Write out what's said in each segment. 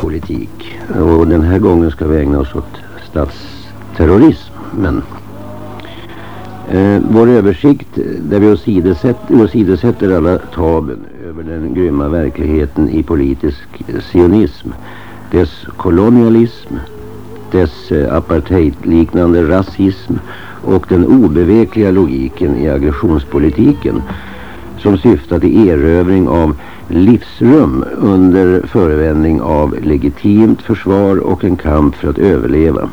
Politik. Och den här gången ska vi ägna oss åt statsterrorism. Men eh, vår översikt där vi åsidosätter, åsidosätter alla tabun över den grymma verkligheten i politisk sionism, dess kolonialism, dess eh, apartheidliknande rasism och den obevekliga logiken i aggressionspolitiken som syftar till erövring av livsrum under förevändning av legitimt försvar och en kamp för att överleva.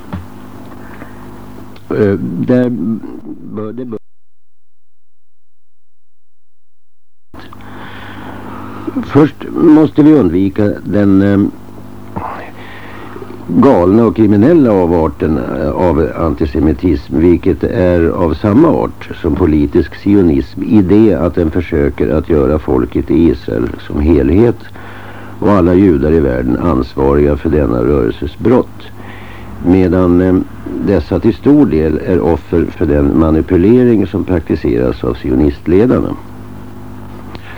Eh, där bör det bör Först måste vi undvika den eh, galna och kriminella avarten eh, av antisemitism vilket är av samma art som politisk sionism i det att den försöker att göra folket i Israel som helhet och alla judar i världen ansvariga för denna rörelses brott medan eh, dessa till stor del är offer för den manipulering som praktiseras av sionistledarna.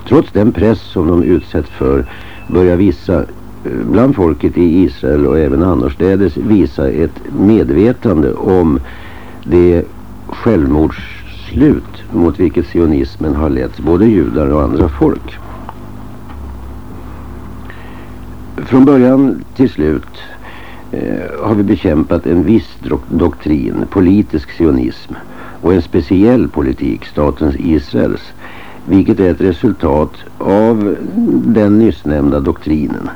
Trots den press som de utsätts för börjar vissa bland folket i Israel och även annorstädes visa ett medvetande om det självmordsslut mot vilket sionismen har lett både judar och andra folk. Från början till slut eh, har vi bekämpat en viss doktrin, politisk sionism och en speciell politik, statens Israels, vilket är ett resultat av den nyssnämnda doktrinen.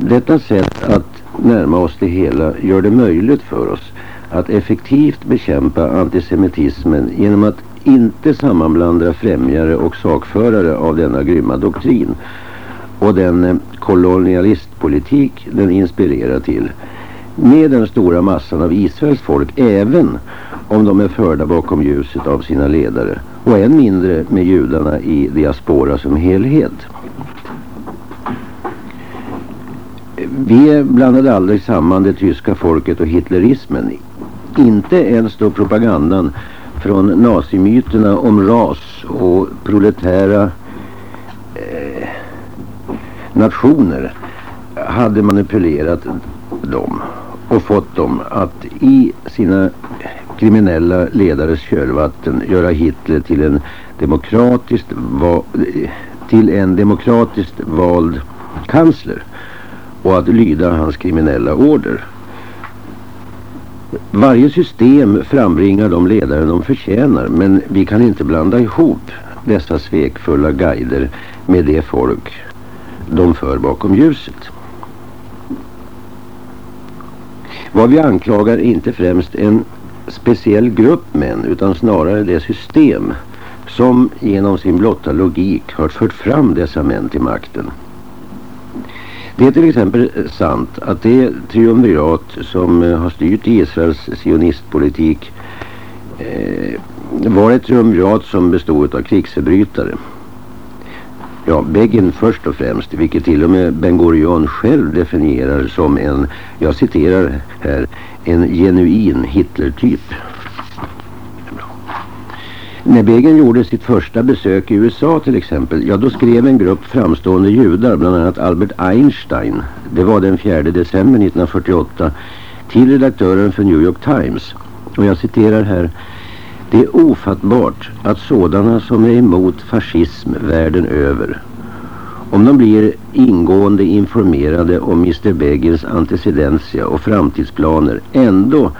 Detta sätt att närma oss det hela gör det möjligt för oss att effektivt bekämpa antisemitismen genom att inte sammanblanda främjare och sakförare av denna grymma doktrin och den eh, kolonialistpolitik den inspirerar till med den stora massan av Israels folk även om de är förda bakom ljuset av sina ledare och än mindre med judarna i diaspora som helhet. Vi blandade aldrig samman det tyska folket och hitlerismen. Inte ens då propagandan från nazimyterna om ras och proletära eh, nationer hade manipulerat dem och fått dem att i sina kriminella ledares kölvatten göra Hitler till en demokratiskt, till en demokratiskt vald kansler och att lyda hans kriminella order. Varje system frambringar de ledare de förtjänar men vi kan inte blanda ihop dessa svekfulla guider med det folk de för bakom ljuset. Vad vi anklagar är inte främst en speciell grupp män utan snarare det system som genom sin blotta logik har fört fram dessa män till makten. Det är till exempel eh, sant att det triumvirat som eh, har styrt Israels sionistpolitik eh, var ett triumvirat som bestod av krigsförbrytare. Ja, Begin först och främst, vilket till och med Ben Gurion själv definierar som en, jag citerar här, en genuin Hitlertyp. När Begin gjorde sitt första besök i USA till exempel, ja då skrev en grupp framstående judar, bland annat Albert Einstein, det var den 4 december 1948, till redaktören för New York Times. Och jag citerar här, det är ofattbart att sådana som är emot fascism världen över, om de blir ingående informerade om Mr. Begins antecedentia och framtidsplaner, ändå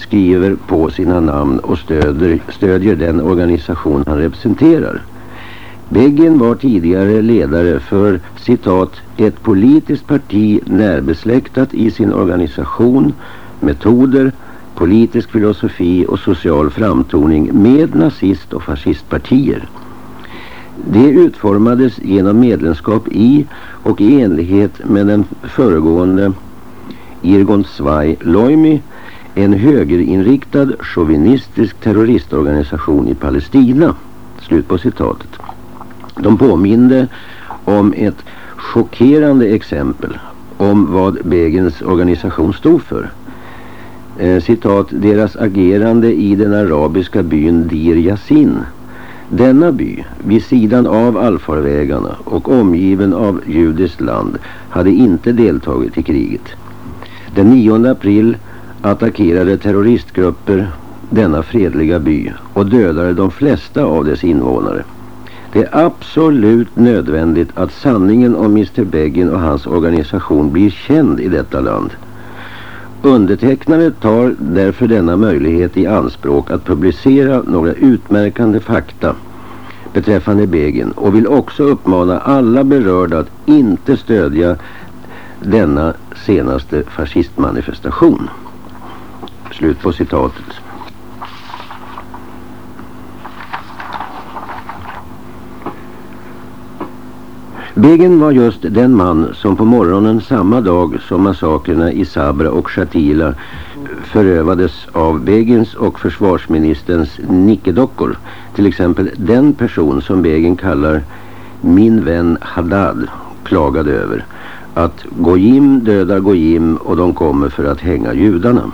skriver på sina namn och stöder, stödjer den organisation han representerar. Begin var tidigare ledare för citat ett politiskt parti närbesläktat i sin organisation, metoder, politisk filosofi och social framtoning med nazist- och fascistpartier. Det utformades genom medlemskap i och i enlighet med den föregående Irgon Svai Loimi en högerinriktad chauvinistisk terroristorganisation i Palestina. Slut på citatet. De påminde om ett chockerande exempel om vad Begins organisation stod för. eh, citat, deras agerande i den arabiska byn Dir Yassin. Denna by, vid sidan av allfarvägarna och omgiven av judiskt land, hade inte deltagit i kriget. Den 9 april attackerade terroristgrupper denna fredliga by och dödade de flesta av dess invånare. Det är absolut nödvändigt att sanningen om Mr. Begin och hans organisation blir känd i detta land. Undertecknare tar därför denna möjlighet i anspråk att publicera några utmärkande fakta beträffande Begin och vill också uppmana alla berörda att inte stödja denna senaste fascistmanifestation. Slut på citatet. Begin var just den man som på morgonen samma dag som massakrerna i Sabra och Shatila förövades av Begins och försvarsministerns nickedockor. Till exempel den person som Begin kallar min vän Haddad klagade över att Gojim dödar Gojim och de kommer för att hänga judarna.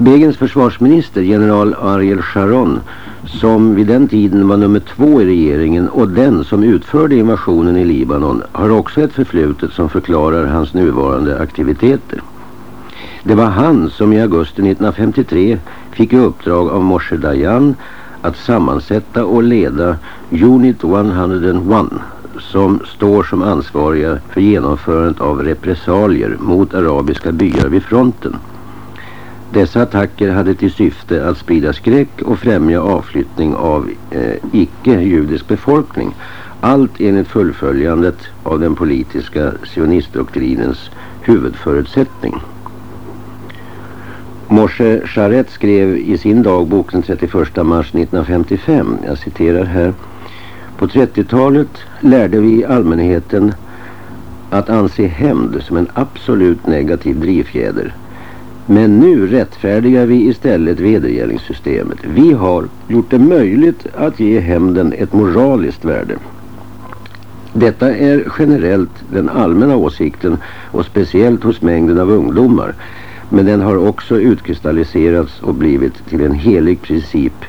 Begins försvarsminister, general Ariel Sharon, som vid den tiden var nummer två i regeringen och den som utförde invasionen i Libanon, har också ett förflutet som förklarar hans nuvarande aktiviteter. Det var han som i augusti 1953 fick i uppdrag av Moshe Dayan att sammansätta och leda Unit 101 som står som ansvariga för genomförandet av repressalier mot arabiska byar vid fronten. Dessa attacker hade till syfte att sprida skräck och främja avflyttning av eh, icke-judisk befolkning. Allt enligt fullföljandet av den politiska sionistdoktrinens huvudförutsättning. Moshe Sharet skrev i sin dagbok den 31 mars 1955, jag citerar här, på 30-talet lärde vi allmänheten att anse hämnd som en absolut negativ drivfjäder. Men nu rättfärdigar vi istället vedergällningssystemet. Vi har gjort det möjligt att ge hämnden ett moraliskt värde. Detta är generellt den allmänna åsikten och speciellt hos mängden av ungdomar. Men den har också utkristalliserats och blivit till en helig princip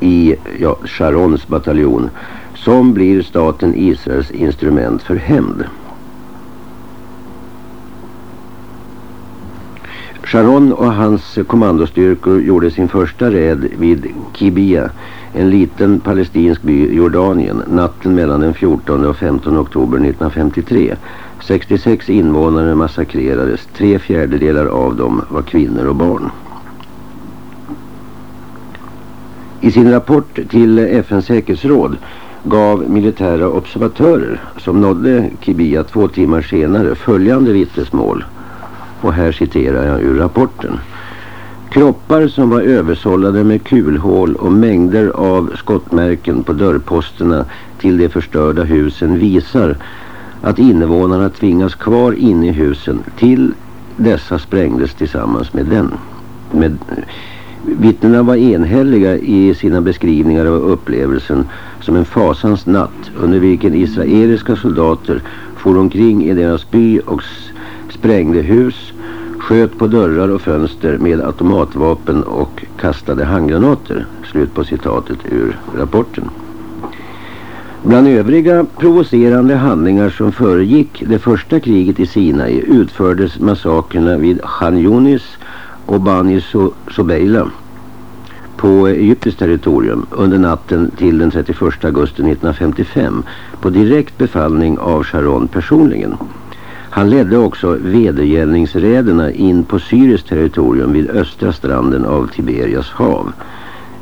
i ja, Sharons bataljon som blir staten Israels instrument för hämnd. Sharon och hans kommandostyrkor gjorde sin första räd vid Kibia, en liten palestinsk by i Jordanien, natten mellan den 14 och 15 oktober 1953. 66 invånare massakrerades, tre fjärdedelar av dem var kvinnor och barn. I sin rapport till FNs säkerhetsråd gav militära observatörer som nådde Kibia två timmar senare följande vittnesmål. Och här citerar jag ur rapporten. Kroppar som var översållade med kulhål och mängder av skottmärken på dörrposterna till de förstörda husen visar att invånarna tvingas kvar inne i husen till dessa sprängdes tillsammans med den. Med, vittnena var enhälliga i sina beskrivningar av upplevelsen som en fasans natt under vilken israeliska soldater for omkring i deras by och sprängde hus, sköt på dörrar och fönster med automatvapen och kastade handgranater. Slut på citatet ur rapporten. Bland övriga provocerande handlingar som föregick det första kriget i Sinai utfördes massakerna vid Khan Yunis och Bani Sobeila på egyptiskt territorium under natten till den 31 augusti 1955 på direkt befallning av Sharon personligen. Han ledde också vedergällningsräderna in på syriskt territorium vid östra stranden av Tiberias hav.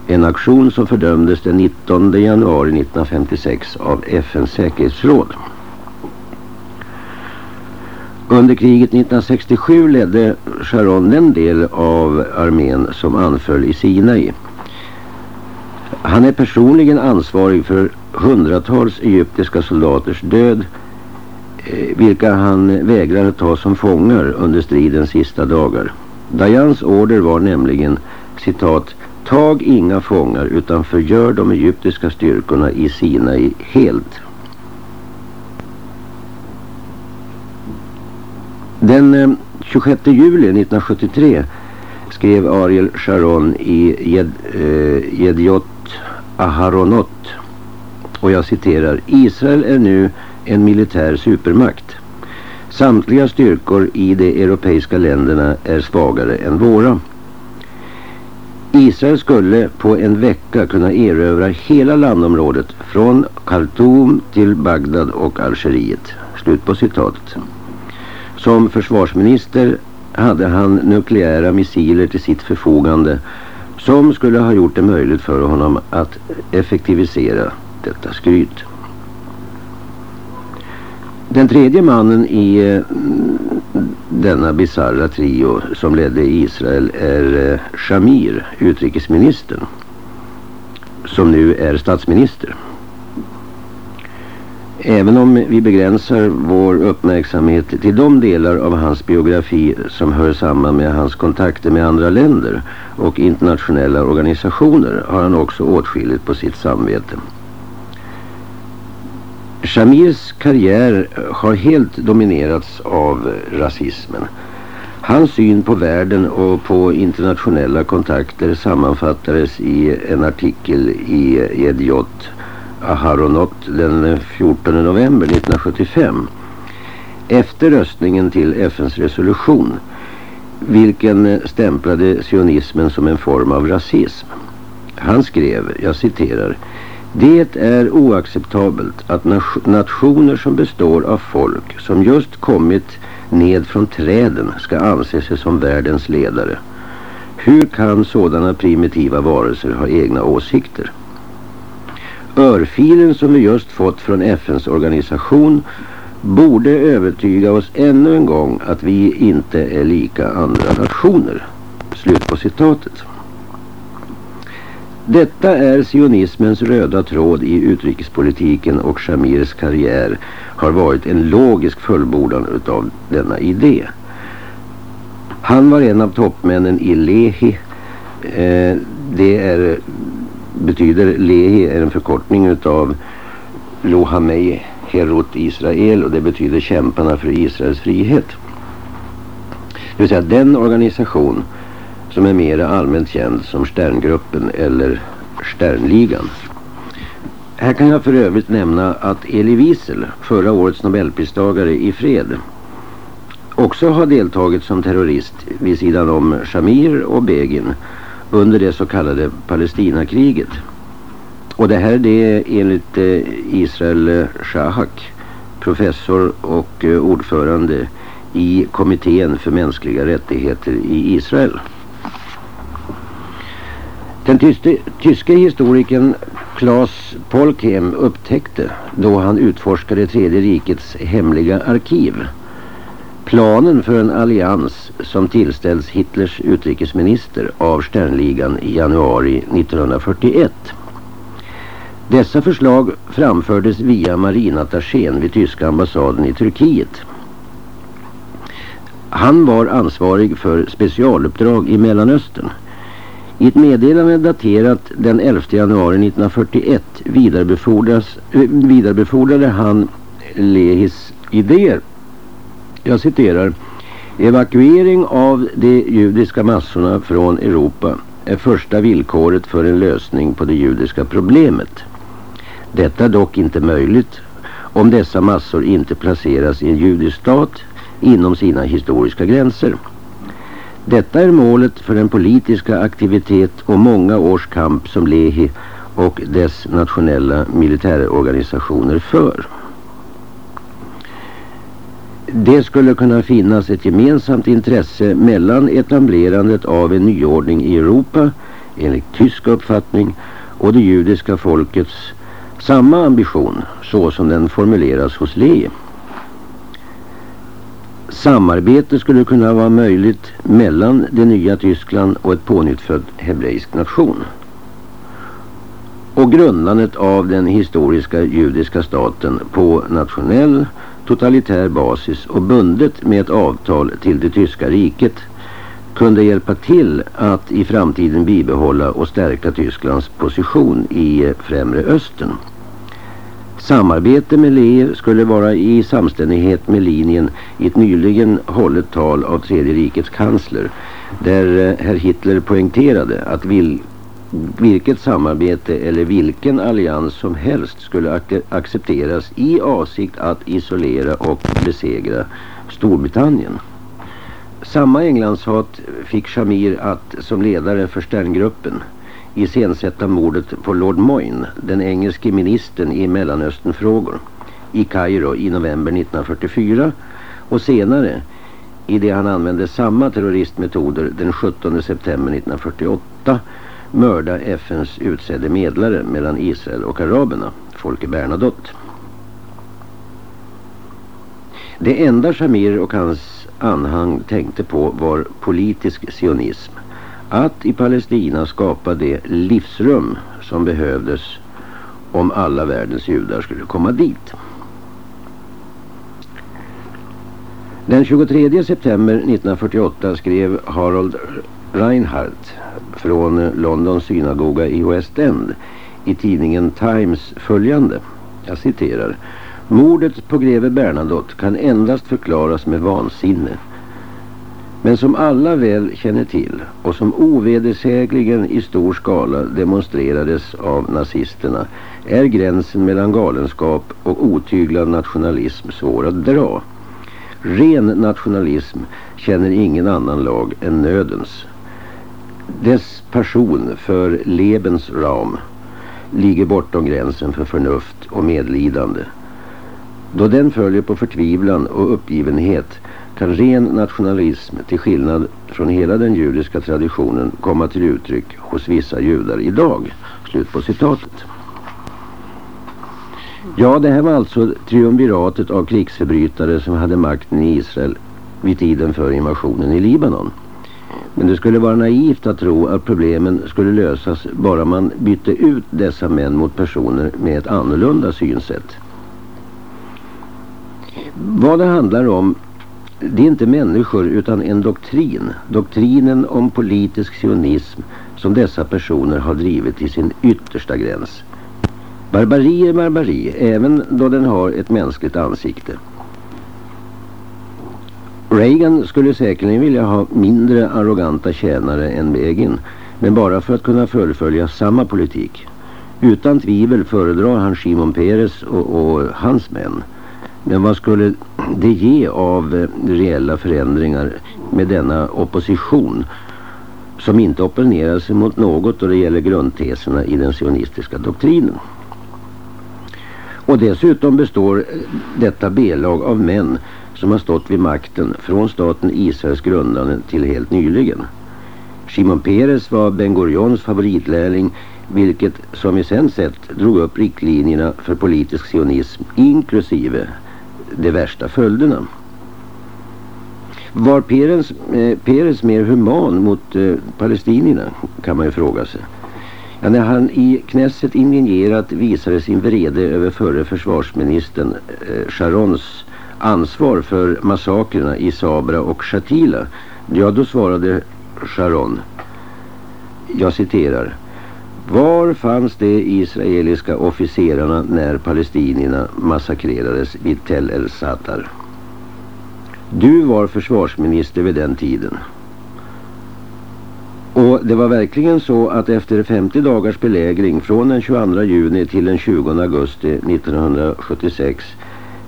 En aktion som fördömdes den 19 januari 1956 av FNs säkerhetsråd. Under kriget 1967 ledde Sharon den del av armén som anföll i Sinai. Han är personligen ansvarig för hundratals egyptiska soldaters död Eh, vilka han vägrade ta som fångar under stridens sista dagar. Dayans order var nämligen citat Tag inga fångar utan förgör de egyptiska styrkorna i Sinai helt. Den eh, 26 juli 1973 skrev Ariel Sharon i Jed, eh, Jediot Aharonot och jag citerar Israel är nu en militär supermakt. Samtliga styrkor i de europeiska länderna är svagare än våra. Israel skulle på en vecka kunna erövra hela landområdet från Khartoum till Bagdad och Algeriet. Slut på citatet. Som försvarsminister hade han nukleära missiler till sitt förfogande som skulle ha gjort det möjligt för honom att effektivisera detta skryt. Den tredje mannen i eh, denna bizarra trio som ledde Israel är eh, Shamir, utrikesministern, som nu är statsminister. Även om vi begränsar vår uppmärksamhet till de delar av hans biografi som hör samman med hans kontakter med andra länder och internationella organisationer har han också åtskilligt på sitt samvete. Shamirs karriär har helt dominerats av rasismen. Hans syn på världen och på internationella kontakter sammanfattades i en artikel i Ediot Aharonot den 14 november 1975 efter röstningen till FNs resolution vilken stämplade sionismen som en form av rasism. Han skrev, jag citerar det är oacceptabelt att nationer som består av folk som just kommit ned från träden ska anse sig som världens ledare. Hur kan sådana primitiva varelser ha egna åsikter? Örfilen som vi just fått från FNs organisation borde övertyga oss ännu en gång att vi inte är lika andra nationer. Slut på citatet. Detta är sionismens röda tråd i utrikespolitiken och Shamirs karriär har varit en logisk fullbordan utav denna idé. Han var en av toppmännen i Lehi. Eh, det är, betyder Lehi är en förkortning utav Lohamei Herot Israel och det betyder kämparna för Israels frihet. Det vill säga den organisation som är mer allmänt känd som Sterngruppen eller Sternligan. Här kan jag för övrigt nämna att Elie Wiesel, förra årets nobelpristagare i fred, också har deltagit som terrorist vid sidan om Shamir och Begin under det så kallade Palestinakriget. Och det här det är enligt eh, Israel Shahak, professor och eh, ordförande i kommittén för mänskliga rättigheter i Israel. Den tyste, tyske historikern Claes Polkheim upptäckte då han utforskade Tredje rikets hemliga arkiv planen för en allians som tillställs Hitlers utrikesminister av Sternligan i januari 1941. Dessa förslag framfördes via marinattachén vid tyska ambassaden i Turkiet. Han var ansvarig för specialuppdrag i Mellanöstern. I ett meddelande daterat den 11 januari 1941 vidarebefordras, eh, vidarebefordrade han Lehis idéer. Jag citerar. Evakuering av de judiska massorna från Europa är första villkoret för en lösning på det judiska problemet. Detta är dock inte möjligt om dessa massor inte placeras i en judisk stat inom sina historiska gränser. Detta är målet för den politiska aktivitet och många års kamp som Lehi och dess nationella militärorganisationer för. Det skulle kunna finnas ett gemensamt intresse mellan etablerandet av en nyordning i Europa enligt tysk uppfattning och det judiska folkets samma ambition så som den formuleras hos Lehi. Samarbete skulle kunna vara möjligt mellan det nya Tyskland och ett pånyttfödd hebreisk nation. Och grundandet av den historiska judiska staten på nationell totalitär basis och bundet med ett avtal till det tyska riket kunde hjälpa till att i framtiden bibehålla och stärka Tysklands position i Främre Östern. Samarbete med Lee skulle vara i samstämmighet med linjen i ett nyligen hållet tal av Tredje rikets kansler där eh, herr Hitler poängterade att vil vilket samarbete eller vilken allians som helst skulle ac accepteras i avsikt att isolera och besegra Storbritannien. Samma Englandshat fick Shamir att som ledare för Sterngruppen iscensätta mordet på Lord Moyne, den engelske ministern i Mellanösternfrågor, i Kairo i november 1944 och senare i det han använde samma terroristmetoder den 17 september 1948 mörda FNs utsedde medlare mellan Israel och araberna, Folke Bernadotte. Det enda Shamir och hans anhang tänkte på var politisk sionism. Att i Palestina skapa det livsrum som behövdes om alla världens judar skulle komma dit. Den 23 september 1948 skrev Harold Reinhardt från Londons synagoga i West End i tidningen Times följande. Jag citerar. Mordet på greve Bernadotte kan endast förklaras med vansinne. Men som alla väl känner till och som ovedersägligen i stor skala demonstrerades av nazisterna är gränsen mellan galenskap och otyglad nationalism svår att dra. Ren nationalism känner ingen annan lag än nödens. Dess passion för Lebensraum ligger bortom gränsen för förnuft och medlidande. Då den följer på förtvivlan och uppgivenhet kan ren nationalism till skillnad från hela den judiska traditionen komma till uttryck hos vissa judar idag. Slut på citatet. Ja, det här var alltså triumviratet av krigsförbrytare som hade makten i Israel vid tiden för invasionen i Libanon. Men det skulle vara naivt att tro att problemen skulle lösas bara man bytte ut dessa män mot personer med ett annorlunda synsätt. Vad det handlar om det är inte människor utan en doktrin. Doktrinen om politisk sionism som dessa personer har drivit till sin yttersta gräns. Barbari är barbari även då den har ett mänskligt ansikte. Reagan skulle säkerligen vilja ha mindre arroganta tjänare än Begin men bara för att kunna fullfölja samma politik. Utan tvivel föredrar han Shimon Peres och, och hans män. Men vad skulle det ge av eh, reella förändringar med denna opposition som inte opponerar sig mot något då det gäller grundteserna i den sionistiska doktrinen? Och dessutom består eh, detta B-lag av män som har stått vid makten från staten Israels grundande till helt nyligen. Shimon Peres var Ben Gurions favoritlärling vilket som vi sen sett drog upp riktlinjerna för politisk sionism inklusive de värsta följderna. Var Peres, eh, Peres mer human mot eh, palestinierna kan man ju fråga sig. Ja, när han i Knesset indignerat visade sin vrede över förre försvarsministern eh, Sharons ansvar för massakrerna i Sabra och Shatila, ja då svarade Sharon, jag citerar, var fanns de israeliska officerarna när palestinierna massakrerades vid Tel el-Satar? Du var försvarsminister vid den tiden. Och det var verkligen så att efter 50 dagars belägring från den 22 juni till den 20 augusti 1976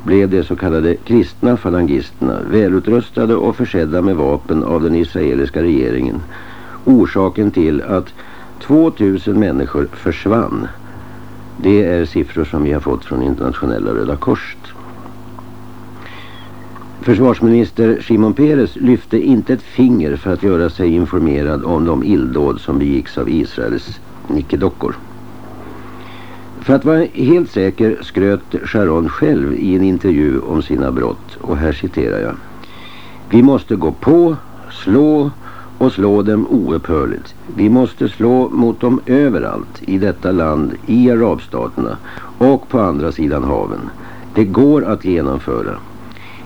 blev de så kallade kristna falangisterna välutrustade och försedda med vapen av den israeliska regeringen. Orsaken till att 2000 människor försvann. Det är siffror som vi har fått från internationella Röda Korset. Försvarsminister Shimon Peres lyfte inte ett finger för att göra sig informerad om de illdåd som begicks av Israels nickedockor. För att vara helt säker skröt Sharon själv i en intervju om sina brott och här citerar jag. Vi måste gå på, slå och slå dem oupphörligt. Vi måste slå mot dem överallt i detta land, i arabstaterna och på andra sidan haven. Det går att genomföra.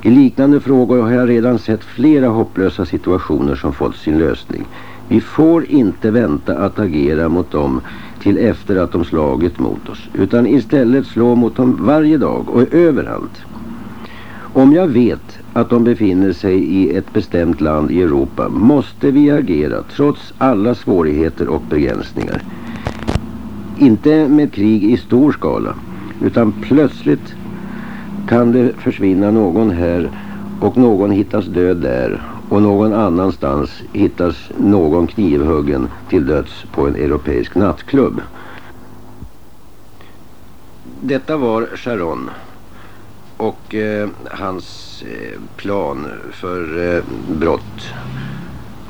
I liknande frågor har jag redan sett flera hopplösa situationer som fått sin lösning. Vi får inte vänta att agera mot dem till efter att de slagit mot oss utan istället slå mot dem varje dag och överallt. Om jag vet att de befinner sig i ett bestämt land i Europa måste vi agera trots alla svårigheter och begränsningar. Inte med krig i stor skala utan plötsligt kan det försvinna någon här och någon hittas död där och någon annanstans hittas någon knivhuggen till döds på en europeisk nattklubb. Detta var Sharon och eh, hans plan för eh, brott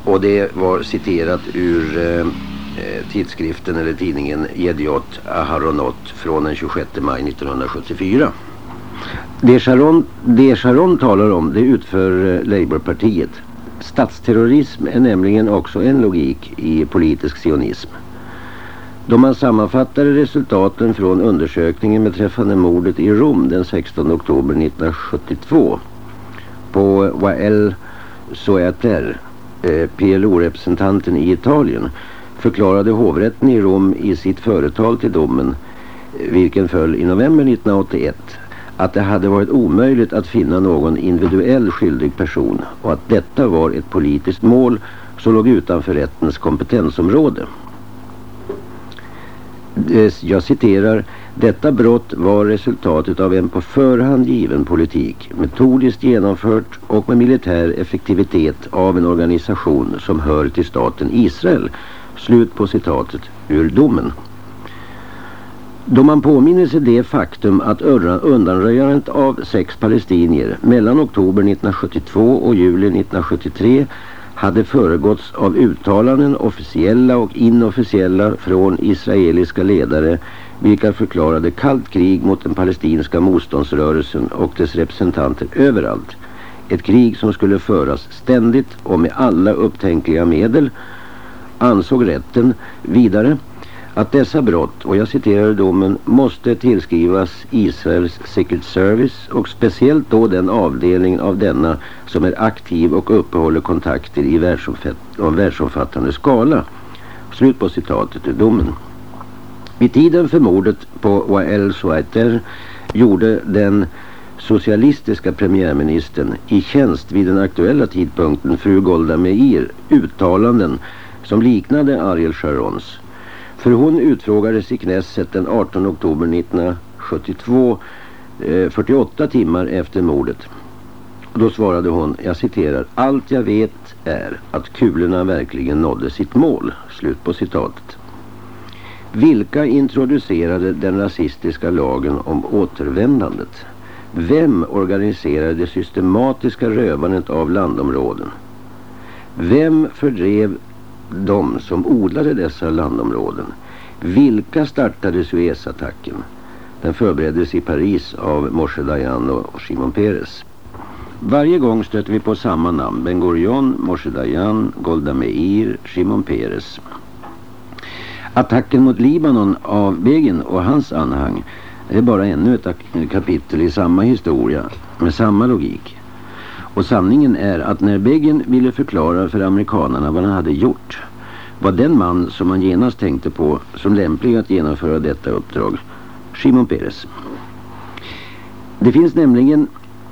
och det var citerat ur eh, eh, tidskriften eller tidningen Jediot Aharonot från den 26 maj 1974. Det Sharon, det Sharon talar om det utför Labourpartiet. Statsterrorism är nämligen också en logik i politisk sionism. Då man sammanfattade resultaten från undersökningen beträffande mordet i Rom den 16 oktober 1972 på Wael Soeter, eh, PLO-representanten i Italien, förklarade hovrätten i Rom i sitt företal till domen, vilken föll i november 1981, att det hade varit omöjligt att finna någon individuell skyldig person och att detta var ett politiskt mål som låg utanför rättens kompetensområde. Eh, jag citerar, detta brott var resultatet av en på förhand given politik, metodiskt genomfört och med militär effektivitet av en organisation som hör till staten Israel. Slut på citatet ur domen. Då man påminner sig det faktum att undanröjandet av sex palestinier mellan oktober 1972 och juli 1973 hade föregåtts av uttalanden officiella och inofficiella från israeliska ledare vilka förklarade kallt krig mot den palestinska motståndsrörelsen och dess representanter överallt. Ett krig som skulle föras ständigt och med alla upptänkliga medel ansåg rätten vidare att dessa brott, och jag citerar domen, måste tillskrivas Israels Secret Service och speciellt då den avdelning av denna som är aktiv och uppehåller kontakter i världsomfattande skala. Slut på citatet ur domen. Vid tiden för mordet på Wael Soeter gjorde den socialistiska premiärministern i tjänst vid den aktuella tidpunkten fru Golda Meir uttalanden som liknade Ariel Sharons för hon utfrågades i Knesset den 18 oktober 1972, eh, 48 timmar efter mordet. Då svarade hon, jag citerar, allt jag vet är att kulorna verkligen nådde sitt mål. Slut på citatet. Vilka introducerade den rasistiska lagen om återvändandet? Vem organiserade det systematiska rövandet av landområden? Vem fördrev de som odlade dessa landområden. Vilka startade Suezattacken? Den förbereddes i Paris av Moshe Dayan och Shimon Peres. Varje gång stöter vi på samma namn. Ben Gurion, Moshe Dayan, Golda Meir, Shimon Peres. Attacken mot Libanon av Begin och hans anhang är bara ännu ett kapitel i samma historia med samma logik. Och sanningen är att när Begin ville förklara för amerikanerna vad han hade gjort var den man som man genast tänkte på som lämplig att genomföra detta uppdrag, Shimon Peres. Det finns nämligen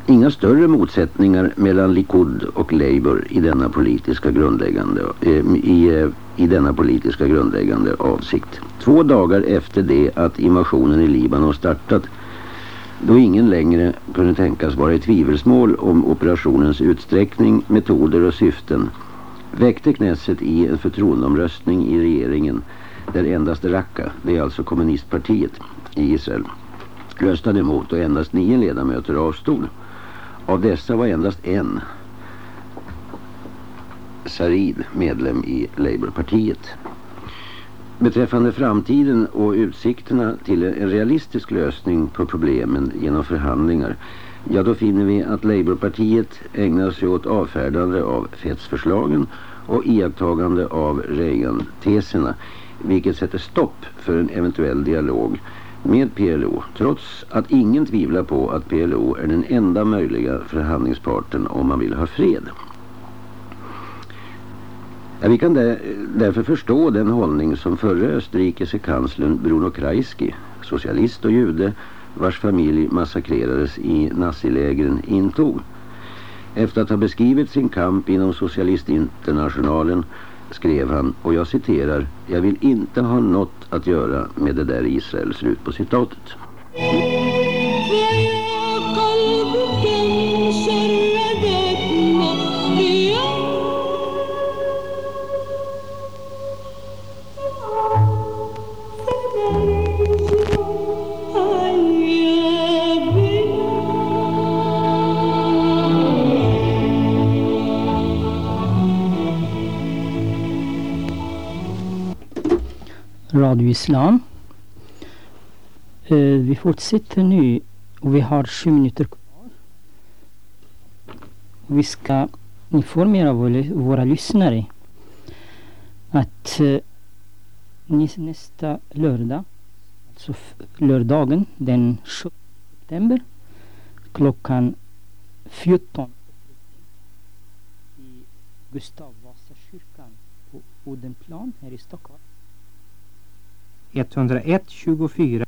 inga större motsättningar mellan Likud och Labour i denna politiska grundläggande, eh, i, eh, i denna politiska grundläggande avsikt. Två dagar efter det att invasionen i Libanon startat då ingen längre kunde tänkas vara i tvivelsmål om operationens utsträckning, metoder och syften väckte Knesset i en förtroendeomröstning i regeringen där endast Raqqa, det är alltså kommunistpartiet i Israel, röstade emot och endast nio ledamöter avstod. Av dessa var endast en, Sarid, medlem i Labourpartiet. Beträffande framtiden och utsikterna till en realistisk lösning på problemen genom förhandlingar ja då finner vi att Labourpartiet ägnar sig åt avfärdande av FETS-förslagen och iakttagande av Reagan-teserna vilket sätter stopp för en eventuell dialog med PLO trots att ingen tvivlar på att PLO är den enda möjliga förhandlingsparten om man vill ha fred. Ja, vi kan där, därför förstå den hållning som förre österrikiske kanslern Bruno Kreisky, socialist och jude, vars familj massakrerades i nazilägren intog. Efter att ha beskrivit sin kamp inom socialistinternationalen skrev han, och jag citerar, jag vill inte ha något att göra med det där Israel, slut på citatet. Radio Islam. Eh, vi fortsätter nu och vi har sju minuter kvar. Vi ska informera våra lyssnare att eh, nästa lördag, alltså lördagen den 7 september klockan 14 i Gustav Vasa-kyrkan på Odenplan här i Stockholm 101 24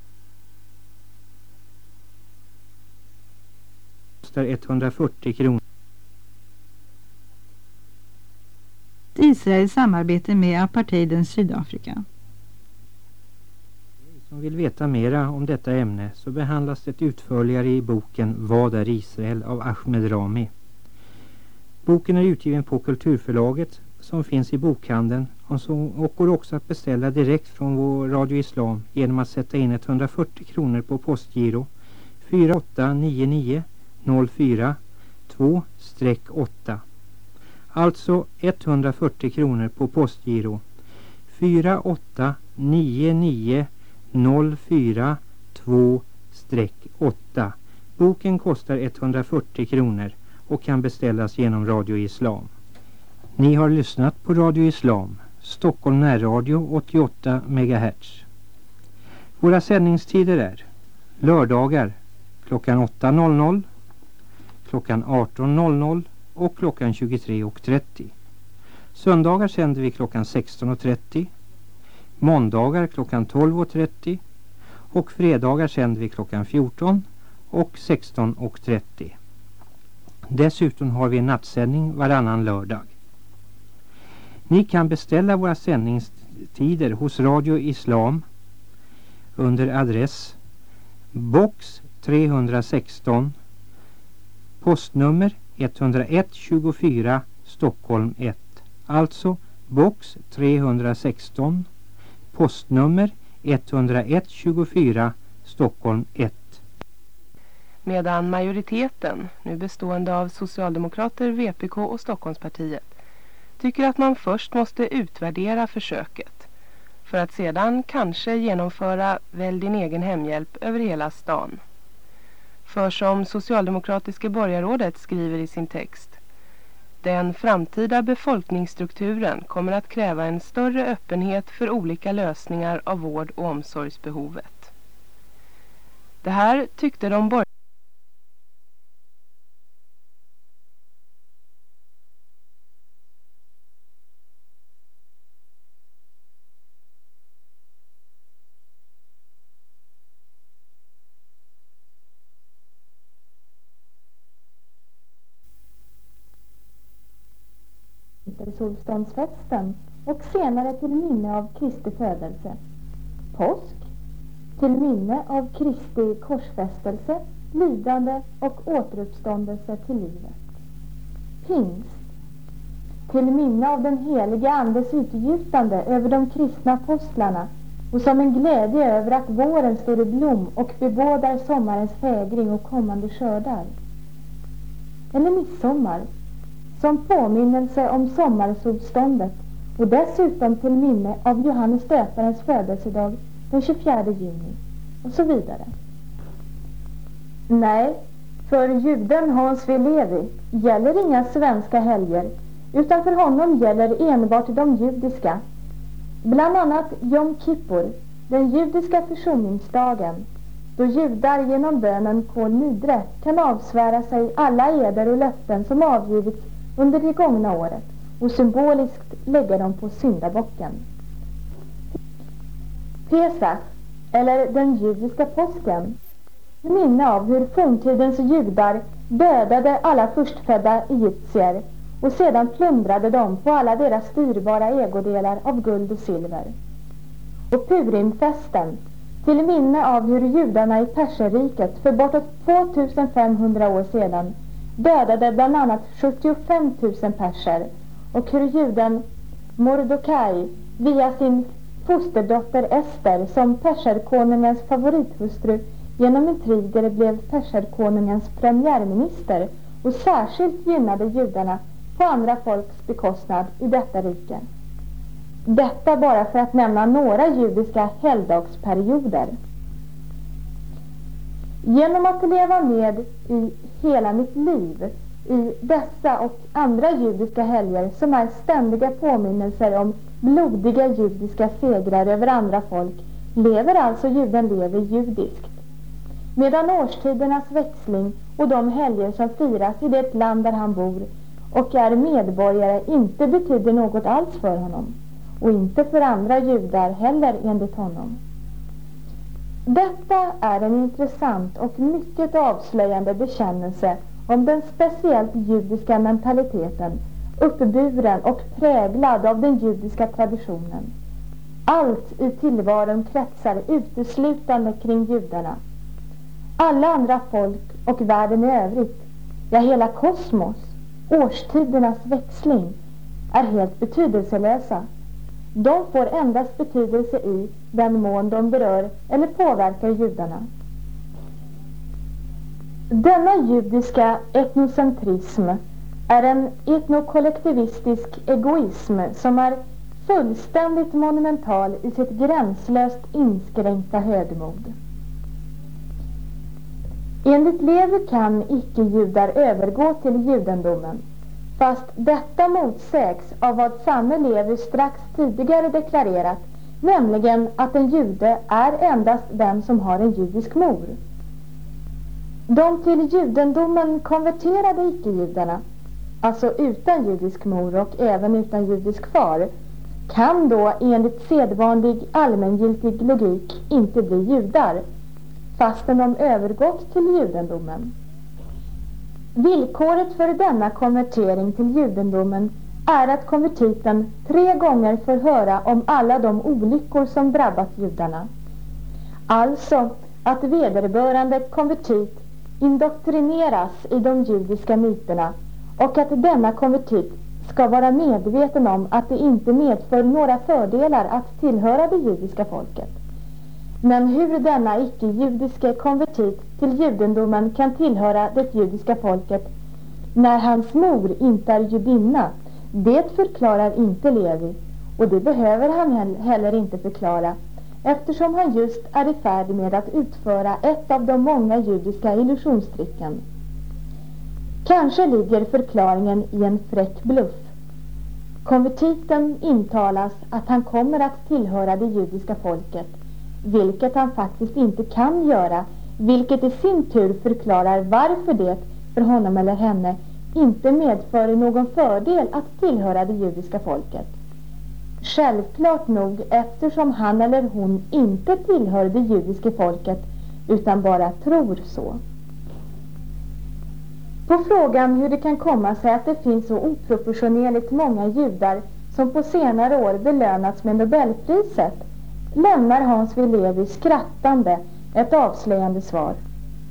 kostar 140 kronor. Israels samarbete med apartheidens Sydafrika. Som vill veta mera om detta ämne så behandlas det utförligare i boken Vad är Israel av Ahmed Rami. Boken är utgiven på Kulturförlaget som finns i bokhandeln och, så, och går också att beställa direkt från vår Radio Islam genom att sätta in 140 kronor på postgiro 4899 04 2-8. Alltså 140 kronor på postgiro 4899 04 2-8. Boken kostar 140 kronor och kan beställas genom Radio Islam. Ni har lyssnat på Radio Islam, Stockholm närradio 88 MHz. Våra sändningstider är lördagar klockan 8.00, klockan 18.00 och klockan 23.30. Söndagar sänder vi klockan 16.30, måndagar klockan 12.30 och fredagar sänder vi klockan 14 och 16.30. Dessutom har vi en nattsändning varannan lördag. Ni kan beställa våra sändningstider hos Radio Islam under adress box 316 postnummer 10124 Stockholm 1 alltså box 316 postnummer 10124 Stockholm 1 medan majoriteten, nu bestående av Socialdemokrater, VPK och Stockholmspartiet, tycker att man först måste utvärdera försöket för att sedan kanske genomföra Välj din egen hemhjälp över hela stan. För som socialdemokratiska borgarrådet skriver i sin text den framtida befolkningsstrukturen kommer att kräva en större öppenhet för olika lösningar av vård- och omsorgsbehovet. Det här tyckte de borgerliga vintersolståndsfesten och senare till minne av Kristi födelse. Påsk till minne av Kristi korsfästelse, lidande och återuppståndelse till livet. Pingst till minne av den helige Andes utgjutande över de kristna apostlarna och som en glädje över att våren står i blom och bebådar sommarens fägring och kommande skördar. Eller midsommar som påminnelse om sommarsolståndet och dessutom till minne av Johannes döparens födelsedag den 24 juni och så vidare. Nej, för juden Hans V. Levi gäller inga svenska helger utan för honom gäller enbart de judiska. Bland annat Jom Kippur, den judiska försoningsdagen, då judar genom bönen Kol Nidre kan avsvära sig alla eder och löften som avgivits under det gångna året och symboliskt lägga dem på syndabocken. Pesach, eller den judiska påsken, minne av hur forntidens judar dödade alla förstfödda egyptier och sedan plundrade dem på alla deras dyrbara ägodelar av guld och silver. Och Purimfesten, till minne av hur judarna i Perserriket för bortåt 2500 år sedan dödade bland annat 75 000 perser och hur juden Mordokaj via sin fosterdotter Ester som perserkonungens favorithustru genom intriger blev perserkonungens premiärminister och särskilt gynnade judarna på andra folks bekostnad i detta rike. Detta bara för att nämna några judiska helgdagsperioder. Genom att leva med i hela mitt liv i dessa och andra judiska helger som är ständiga påminnelser om blodiga judiska segrar över andra folk lever alltså juden lever judiskt. Medan årstidernas växling och de helger som firas i det land där han bor och är medborgare inte betyder något alls för honom och inte för andra judar heller enligt honom. Detta är en intressant och mycket avslöjande bekännelse om den speciellt judiska mentaliteten uppburen och präglad av den judiska traditionen. Allt i tillvaron kretsar uteslutande kring judarna. Alla andra folk och världen i övrigt, ja hela kosmos, årstidernas växling, är helt betydelselösa. De får endast betydelse i den mån de berör eller påverkar judarna. Denna judiska etnocentrism är en etnokollektivistisk egoism som är fullständigt monumental i sitt gränslöst inskränkta högmod. Enligt Levi kan icke-judar övergå till judendomen fast detta motsägs av vad samme Levi strax tidigare deklarerat nämligen att en jude är endast den som har en judisk mor. De till judendomen konverterade icke-judarna, alltså utan judisk mor och även utan judisk far, kan då enligt sedvanlig allmängiltig logik inte bli judar fastän de övergått till judendomen. Villkoret för denna konvertering till judendomen är att konvertiten tre gånger får höra om alla de olyckor som drabbat judarna. Alltså att vederbörande konvertit indoktrineras i de judiska myterna och att denna konvertit ska vara medveten om att det inte medför några fördelar att tillhöra det judiska folket. Men hur denna icke-judiske konvertit till judendomen kan tillhöra det judiska folket när hans mor inte är judinna, det förklarar inte Levi och det behöver han heller inte förklara eftersom han just är i färd med att utföra ett av de många judiska illusionstricken. Kanske ligger förklaringen i en fräck bluff. Konvertiten intalas att han kommer att tillhöra det judiska folket, vilket han faktiskt inte kan göra, vilket i sin tur förklarar varför det för honom eller henne inte medför någon fördel att tillhöra det judiska folket. Självklart nog eftersom han eller hon inte tillhör det judiska folket utan bara tror så. På frågan hur det kan komma sig att det finns så oproportionerligt många judar som på senare år belönats med Nobelpriset lämnar Hans Levi skrattande ett avslöjande svar.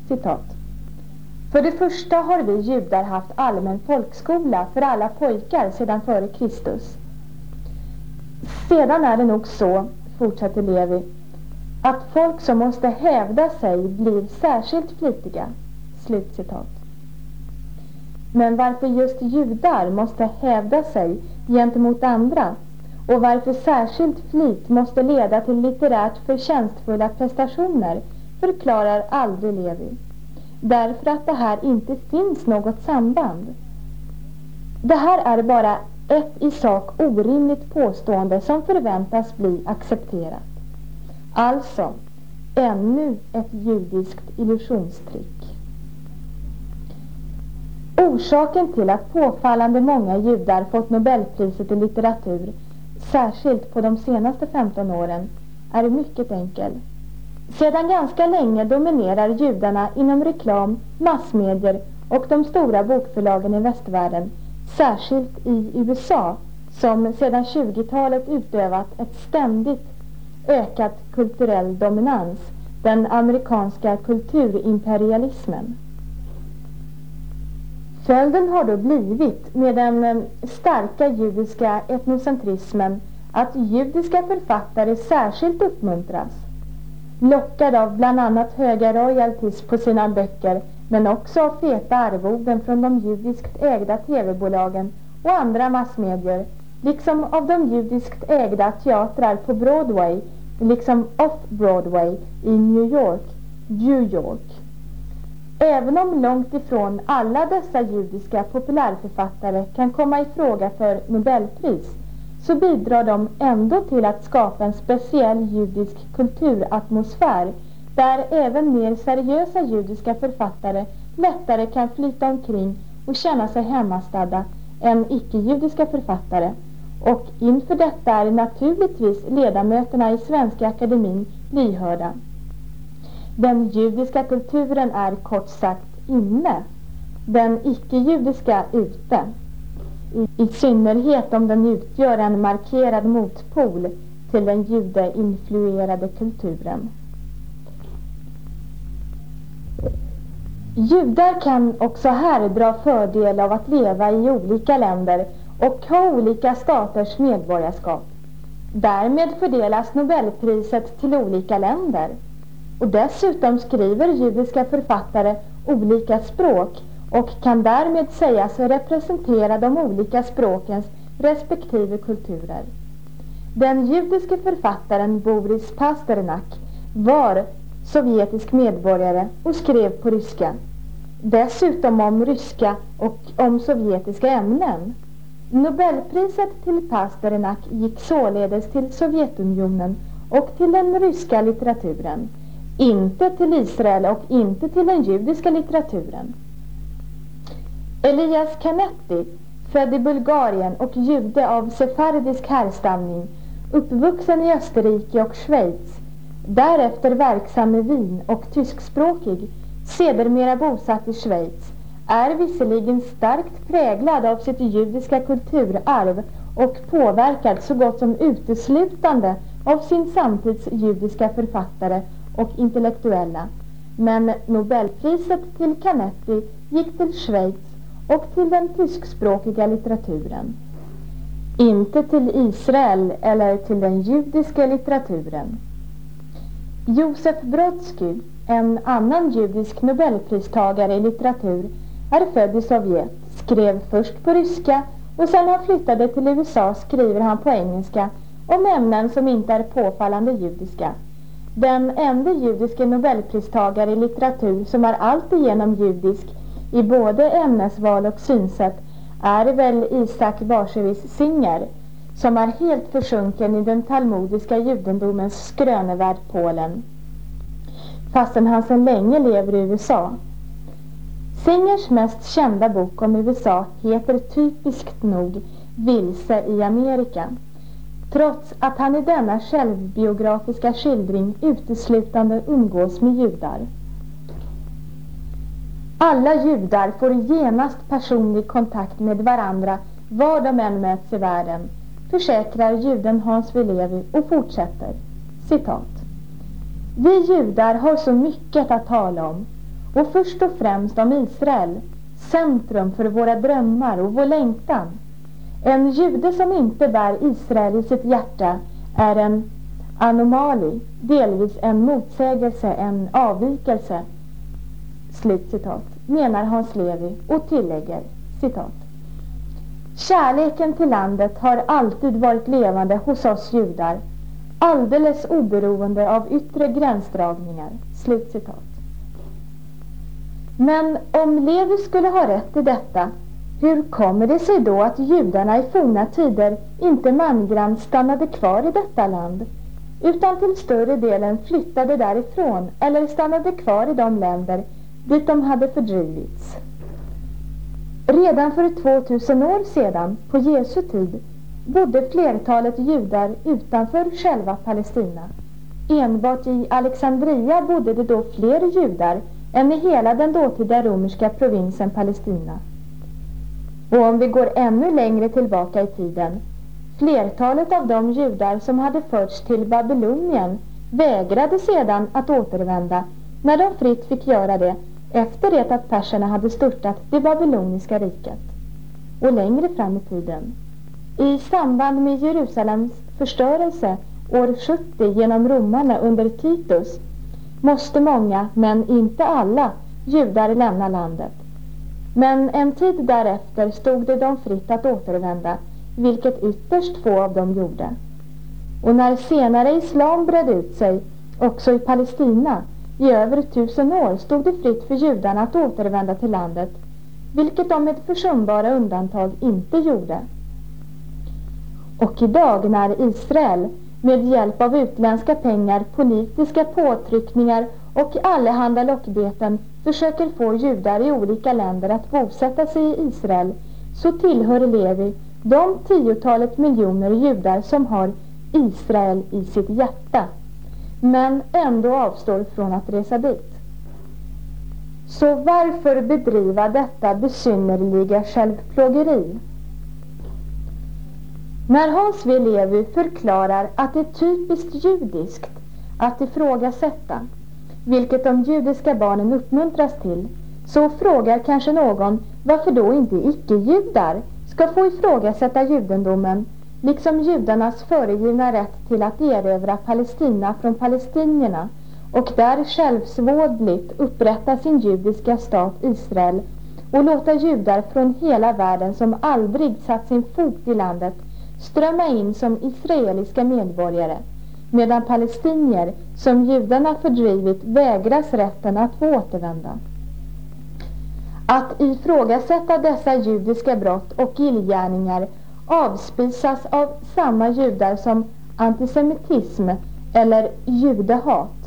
Citat. För det första har vi judar haft allmän folkskola för alla pojkar sedan före Kristus. Sedan är det nog så, fortsätter Levi, att folk som måste hävda sig blir särskilt flitiga. Slutcitat. Men varför just judar måste hävda sig gentemot andra och varför särskilt flit måste leda till litterärt förtjänstfulla prestationer förklarar aldrig Levi. Därför att det här inte finns något samband. Det här är bara ett i sak orimligt påstående som förväntas bli accepterat. Alltså, ännu ett judiskt illusionstrick. Orsaken till att påfallande många judar fått Nobelpriset i litteratur, särskilt på de senaste 15 åren, är mycket enkel. Sedan ganska länge dominerar judarna inom reklam, massmedier och de stora bokförlagen i västvärlden, särskilt i USA som sedan 20-talet utövat ett ständigt ökat kulturell dominans, den amerikanska kulturimperialismen. Följden har då blivit, med den eh, starka judiska etnocentrismen, att judiska författare särskilt uppmuntras. Lockade av bland annat höga royalties på sina böcker men också av feta arvoden från de judiskt ägda tv-bolagen och andra massmedier liksom av de judiskt ägda teatrar på Broadway liksom Off-Broadway i New York, New York. Även om långt ifrån alla dessa judiska populärförfattare kan komma i fråga för Nobelpris så bidrar de ändå till att skapa en speciell judisk kulturatmosfär där även mer seriösa judiska författare lättare kan flyta omkring och känna sig hemmastadda än icke-judiska författare. Och inför detta är naturligtvis ledamöterna i Svenska Akademin lyhörda. Den judiska kulturen är kort sagt inne, den icke-judiska ute. I, I synnerhet om den utgör en markerad motpol till den judeinfluerade kulturen. Judar kan också här dra fördel av att leva i olika länder och ha olika staters medborgarskap. Därmed fördelas Nobelpriset till olika länder. Och dessutom skriver judiska författare olika språk och kan därmed sägas representera de olika språkens respektive kulturer. Den judiske författaren Boris Pasternak var sovjetisk medborgare och skrev på ryska. Dessutom om ryska och om sovjetiska ämnen. Nobelpriset till Pasternak gick således till Sovjetunionen och till den ryska litteraturen. Inte till Israel och inte till den judiska litteraturen. Elias Canetti, född i Bulgarien och jude av sefardisk härstamning, uppvuxen i Österrike och Schweiz, därefter verksam i Wien och tyskspråkig, sedermera bosatt i Schweiz, är visserligen starkt präglad av sitt judiska kulturarv och påverkad så gott som uteslutande av sin samtids judiska författare och intellektuella. Men Nobelpriset till Canetti gick till Schweiz och till den tyskspråkiga litteraturen. Inte till Israel eller till den judiska litteraturen. Josef Brodsky, en annan judisk nobelpristagare i litteratur, är född i Sovjet, skrev först på ryska och sen han flyttade till USA skriver han på engelska om ämnen som inte är påfallande judiska. Den enda judiske nobelpristagare i litteratur som är alltigenom judisk i både ämnesval och synsätt är väl Isaac Bashevis Singer som är helt försjunken i den talmudiska judendomens skrönevärld Polen fastän han sedan länge lever i USA. Singers mest kända bok om USA heter typiskt nog Vilse i Amerika. Trots att han i denna självbiografiska skildring uteslutande umgås med judar. Alla judar får genast personlig kontakt med varandra var de än möts i världen, försäkrar juden Hans Wilevi och fortsätter. Citat. Vi judar har så mycket att tala om och först och främst om Israel, centrum för våra drömmar och vår längtan. En jude som inte bär Israel i sitt hjärta är en anomali, delvis en motsägelse, en avvikelse. Slutcitat, menar Hans Levi och tillägger citat. Kärleken till landet har alltid varit levande hos oss judar, alldeles oberoende av yttre gränsdragningar. Slutcitat. Men om Levi skulle ha rätt i detta, hur kommer det sig då att judarna i forna tider inte mangrant stannade kvar i detta land, utan till större delen flyttade därifrån eller stannade kvar i de länder dit de hade fördrivits? Redan för 2000 år sedan, på Jesu tid, bodde flertalet judar utanför själva Palestina. Enbart i Alexandria bodde det då fler judar än i hela den dåtida romerska provinsen Palestina. Och om vi går ännu längre tillbaka i tiden, flertalet av de judar som hade förts till Babylonien vägrade sedan att återvända när de fritt fick göra det efter det att perserna hade störtat det babyloniska riket. Och längre fram i tiden, i samband med Jerusalems förstörelse år 70 genom romarna under Titus måste många, men inte alla, judar lämna landet. Men en tid därefter stod det dem fritt att återvända, vilket ytterst få av dem gjorde. Och när senare islam bredde ut sig, också i Palestina, i över tusen år stod det fritt för judarna att återvända till landet, vilket de med försumbara undantag inte gjorde. Och idag när Israel med hjälp av utländska pengar, politiska påtryckningar och allehanda lockbeten försöker få judar i olika länder att bosätta sig i Israel så tillhör Levi de tiotalet miljoner judar som har Israel i sitt hjärta men ändå avstår från att resa dit. Så varför bedriva detta besynnerliga självplågeri? När Hans W. Levi förklarar att det är typiskt judiskt att ifrågasätta, vilket de judiska barnen uppmuntras till, så frågar kanske någon varför då inte icke-judar ska få ifrågasätta judendomen liksom judarnas föregivna rätt till att erövra Palestina från palestinierna och där självsvådligt upprätta sin judiska stat Israel och låta judar från hela världen som aldrig satt sin fot i landet strömma in som israeliska medborgare medan palestinier som judarna fördrivit vägras rätten att få återvända. Att ifrågasätta dessa judiska brott och illgärningar avspisas av samma judar som antisemitism eller judehat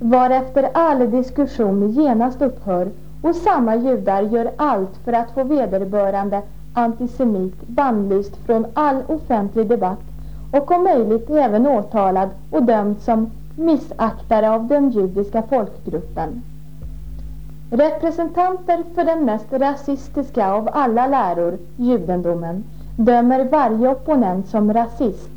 varefter all diskussion genast upphör och samma judar gör allt för att få vederbörande antisemit bannlyst från all offentlig debatt och om möjligt även åtalad och dömd som missaktare av den judiska folkgruppen. Representanter för den mest rasistiska av alla läror, judendomen, dömer varje opponent som rasist.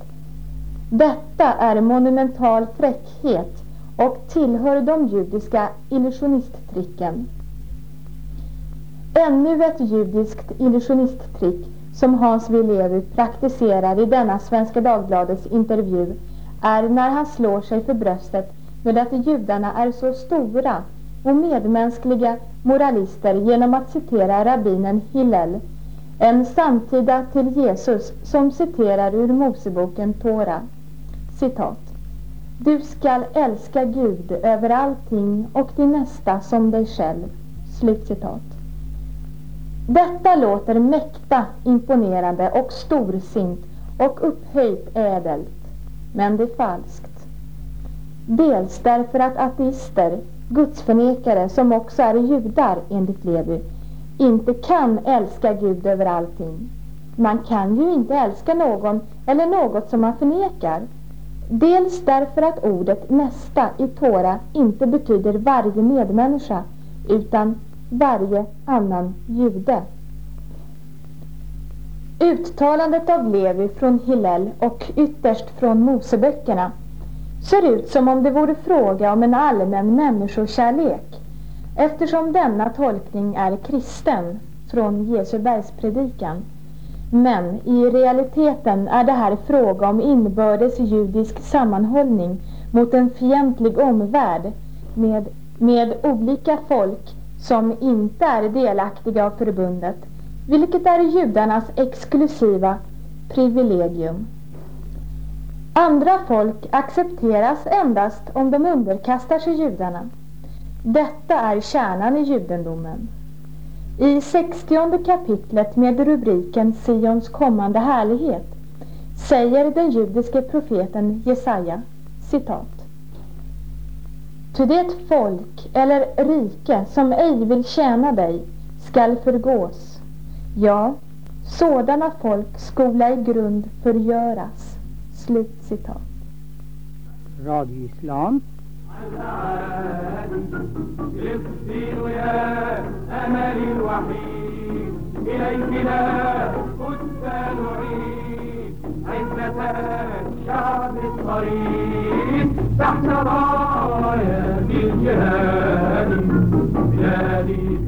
Detta är monumental fräckhet och tillhör de judiska illusionisttricken. Ännu ett judiskt illusionisttrick som Hans W. Praktiserar i denna Svenska Dagbladets intervju är när han slår sig för bröstet med att judarna är så stora och medmänskliga moralister genom att citera rabbinen Hillel en samtida till Jesus som citerar ur Moseboken Tora. Citat. Du skall älska Gud över allting och din nästa som dig själv. Slutcitat. Detta låter mäkta imponerande och storsint och upphöjt ädelt. Men det är falskt. Dels därför att ateister, gudsförnekare som också är judar enligt Levi, inte kan älska Gud över allting. Man kan ju inte älska någon eller något som man förnekar. Dels därför att ordet nästa i Tora inte betyder varje medmänniska utan varje annan jude. Uttalandet av Levi från Hillel och ytterst från Moseböckerna ser ut som om det vore fråga om en allmän människokärlek eftersom denna tolkning är kristen från Jesu bergspredikan. Men i realiteten är det här fråga om inbördes judisk sammanhållning mot en fientlig omvärld med, med olika folk som inte är delaktiga av förbundet, vilket är judarnas exklusiva privilegium. Andra folk accepteras endast om de underkastar sig judarna. Detta är kärnan i judendomen. I 60 kapitlet med rubriken Sions kommande härlighet säger den judiske profeten Jesaja citat Ty det folk eller rike som ej vill tjäna dig skall förgås Ja, sådana folk skola i grund förgöras. Slut citat. Radio Islam فلسطين يا أملي الوحيد إليك لا كنت نعيد عزة الشعب الصريح تحت راية الجهاد بلادي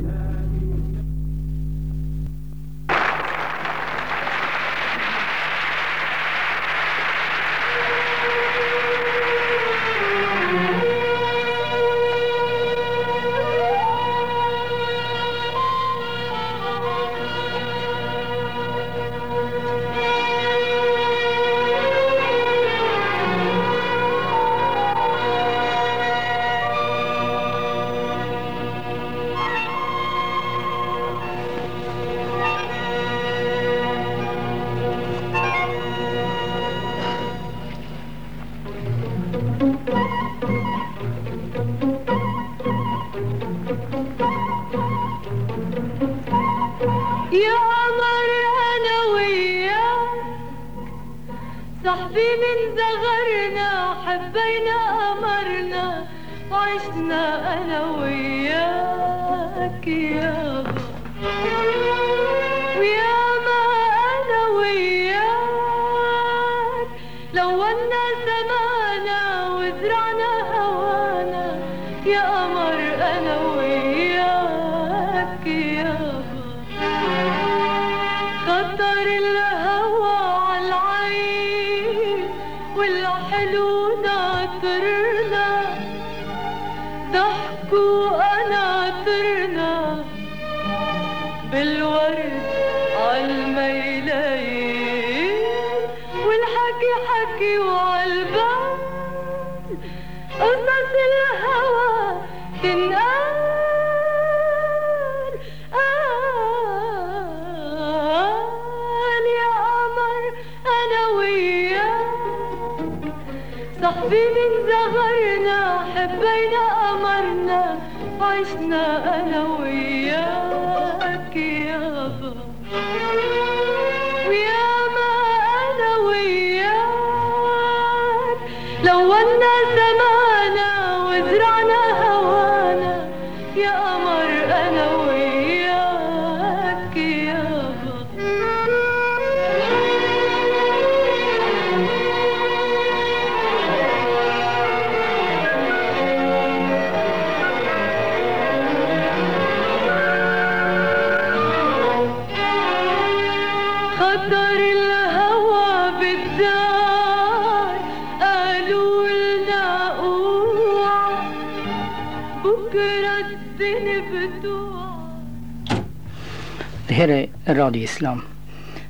Islam.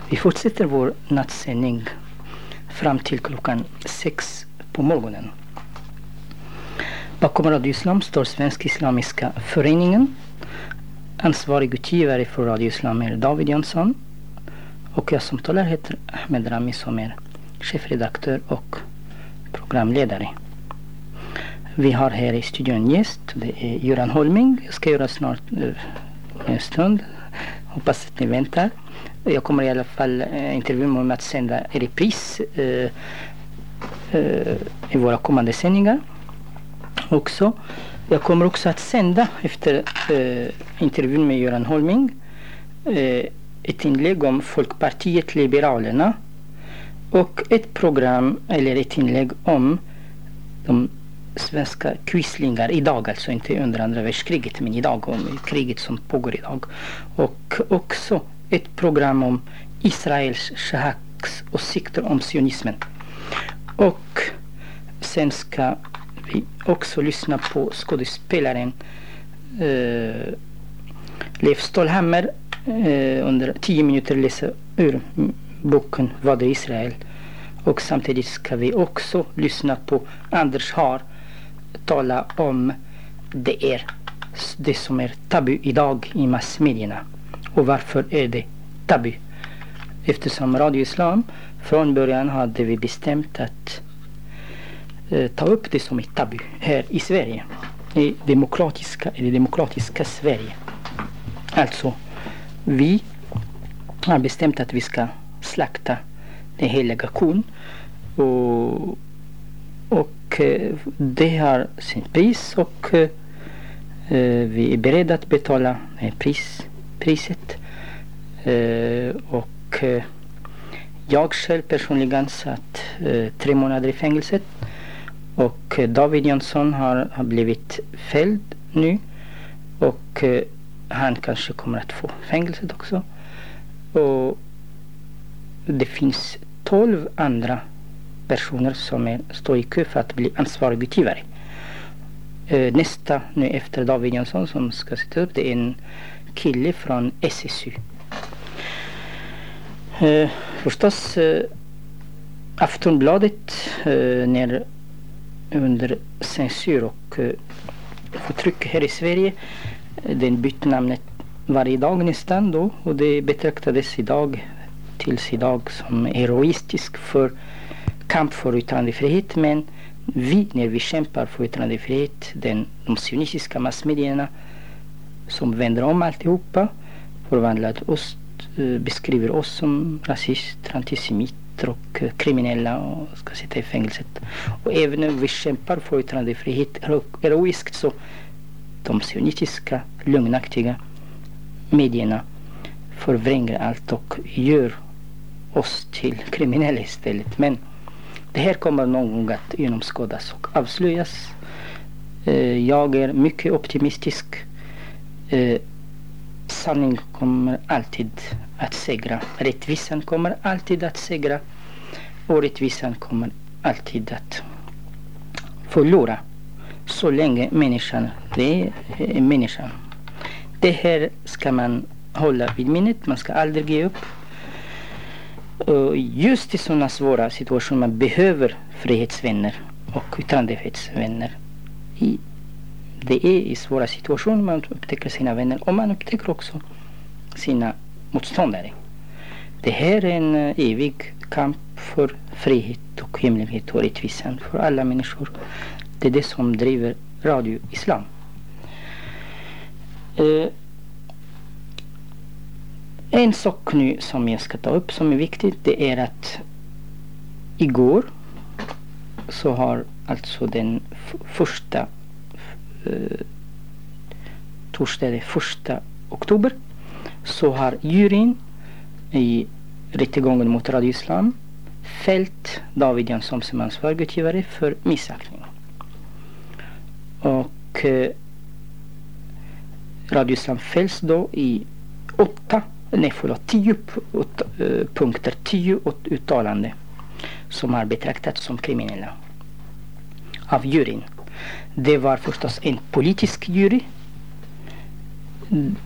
Vi fortsätter vår nattsändning fram till klockan sex på morgonen. Bakom Radio Islam står Svenska Islamiska Föreningen. Ansvarig utgivare för Radio Islam är David Jönsson. Och jag som talar heter Ahmed Rami som är chefredaktör och programledare. Vi har här i studion en gäst. Det är Göran Holming. Jag ska göra snart eh, en stund. Hoppas att ni väntar. Jag kommer i alla fall eh, intervjua mig med att sända i repris eh, eh, i våra kommande sändningar. Också. Jag kommer också att sända efter eh, intervjun med Göran Holming eh, ett inlägg om Folkpartiet Liberalerna och ett program eller ett inlägg om de svenska quislingar idag, alltså inte under andra världskriget men idag om kriget som pågår idag. Och också ett program om Israels Shahaks åsikter om sionismen. Och sen ska vi också lyssna på skådespelaren eh, Leif Stålhammer eh, under tio minuter läsa ur boken Vad är Israel? Och samtidigt ska vi också lyssna på Anders Har tala om det är det som är tabu idag i massmedierna. Och varför är det tabu? Eftersom Radio Islam från början hade vi bestämt att eh, ta upp det som är tabu här i Sverige. I, demokratiska, i det demokratiska Sverige. Alltså, vi har bestämt att vi ska slakta den heliga kon. Och, och eh, det har sitt pris och eh, vi är beredda att betala eh, pris, priset. Och jag själv personligen satt tre månader i fängelset. Och David Jönsson har, har blivit fälld nu. Och han kanske kommer att få fängelset också. Och det finns tolv andra personer som är, står i kö för att bli ansvarig utgivare. Eh, nästa nu efter David Jansson som ska sitta upp det är en kille från SSU. Eh, förstås eh, Aftonbladet när under censur och förtryck här i Sverige. Den bytte namnet varje dag nästan då och det betraktades idag tills idag som heroistisk för kamp för yttrandefrihet men vi när vi kämpar för yttrandefrihet, den, de sionistiska massmedierna som vänder om alltihopa förvandlar oss eh, beskriver oss som rasister, antisemiter och eh, kriminella och ska sitta i fängelset. Och även om vi kämpar för yttrandefrihet heroiskt så de sionistiska, lögnaktiga medierna förvränger allt och gör oss till kriminella istället. Men det här kommer någon gång att genomskådas och avslöjas. Eh, jag är mycket optimistisk eh, sanning kommer alltid att segra. Rättvisan kommer alltid att segra. Och rättvisan kommer alltid att förlora. Så länge människan, det är människan. Det här ska man hålla vid minnet. Man ska aldrig ge upp. Just i sådana svåra situationer man behöver frihetsvänner och yttrandefrihetsvänner. I det är i svåra situationer man upptäcker sina vänner och man upptäcker också sina motståndare. Det här är en eh, evig kamp för frihet och hemlighet och rättvisa för alla människor. Det är det som driver Radio Islam. Eh, en sak nu som jag ska ta upp som är viktigt det är att igår så har alltså den första eh, torsdag den första oktober så har juryn i rättegången mot Radio Islam fällt David Jansson som ansvarig utgivare för missaktning. Och eh, Radio Islam fälls då i åtta, nej förlåt, tio ut, eh, punkter, tio uttalanden som har betraktats som kriminella av juryn. Det var förstås en politisk jury.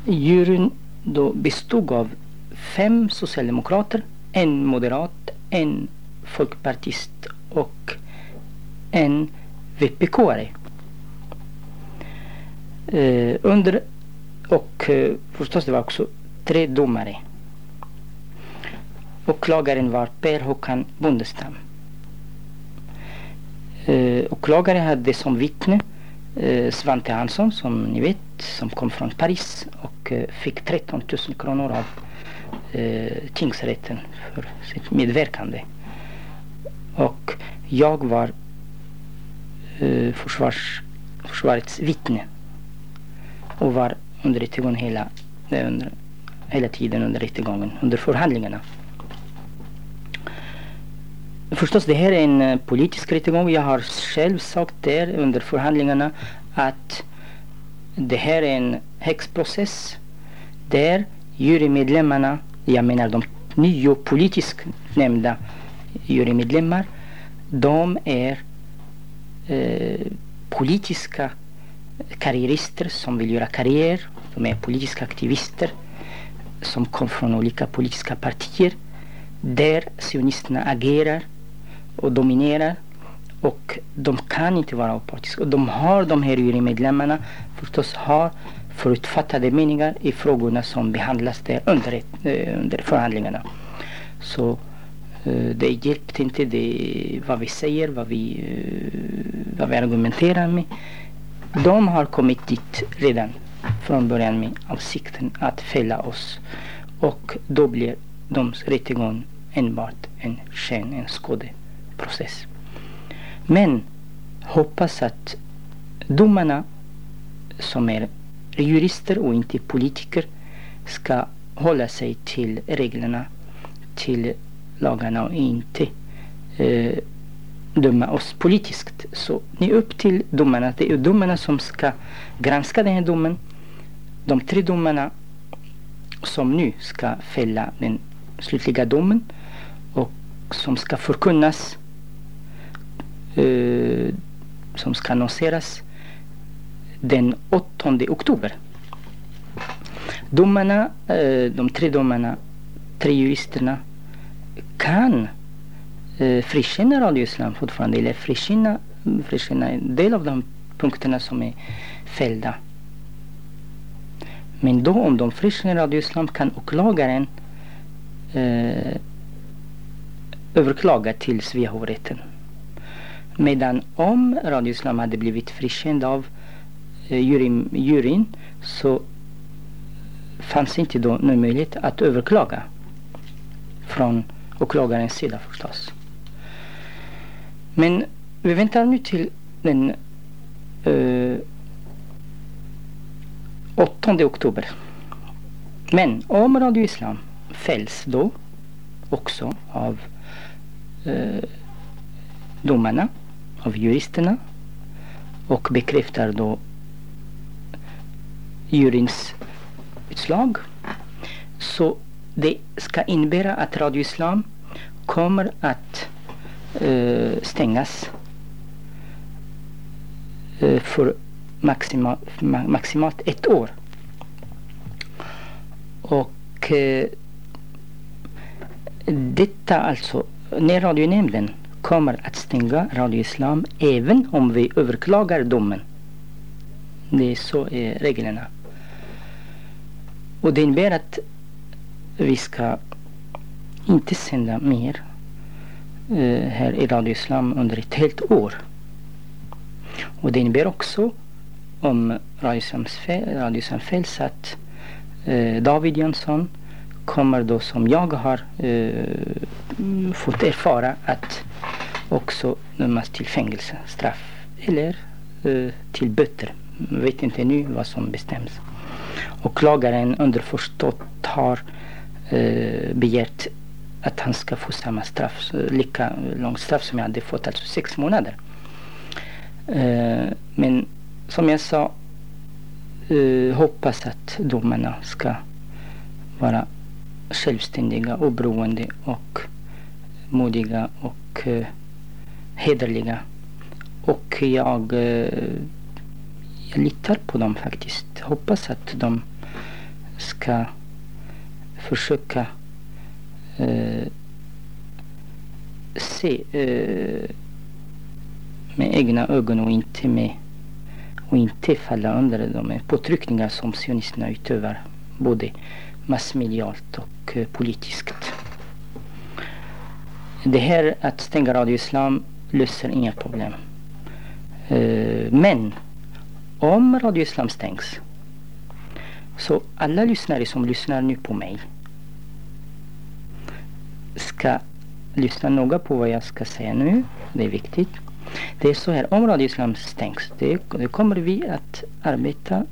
Juryn då bestod av fem socialdemokrater, en moderat, en folkpartist och en VPK-are. Eh, under, och eh, förstås det var också tre domare. Åklagaren var Per Håkan Bondestam. Eh, åklagaren hade som vittne eh, Svante Hansson som ni vet som kom från Paris och eh, fick 13 000 kronor av eh, tingsrätten för sitt medverkande. Och jag var eh, försvars, försvarets vittne och var under rättegången hela, under, hela tiden under rättegången, under förhandlingarna. Förstås, det här är en eh, politisk rättegång. Jag har själv sagt där under förhandlingarna att det här är en häxprocess där jurymedlemmarna, jag menar de nio politiskt nämnda jurymedlemmar, de är eh, politiska karriärister som vill göra karriär. De är politiska aktivister som kom från olika politiska partier där sionisterna agerar och dominerar och de kan inte vara opartiska. Och de har, de här jurymedlemmarna, förstås har förutfattade meningar i frågorna som behandlas där under, eh, under förhandlingarna. Så eh, det hjälpte inte det, vad vi säger, vad vi, eh, vad vi argumenterar med. De har kommit dit redan från början med avsikten att fälla oss. Och då blir doms rättegång enbart en sken, en skådeprocess. Men hoppas att domarna som är jurister och inte politiker ska hålla sig till reglerna, till lagarna och inte eh, döma oss politiskt. Så det är upp till domarna. Det är domarna som ska granska den här domen. De tre domarna som nu ska fälla den slutliga domen och som ska förkunnas, eh, som ska annonseras den 8 oktober. Domarna, eh, de tre domarna, tre juristerna kan eh, frikänna Radio Islam fortfarande eller frikänna, frikänna en del av de punkterna som är fällda. Men då om de frikänner Radio Islam kan åklagaren eh, överklaga till Svea hovrätten. Medan om Radio Islam hade blivit frikänd av eh, juryn, juryn så fanns inte då någon möjlighet att överklaga från åklagarens sida förstås. Men vi väntar nu till den eh, 8 oktober. Men om Radio Islam fälls då också av eh, domarna, av juristerna och bekräftar då juryns utslag. Så det ska innebära att Radio Islam kommer att eh, stängas eh, för maxima, maximalt ett år. Och eh, detta alltså, när radionämnden kommer att stänga Radio Islam även om vi överklagar domen. Det är så är reglerna. Och det innebär att vi ska inte sända mer eh, här i Radio Islam under ett helt år. Och det innebär också om Radio fälls att eh, David Jönsson kommer då som jag har eh, fått erfara att också dömas till fängelsestraff eller eh, till böter. Jag vet inte nu vad som bestäms. Åklagaren underförstått har eh, begärt att han ska få samma straff, lika långt straff som jag hade fått, alltså sex månader. Eh, men som jag sa, eh, hoppas att domarna ska vara självständiga, oberoende och modiga och eh, hederliga. Och jag, eh, jag litar på dem faktiskt. Hoppas att de ska försöka eh, se eh, med egna ögon och inte med och inte falla under de påtryckningar som sionisterna utövar både massmedialt och eh, politiskt. Det här att stänga Radio Islam löser inga problem. Eh, men om Radio Islam stängs så alla lyssnare som lyssnar nu på mig ska lyssna noga på vad jag ska säga nu. Det är viktigt. Det är så här, om Radio Islam stängs, det, det kommer vi att arbeta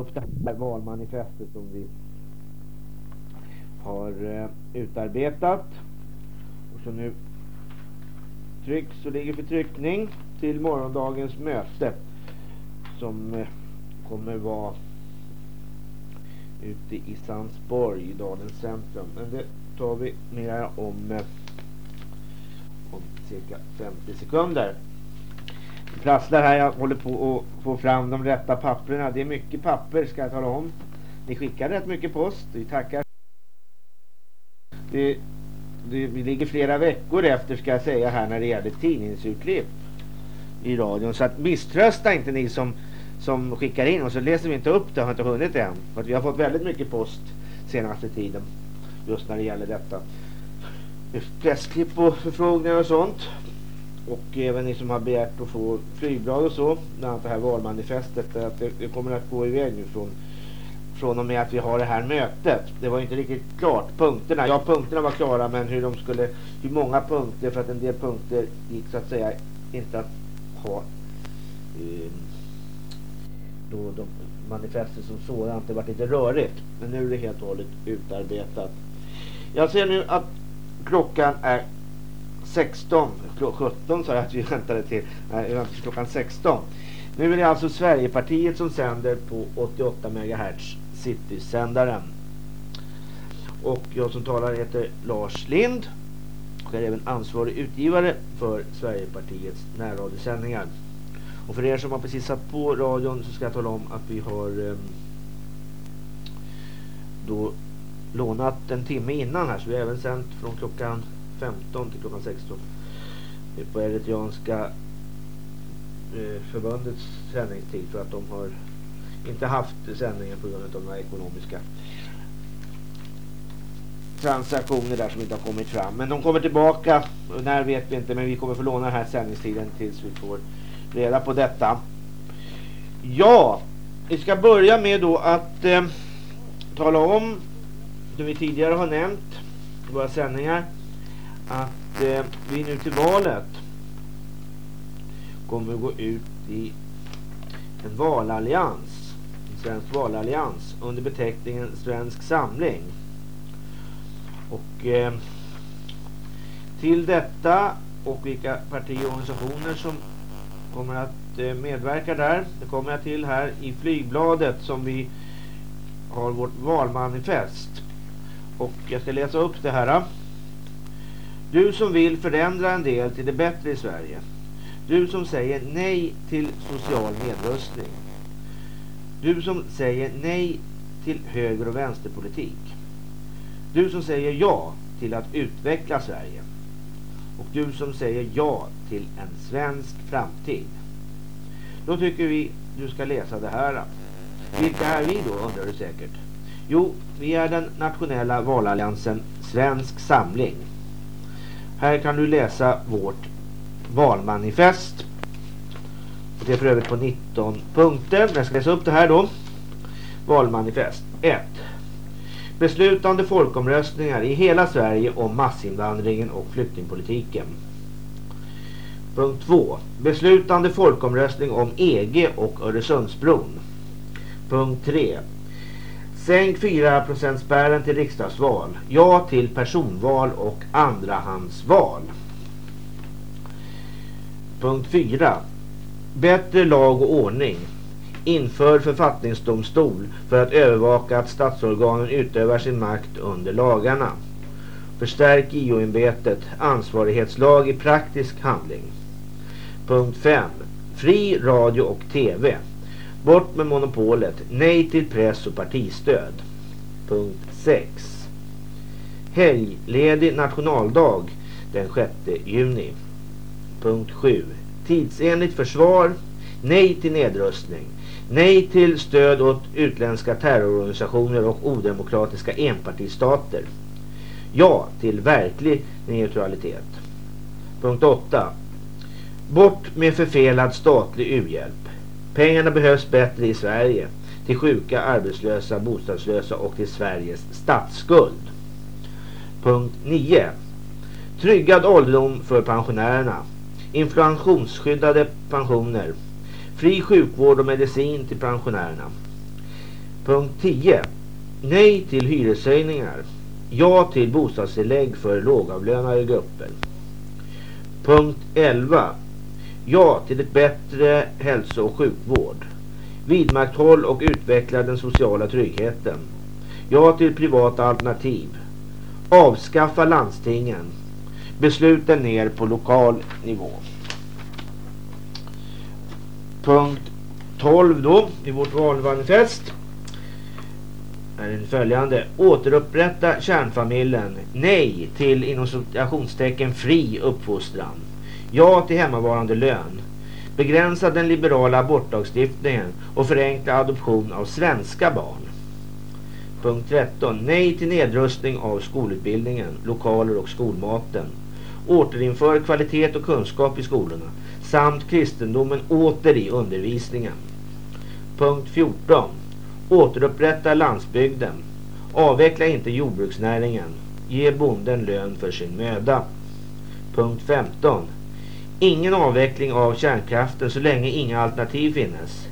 upp det här valmanifestet som vi har eh, utarbetat och som nu trycks och ligger för tryckning till morgondagens möte som eh, kommer vara ute i Sandsborg i Dalens centrum. Men det tar vi mer om, eh, om cirka 50 sekunder. Det prasslar här, jag håller på att få fram de rätta papperna. Det är mycket papper ska jag tala om. Ni skickar rätt mycket post, vi tackar. Det, det, vi ligger flera veckor efter ska jag säga här när det gäller tidningsutklipp i radion. Så att misströsta inte ni som, som skickar in och så läser vi inte upp det, har inte hunnit än. För att vi har fått väldigt mycket post senaste tiden just när det gäller detta. Pressklipp och förfrågningar och sånt. Och även ni som har begärt att få flygblad och så. Bland annat det här valmanifestet. Att det, det kommer att gå iväg nu från, från och med att vi har det här mötet. Det var inte riktigt klart. Punkterna, ja punkterna var klara men hur de skulle, hur många punkter för att en del punkter gick så att säga inte att ha eh, då de manifestet som sådant. Det var lite rörigt. Men nu är det helt och hållet utarbetat. Jag ser nu att klockan är 16, 17 sa jag att vi väntade till, nej, vi väntade till klockan 16. Nu är det alltså Sverigepartiet som sänder på 88 MHz Citysändaren. Och jag som talar heter Lars Lind och är även ansvarig utgivare för Sverigepartiets närradiosändningar. Och för er som har precis satt på radion så ska jag tala om att vi har eh, då lånat en timme innan här så vi har även sänt från klockan 15 till klockan 16 på Eritreanska eh, förbundets sändningstid för att de har inte haft sändningen på grund av några ekonomiska transaktioner där som inte har kommit fram. Men de kommer tillbaka, när vet vi inte, men vi kommer få låna den här sändningstiden tills vi får reda på detta. Ja, vi ska börja med då att eh, tala om, som vi tidigare har nämnt i våra sändningar, att eh, vi nu till valet kommer att gå ut i en valallians, en svensk valallians under beteckningen Svensk Samling. Och eh, till detta och vilka partier och organisationer som kommer att eh, medverka där. Det kommer jag till här i flygbladet som vi har vårt valmanifest. Och jag ska läsa upp det här. Du som vill förändra en del till det bättre i Sverige. Du som säger nej till social nedrustning. Du som säger nej till höger- och vänsterpolitik. Du som säger ja till att utveckla Sverige. Och du som säger ja till en svensk framtid. Då tycker vi du ska läsa det här. Vilka är vi då undrar du säkert. Jo, vi är den nationella valalliansen Svensk Samling. Här kan du läsa vårt valmanifest. Det är för övrigt på 19 punkter. Jag ska läsa upp det här då. Valmanifest 1. Beslutande folkomröstningar i hela Sverige om massinvandringen och flyktingpolitiken. Punkt 2. Beslutande folkomröstning om EG och Öresundsbron. Punkt 3. Sänk 4% spärren till riksdagsval. Ja till personval och andrahandsval. Punkt 4. Bättre lag och ordning. Inför författningsdomstol för att övervaka att statsorganen utövar sin makt under lagarna. Förstärk JO-ämbetet. Ansvarighetslag i praktisk handling. Punkt 5. Fri radio och tv. Bort med monopolet. Nej till press och partistöd. Punkt 6. Helgledig nationaldag den 6 juni. Punkt 7. Tidsenligt försvar. Nej till nedrustning. Nej till stöd åt utländska terrororganisationer och odemokratiska enpartistater. Ja till verklig neutralitet. Punkt 8. Bort med förfelad statlig u-hjälp. Pengarna behövs bättre i Sverige. Till sjuka, arbetslösa, bostadslösa och till Sveriges statsskuld. Punkt 9. Tryggad ålderdom för pensionärerna. Inflationsskyddade pensioner. Fri sjukvård och medicin till pensionärerna. Punkt 10. Nej till hyreshöjningar. Ja till bostadstillägg för lågavlönade grupper. Punkt 11. Ja till ett bättre hälso- och sjukvård. Vidmakthåll och utveckla den sociala tryggheten. Ja till privata alternativ. Avskaffa landstingen. Besluten ner på lokal nivå. Punkt 12 då i vårt valmanifest är den följande. Återupprätta kärnfamiljen. Nej till inom citationstecken fri uppfostran. Ja till hemmavarande lön. Begränsa den liberala abortlagstiftningen och förenkla adoption av svenska barn. Punkt 13. Nej till nedrustning av skolutbildningen, lokaler och skolmaten. Återinför kvalitet och kunskap i skolorna samt kristendomen åter i undervisningen. Punkt 14. Återupprätta landsbygden. Avveckla inte jordbruksnäringen. Ge bonden lön för sin möda. Punkt 15. Ingen avveckling av kärnkraften så länge inga alternativ finnes.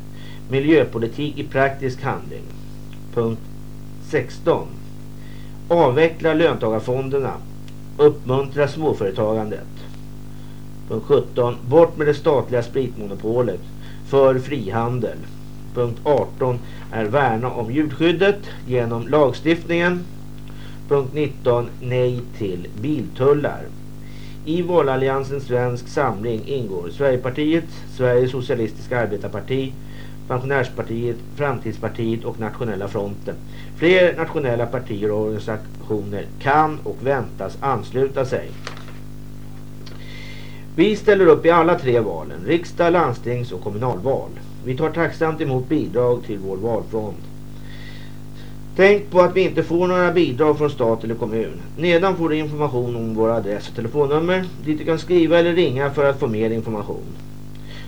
Miljöpolitik i praktisk handling. Punkt 16. Avveckla löntagarfonderna. Uppmuntra småföretagandet. Punkt 17. Bort med det statliga spritmonopolet. För frihandel. Punkt 18 är värna om djurskyddet genom lagstiftningen. Punkt 19. Nej till biltullar. I valalliansen Svensk Samling ingår Sverigepartiet, Sveriges Socialistiska Arbetarparti, Pensionärspartiet, Framtidspartiet och Nationella Fronten. Fler nationella partier och organisationer kan och väntas ansluta sig. Vi ställer upp i alla tre valen, riksdag, landstings och kommunalval. Vi tar tacksamt emot bidrag till vår valfront. Tänk på att vi inte får några bidrag från stat eller kommun. Nedan får du information om vår adress och telefonnummer dit du kan skriva eller ringa för att få mer information.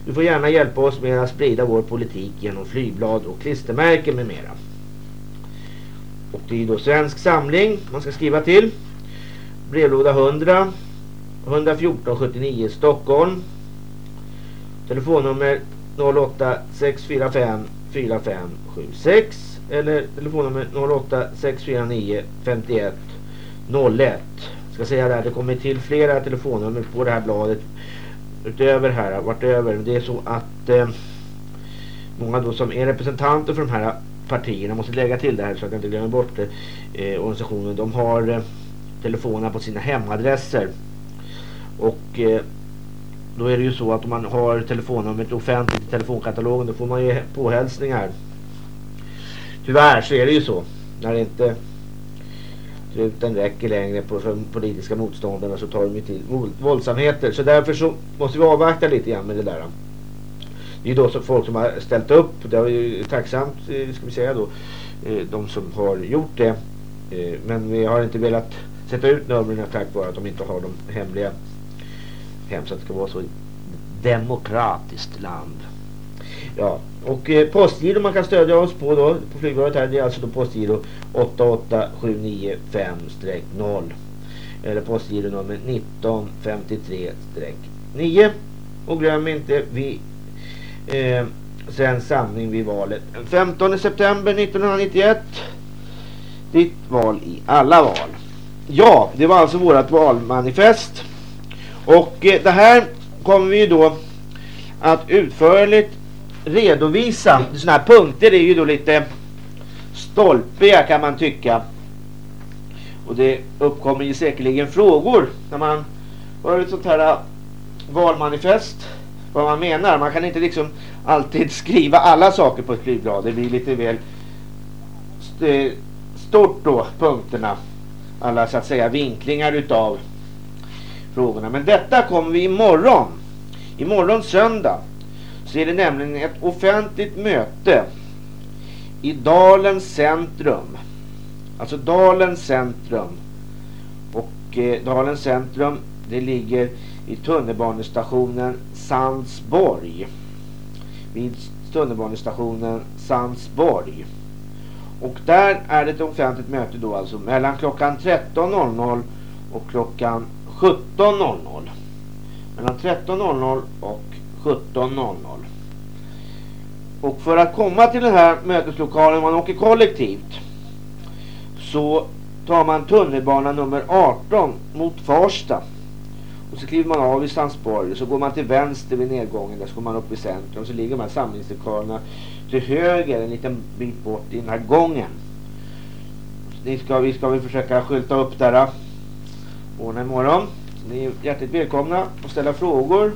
Du får gärna hjälpa oss med att sprida vår politik genom flygblad och klistermärken med mera. Och det är då Svensk Samling man ska skriva till. Brevlåda 100 114 79 Stockholm. Telefonnummer 08 645 4576 eller telefonnummer 08 649 51 01. Ska säga det här, det kommer till flera telefonnummer på det här bladet utöver här, vartöver. Det är så att eh, många då som är representanter för de här partierna, måste lägga till det här så att jag inte glömmer bort det, eh, organisationen, de har eh, telefonerna på sina hemadresser. Och eh, då är det ju så att om man har telefonnumret offentligt i telefonkatalogen då får man ju påhälsningar. Tyvärr så är det ju så. När det inte truten räcker längre på de politiska motståndarna så tar de ju till våldsamheter. Så därför så måste vi avvakta lite grann med det där. Det är ju då så folk som har ställt upp. Det är ju tacksamt eh, ska vi säga då. Eh, de som har gjort det. Eh, men vi har inte velat sätta ut numren tack vare att de inte har de hemliga Hemskt att det ska vara så demokratiskt land. Ja, och eh, postgiro man kan stödja oss på då på flygbolaget här det är alltså då postgiro 88795-0 eller postgiro nummer 1953-9 och glöm inte vi eh, sen samling vid valet den 15 september 1991 ditt val i alla val. Ja, det var alltså vårat valmanifest. Och eh, det här kommer vi ju då att utförligt redovisa. Sådana här punkter är ju då lite stolpiga kan man tycka. Och det uppkommer ju säkerligen frågor när man har ett sånt här äh, valmanifest. Vad man menar. Man kan inte liksom alltid skriva alla saker på ett flygblad. Det blir lite väl st eh, stort då, punkterna. Alla så att säga vinklingar utav frågorna. Men detta kommer vi imorgon. Imorgon söndag så är det nämligen ett offentligt möte i Dalens centrum. Alltså Dalens centrum. Och eh, Dalens centrum det ligger i tunnelbanestationen Sandsborg. Vid tunnelbanestationen Sandsborg. Och där är det ett offentligt möte då alltså mellan klockan 13.00 och klockan 17.00. Mellan 13.00 och 17.00. Och för att komma till den här möteslokalen man åker kollektivt så tar man tunnelbana nummer 18 mot Farsta. Och så kliver man av i Sandsborg och så går man till vänster vid nedgången. Där så går man upp i centrum. Och så ligger de här samlingslokalerna till höger en liten bit bort i den här gången. Ni ska, vi ska väl försöka skylta upp där. Ordna imorgon. Ni är hjärtligt välkomna att ställa frågor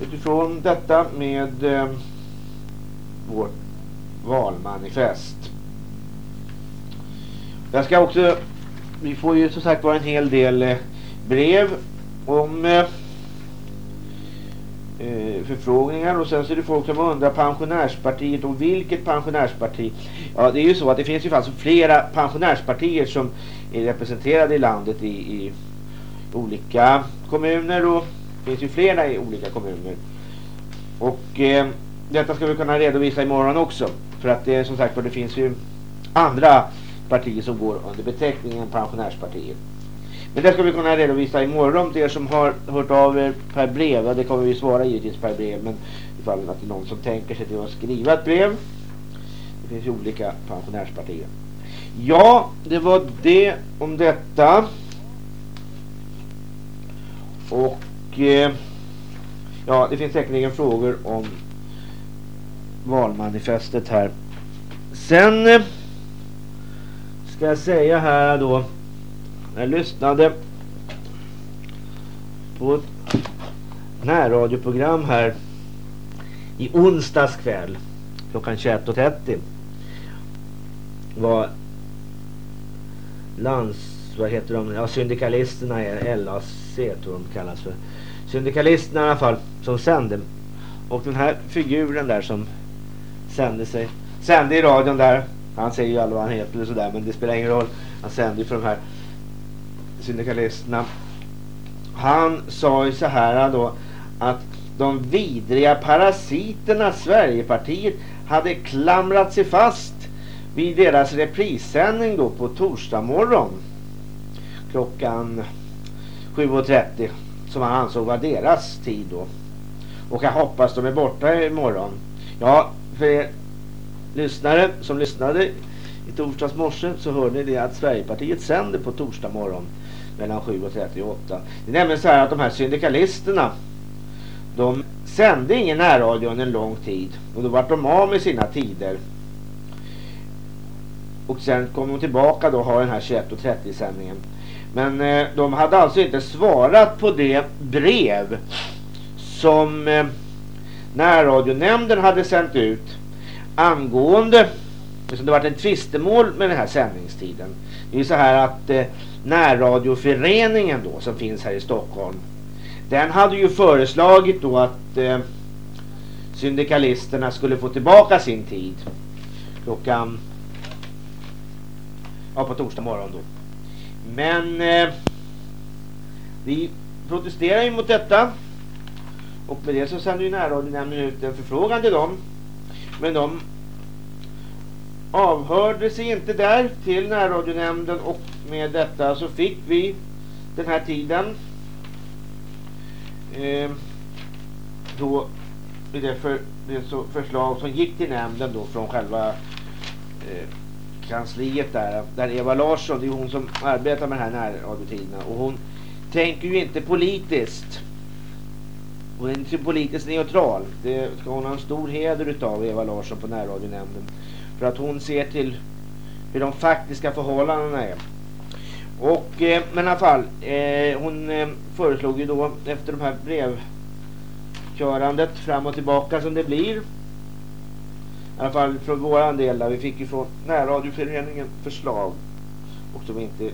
utifrån detta med eh, vårt valmanifest. Jag ska också, vi får ju som sagt vara en hel del eh, brev om eh, eh, förfrågningar och sen så är det folk som undrar pensionärspartiet och vilket pensionärsparti. Ja det är ju så att det finns ju faktiskt flera pensionärspartier som är representerade i landet i, i olika kommuner och finns ju flera i olika kommuner. Och eh, detta ska vi kunna redovisa imorgon också. För att det som sagt det finns ju andra partier som går under beteckningen pensionärspartiet. Men det ska vi kunna redovisa imorgon till er som har hört av er per brev. Ja, det kommer vi svara givetvis per brev. Men ifall att det är någon som tänker sig till att skriva ett brev. Det finns ju olika pensionärspartier. Ja, det var det om detta. Och eh, ja, det finns säkerligen frågor om valmanifestet här. Sen eh, ska jag säga här då. Jag lyssnade på ett närradioprogram här i onsdags kväll klockan 21.30 var lands, vad heter de, ja syndikalisterna är LAC tror de kallas för syndikalisterna i alla fall som sände. Och den här figuren där som sände sig sände i radion där han säger ju aldrig vad han heter eller sådär men det spelar ingen roll. Han sände ju för de här syndikalisterna. Han sa ju så här då att de vidriga parasiterna Sverigepartiet hade klamrat sig fast vid deras reprissändning då på torsdag morgon klockan 7.30 som han ansåg var deras tid då. Och jag hoppas de är borta imorgon. Ja, för er lyssnare som lyssnade i torsdags morse så hörde ni det att Sverigepartiet sänder på torsdag morgon mellan 7 och 38. Det är nämligen så här att de här syndikalisterna de sände ingen närradio under en lång tid och då var de av med sina tider. Och sen kom de tillbaka då och har den här 21 och 30 sändningen. Men eh, de hade alltså inte svarat på det brev som eh, närradionämnden hade sänt ut angående Eftersom det varit en tvistemål med den här sändningstiden. Det är så här att eh, närradioföreningen då som finns här i Stockholm. Den hade ju föreslagit då att eh, syndikalisterna skulle få tillbaka sin tid. Klockan ja, på torsdag morgon då. Men eh, vi protesterar ju mot detta. Och med det så sänder ju närradionämnden ut en förfrågan till dem. Men de avhörde sig inte där till närradionämnden och med detta så fick vi den här tiden eh, då det, för, det så förslag som gick till nämnden då från själva eh, kansliet där där Eva Larsson, det är hon som arbetar med de här närradiotiderna och hon tänker ju inte politiskt hon är inte politiskt neutral det ska hon ha en stor heder utav Eva Larsson på närradionämnden för att hon ser till hur de faktiska förhållandena är. Och eh, men i alla fall, eh, hon eh, föreslog ju då efter de här brevkörandet fram och tillbaka som det blir. I alla fall från våran del där vi fick ju från närradioföreningen förslag och som vi inte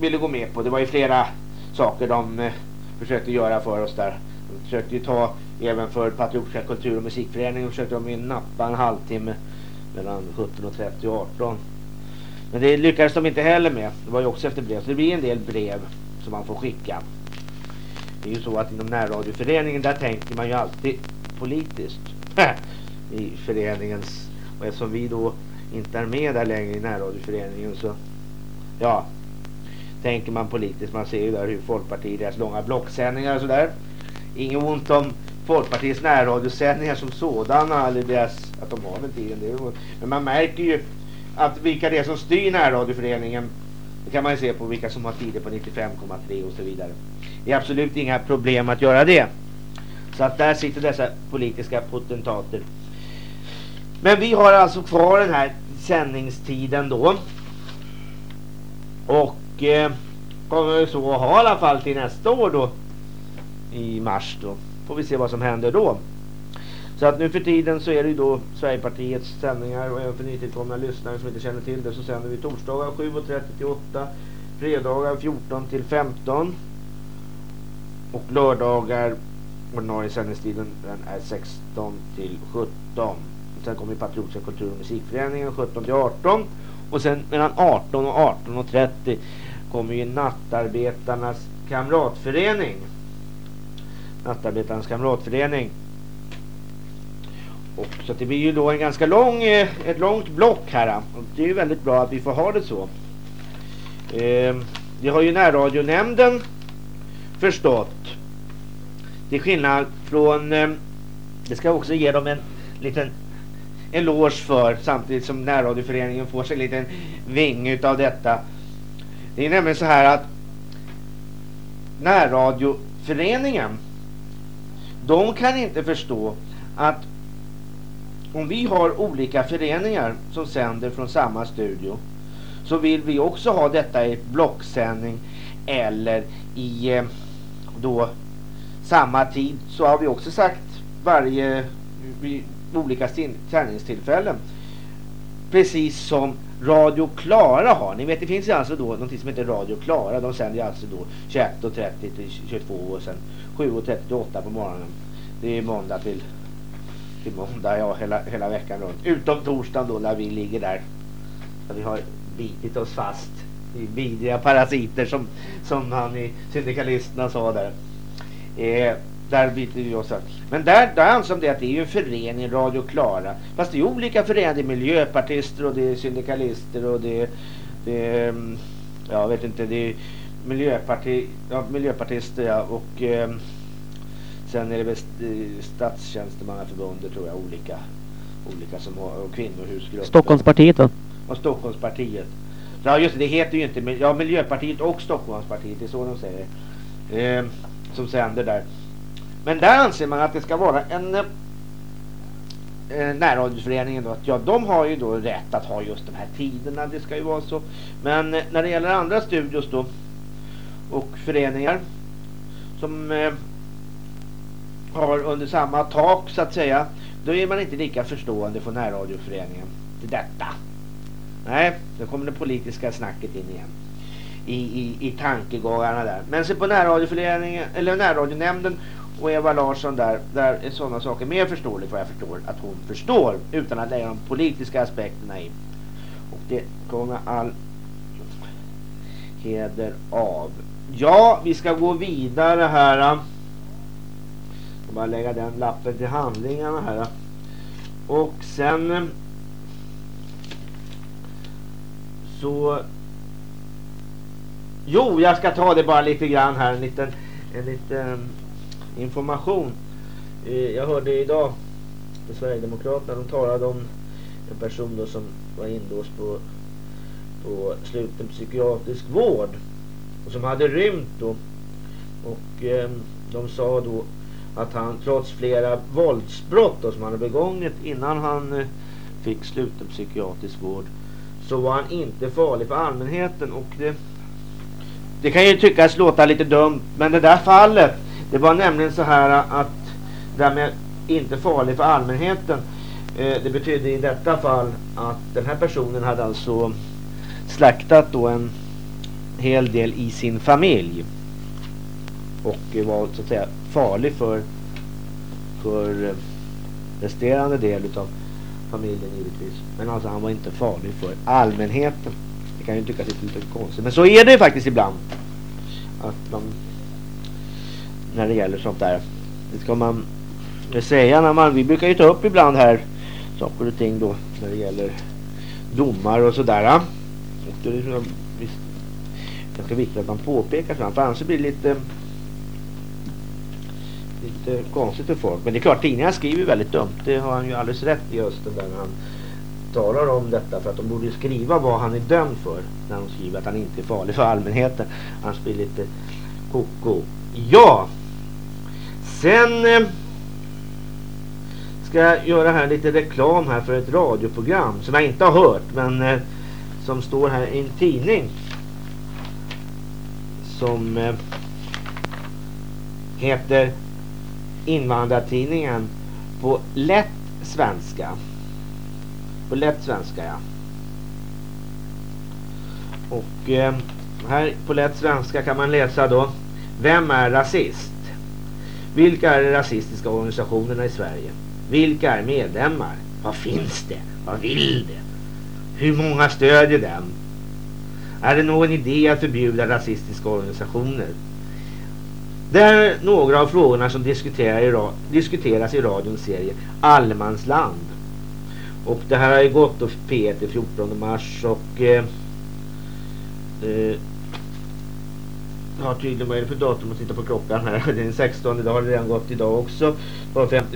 ville gå med på. Det var ju flera saker de eh, försökte göra för oss där. De försökte ju ta även för Patriotiska kultur- och musikföreningen försökte de ju nappa en halvtimme mellan 17.30 och 18. Men det lyckades de inte heller med. Det var ju också efter brev. Så det blir en del brev som man får skicka. Det är ju så att inom närradioföreningen där tänker man ju alltid politiskt. I föreningens... Och eftersom vi då inte är med där längre i närradioföreningen så... Ja. Tänker man politiskt. Man ser ju där hur Folkpartiet, deras långa blocksändningar och sådär. Inget ont om Folkpartiets närradiosändningar som sådana eller deras, att de har den tiden. Det är, men man märker ju att vilka det är som styr närradioföreningen det kan man ju se på vilka som har tider på 95,3 och så vidare. Det är absolut inga problem att göra det. Så att där sitter dessa politiska potentater. Men vi har alltså kvar den här sändningstiden då. Och eh, kommer så att ha i alla fall till nästa år då. I mars då. Får vi se vad som händer då. Så att nu för tiden så är det ju då Sverigepartiets sändningar och även för nytillkomna lyssnare som inte känner till det så sänder vi torsdagar 7.30 till 8, fredagar 14 till 15 och lördagar ordinarie sändningstiden den är 16 till 17. Sen kommer Patriotiska kultur- och musikföreningen 17 till 18 och sen mellan 18 och 18.30 kommer ju Nattarbetarnas kamratförening. Nattarbetarnas kamratförening och så det blir ju då en ganska lång, eh, ett långt block här. Och det är ju väldigt bra att vi får ha det så. Eh, det har ju närradionämnden förstått. Till skillnad från, eh, det ska också ge dem en liten eloge för samtidigt som närradioföreningen får sig en liten ving utav detta. Det är nämligen så här att närradioföreningen de kan inte förstå att om vi har olika föreningar som sänder från samma studio så vill vi också ha detta i blocksändning eller i eh, då samma tid så har vi också sagt varje vi, olika sändningstillfällen precis som Radio Klara har. Ni vet det finns ju alltså då något som heter Radio Klara. De sänder alltså då 21.30 till 22 och sen 7.30 till 8 på morgonen. Det är måndag till till måndag, ja hela, hela veckan runt. Utom torsdagen då när vi ligger där. Där vi har bitit oss fast i vidriga parasiter som, som han i syndikalisterna sa där. Eh, där biter vi oss. Men där, där anser de det att det är ju en förening, Radio Klara. Fast det är olika föreningar. Det är miljöpartister och det är syndikalister och det är, det är mm, jag vet inte, det är miljöparti, ja, miljöpartister ja, och eh, Sen är det väl statstjänstemannaförbundet tror jag, olika, olika som har, och kvinnohusgrupper. Stockholmspartiet då? Och Stockholmspartiet. Ja just det, det heter ju inte, ja Miljöpartiet och Stockholmspartiet, det är så de säger. Eh, som sänder där. Men där anser man att det ska vara en eh, eh närradioföreningen då, att ja de har ju då rätt att ha just de här tiderna, det ska ju vara så. Men eh, när det gäller andra studios då och föreningar som eh, har under samma tak så att säga. Då är man inte lika förstående från närradioföreningen till detta. Nej, då kommer det politiska snacket in igen. I, i, i tankegångarna där. Men se på närradioföreningen, eller närradionämnden och Eva Larsson där, där är sådana saker mer förståeligt vad jag förstår att hon förstår utan att lägga de politiska aspekterna i. Och det kommer all heder av. Ja, vi ska gå vidare här ska bara lägga den lappen till handlingarna här. Och sen eh, så Jo, jag ska ta det bara lite grann här en liten en liten information. Eh, jag hörde idag på Sverigedemokraterna de talade om en person då som var inlåst på på sluten psykiatrisk vård och som hade rymt då och eh, de sa då att han trots flera våldsbrott då, som han hade begånget innan han eh, fick sluten psykiatrisk vård så var han inte farlig för allmänheten och det, det kan ju tyckas låta lite dumt men det där fallet det var nämligen så här att det här med inte farlig för allmänheten eh, det betydde i detta fall att den här personen hade alltså slaktat då en hel del i sin familj och var så att säga farlig för för resterande del utav familjen givetvis. Men alltså han var inte farlig för allmänheten. Det kan ju tyckas lite, lite konstigt. Men så är det ju faktiskt ibland. Att man när det gäller sånt där. Det ska man säga när man, vi brukar ju ta upp ibland här saker och ting då när det gäller domar och sådär. Och det är ganska viktigt att man påpekar sådant för annars blir det lite lite konstigt för folk. Men det är klart, tidningarna skriver väldigt dumt. Det har han ju alldeles rätt i Östen där när han talar om detta. För att de borde skriva vad han är dömd för. När de skriver att han inte är farlig för allmänheten. Annars blir det lite koko. Ja! Sen eh, ska jag göra här lite reklam här för ett radioprogram som jag inte har hört. Men eh, som står här i en tidning. Som eh, heter Invandrartidningen på lätt svenska. På lätt svenska ja. Och eh, här på lätt svenska kan man läsa då Vem är rasist? Vilka är de rasistiska organisationerna i Sverige? Vilka är medlemmar? Vad finns det? Vad vill det? Hur många stödjer dem? Är det någon idé att förbjuda rasistiska organisationer? Det är några av frågorna som diskuteras i radions serie Allemansland. Och det här har ju gått då P1 den 14 mars och eh, eh, Ja tydligen vad är det för datum att titta på klockan här. Det är den 16 det har det redan gått idag också.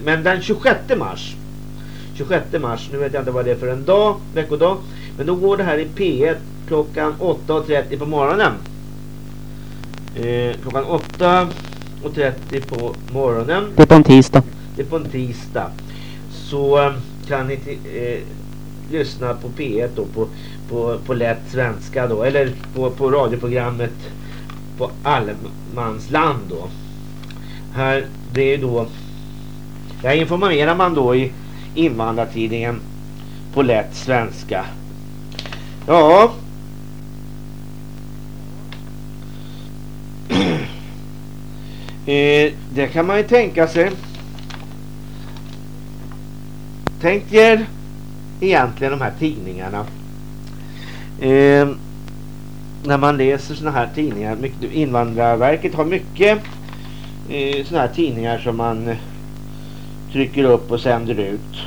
Men den 26 mars. 26 mars, nu vet jag inte vad det är för en dag, veckodag. Men då går det här i P1 klockan 8.30 på morgonen. Eh, klockan 8.30 på morgonen. Det är på en tisdag. Det är på en tisdag. Så eh, kan ni eh, lyssna på P1 då på, på, på lätt svenska då. Eller på, på radioprogrammet på allemansland då. Här, det är då... Där informerar man då i invandrartidningen på lätt svenska. Ja. eh, det kan man ju tänka sig. Tänk er egentligen de här tidningarna. Eh, när man läser såna här tidningar. Mycket, Invandrarverket har mycket eh, såna här tidningar som man eh, trycker upp och sänder ut.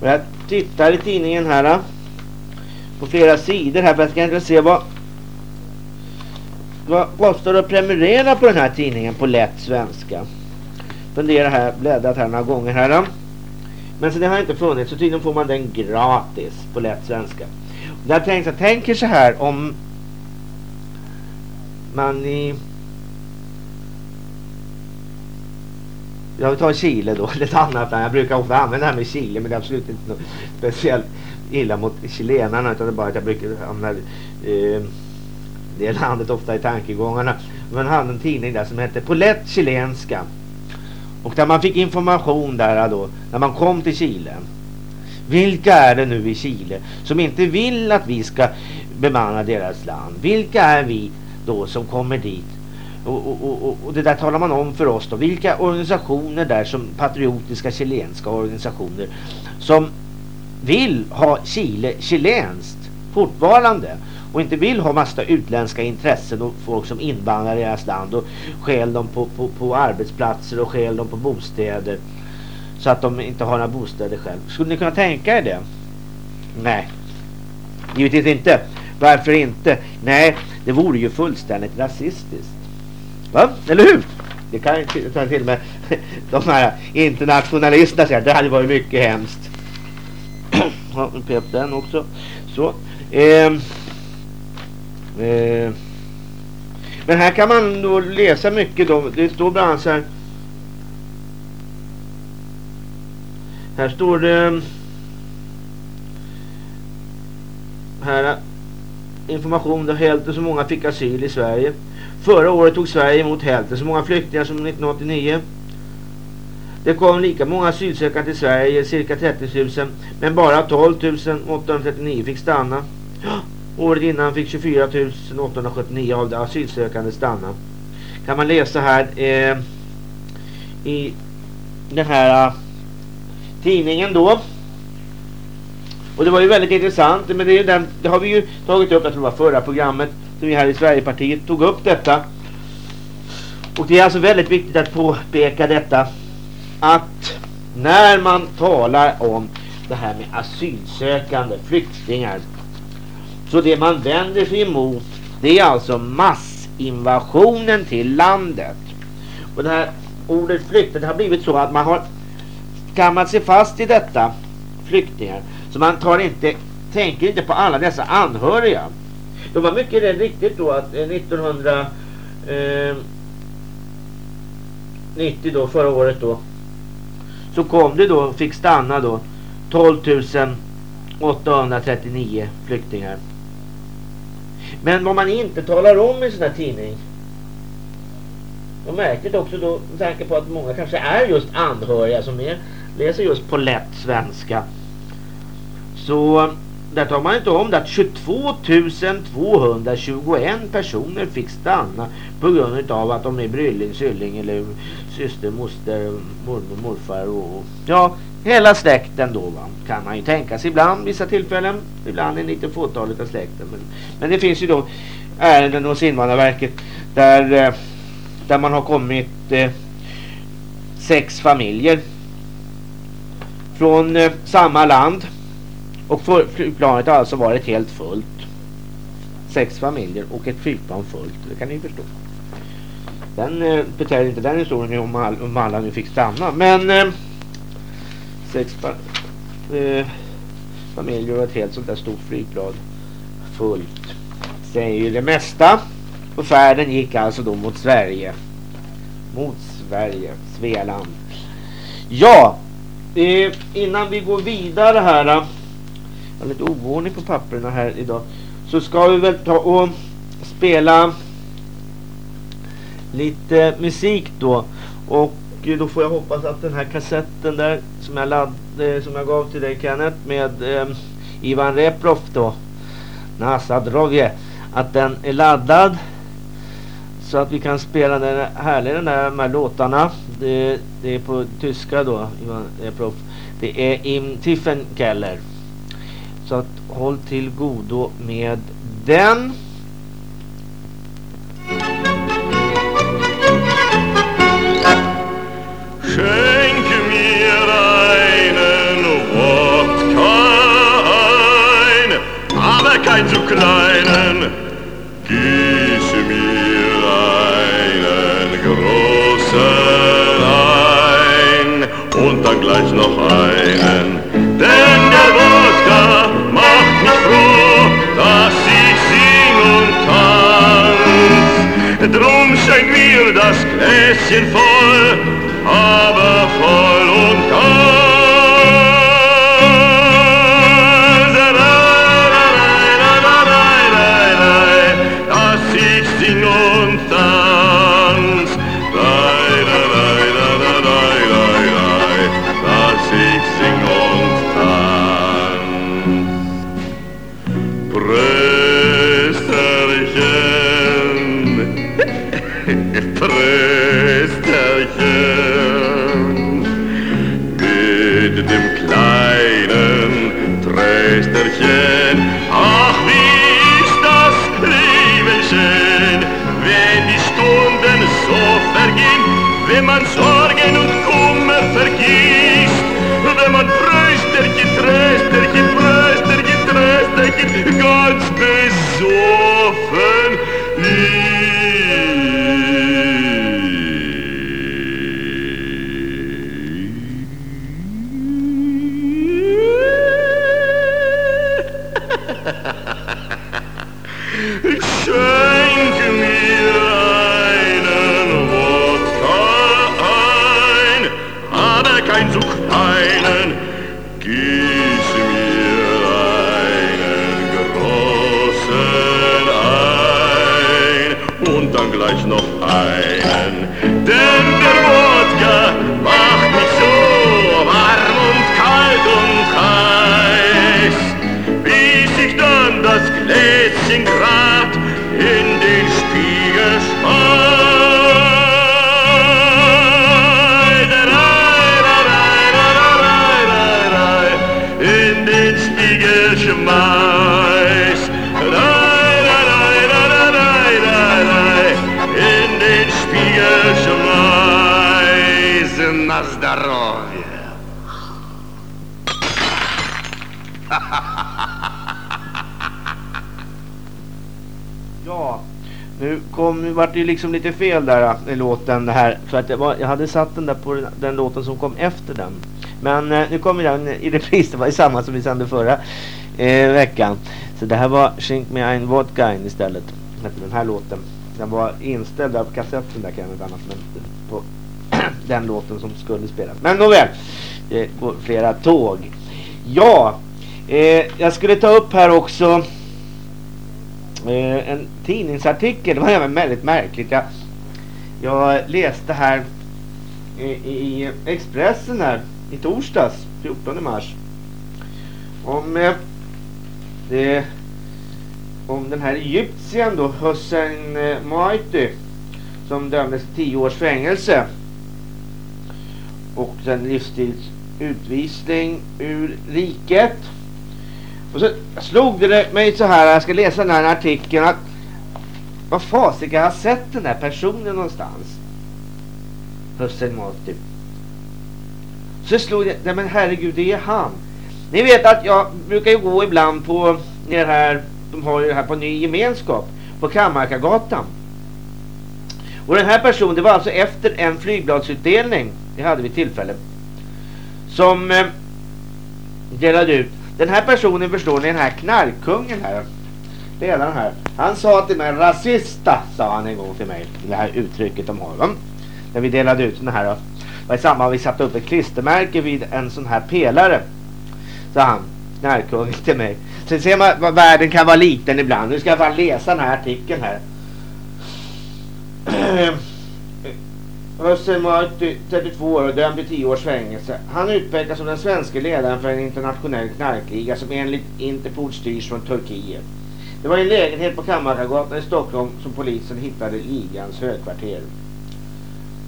Och jag tittar i tidningen här eh, på flera sidor här för att jag ska se vad vad kostar det att prenumerera på den här tidningen på lätt svenska. Fundera här, bläddrat här några gånger här. Eh. Men så det har inte funnits så tydligen får man den gratis på lätt svenska. Och där tänker jag tänker så här om men i... Jag tar Chile då, lite annat. Jag brukar ofta använda det här med Chile men det är absolut inte något speciellt illa mot chilenarna utan det är bara att jag brukar använda eh, det landet ofta i tankegångarna. Man hade en tidning där som hette På lätt chilenska. Och där man fick information där då, när man kom till Chile. Vilka är det nu i Chile som inte vill att vi ska bemanna deras land? Vilka är vi då som kommer dit. Och, och, och, och, det där talar man om för oss då. Vilka organisationer där som patriotiska chilenska organisationer som vill ha Chile chilenskt fortfarande och inte vill ha massa utländska intressen och folk som invandrar i deras land och skäl dem på, på, på arbetsplatser och skäl dem på bostäder så att de inte har några bostäder själv. Skulle ni kunna tänka er det? Nej. Givetvis inte. Varför inte? Nej, det vore ju fullständigt rasistiskt. Va? Eller hur? Det kan ju till och med de här internationalisterna säga. Det hade varit mycket hemskt. Ja, pep den också. Så. Eh, eh. Men här kan man då läsa mycket då. Det står bland annat så här. Här står det. Ehm, här information där hälften så många fick asyl i Sverige. Förra året tog Sverige emot hälften så många flyktingar som 1989. Det kom lika många asylsökande till Sverige, cirka 30 000, men bara 12 839 fick stanna. Året innan fick 24 879 av de asylsökande stanna. Kan man läsa här eh, i den här uh, tidningen då. Och det var ju väldigt intressant, men det, är ju den, det har vi ju tagit upp, jag tror det var förra programmet, som vi här i Sverigepartiet tog upp detta. Och det är alltså väldigt viktigt att påpeka detta, att när man talar om det här med asylsökande, flyktingar, så det man vänder sig emot, det är alltså massinvasionen till landet. Och det här ordet flykting det har blivit så att man har kammat sig fast i detta flyktingar. Så man tar inte, tänker inte på alla dessa anhöriga. Det var mycket rätt riktigt då att 1990 eh, då, förra året då, så kom det då, fick stanna då 12 839 flyktingar. Men vad man inte talar om i sån här tidning och märkligt också då med tanke på att många kanske är just anhöriga som är, läser just på lätt svenska. Så där tar man inte om det att 22 221 personer fick stanna på grund av att de är brylling, sylling eller syster, moster, mormor, morfar och ja, hela släkten då va. Kan man ju tänka sig ibland, vissa tillfällen. Ibland en liten fåtal av släkten. Men, men det finns ju då ärenden hos Invandrarverket där, eh, där man har kommit eh, sex familjer från eh, samma land och flygplanet har alltså varit helt fullt. Sex familjer och ett flygplan fullt. Det kan ni förstå. Den eh, betyder inte den historien om, all, om alla nu fick stanna. Men eh, sex fa eh, familjer och ett helt sånt där stort flygplan fullt. Säger ju det mesta. Och färden gick alltså då mot Sverige. Mot Sverige. Svealand. Ja. Eh, innan vi går vidare här jag har lite oordning på papperna här idag. Så ska vi väl ta och spela lite musik då. Och då får jag hoppas att den här kassetten där som jag, ladd, eh, som jag gav till dig Kenneth med eh, Ivan Reprov då. Nasadrovje. Att den är laddad. Så att vi kan spela den härliga den där, de här låtarna. Det, det är på tyska då. Ivan Reprov. Det är Im Tiffenkeller. Så att håll till godo med den. Kein zu kleinen. Gieß mir einen großen ein und dann gleich noch einen. Drum schenk mir das Gläschen voll, aber voll avgör. ja, nu kom, vart det liksom lite fel där eh, i låten det här. För att var, jag hade satt den där på den, den låten som kom efter den. Men eh, nu kommer den i repris. Det var ju samma som vi sände förra eh, veckan. Så det här var ”Shink me ein Vodka istället. Den här låten. Den var inställd av kassetten där kan jag annat men på den låten som skulle spelas. Men nåväl. Det går flera tåg. Ja. Eh, jag skulle ta upp här också eh, en tidningsartikel. Det var väldigt märkligt. Jag, jag läste här eh, i, i Expressen här i torsdags, 14 mars. Om eh, det, om den här egyptien då, Hussein eh, Moaiti som dömdes till 10 års fängelse och sen livstidsutvisning ur riket. Och så slog det mig så här, jag ska läsa den här artikeln att vad fasiken, jag har sett den här personen någonstans. Hussein Moaiti. Typ. Så slog det, nej men herregud det är han. Ni vet att jag brukar ju gå ibland på ner här, de har ju det här på ny gemenskap på Kammarkagatan. Och den här personen, det var alltså efter en flygbladsutdelning, det hade vi tillfälle, som eh, delade ut. Den här personen förstår ni, den här knarkkungen här, ledaren här, han sa till mig, rasista, sa han en gång till mig, det här uttrycket de har, va? när vi delade ut den här var i samband med vi satte upp ett klistermärke vid en sån här pelare. Sa han, knarkkungen till mig. Sen ser man vad världen kan vara liten ibland. Nu ska jag bara läsa den här artikeln här. Hussein var 32 år och dömd till 10 års fängelse. Han utpekas som den svenska ledaren för en internationell knarkliga som enligt Interpol styrs från Turkiet. Det var en lägenhet på Kammargatan i Stockholm som polisen hittade ligans högkvarter.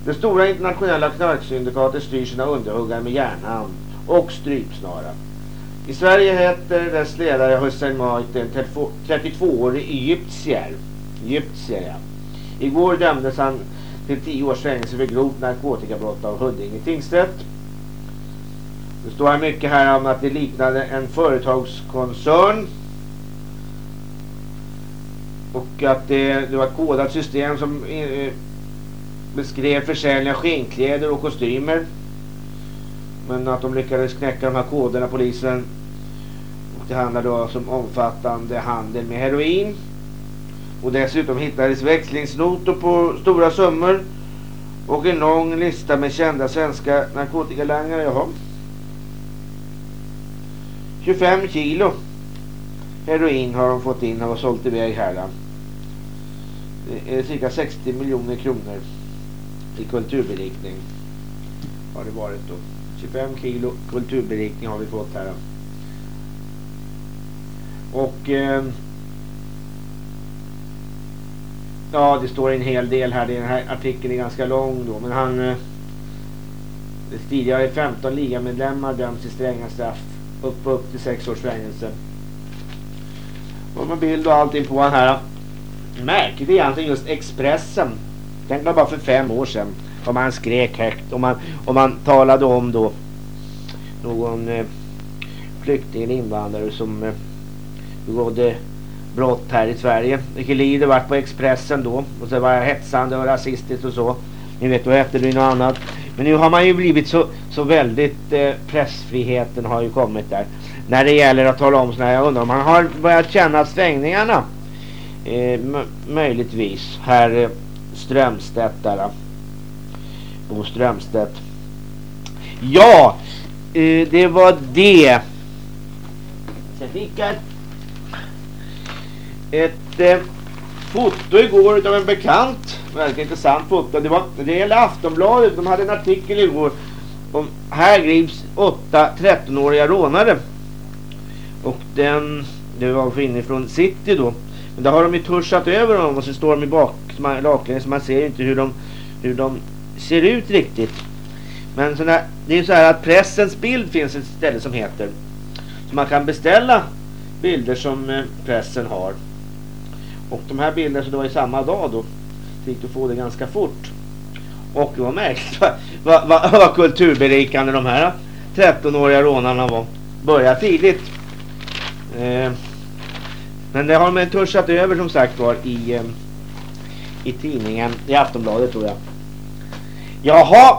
Det stora internationella knarksyndikatet styr sina underhuggare med järnhand och strypsnara. I Sverige heter dess ledare Hussein Maite en 32-årig egyptier. Egyptier ja. Igår dömdes han till 10 års fängelse för grovt narkotikabrott av Huddinge tingsrätt. Det står här mycket här om att det liknade en företagskoncern. Och att det, det var ett kodat system som eh, beskrev försäljning av skinnkläder och kostymer. Men att de lyckades knäcka de här koderna polisen. Och det handlar då om omfattande handel med heroin. Och dessutom hittades växlingsnotor på stora summor. Och en lång lista med kända svenska narkotikalangare. Jaha. 25 kilo heroin har de fått in och sålt iväg här. Då. Det är cirka 60 miljoner kronor i kulturberikning har det varit då. 25 kilo kulturberikning har vi fått här. Och eh, ja, det står en hel del här. Den här artikeln är ganska lång då. Men han eh, tidigare 15 ligamedlemmar döms till stränga straff. Upp upp till 6 års fängelse. Och med bild och allting på han här. Märkligt egentligen just Expressen Tänk bara för fem år sedan. Om man skrek högt. Om man, om man talade om då någon eh, flykting eller invandrare som eh, begådde brott här i Sverige. Vilket liv det vart på Expressen då. Och så var jag hetsande och rasistiskt och så. Ni vet, då hette det något annat. Men nu har man ju blivit så, så väldigt, eh, pressfriheten har ju kommit där. När det gäller att tala om sådana här, jag undrar om man har börjat känna svängningarna. Eh, möjligtvis. Här eh, Strömstedt där. Bo Strömstedt. Ja, eh, det var det. Sen fick jag ett, eh, foto igår av en bekant. Väldigt intressant foto. Det var det gäller Aftonbladet. De hade en artikel igår om här grips åtta 13-åriga rånare. Och den, det var inifrån city då. Men där har de ju tuschat över dem och så står de i bak laklänges så man ser inte hur de, hur de ser ut riktigt. Men såna, det är ju så här att pressens bild finns ett ställe som heter. Så man kan beställa bilder som eh, pressen har. Och de här bilderna så det var i samma dag då. Så gick att få det ganska fort. Och det var märkligt vad, vad, vad kulturberikande de här 13-åriga rånarna var. Började tidigt. Eh, men det har de tuschat över som sagt var i, eh, i tidningen, i Aftonbladet tror jag. Jaha,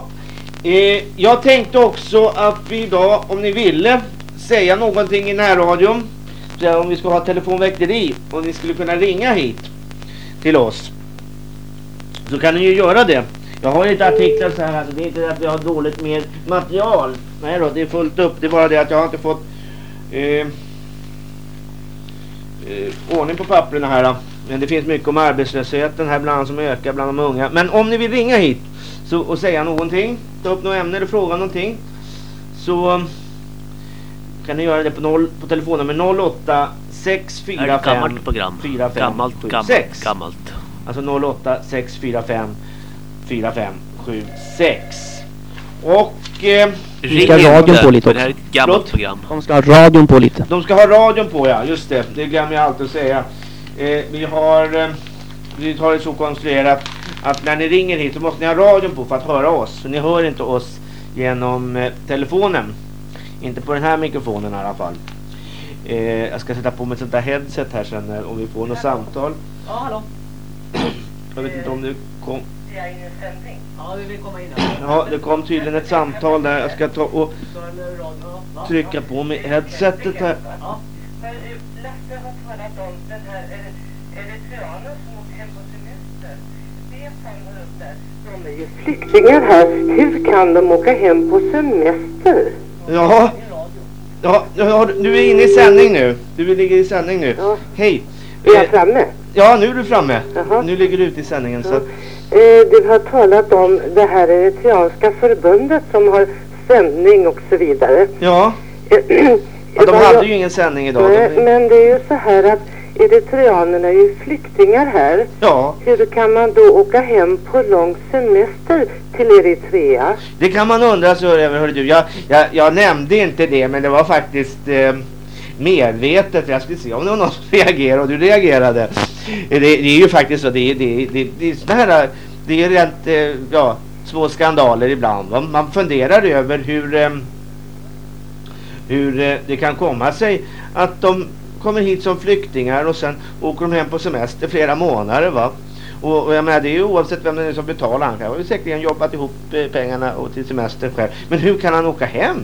eh, jag tänkte också att vi idag, om ni ville, säga någonting i närradion. Om vi ska ha telefonväkteri, och ni skulle kunna ringa hit till oss. Så kan ni ju göra det. Jag har lite artiklar så här, alltså. det är inte det att vi har dåligt med material. Nej då, det är fullt upp. Det är bara det att jag har inte fått eh, eh, ordning på papperna här. Då. Men det finns mycket om arbetslösheten här bland annat som ökar bland de unga. Men om ni vill ringa hit så, och säga någonting, ta upp något ämne eller fråga någonting. Så kan ni göra det på, noll, på telefonnummer 08 645 Är det gammalt program? 45 gammalt, gammalt, 76. gammalt. Alltså 08 645 4576. Och... Eh, Ring ska inte, radion på lite för Det här är också. ett gammalt program. De ska ha radion på lite. De ska ha radion på ja, just det. Det glömmer jag alltid att säga. Eh, vi har... Eh, vi har det så konstruerat att när ni ringer hit så måste ni ha radion på för att höra oss. Så ni hör inte oss genom eh, telefonen. Inte på den här mikrofonen i alla fall. Eh, jag ska sätta på mig ett sånt där headset här sen när, om vi får något samtal. Ja, hallå. Jag vet inte om det kom... Är i sändning. Ja, vi vill komma in Ja, det kom tydligen ett samtal där. Jag ska ta och trycka på mig headsetet här. Lasse har talat om den här eritreanen som åker hem på semester. Stefan var upp där. De är ju flyktingar här. Hur kan de åka hem på semester? Ja. Ja, ja, du är inne i sändning nu. Du ligger i sändning nu. Ja. Hej. Är jag Eh, framme? Ja, nu är du framme. Jaha. Nu ligger du ute i sändningen. Så. Eh, du har talat om det här eritreanska förbundet som har sändning och så vidare. Ja, Eh, ja, de hade ju ingen sändning idag. Nej, men det är ju så här att eritreanerna är ju flyktingar här. ja, Hur kan man då åka hem på lång semester till Eritrea? det kan man undra så över. Hörru du, jag, jag, jag nämnde inte det, men det var faktiskt eh, medvetet. Jag skulle se om det var någon som reagerade och du reagerade. Eh, Det, det är ju faktiskt så. Det, är- det, det, det är sådana här, det är rent, eh, ja, små skandaler ibland. va. Man funderar över hur, eh, hur eh, det kan komma sig att de kommer hit som flyktingar och sen åker de hem på semester flera månader va. Och, och jag menar det är ju oavsett vem det är som betalar. Han kan ju säkerligen jobbat ihop eh, pengarna och till semestern själv. Men hur kan han åka hem?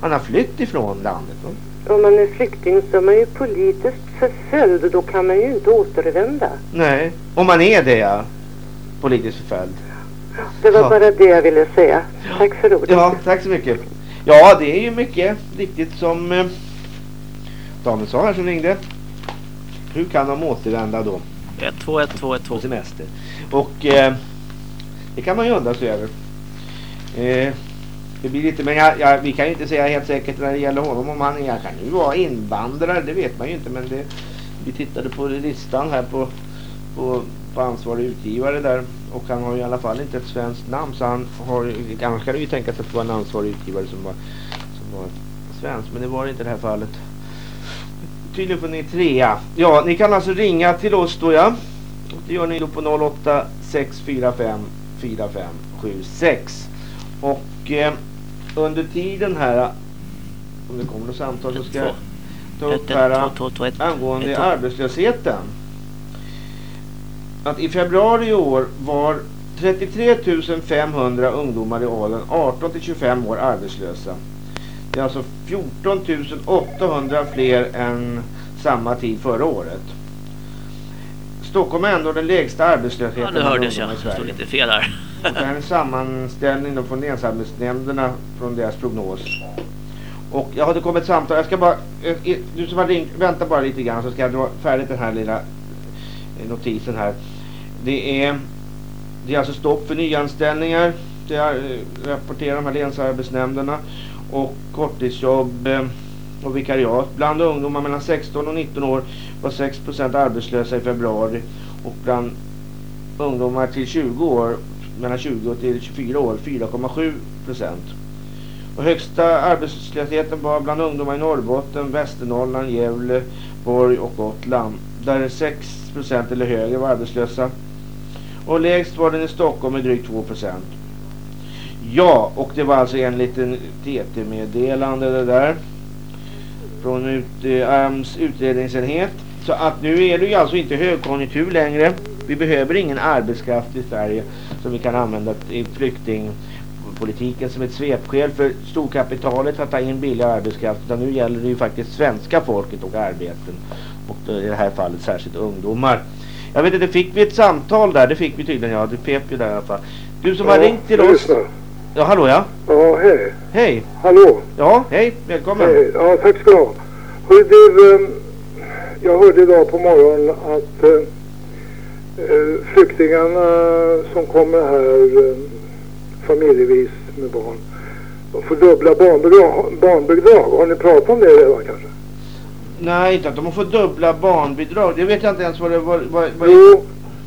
Han har flytt ifrån landet. Va? Om man är flykting så är man ju politiskt förföljd och då kan man ju inte återvända. Nej, om man är det ja. Politiskt förföljd. Det var Ja. bara det jag ville säga. Tack för ordet. Ja, tack så mycket. Ja, det är ju mycket riktigt som eh, damen sa här som ringde. Hur kan de återvända då 121212. på semester? Och eh, det kan man ju undra sig över. Eh, det blir lite, men jag, jag, vi kan ju inte säga helt säkert när det gäller honom om han jag kan ju vara invandrare, det vet man ju inte. Men det, vi tittade på listan här på, på, på ansvarig utgivare där och han har ju i alla fall inte ett svenskt namn så han har annars kan det ju tänka sig att det var en ansvarig utgivare som var, som var svensk men det var det inte i det här fallet. Tydligen får ni trea. Ja, ni kan alltså ringa till oss då ja. Det gör ni då på 08 645 4576. Och eh, under tiden här om det kommer något samtal så ska jag ta upp här angående arbetslösheten. Att i februari i år var 33 500 ungdomar i åldern 18 till 25 år arbetslösa. Det är alltså 14 800 fler än samma tid förra året. Stockholm är ändå den lägsta Ja, arbetslösheten nu bland hördes jag. i Det stod Sverige. lite fel här. Och det här är en sammanställning från länsarbetsnämnderna från deras prognos. Och jag hade kommit samtal, jag ska bara, eh, du som har ringt, vänta bara lite grann så ska jag dra färdigt den här lilla eh, notisen här. Det är, det är alltså stopp för nyanställningar, det är, eh, rapporterar de här länsarbetsnämnderna. Och korttidsjobb eh, och vikariat. Bland ungdomar mellan 16 och 19 år var 6% arbetslösa i februari. Och bland ungdomar till 20 år, mellan 20 och till 24 år, 4,7 procent. Och högsta arbetslösheten var bland ungdomar i Norrbotten, Västernorrland, Gävleborg och Gotland. Där 6 procent eller högre var arbetslösa. Och lägst var den i Stockholm med drygt 2 procent. Ja, och det var alltså en liten TT-meddelande det där. Från ut, eh, AMS utredningsenhet. Så att nu är det ju alltså inte högkonjunktur längre. Vi behöver ingen arbetskraft i Sverige som vi kan använda i flyktingpolitiken som ett svepskäl för storkapitalet att ta in billig arbetskraft. Utan nu gäller det ju faktiskt svenska folket och arbeten. Och i det här fallet särskilt ungdomar. Jag vet inte, fick vi ett samtal där? Det fick vi tydligen, ja. Du pep ju där i alla fall. Du som Ja, har ringt till oss. Ja, hallå ja. Ja, hej. Hej. Hallå. Ja, hej. Välkommen. Hej. Ja, tack ska du ha. Hörru du, eh, jag hörde idag på morgonen att eh, eh, flyktingarna som kommer här eh, familjevis med barn, de får dubbla barnbidrag. barnbidrag. Har ni pratat om det redan kanske? Nej, inte att de fått dubbla barnbidrag. Det vet jag inte ens vad det var. Vad, vad... Jo,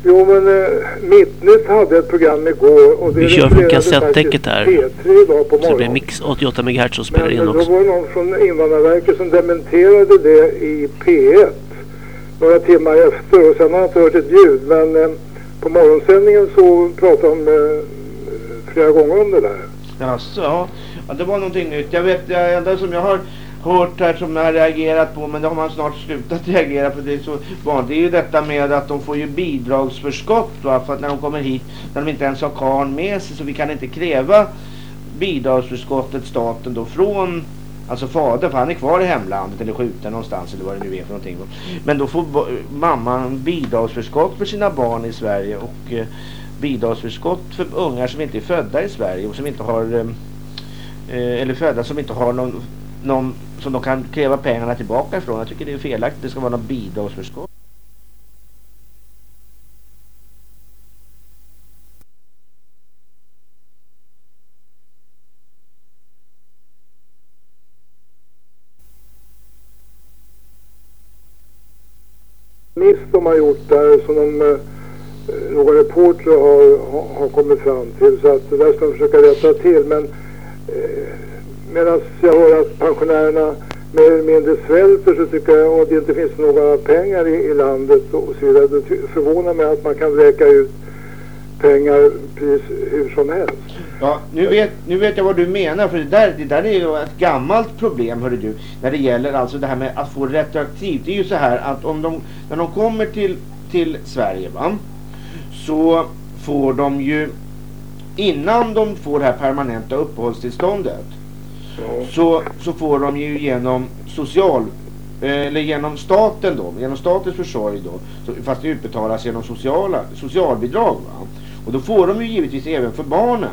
jo men eh, Mittnytt hade ett program igår och det Vi kör från kassettdäcket här. P3 idag på Så det blir mix 88 MHz som spelar in Men då också. var det någon från Invandrarverket som dementerade det i P1 några timmar efter och sen har jag inte hört ett ljud. Men eh, på morgonsändningen så pratade de eh, flera gånger om det där. Jaså, ja. ja. Det var någonting nytt. Jag vet, det enda som jag har hört här som jag har reagerat på, men det har man snart slutat reagera på. Det är så vanligt. Det är ju detta med att de får ju bidragsförskott va, för att när de kommer hit, när de inte ens har karn med sig, så vi kan inte kräva bidragsförskottet staten då från Alltså fadern, för han är kvar i hemlandet eller skjuten någonstans eller vad det nu är för någonting. Men då får mamman bidragsförskott för sina barn i Sverige och eh, bidragsförskott för ungar som inte är födda i Sverige och som inte har eh, eh eller födda som inte har någon, någon som de kan kräva pengarna tillbaka ifrån. Jag tycker det är felaktigt. Det ska vara någon bidragsförskott. miss de har gjort där som de, eh, någon reporter har, har, har kommit fram till. Så att det där ska de försöka rätta till. Men eh, medan jag hör att pensionärerna mer eller mindre svälter så tycker jag att det inte finns några pengar i, i landet och så vidare. Det förvånar mig att man kan räka ut pengar precis hur som helst. Ja, nu vet, nu vet jag vad du menar för det där, det där är ju ett gammalt problem hörru du. När det gäller alltså det här med att få retroaktivt. Det är ju så här att om de, när de kommer till, till Sverige va. Så får de ju innan de får det här permanenta uppehållstillståndet. Så, så får de ju genom social eller genom staten då, genom statens försorg då, fast det utbetalas genom sociala, socialbidrag va. Och då får de ju givetvis även för barnen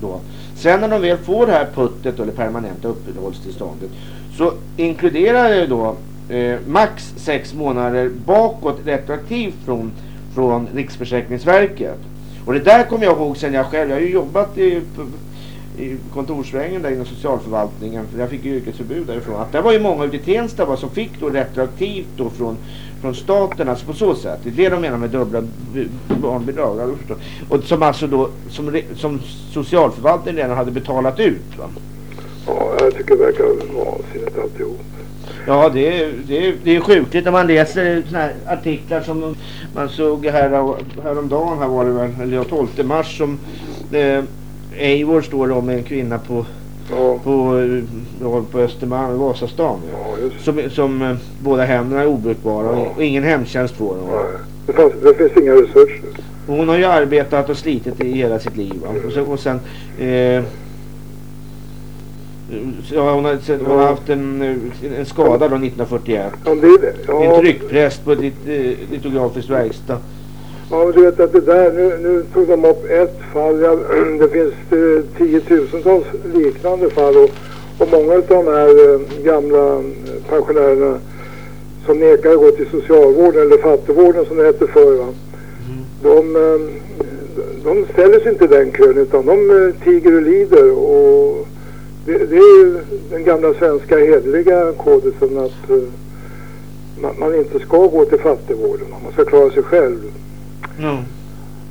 då. Sen när de väl får det här puttet eller permanenta uppehållstillståndet så inkluderar det då eh, max sex månader bakåt retroaktivt från, från Riksförsäkringsverket. Och det där kommer jag ihåg sen jag själv, jag har ju jobbat i, i kontorsvängen där inom socialförvaltningen, för jag fick ju yrkesförbud därifrån. Att det var ju många ute i Tensta va, som fick då retroaktivt då från, från staten, alltså på så sätt. Det är det de menar med dubbla barnbidrag. förstår. Och som alltså då, som, som socialförvaltningen redan hade betalat ut va. Ja, jag tycker det verkar vansinnigt alltihop. Ja, det är, det är, det är sjukligt när man läser såna här artiklar som man såg här, häromdagen, här var det väl, eller ja, 12 mars som eh, Eivor står om en kvinna på, på, eh, ja, på Östermalm, Vasastan. Som, som eh, båda händerna är obrukbara och, och ingen hemtjänst får hon. Det, fanns, det finns inga resurser. Hon har ju arbetat och slitit i hela sitt liv. Va? Och, så, och sen... Eh, ja, hon, har, sen, hon har haft en, eh, en skada då 1941. Ja, det är det. Ja. En tryckpress på ett lit, litografiskt verkstad. Ja, du vet att det där, nu, nu tog de upp ett fall. Ja, det finns eh, tiotusentals liknande fall och, och många av de här eh, gamla pensionärerna som nekar att gå till socialvården eller fattigvården som det hette förr. Va? De, eh, de ställer sig inte i den kön utan de eh, tiger och lider och det, det är ju den gamla svenska hederliga kodisen att eh, man, man inte ska gå till fattigvården. Man ska klara sig själv. Mm.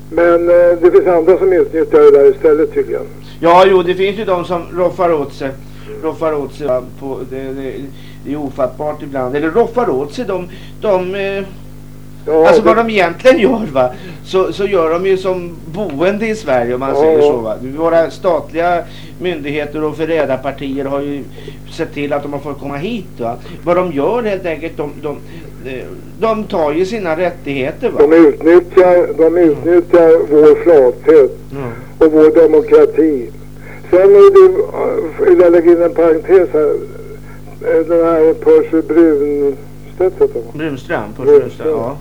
Men eh, det finns andra som utnyttjar det där istället tydligen. Ja, jo, det finns ju de som roffar åt sig. Roffar åt sig på, det, det, det är ofattbart ibland. Eller roffar åt sig, de, de, eh, Ja, alltså det- vad de egentligen gör va, så, så gör de ju som boende i Sverige om man Ja. säger så va. Våra statliga myndigheter och förrädarpartier har ju sett till att de har fått komma hit va. Vad de gör helt enkelt, de, de, de tar ju sina rättigheter va. De utnyttjar, de utnyttjar vår flathet Mm. och vår demokrati. Sen är det, vill jag lägga in en parentes här. Eh, Den här Percy Brunstedt heter han. Brunström, Percy. Brunström, ja.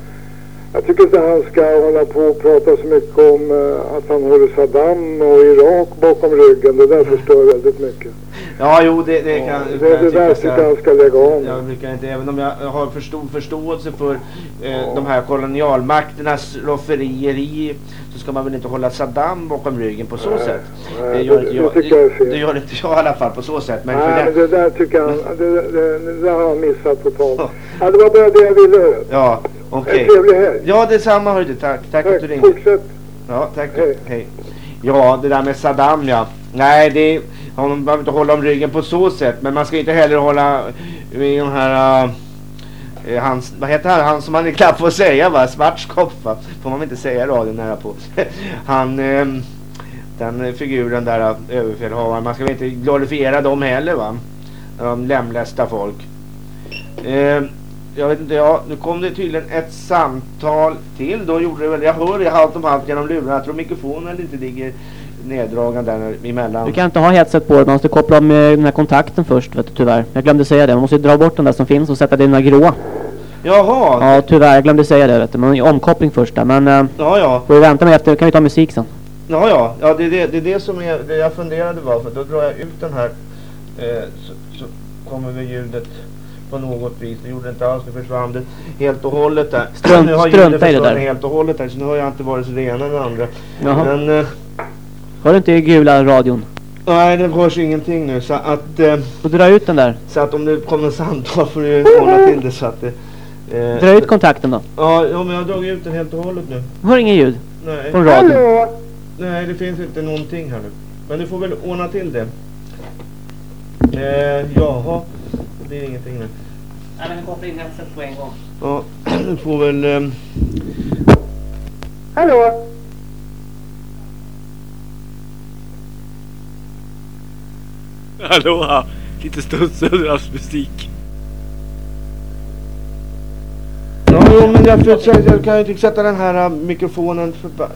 Jag tycker inte han ska hålla på och prata så mycket om eh, att han håller Saddam och Irak bakom ryggen. Det där förstör väldigt mycket. Ja, jo det, det kan Det, kan jag det tycka tycker jag han ska lägga om. Jag brukar inte, även om jag har förstå, förståelse för eh, de här kolonialmakternas rofferier i så ska man väl inte hålla Saddam bakom ryggen på så Nej, sätt. nej, det, gör det- inte det jag, tycker jag fel. det gör inte jag i alla fall på så sätt. Men Nej, för men det, det där tycker jag det, det, det där har han missat totalt. Ja, det var bara det jag ville. ja, okej. En trevlig helg. Ja, detsamma hörru du. Tack, tack, att du Tack, ringde. fortsätt. Ja, tack. Hej. Ja, det där med Saddam ja. Nej, det man behöver inte hålla om ryggen på så sätt. Men man ska inte heller hålla i de här... Uh, hans, vad heter han? Han som man är knappt får säga va? Schwarzkopf va? Får man väl inte säga i radion nära på. han... Uh, den figuren där, eh, överbefälhavaren. Man ska väl inte glorifiera dem heller va? När de lemlästar folk. Ehm, jag vet inte, ja, nu kom det tydligen ett samtal till. Då gjorde det väl, jag hör det halvt om halvt genom lurarna. Jag tror mikrofonen inte ligger neddragen där emellan. Du kan inte ha headset på dig, man måste koppla med den här kontakten först vet du, tyvärr. Jag glömde säga det, man måste ju dra bort den där som finns och sätta dina grå. Jaha, Ja tyvärr, jag glömde säga det vet du. Men omkoppling först där. Men äh, ja ja. får vi vänta med efter, kan vi ta musik sen. Ja, ja, ja det, är det, det är det som är, det jag funderade var för då drar jag ut den här eh, så, så kommer väl ljudet på något vis. Det gjorde det inte alls, nu försvann det helt och hållet där. Strunt- nu har strunta i det där. helt och hållet här så nu har jag inte varit så det ena eller det andra. Jaha. Men eh, Hör du inte i gula radion? nej, det hörs ingenting nu så att eh, dra ut den där. så att om det kommer en samtal får du ordna till det så att det eh, Dra ut kontakten då. Ja, ja, men jag har dragit ut den helt och hållet nu. Hör ingen ljud Nej. från radion. Hallå? Nej, det finns inte någonting här nu. Men du får väl ordna till det. Eh, jaha, det blir ingenting nu. Nej men koppla in headset på en gång. Ja, du får väl... ehm, Hallå? Hallå, ja. lite studsödrars musik. Ja, jo, men jag, jag, jag kan ju inte sätta den här äh, mikrofonen för...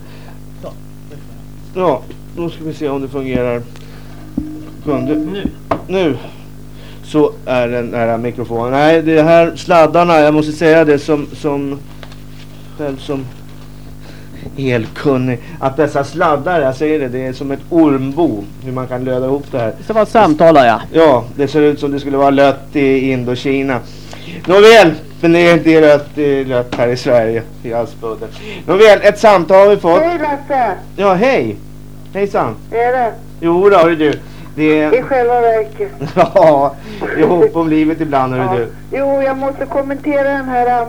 Ja, då ska vi se om det fungerar. Kunde... Nu. Nu. Så är den här mikrofonen. Nej, det här sladdarna, jag måste säga det som, som själv som elkunnig. Att dessa sladdar, jag säger det, det är som ett ormbo. Hur man kan löda ihop det här. Det var ett samtal ja. Ja, det ser ut som det skulle vara lött i Indokina. Nåväl, men det är inte rött, det är rött här i Sverige, i Aspudden. Nåväl, ett samtal har vi fått. Hej Lasse! Ja, hej! Hejsan! Är det? Jo då, du. Det I är... själva verket. Ja, det är hopp om livet ibland, hörru Ja. du. Jo, jag måste kommentera den här um,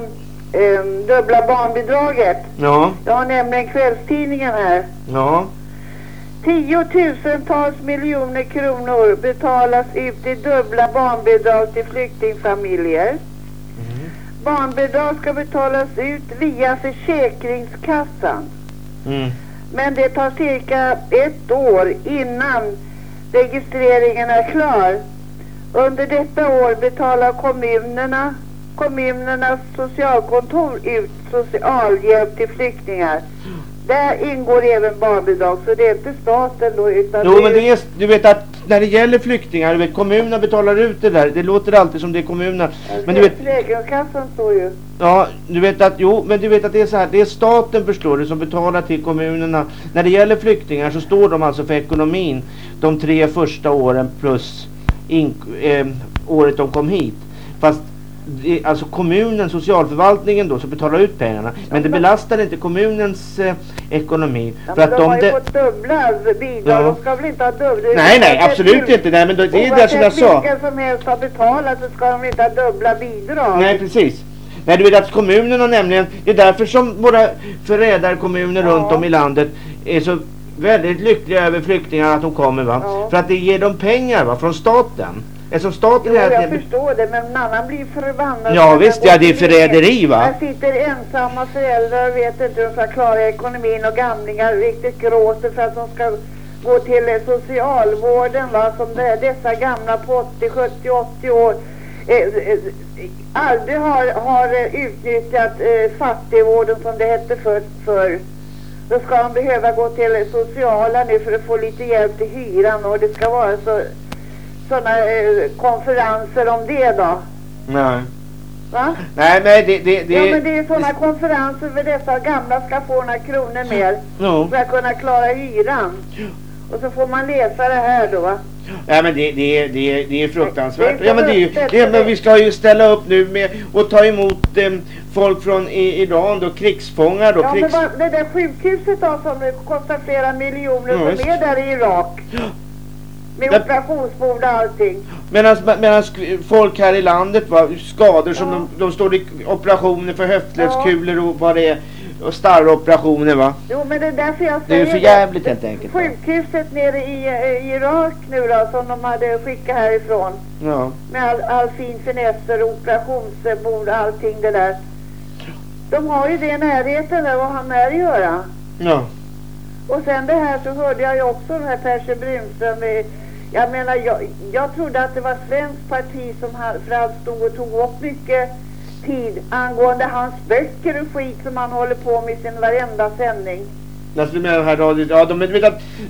um, dubbla barnbidraget. Ja, Jag har nämligen kvällstidningen här. ja. Tiotusentals miljoner kronor betalas ut i dubbla barnbidrag till flyktingfamiljer. Mhm. Barnbidrag ska betalas ut via Försäkringskassan. Mm. Men det tar cirka ett år innan registreringen är klar. Under detta år betalar kommunerna, kommunernas socialkontor ut socialhjälp till flyktingar. Där ingår även barnbidrag, så det är inte staten då utan Jo, men det är, du vet att när det gäller flyktingar, du vet kommunerna betalar ut det där. Det låter alltid som det är kommunerna. Men du vet, Försäkringskassan står ju. Ja, du vet att, jo, men du vet att det är så här, det är staten förstår du som betalar till kommunerna. När det gäller flyktingar så står de alltså för ekonomin de tre första åren plus in, eh, året de kom hit. Fast det, alltså kommunen, socialförvaltningen då, som betalar ut pengarna. Men det belastar inte kommunens eh, ekonomi. Ja, för att de, har ju de, fått dubbla bidrag, Ja. de ska väl inte ha dubbla? Nej, nej, absolut inte. Nej, men det, det är det som jag sa. vilken som helst har betalat så ska de inte ha dubbla bidrag. Nej, precis. Nej, du vet att kommunerna nämligen, det är därför som våra förrädarkommuner runt om i landet är så väldigt lyckliga över flyktingar att de kommer va. För att det ger dem pengar va, från staten. Eftersom staten Jo, hela jag förstår det, men en annan blir förbannad. Ja, för visst, att ja, det är förräderi, va? Här sitter ensamma föräldrar och vet inte hur de ska klara ekonomin och gamlingar riktigt gråter för att de ska gå till socialvården, va? Som det, dessa gamla på 80, 70, 80 år eh, eh, aldrig har, har utnyttjat eh, fattigvården som det hette för, för. Då ska de behöva gå till sociala nu för att få lite hjälp till hyran och det ska vara så sådana eh, konferenser om det då. Nej. Va? Nej, men det... det, det ja men det är sådana konferenser för dessa gamla ska få några kronor mer Ja. för att kunna klara hyran. Och så får man läsa det här då? Ja men det, det, är- det, det är fruktansvärt. Det är Ja men det är ju, det, men vi ska ju ställa upp nu med och ta emot eh, folk från i, Iran då, krigsfångar då. Ja men krigs... vad, det där sjukhuset då som kostar flera miljoner Ja, som är där i Irak. Med Ja. operationsbord och allting. Medan, medan folk här i landet va, skador som de, de står i operationer för höftledskulor och vad det är. Och starroperationer va. Jo men det är därför jag Det är säger för jävligt helt enkelt. Sjukhuset nere i, eh, i Irak nu då som de hade skickat härifrån. Ja. Med all, all fin finesser, operationsbord och allting det där. De har ju det i närheten där vad har med att göra. Ja. Och sen det här så hörde jag ju också den här Percy Brunström. Jag menar jag, jag trodde att det var svenskt parti som han, för han stod och tog upp mycket tid angående hans böcker och skit som han håller på med i sin varenda sändning. Alltså du menar här radio, ja de,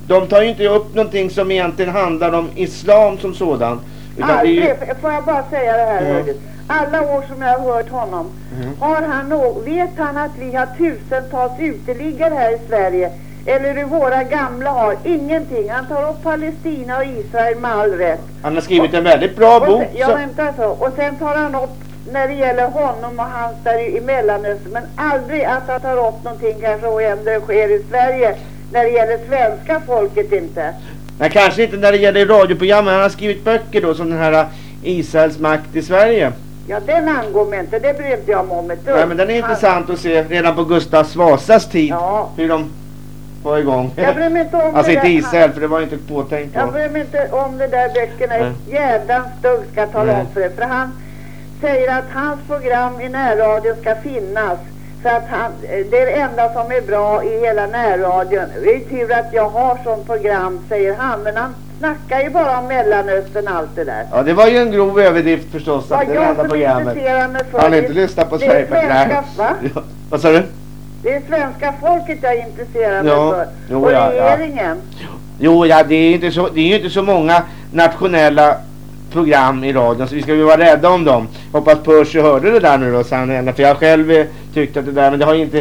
de tar ju inte upp någonting som egentligen handlar om islam som sådan. Utan det är Aldrig, ju, får jag bara säga det här du. Alla år som jag har hört honom, Mm. har han vet han att vi har tusentals uteliggare här i Sverige? Eller hur våra gamla har? Ingenting. Han tar upp Palestina och Israel med all rätt. han har skrivit en väldigt bra Och bok. sen, ja, så- vänta så. Och sen tar han upp när det gäller honom och hans där i, i Mellanöstern. Men aldrig att han tar upp någonting kanske och ändå sker i Sverige. När det gäller svenska folket inte. Nej, kanske inte när det gäller radioprogram, men han har skrivit böcker då som den här uh, Israels makt i Sverige. Ja, den angår mig inte. Det bryr inte jag mig om ett dugg. Nej, men den är Han- intressant att se redan på Gustav Vasas tid. Ja. Hur de var igång. Jag bryr mig inte om alltså det inte. Israel, för det var inte påtänkt. Jag bryr mig inte om de där böckerna. Nej. Ett jädrans dugg ska tala Nej. om för det. För han säger att hans program i närradion ska finnas. För att han, det är det enda som är bra i hela närradion. Det är tur att jag har sånt program, säger han. Men han snackar ju bara om Mellanöstern och allt det där. Ja, det var ju en grov överdrift förstås. Vad Att det jag som intresserar mig för Han har det- inte lyssnat på det är Sverige. svenska, va? Ja. Vad sa du? Det är svenska folket jag intresserar mig Ja. för. Jo, och ja, ja. regeringen. Jo, ja, det är, inte så, det är inte så många nationella program i radion så vi ska ju vara rädda om dem. Hoppas Percy hörde det där nu då, ändå, för jag själv eh, tyckte att det där, men det har inte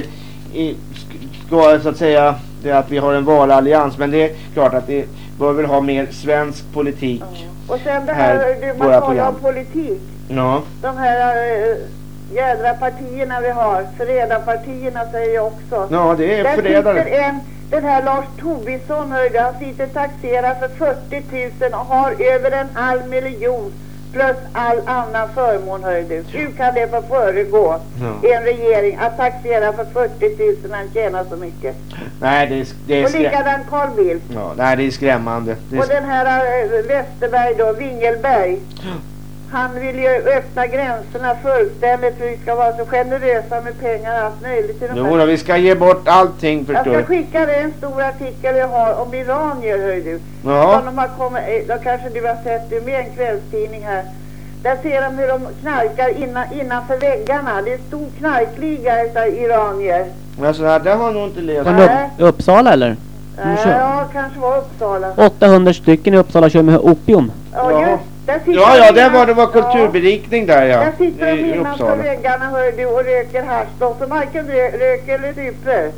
i, sk- ska så att säga det att vi har en valallians, men det är klart att det bör väl ha mer svensk politik. Och sen det Här, här, du, man talar om politik. Ja. De här äh, jädra partierna vi har, förrädarpartierna säger jag också. Ja, det är Där förrädare. sitter en, den här Lars Tobisson, hörde, han sitter taxerad för 40 000 och har över en halv miljon plus all annan förmån, hör du. Hur kan det få föregå Ja. en regering att taxera för 40 000 när han tjänar så mycket? Nej, det är, det är, Och likadant Carl Bildt. ja, nej, det är skrämmande. Det är Och den här äh, Westerberg då, Wingelberg. Han vill ju öppna gränserna fullständigt för vi ska vara så generösa med pengar och allt möjligt. till de här- Jo, då, vi ska ge bort allting Jag förstår ska du. skicka dig en stor artikel jag har om iranier, hör du. Ja. De har kommit, eh, då kanske du har sett det med en kvällstidning här. Där ser de hur de knarkar innan, innanför väggarna. Det är stor knarkliga utav iranier. Men så här, det har jag nog inte läst. Men upp, Uppsala eller? Kör. ja, kanske var Uppsala. 800 stycken i Uppsala kör med opium. Ja, just där sitter Ja, ja, det innan- var, det var kulturberikning där ja. Där sitter de I, i innanför Uppsala. väggarna, hör du, och röker hasch. De som varken rö röker eller super.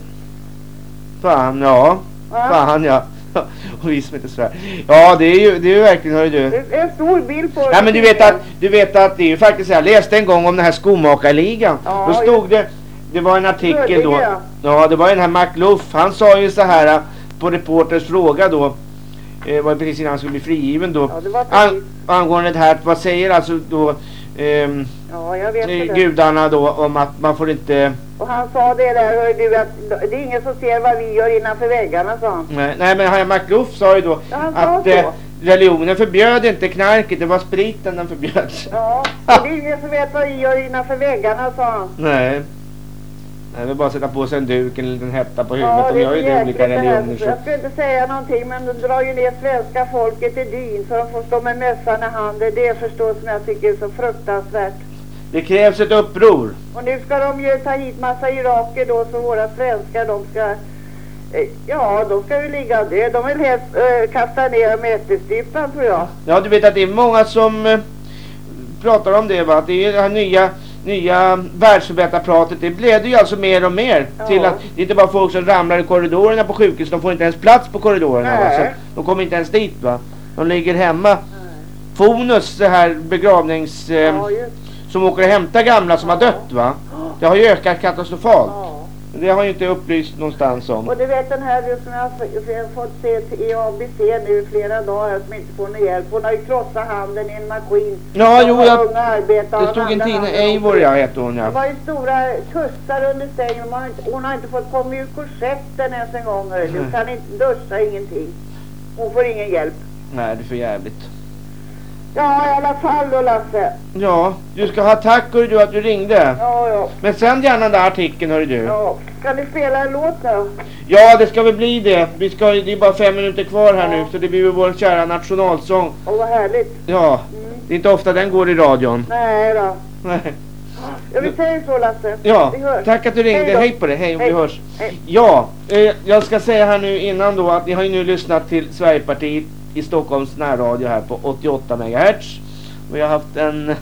Fan, ja. Va? Fan, ja. Och vi som inte svär. Ja, det är ju, det är ju verkligen, hör du. Det är En stor bild på Ja men du vet att, du vet att det är ju faktiskt så jag läste en gång om den här skomakarligan. Ja, då stod det, det var en artikel då. Ja. Det var den här McLuff. Han sa ju så här på reporters fråga då. Eh, var precis innan han skulle bli frigiven då. Ja. An, angående det här, vad säger alltså då ehm, Ja, eh, det. gudarna då om att man får inte... Och han sa det där, hör du, att det är ingen som ser vad vi gör innanför väggarna, sa han. Nej, nej men han McLuff sa ju då Ja, att eh, religionen förbjöd inte knarket, det var spriten den förbjöd. Ja, och det är ingen som vet vad vi gör innanför väggarna, sa han. Nej. Det är bara sätta på sig en duk, en liten hätta på huvudet. Ja, De gör ju det i olika religioner. Så. Jag ska inte säga någonting, men de drar ju ner svenska folket i dyn så de får stå med mössan i handen. Det är förstås som jag tycker är så fruktansvärt. Det krävs ett uppror. Och nu ska de ju ta hit massa iraker då, så våra svenskar, de ska... eh, Ja, de ska ju ligga död. De vill helst äh, kasta ner dem i ättestypan, tror jag. Ja, du vet att det är många som eh, pratar om det va. Att det är nya, nya världsförbättarpratet. Det blev det ju alltså mer och mer. Ja. Till att det är inte bara folk som ramlar i korridorerna på sjukhus. De får inte ens plats på korridorerna. Va? Så Nej. de kommer inte ens dit va. De ligger hemma. Fonus, det här begravnings... Eh, Ja, som åker och hämtar gamla som har dött va. Det har ju ökat katastrofalt. Det har ju inte upplyst någonstans om. Och du vet den här som jag har fått se i ABC nu flera dagar som inte får någon hjälp. Hon har ju krossat handen i en maskin. Ja, jo, jag, arbetare det stod en handen Eivor, ja, heter hon Det ja. var ju stora tussar under sängen. Hon har inte, hon har inte fått komma ur korsetten ens en gång. Nej. kan inte duscha, ingenting. Hon får ingen hjälp. Nej, det är för jävligt. Ja, i alla fall då Lasse. Ja, du ska ha tack hörru du att du ringde. Ja, ja. Men sänd gärna den där artikeln hörru du. ja. Ska ni spela en låt då? Ja, det ska väl bli det. Vi ska, det är bara fem minuter kvar här nu, så det blir vår kära nationalsång. Åh, vad härligt. Ja, det är inte ofta den går i radion. Nej då. Nej. Ja, vi säger så Lasse. Ja, Vi tack att du ringde. Hej. Hej på dig. Hej, vi Hej. hörs. Hej. Ja, eh, jag ska säga här nu innan då att ni har ju nu lyssnat till Sverigepartiet i Stockholms närradio här på 88 MHz. Vi har haft en,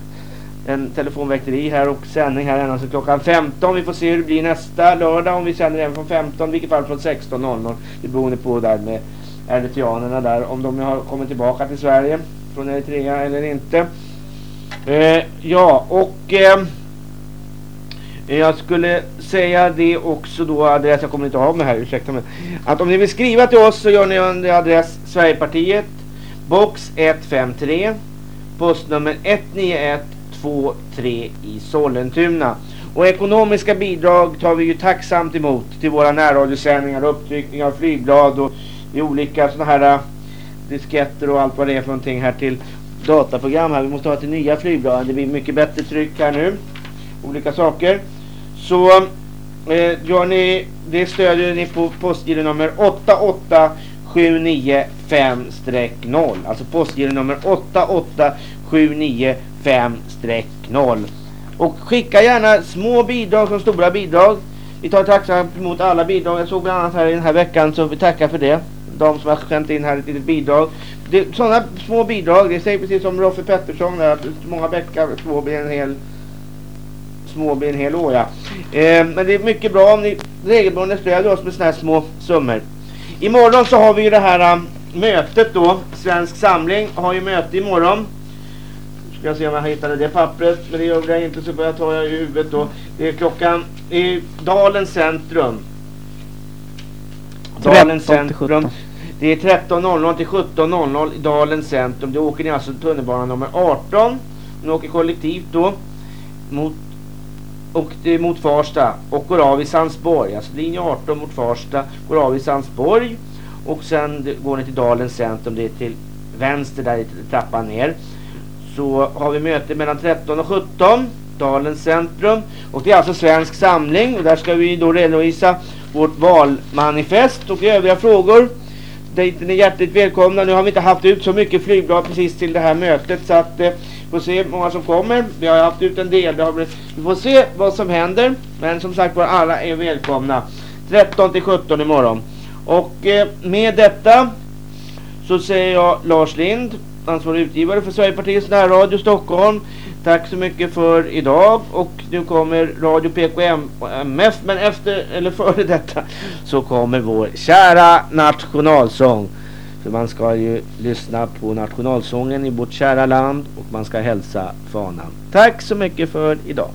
en telefonväkteri här och sändning här ända sedan klockan 15. Vi får se hur det blir nästa lördag om vi sänder den från 15, i vilket fall från 16.00. Det beror på där med eritreanerna där, om de har kommit tillbaka till Sverige från Eritrea eller inte. Eh, ja, och... Eh, Eh, jag skulle säga det också då, adress, jag kommer inte av mig här, ursäkta mig. Att om ni vill skriva till oss så gör ni under adress Sverigepartiet, box 153, postnummer 19123 i Sollentuna. Och ekonomiska bidrag tar vi ju tacksamt emot till våra närradiosändningar, upptryckning av flygblad och i olika sådana här eh, disketter och allt vad det är för någonting här till dataprogram här. Vi måste ha till nya flygblad, det blir mycket bättre tryck här nu. Olika saker. Så eh, gör ni, det stödjer ni på postgironummer 88795-0. Alltså postgiro nummer 88795-0. Och skicka gärna små bidrag som stora bidrag. Vi tar tacksamt emot alla bidrag. Jag såg bland annat här i den här veckan så vi tackar för det. De som har skämt in här ett litet bidrag. Sådana små bidrag, det säger precis som Roffe Pettersson där, att många bäckar små blir en hel små blir en hel år ja. Eh, men det är mycket bra om ni regelbundet stödjer oss med sådana här små summor. Imorgon så har vi ju det här um, mötet då. Svensk Samling har ju möte imorgon. Ska jag se om jag hittade det pappret. Men det gjorde jag inte så får jag ta jag i huvudet då. Det är klockan i Dalens centrum. Dalens 13 till centrum. Det är 13.00 till 17.00 i Dalens centrum. Då åker ni alltså tunnelbana nummer 18. Ni åker kollektivt då. Mot och det är mot Farsta och går av i Sandsborg. Alltså linje 18 mot Farsta går av i Sandsborg och sen går ni till Dalens centrum. Det är till vänster där i trappan ner. Så har vi möte mellan 13 och 17. Dalens centrum. Och det är alltså Svensk Samling och där ska vi då redovisa vårt valmanifest och övriga frågor. Dit är hjärtligt välkomna. Nu har vi inte haft ut så mycket flygblad precis till det här mötet så att eh, vi får se hur många som kommer. Vi har haft ut en del. Har blivit, vi får se vad som händer. Men som sagt var alla är välkomna. 13 till 17 imorgon. Och eh, med detta så säger jag Lars Lind, ansvarig utgivare för Sverigepartiets närradio Stockholm. Tack så mycket för idag och nu kommer Radio PKMF äh, men efter eller före detta så kommer vår kära nationalsång. För man ska ju lyssna på nationalsången i vårt kära land och man ska hälsa fanan. Tack så mycket för idag.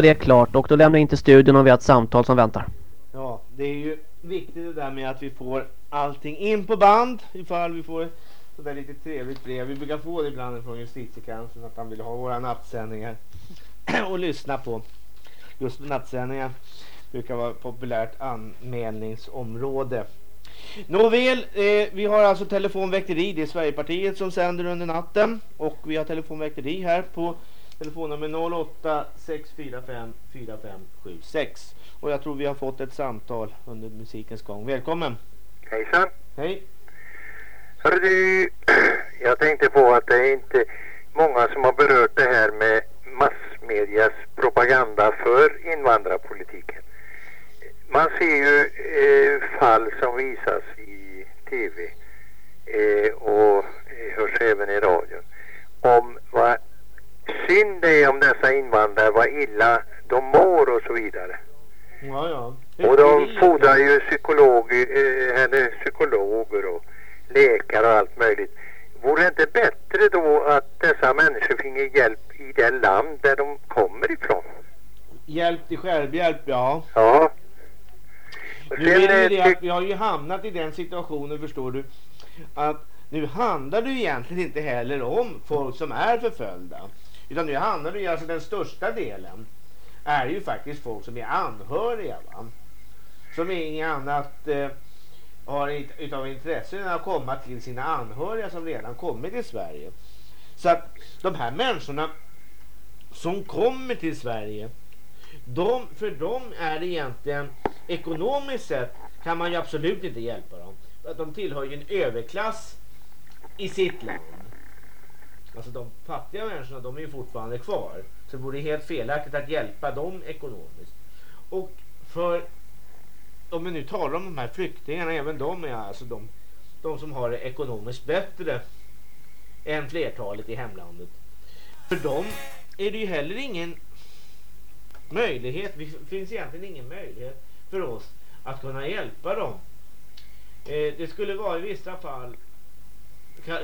Var det klart och då lämnar jag in till studion och vi har ett samtal som väntar. Ja, det är ju viktigt det där med att vi får allting in på band ifall vi får sådär lite trevligt brev. Vi brukar få det ibland från justitiekanslern att han vill ha våra nattsändningar och lyssna på. Just nattsändningar brukar vara ett populärt anmälningsområde. Nåväl, eh, vi har alltså telefonväkteri. Det är Sverigepartiet som sänder under natten. Och vi har telefonväkteri här på telefonnummer 08 645 4576. Och jag tror vi har fått ett samtal under musikens gång. Välkommen! Hejsan! Hej! Hörru du, jag tänkte på att det är inte många som har berört det här med massmedias propaganda för invandrarpolitiken. Man ser ju eh, fall som visas i tv eh, och hörs även i radion om vad synd det är om dessa invandrare, vad illa de mår och så vidare. Ja, ja. Och de fordrar ju psykolog, eh, eller psykologer och läkare och allt möjligt. Vore det inte bättre då att dessa människor finge hjälp i det land där de kommer ifrån? Hjälp till självhjälp, ja. Ja. Nu sen, är det eh, det att vi har ju hamnat i den situationen, förstår du, att nu handlar det ju egentligen inte heller om folk som är förföljda. Utan nu handlar det ju alltså den största delen är ju faktiskt folk som är anhöriga va. Som är inget annat eh, har utav intresse än att komma till sina anhöriga som redan kommit till Sverige. Så att de här människorna som kommer till Sverige de, för dem är det egentligen ekonomiskt sett kan man ju absolut inte hjälpa dem. För att de tillhör ju en överklass i sitt land. Alltså de fattiga människorna de är ju fortfarande kvar. Så det vore helt felaktigt att hjälpa dem ekonomiskt. Och för om vi nu talar om de här flyktingarna, även de är alltså de, de som har det ekonomiskt bättre än flertalet i hemlandet. För dem är det ju heller ingen möjlighet, det finns egentligen ingen möjlighet för oss att kunna hjälpa dem. Eh, det skulle vara i vissa fall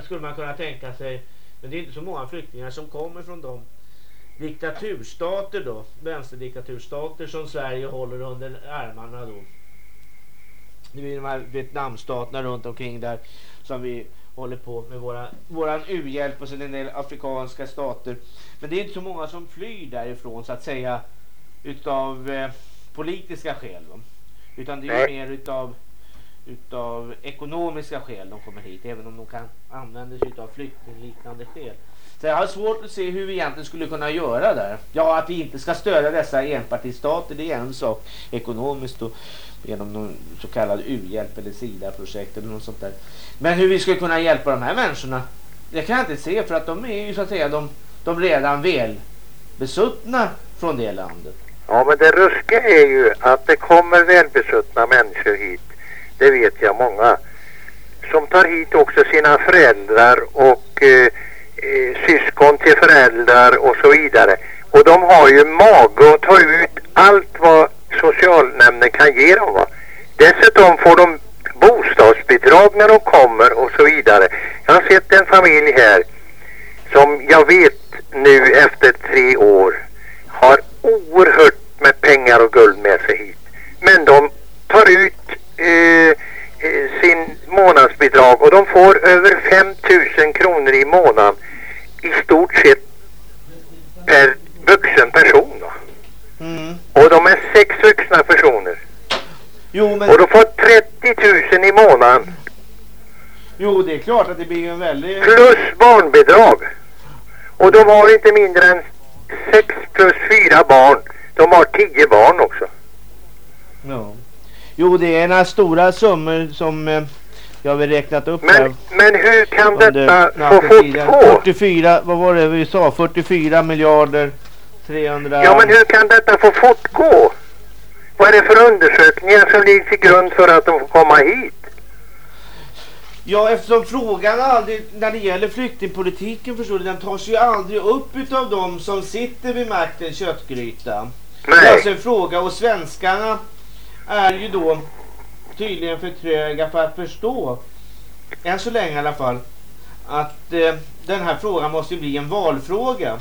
skulle man kunna tänka sig, men det är inte så många flyktingar som kommer från de diktaturstater då, vänsterdiktaturstater som Sverige håller under armarna då. Det är de här Vietnamstaterna runt omkring där som vi håller på med våra, våran u-hjälp och sen en del afrikanska stater. Men det är inte så många som flyr därifrån så att säga utav eh, politiska skäl. Då. Utan det är mer utav, utav ekonomiska skäl de kommer hit. Även om de kan använda sig utav flyktingliknande skäl. Så jag har svårt att se hur vi egentligen skulle kunna göra där. Ja, att vi inte ska stödja dessa enpartistater det är en sak ekonomiskt och genom någon så kallad u-hjälp eller SIDA-projekt eller något sånt där. Men hur vi skulle kunna hjälpa de här människorna det kan jag inte se för att de är ju så att säga de, de redan väl besuttna från det landet. Ja, men det ruska är ju att det kommer välbesuttna människor hit. Det vet jag många. Som tar hit också sina föräldrar och eh, eh, syskon till föräldrar och så vidare. Och de har ju mage att ta ut allt vad socialnämnden kan ge dem. Va? Dessutom får de bostadsbidrag när de kommer och så vidare. Jag har sett en familj här som jag vet nu efter tre år har oerhört med pengar och guld med sig hit. Men de tar ut eh, eh, sin månadsbidrag och de får över 5000 kronor i månaden i stort sett per vuxen person. Va? Och de är sex vuxna personer. Jo, men... Och de får 30 000 i månaden Jo, det är klart att det blir en väldig... plus barnbidrag. Och de har inte mindre än 6 plus 4 barn. De har 10 barn också. Ja. Jo, det är några stora summor som eh, jag har väl räknat upp här. Men hur kan under detta få fortgå? 44, vad var det vi sa? 44 miljarder 300... Ja, men hur kan detta få fortgå? Vad är det för undersökningar som ligger till grund för att de får komma hit? Ja, eftersom frågan aldrig, när det gäller flyktingpolitiken förstår du, den tas ju aldrig upp utav de som sitter vid makten köttgryta. Det är alltså en fråga och svenskarna är ju då tydligen för tröga för att förstå, än så länge i alla fall, att eh, den här frågan måste bli en valfråga.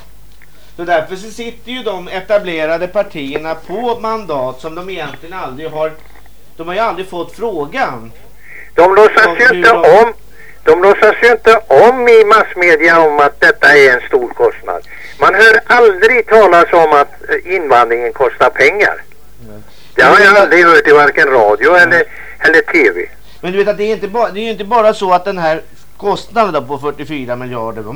Så därför så sitter ju de etablerade partierna på mandat som de egentligen aldrig har, de har ju aldrig fått frågan. De låtsas ju inte de- om de låtsas ju inte om i massmedia om att detta är en stor kostnad. Man hör aldrig talas om att eh, invandringen kostar pengar. Det har jag aldrig hört i varken radio eller, eller tv. Men du vet att det är inte bara, det är ju inte bara så att den här kostnaden på 44 miljarder då,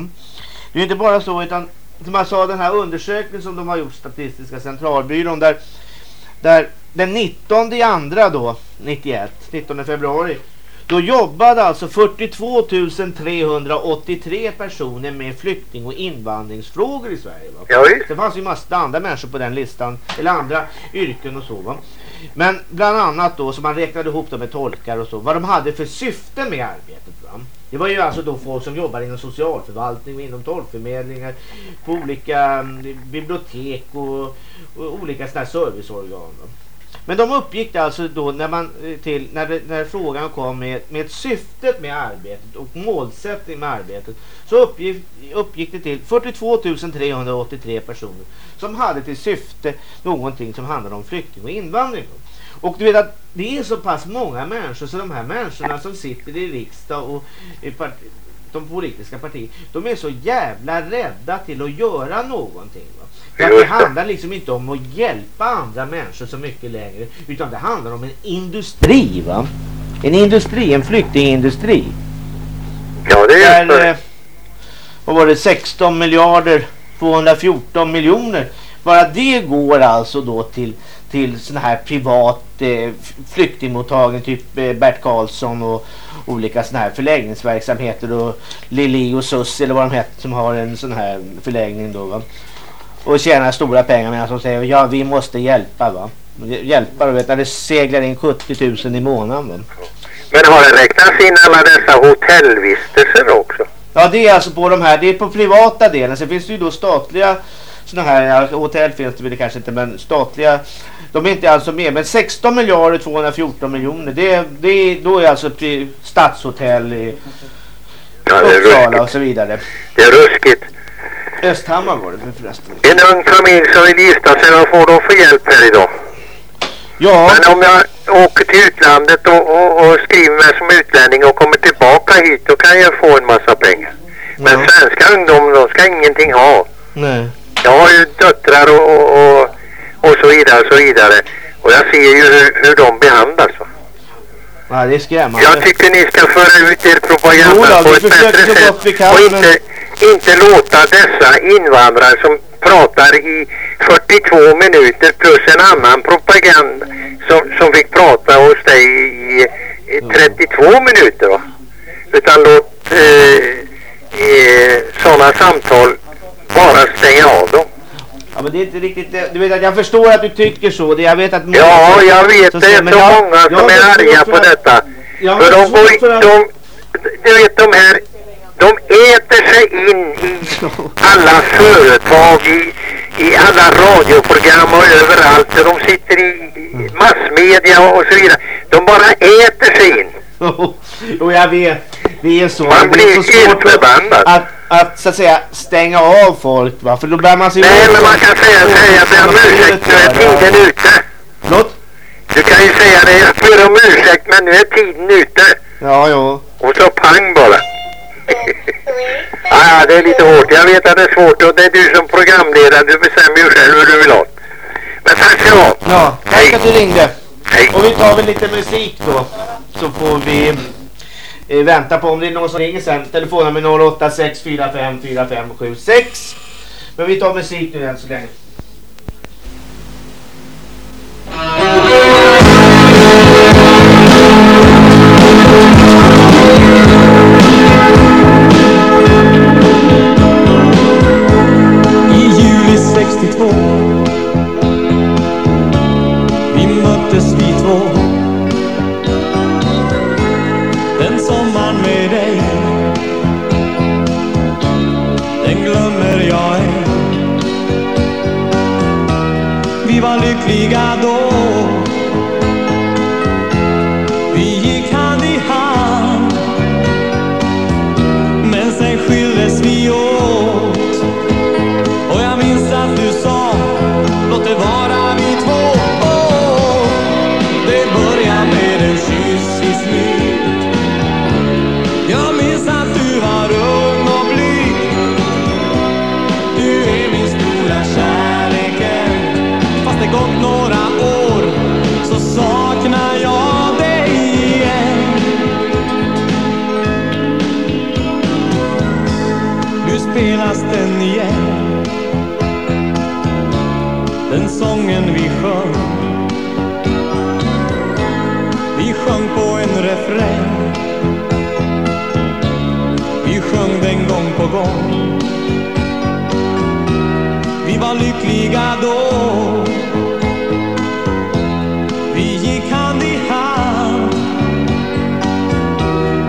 det är ju inte bara så utan som jag sa den här undersökningen som de har gjort Statistiska centralbyrån där, där den 19 i andra då 91, 19 februari då jobbade alltså 42 383 personer med flykting- och invandringsfrågor i Sverige. Va? Ja. Det fanns ju massa andra människor på den listan, eller andra yrken och så va. Men bland annat då, så man räknade ihop dem med tolkar och så, vad de hade för syfte med arbetet. Va? Det var ju alltså då folk som jobbar inom socialförvaltning och inom tolkförmedlingar, på olika mm, bibliotek och, och olika sådana serviceorgan. Va? Men de uppgick alltså då när, man, eh, till, när, det, när frågan kom med, med syftet med arbetet och målsättningen med arbetet så uppgick, uppgick det till 42 383 personer som hade till syfte någonting som handlade om flykting och invandring. Och du vet att det är så pass många människor så de här människorna som sitter i riksdag och i part, de politiska partierna de är så jävla rädda till att göra någonting. Va? För att det handlar liksom inte om att hjälpa andra människor så mycket längre utan det handlar om en industri va? En industri, en flyktingindustri. Ja, det är Där, eh, vad var det, 16 miljarder 214 miljoner. Bara det går alltså då till, till sån här privat eh, flyktingmottagning typ eh, Bert Karlsson och olika såna här förläggningsverksamheter och Lili och Suss eller vad de heter som har en sån här förläggning då va. Och tjänar stora pengar medan de säger ja vi måste hjälpa va. Hjälpa du vet när det seglar in 70 000 i månaden va. Men har det räknats in alla dessa hotellvistelser också? Ja det är alltså på de här, det är på privata delen. Sen finns det ju då statliga sådana här, ja, hotell finns det väl kanske inte men statliga de är inte alltså med men 16 miljarder 214 miljoner det, det då är alltså stadshotell i Uppsala och så vidare. Det är ruskigt. Östhammar var det för förresten. En ung familj som vill gifta sig, vad får de för hjälp här idag? Ja. Men om jag åker till utlandet och, och, och skriver mig som utlänning och kommer tillbaka hit, då kan jag få en massa pengar. Men svenska ungdomar, de ska ingenting ha. Nej. Jag har ju döttrar och, och, och, så vidare och så vidare. Och jag ser ju hur, hur de behandlas. Va? Ja, det är skrämmande. Jag tycker ni ska föra ut er propaganda Jo då, på ett bättre sätt. och inte, inte låta dessa invandrare som pratar i 42 minuter plus en annan propaganda som, som fick prata hos dig i, i 32 minuter. Va? Utan låt eh, eh, sådana samtal bara stänga av dem. Ja men det är inte riktigt det. Du vet att jag förstår att du tycker så. Det, jag vet att Ja, jag vet det. är så jag- många jag som har är arga på detta. Jag För de går de, du vet de här, de äter sig in i alla företag, i, i alla radioprogram och överallt. Och de sitter i massmedia och så vidare. De bara äter sig in. Jo, jag vet. Det är så. Man är så blir svårt att, förbannad. att, att så att säga stänga av folk va. För då bär man sig Nej, men man kan säga, säga be om ursäkt, nu är tiden ute. Förlåt? Du kan ju säga det, jag ber om ursäkt, men nu är tiden ute. Ja, ja. Och så pang bara. Ja, det är lite hårt. Jag vet att det är svårt och det är du som programledare. Du bestämmer ju själv hur du vill ha. Men tack ska du ha. Ja, tack att du ringde. Och vi tar väl lite musik då. Så får vi eh, vänta på om det är någon som ringer sen. Telefonnummer 0864545576. Men vi tar musik nu än så länge. I gång Vi var lyckliga då. Vi gick hand i hand.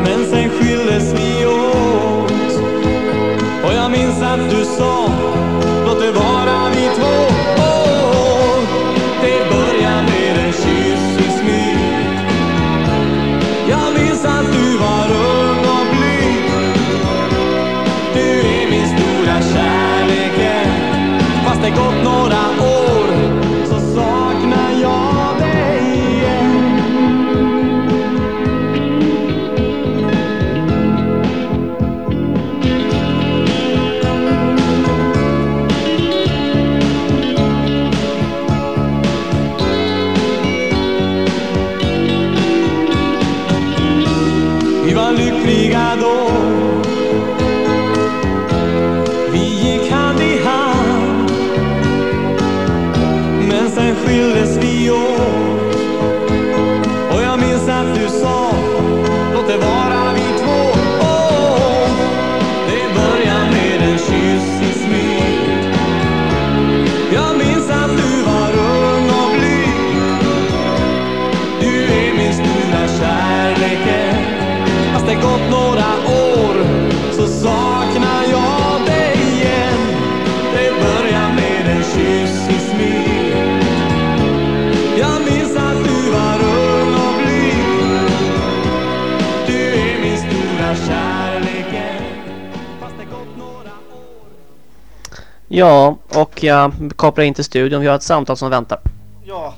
Men sen skildes vi åt. Och jag minns att du sa Ja, och jag kopplar in till studion. Vi har ett samtal som väntar. Ja,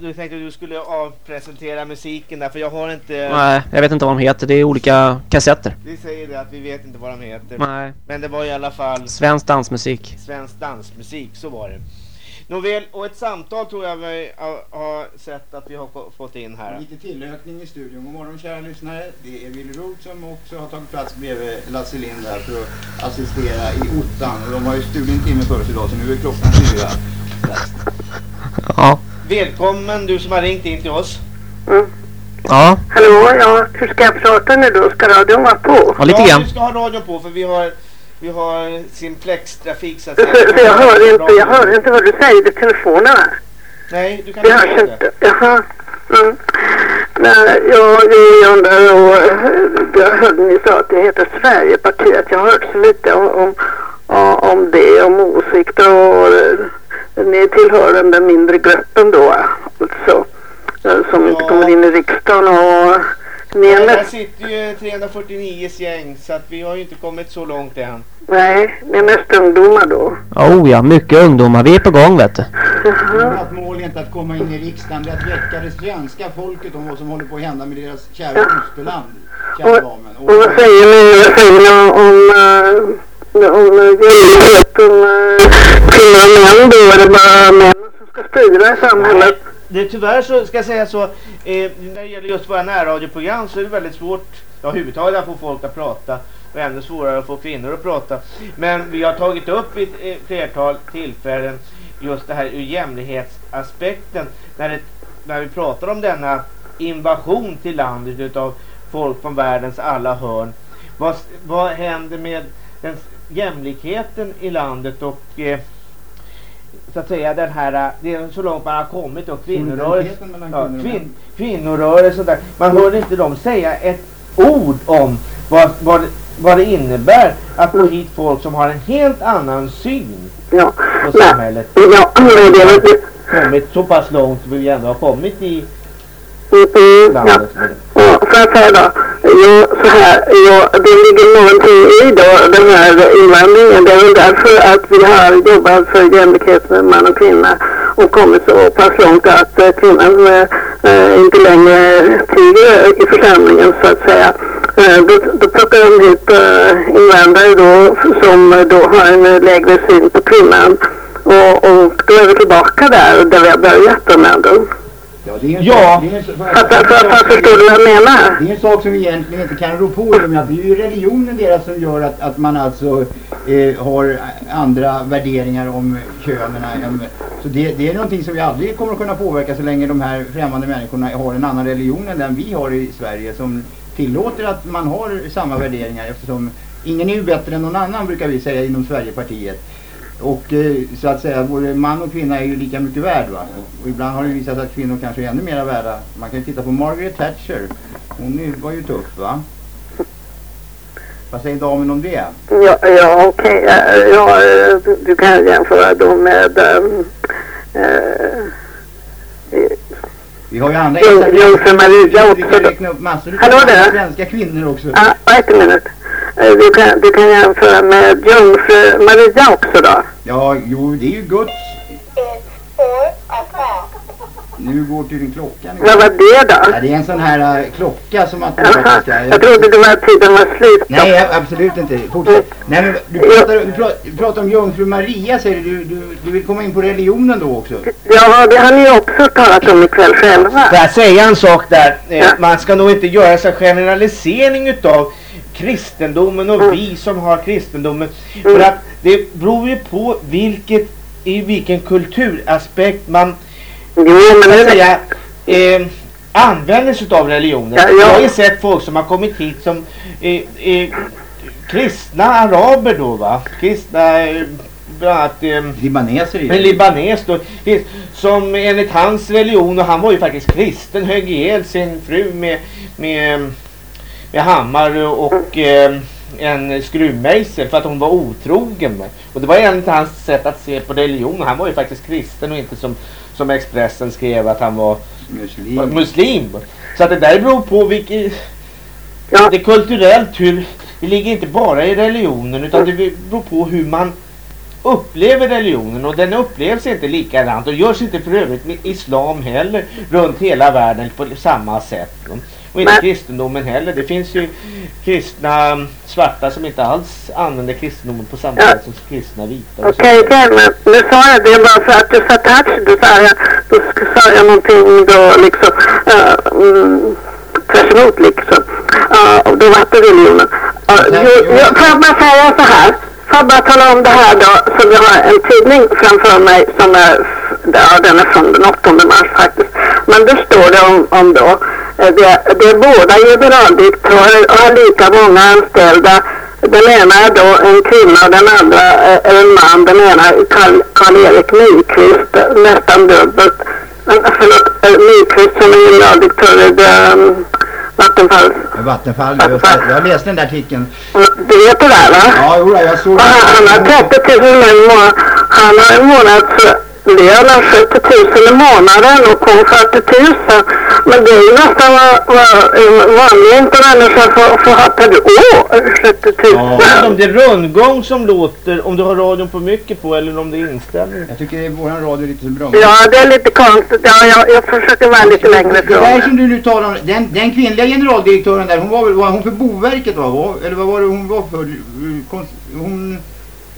du tänkte att du skulle avpresentera musiken där för jag har inte... Nej, jag vet inte vad de heter. Det är olika kassetter. Vi säger det att vi vet inte vad de heter. Nej. Men det var i alla fall... Svensk dansmusik. Svensk dansmusik, så var det. Nåväl, och ett samtal tror jag vi har, sett att vi har fått in här. Lite tillökning i studion. God morgon kära lyssnare. Det är Willy Roth som också har tagit plats bredvid Lasse Lind där för att assistera i ottan. De har ju studion en timme för oss idag så nu är klockan fyra. Ja. Välkommen du som har ringt in till oss. Ja. Hallå, ja, hur ska jag prata nu då? Ska radion vara på? Ja, lite ja, grann. du ska ha radion på för vi har, vi har simplextrafik så att För, för jag hör inte, jag hör inte vad du säger i telefonen. Nej, du kan Det inte hörs göra det. inte. Jaha. Mm. Nej, jag, jag undrar eh, jag hörde ni sa att det heter Sverigepartiet. Jag har hört så lite om, om, om- det, om åsikter och eh, ni tillhör den där mindre gruppen då alltså. eh, Som inte kommer in i riksdagen och ni är Nej, där mest, sitter ju 349 gäng så att vi har ju inte kommit så långt än. nej, ni är mest ungdomar då. Oh ja, mycket ungdomar. Vi är på gång vet du. Att mål är inte att komma in i riksdagen. Det är att väcka det svenska folket om vad som håller på att hända med deras kära fosterland. Kära damen. Och vad säger ni, vad säger ni om, om uh, jämlikheten uh, kvinnor och män då? Är det bara män som ska styra i samhället? Det, tyvärr så ska jag säga så, eh, när det gäller just våra närradioprogram så är det väldigt svårt, ja överhuvudtaget att få folk att prata och ännu svårare att få kvinnor att prata. Men vi har tagit upp vid ett eh, flertal tillfällen just det här ur jämlikhetsaspekten när, det, när vi pratar om denna invasion till landet utav folk från världens alla hörn. Vad, vad händer med den jämlikheten i landet och eh, så att säga den här, eh, det är så långt man har kommit och kvinnorörelsen, ja, kvinnor och kvin, kvinnorörelsen där. Man hör inte dem säga ett ord om vad, vad, vad det innebär att få hit folk som har en helt annan syn Ja. på samhället. Ja, det. Kommit så pass långt som vi ändå har kommit i Mm, ja. landet. Ja, får jag säga då? Jo, så här, ja, det ligger någonting i då den här invandringen. Det är väl därför att vi har jobbat för jämlikhet med man och kvinna och kommit så pass långt att eh, kvinnan eh, eh, inte längre tiger i församlingen så att säga. Eh, då, då plockar de hit eh, invandrare då som då har en lägre syn på kvinnan och, och då är vi tillbaka där där vi har börjat då med ord. Ja, det är en Ja. sak- det är en sak- Fattar- fattar- förstår du vad jag menar? Det är en sak som vi egentligen inte kan rå på. Det är ju religionen deras som gör att, att man alltså eh, har andra värderingar om könen. Så det, det är någonting som vi aldrig kommer att kunna påverka så länge de här främmande människorna har en annan religion än den vi har i Sverige som tillåter att man har samma värderingar eftersom ingen är ju bättre än någon annan brukar vi säga inom Sverigepartiet. Och eh, så att säga, både man och kvinna är ju lika mycket värd va. Och ibland har det visat sig att kvinnor kanske är ännu mer värda. Man kan ju titta på Margaret Thatcher. Hon var ju tuff va. Vad säger damen om det? Ja, ja okej. Ja, ja, du- kan jämföra då med... ehm, eh, Vi har ju andra Jung- Jungfru Maria Vi också kan då. räkna upp massor av svenska kvinnor också. Ja, ett minut. Eh, Du kan, du kan jämföra med Jungfru Maria också då. Ja, jo det är ju Guds. Nu går tydligen klockan. Vad var det då? Ja, det är en sån här uh, klocka som man Jaha, påverkar. jag trodde det var att tiden var slut. Nej, ja, absolut inte. Fortsätt. Nej, men du pratar, du pratar, du pratar om Jungfru Maria, säger du. Du, du vill komma in på religionen då också? Ja, det har ni också talat om ikväll själva. Får jag säga en sak där? Eh, Man ska nog inte göra så generalisering utav kristendomen och vi som har kristendomen. För att det beror ju på vilket, i vilken kulturaspekt man säga, eh, använder sig av religionen. Ja, ja. Jag har ju sett folk som har kommit hit som eh, eh, kristna araber då va? Kristna eh, bland annat eh, Libaneser en libanes då, som enligt hans religion, och han var ju faktiskt kristen, högg ihjäl sin fru med, med hammare och eh, en skruvmejsel för att hon var otrogen. Och det var enligt hans sätt att se på religion. Han var ju faktiskt kristen och inte som, som Expressen skrev att han var muslim. Var muslim. Så att det där beror på vilket... Det är kulturellt hur... Det ligger inte bara i religionen utan det beror på hur man upplever religionen och den upplevs inte likadant och görs inte för övrigt med islam heller runt hela världen på samma sätt. Och inte Men- kristendomen heller. Det finns ju kristna mm, svarta som inte alls använder kristendomen på samma Ja. sätt som kristna vita. Okej, okej, men nu sa jag det bara för att du sa touch. Då sa jag, då sa jag någonting då liksom, uh, mm, tvärs emot liksom. Uh, och då var det religionen. Uh, jo, får jag bara säga så här? Får jag bara tala om det här då, som jag har en tidning framför mig som är, ja den är från den 8 mars faktiskt. Men där står det om, om då, det, det är båda generaldirektörer och har lika många anställda. Den ena är då en kvinna och den andra är är en man. Den ena är Karl- Karl-Erik Nyqvist, eh, nästan dubbelt. Men, Förlåt, eh, Nyqvist som är generaldirektör i Vattenfall. Vattenfall, just det. Jag läste den där artikeln. Du vet det där va? Ja, jodå, jag såg Och han, har 30 000 i månaden. Han har en månadslön av 70 000 i månaden och hon 40 000. Men det är ju nästan vad, vad en vanlig människa får, får ha per år. 70 000. Jag vet inte om det är rundgång som låter, om du har radion på mycket på eller om det är inställning. Jag tycker våran radio är lite så bra. Ja, det är lite konstigt. Ja, jag, jag försöker vara lite längre Det där ifrån. som du nu talar om, den, den kvinnliga generaldirektören där, hon var väl, var hon för Boverket va? Var, eller vad var det hon var för? Hon...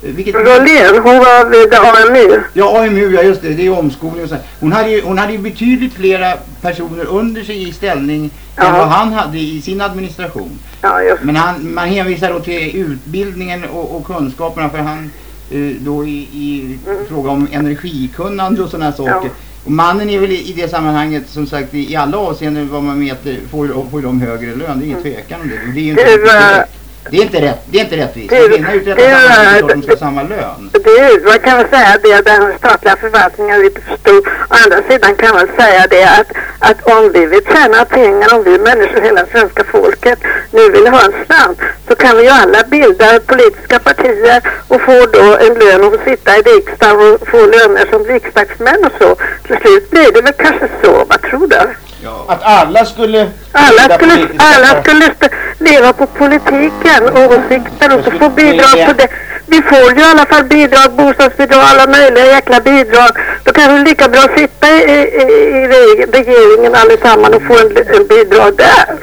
Vilket... Rolén, hon var vid AMU. Ja, AMU, ja just det, det är omskolning och så. Hon hade ju, hon hade ju betydligt flera personer under sig i ställning än vad han hade i sin administration. Ja, just. Men han, man hänvisar då till utbildningen och, och kunskaperna för han eh, då i, i fråga om energikunnande och sådana saker. Mm. Ja. Och mannen är väl i, i det sammanhanget som sagt i, i alla avseenden vad man mäter får, får de högre lön. Det är ingen tvekan om det. Det är ju inte, Mm. Du, det är inte rätt. Det är inte rättvist. du- Kvinna sak, eh, så att de ska ha samma lön. Du, man kan väl säga det att den statliga förvaltningen är lite för stor. Å andra sidan kan man säga det att, att om vi vill tjäna pengar, om vi människor, hela svenska folket, nu vill ha en slant, så kan vi ju alla bilda politiska partier och få då en lön och sitta i riksdagen och få löner som riksdagsmän och så. Till slut blir det väl kanske så, vad tror du? Att alla skulle... Alla skulle, alla skulle leva på politiken och åsikter och så få bidrag på det. Vi får ju i alla fall bidrag, bostadsbidrag, alla möjliga jäkla bidrag. Då kan vi lika bra sitta i, i, i re- regeringen allesammans och få en, en bidrag där.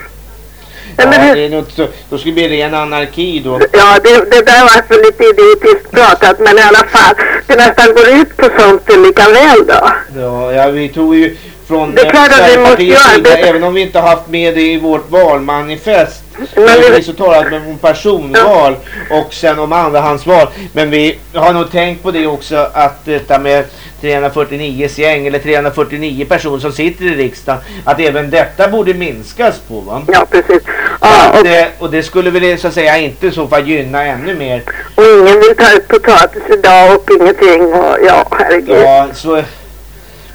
Ja, det är något så, då skulle det bli ren anarki då. Ja, det, det där var för lite idiotiskt pratat, men i alla fall, det nästan går ut på sånt lika väl då. Ja, ja, vi tog ju från Det är klart att vi måste Sverigepartiets göra sida, det. även om vi inte har haft med det i vårt valmanifest. Men vi- så talat med om personval och sen om andrahandsval. Men vi har nog tänkt på det också att detta med 349 gäng eller 349 personer som sitter i riksdagen att även detta borde minskas på va? Ja precis. Ja, och, det, och det skulle väl så att säga inte så fall gynna ännu mer. Och ingen vill ta ut potatis idag och ingenting och ja, herregud. Ja, så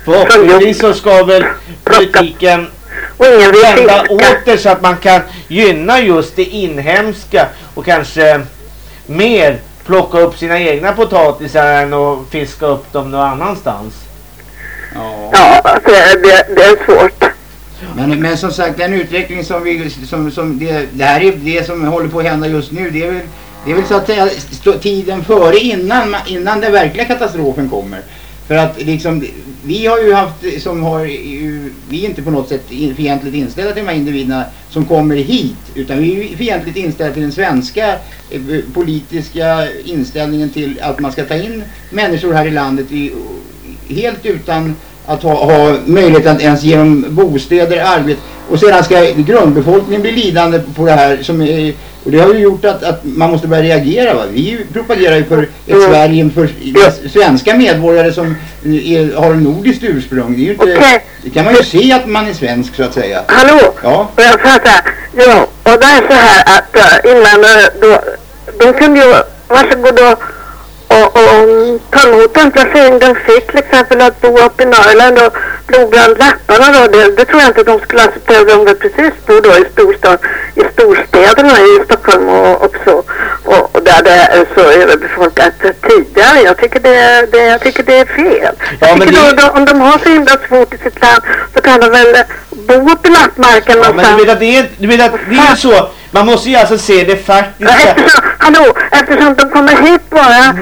förhoppningsvis så ska väl politiken vända åter så att man kan gynna just det inhemska och kanske mer plocka upp sina egna potatisar än att fiska upp dem någon annanstans. Ja, alltså, det, det är svårt. Men, men som sagt den utveckling som vi, som, som det, det här är det som håller på att hända just nu. Det är väl, det är väl så att säga tiden före innan, innan den verkliga katastrofen kommer. För att liksom, vi har ju haft, som har, ju- vi är inte på något sätt in- fientligt inställda till de här individerna som kommer hit. Utan vi är fientligt inställda till den svenska eh, politiska inställningen till att man ska ta in människor här i landet i, helt utan att ha, ha möjlighet att ens ge dem bostäder, arbete och sedan ska grundbefolkningen bli lidande på det här som är, och det har ju gjort att, att man måste börja reagera. Va? Vi propagerar ju för ett Mm. Sverige för svenska medborgare som är, har nordiskt ursprung. Det, inte, Okej. det kan man ju se att man är svensk så att säga. Hallå? Ja. Och jag fattar. Ja, och det är så här att uh, invandrare då, de kunde ju varsågod och, och, och ta emot den placering de fick till exempel att bo uppe i Norrland och bo bland lapparna då. Det, det tror jag inte de skulle acceptera om de precis bor då i storstad, i storstäderna i Stockholm och, och så. Och, och där det är så överbefolkat tidigare. Jag tycker det, det, jag tycker det är fel. Ja, jag men tycker det- då, då, om de har så himla svårt i sitt land så kan de väl bo i lappmarken Ja, men någonstans. du vet att det är, du vet att det är så. Man måste ju alltså se det faktiska. Eftersom, hallå, eftersom de kommer hit bara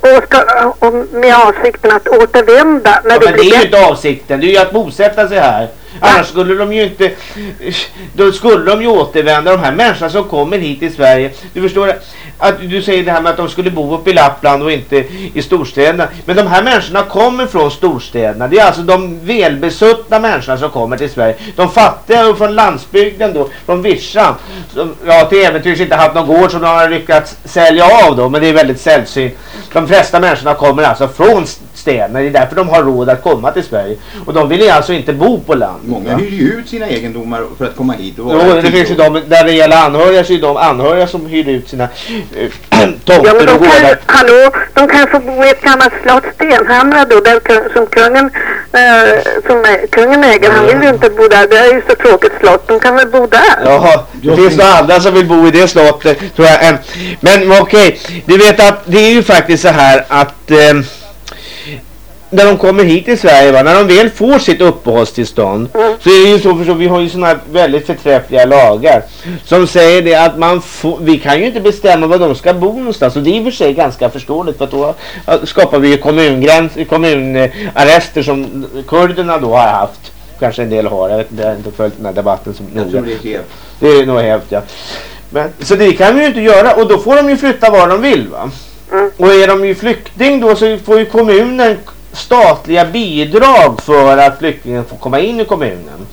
och, ska, och med avsikten att återvända när Ja, det men det blir är ju inte avsikten. Det är ju att bosätta sig här. Annars skulle de ju inte... Då skulle de ju återvända. De här människorna som kommer hit till Sverige. Du förstår att du säger det här med att de skulle bo uppe i Lappland och inte i storstäderna. Men de här människorna kommer från storstäderna. Det är alltså de välbesuttna människorna som kommer till Sverige. De fattiga från landsbygden då, från Vischan. Som, ja, till äventyrs inte haft någon gård som de har lyckats sälja av då. Men det är väldigt sällsynt. De flesta människorna kommer alltså från städerna. Det är därför de har råd att komma till Sverige. Och de vill ju alltså inte bo på land. Många hyr ju ut sina egendomar för att komma hit och Jo, vara det tio finns ju de, där det gäller anhöriga så är det de anhöriga som hyr ut sina äh, Ja, men tomter de och kan, gårdar. hallå, de kan få bo i ett gammalt slott Stenhamra då, där, som kungen, eh, som är, kungen äger. Han vill ju inte bo där, det är ju så tråkigt slott. De kan väl bo där? Jaha, det finns några andra som vill bo i det slottet tror jag. Men okej, du vet att det är ju faktiskt så här att ehm, när de kommer hit till Sverige, va, när de väl får sitt uppehållstillstånd så är det ju så, för så vi har ju sådana här väldigt förträffliga lagar som säger det att man får, vi kan ju inte bestämma var de ska bo någonstans och det är i och för sig ganska förståeligt för att då skapar vi ju kommungräns, kommunarrester som kurderna då har haft. Kanske en del har, jag vet inte, jag har inte följt den här debatten som Jag det är det är nog hävt ja. Men, så det kan vi ju inte göra och då får de ju flytta var de vill va. Och är de ju flykting då så får ju kommunen statliga bidrag för att flyktingen får komma in i kommunen.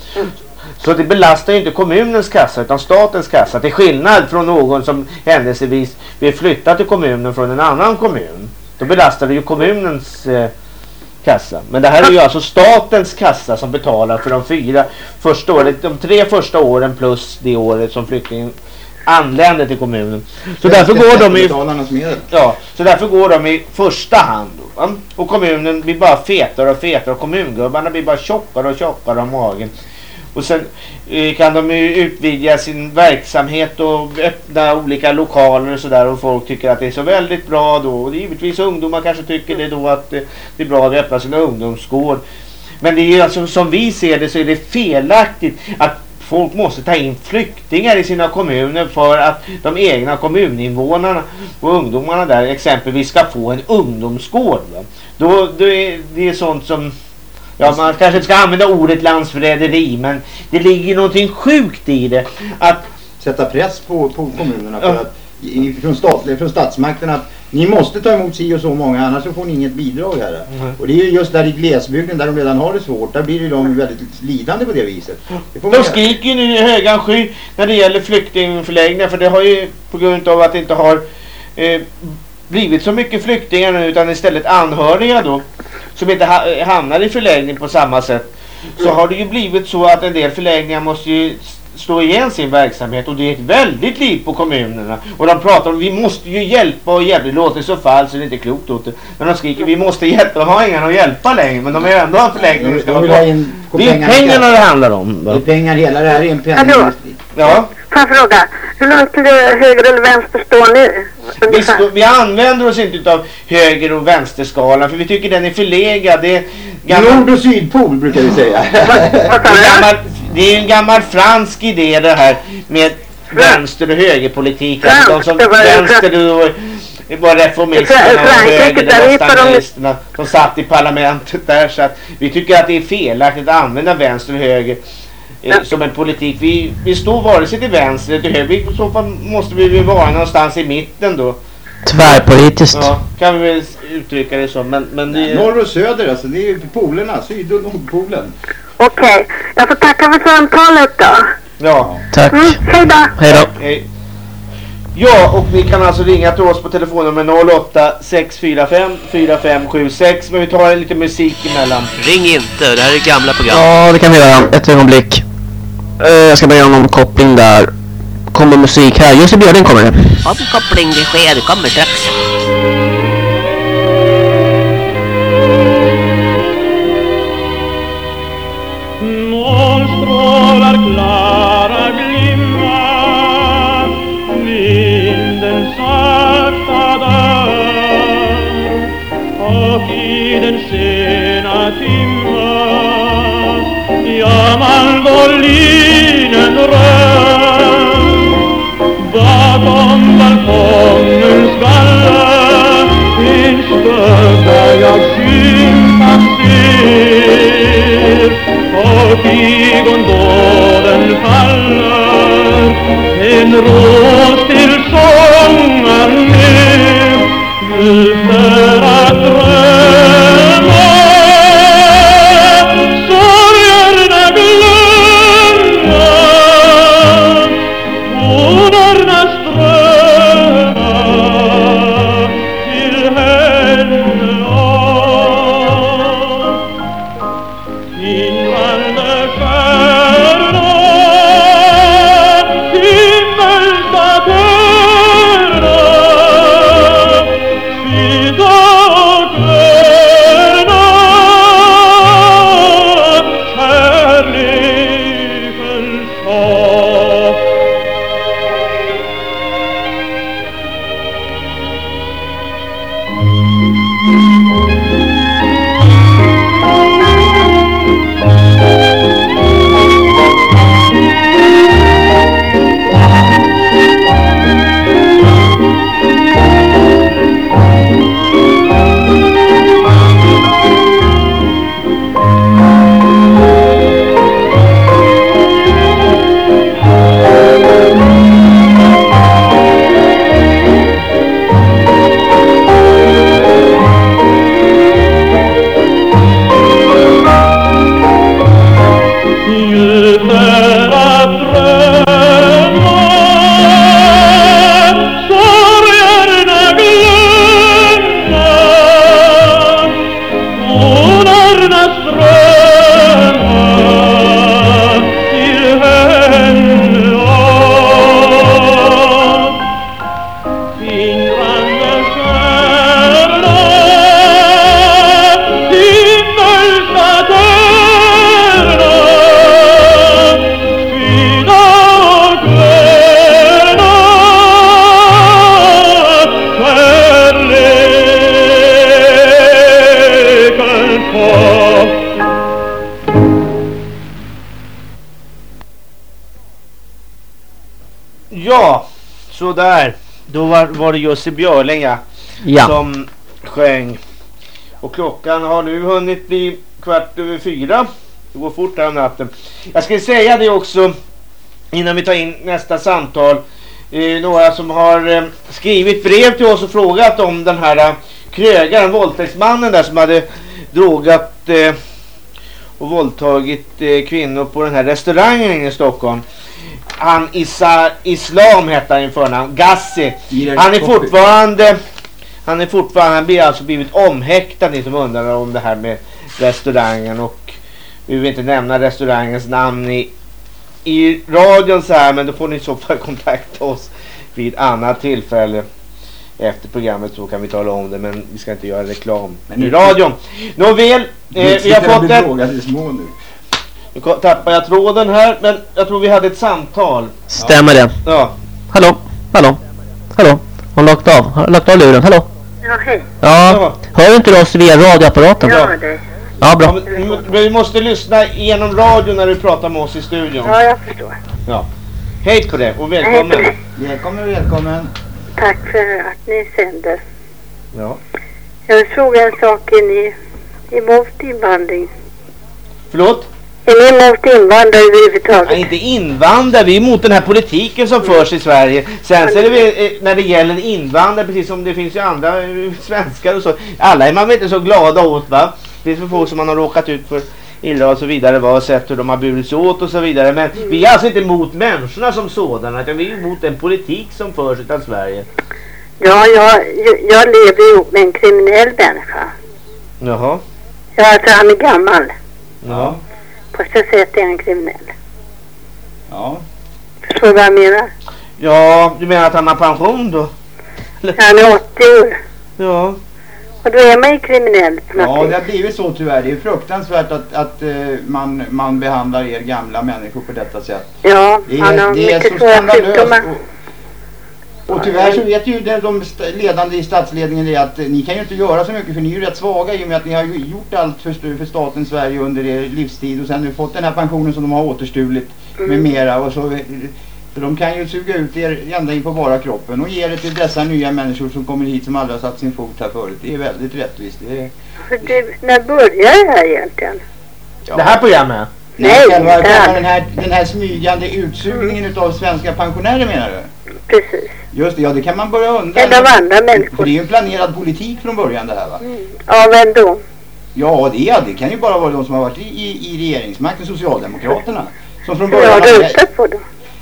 Så det belastar ju inte kommunens kassa utan statens kassa. Till skillnad från någon som händelsevis vill flytta till kommunen från en annan kommun. Då belastar det ju kommunens eh, kassa. Men det här är ju alltså statens kassa som betalar för de fyra första åren, de tre första åren plus det året som flyktingen anländer till kommunen. Så därför går de i. Ja, så därför går de i första hand. Då. Och kommunen blir bara fetare och fetare och kommungubbarna blir bara tjockare och tjockare om magen. Och sen eh, kan de ju utvidga sin verksamhet och öppna olika lokaler och sådär och folk tycker att det är så väldigt bra då. Och givetvis ungdomar kanske tycker det då att eh, det är bra att öppna sina ungdomsgård. Men det är ju alltså som vi ser det så är det felaktigt att folk måste ta in flyktingar i sina kommuner för att de egna kommuninvånarna och ungdomarna där exempelvis ska få en ungdomsgård. Va? Då, då är det är sånt som Ja, man kanske inte ska använda ordet landsförräderi men det ligger någonting sjukt i det. Att Sätta press på, på kommunerna för att från, statliga, från statsmakten att ni måste ta emot si och så många annars så får ni inget bidrag här. Och det är ju just där i glesbygden där de redan har det svårt. Där blir ju de väldigt lidande på det viset. Det De skriker ju nu i högan sky när det gäller flyktingförläggningar för det har ju på grund av att det inte har eh, blivit så mycket flyktingar nu utan istället anhöriga då som inte ha, hamnar i förläggning på samma sätt så har det ju blivit så att en del förläggningar måste ju slå igen sin verksamhet och det är ett väldigt liv på kommunerna och de pratar om vi måste ju hjälpa och hjälpa det låter så fall så det är inte klokt åt det men de skriker vi måste hjälpa de har ingen att hjälpa längre men de är ändå en förläggning De- vill ha in på det är pengarna. pengarna det handlar om Det är pengar hela det här är en penning. Hallå? ja Får jag fråga, hur långt till höger eller vänster står ni? Vi, stå, vi använder oss inte av höger och vänsterskalan för vi tycker den är förlegad. Det är gammal, Nord och sydpol brukar vi säga. Det, är är en gammal fransk idé det här med vänster och högerpolitik. Alltså de som vänster det var reformisterna och höger det var stalinisterna som satt i parlamentet där. Så att vi tycker att det är felaktigt att använda vänster och höger eh, som en politik. Vi, vi står vare sig till vänster eller till höger. I så fall måste vi väl vara någonstans i mitten då. Tvärpolitiskt. Ja, kan vi väl uttrycka det så. Men, men det, Norr och söder alltså, det är polerna, syd och nordpolen. Okej, jag får tacka för samtalet då. Ja. Tack. Mm, hej då. Hej då. Hej. Ja, och ni kan alltså ringa till oss på telefonnummer 08 645 4576. Men vi tar lite musik emellan. Ring inte, det här är gamla program. Ja, det kan vi göra. Ett ögonblick. Eh, jag ska bara göra någon koppling där. Kommer musik här. Jussi Björling kommer det. Omkoppling, det sker, det kommer strax. Månstrålar klara glimma Vinden sakta dör Och i den sena timma Ja, mandolinen rör Bakom balkongens galler En skugga jag skymtat Ochi gondolen fallen, en rot til sången med, il at rød. Jussi Björling ja, som sjöng. Och klockan har nu hunnit bli kvart över fyra. Det går fort här om natten. Jag ska säga det också innan vi tar in nästa samtal. eh, några som har eh, skrivit brev till oss och frågat om den här eh, krögaren, våldtäktsmannen där som hade drogat eh, och våldtagit eh, kvinnor på den här restaurangen i Stockholm. Han Isa, Islam heter han i förnamn, Gassi. Han är fortfarande han är fortfarande, han blir alltså blivit omhäktad ni som undrar om det här med restaurangen och vi vill inte nämna restaurangens namn i, i radion så här men då får ni i så fall kontakta oss vid annat tillfälle efter programmet så kan vi tala om det men vi ska inte göra reklam Men i nu- radion. Nåväl, eh, vi har fått ett... i nu. Tappar jag tråden här men jag tror vi hade ett samtal. Stämmer det? Ja. Hallå? Hallå? Hallå? Hon lagt av. Har lagt av luren. Hallå? Ja, hej. Ja. Hör inte du oss via radioapparaten? Ja, det. Ja, bra. men vi måste lyssna genom radio när du pratar med oss i studion. Ja, jag förstår. Ja. Hej på det och välkommen. Välkommen, välkommen. Tack för att ni sänder. Ja. Jag fråga en sak. Är ni emot invandring? Förlåt? Är ni emot invandrare överhuvudtaget? Nej, inte invandrare, vi är emot den här politiken som förs i Sverige. Sen så är det väl, eh, när det gäller invandrare, precis som det finns ju andra eh, svenskar och så. Alla är man väl inte så glada åt va? Det finns för få som man har råkat ut för illa och så vidare va? och sett hur de har burit sig åt och så vidare. Men vi är alltså inte emot människorna som sådana utan vi är emot den politik som förs av Sverige. Ja, jag, jag, jag lever ihop med en kriminell människa. Jaha. Ja, alltså han är gammal. Ja. På så sätt är han kriminell. Ja. Förstår du vad jag menar? Ja, du menar att han har pension då? Han är 80 år. Ja. Och då är man ju kriminell på något Ja, det har blivit så tyvärr. Det är fruktansvärt att, att eh, man, man behandlar er gamla människor på detta sätt. Ja, Det han är, har det mycket så svåra sjukdomar. Och, tyvärr så vet ju de, ledande i statsledningen det att eh, ni kan ju inte göra så mycket för ni är ju rätt svaga i och med att ni har gjort allt för, för staten Sverige under er livstid och sen har ni fått den här pensionen som de har återstulit med Mm. mera och så, så de kan ju suga ut er ända in på bara kroppen och ge det till dessa nya människor som kommer hit som aldrig har satt sin fot här förut. Det är väldigt rättvist. Det är, För det, när börjar det här egentligen? Det här programmet? Nej, här- själva den, här, den här smygande utsugningen utav svenska pensionärer menar du? Precis. Just det, ja det kan man börja undra. Eller av andra människor. För det är ju en planerad politik från början det här va? Ja, vem då? Ja, det, är, det kan ju bara vara de som har varit i, i, i regeringsmakten, Socialdemokraterna. Som från början jag har röstat på då.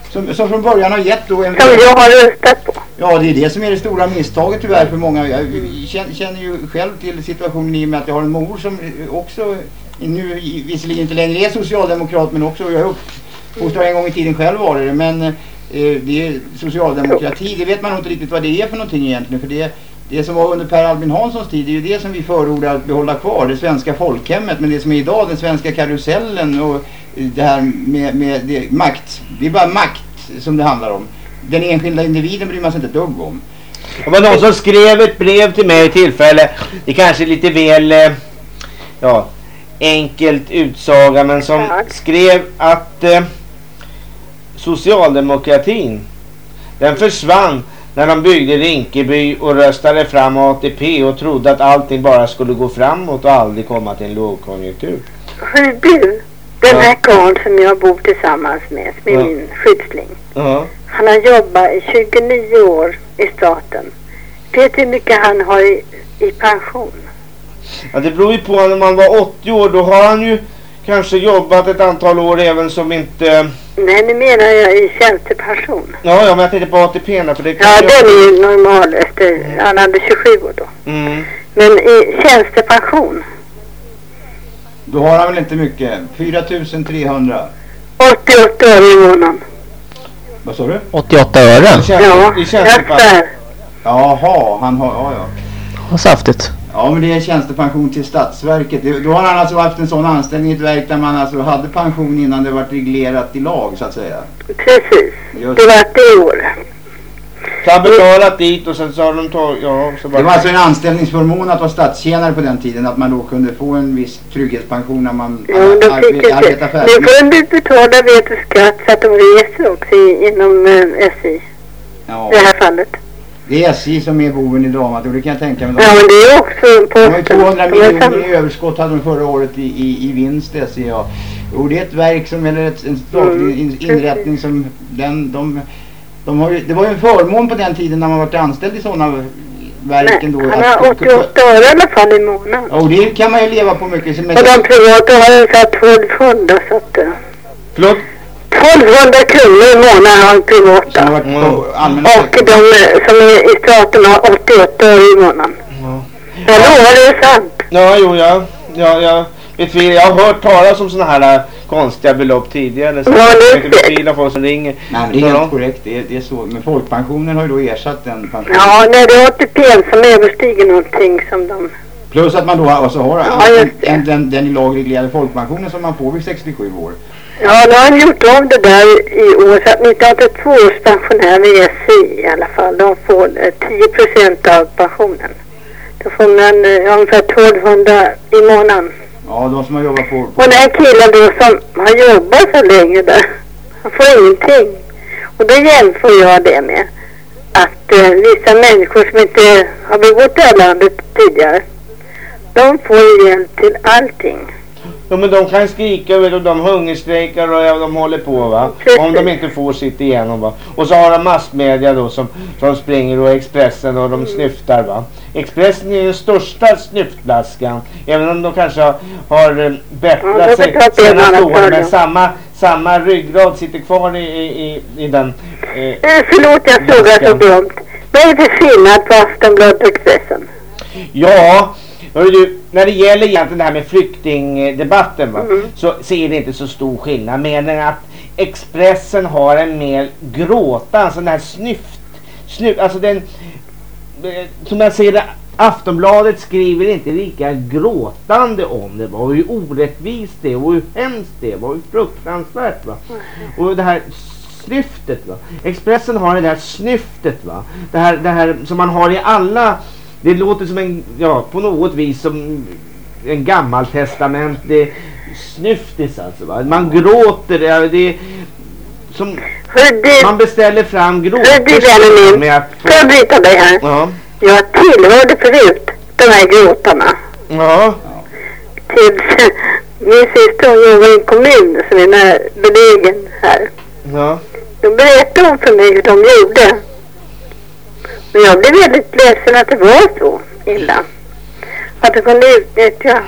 som, som från början har gett då en... Som jag har röstat på. Ja, det är det som är det stora misstaget tyvärr för många. Jag känner, känner ju själv till situationen i och med att jag har en mor som också, nu visserligen inte längre är socialdemokrat, men också, jag är uppfostrad en gång i tiden själv var det, men det är socialdemokrati, det vet man nog inte riktigt vad det är för någonting egentligen. För det, det som var under Per Albin Hanssons tid, det är ju det som vi förordar att behålla kvar, det svenska folkhemmet. Men det som är idag, den svenska karusellen och eh, det här med, med det, makt, det är bara makt som det handlar om. Den enskilda individen bryr man sig inte ett dugg om. Det var någon som skrev ett brev till mig i tillfälle. Det kanske är lite väl eh, ja, enkelt utsaga men som skrev att eh, socialdemokratin den försvann när de byggde Rinkeby och röstade fram ATP och trodde att allting bara skulle gå framåt och aldrig komma till en lågkonjunktur. Hör du, den här karln som jag bor tillsammans med, är Ja. min skyddsling. Ja. Han har jobbat i 29 år i staten. Vet du hur mycket han har i, i pension? Ja, det beror ju på när man var 80 år då har han ju kanske jobbat ett antal år även som inte... Nej, nu menar jag i tjänstepension. Ja, ja men jag tänkte på ATP för det Ja, den är ju normal efter, han hade 27 år då. Mm. Men i tjänstepension, Då har han väl inte mycket? 4300. 88 öre i månaden. Vad sa du? 88 öre? Ja, jag svär. Jaha, han har, ja ja. Vad saftigt. Ja men det är tjänstepension till Statsverket. Det- Då har han alltså haft en sån anställning i ett verk där man alltså hade pension innan det var reglerat i lag så att säga. Precis. Just. Det var det år. Så han betalat dit och sen så har de tagit... Ja, så bara... Det var alltså en anställningsförmån att vara statstjänare på den tiden. Att man då kunde få en viss trygghetspension när man Ja, ar- fick arbet- jag arbetar se. färdigt. Nu kunde du betala vet du skatt så att de reser också i, inom eh, SI. Ja. I det här fallet. Det är SJ som är boven i dramat och det kan jag tänka mig. Ja, men det är också De har ju posten. 200 De är miljoner i överskott hade de förra året i, i, i vinst SJ. Ja. Och det är ett verk som, eller ett, en statlig Mm, in, inrättning som den, de De har ju, det var ju en förmån på den tiden när man varit anställd i sådana verken då. Han att- har 88 öre i alla fall i månaden. Ja, och det kan man ju leva på mycket. Men Och de privata har ungefär 1200 så att... Förlåt? 1200 kronor i månaden har de privata. Och de eh, som är i staten har 88 öre i månaden. Jag lovar det är sant. Ja, jo, ja. ja, ja. Vet vi, jag har hört talas om sådana här äh, konstiga belopp tidigare. Så Ja, det är av folk som ringer. Nej, men det är helt korrekt. Det är, det är så. Men folkpensionen har ju då ersatt den pensionen. Ja, nej det är ATP som överstiger någonting som de... Plus att man då alltså har Ja, en, en, den, den i lag reglerade folkpensionen som man får vid 67 år. Ja, nu har de gjort om det där i år så att 1982 års pensionärer är SI i alla fall. De får eh, 10 procent av pensionen. Då får man eh, ungefär 1200 i månaden. Ja, de som har jobbat på... Och den här killen då som har jobbat så länge där, han får ingenting. Och då jämför jag det med att eh, vissa människor som inte har bebott det här landet tidigare, de får hjälp till allting. Ja, men de kan skrika vet du, de hungerstrejkar och ja, de håller på va. Om de inte får sitt igenom va. Och så har de massmedia då som, som springer och Expressen och de snyftar va. Expressen är den största snyftflaskan. Även om de kanske har, har eh, Ja, bättrat då sig senaste åren. Men samma, samma ryggrad sitter kvar i, i, i, den. Eh, Eh, förlåt jag frågar så dumt. Vad är det skillnad på Aftonbladet och Expressen? Ja, hörru du, när det gäller egentligen det här med flyktingdebatten va, så, så är det inte så stor skillnad. Men att Expressen har en mer gråta, en sån här snyft, snu, alltså den, eh, som jag säger det, Aftonbladet skriver inte lika gråtande om det. va, Och hur orättvist det och hur hemskt det och hur fruktansvärt. Va? Och det här snyftet. Va? Expressen har det där snyftet. Va? Det, här, det här som man har i alla. Det låter som en, ja på något vis som en gammaltestamentlig snyftis alltså. Va? Man gråter. Det, det som man beställer fram du min, med att får jag bryta dig här? Ja. Jag tillhörde förut de här gråtarna. Ja. Tills min syster hon jobbar i en kommun som är belägen här. Ja. Då berättade hon för mig hur de gjorde. Men jag blev väldigt ledsen att det var så illa. Att de kunde utnyttja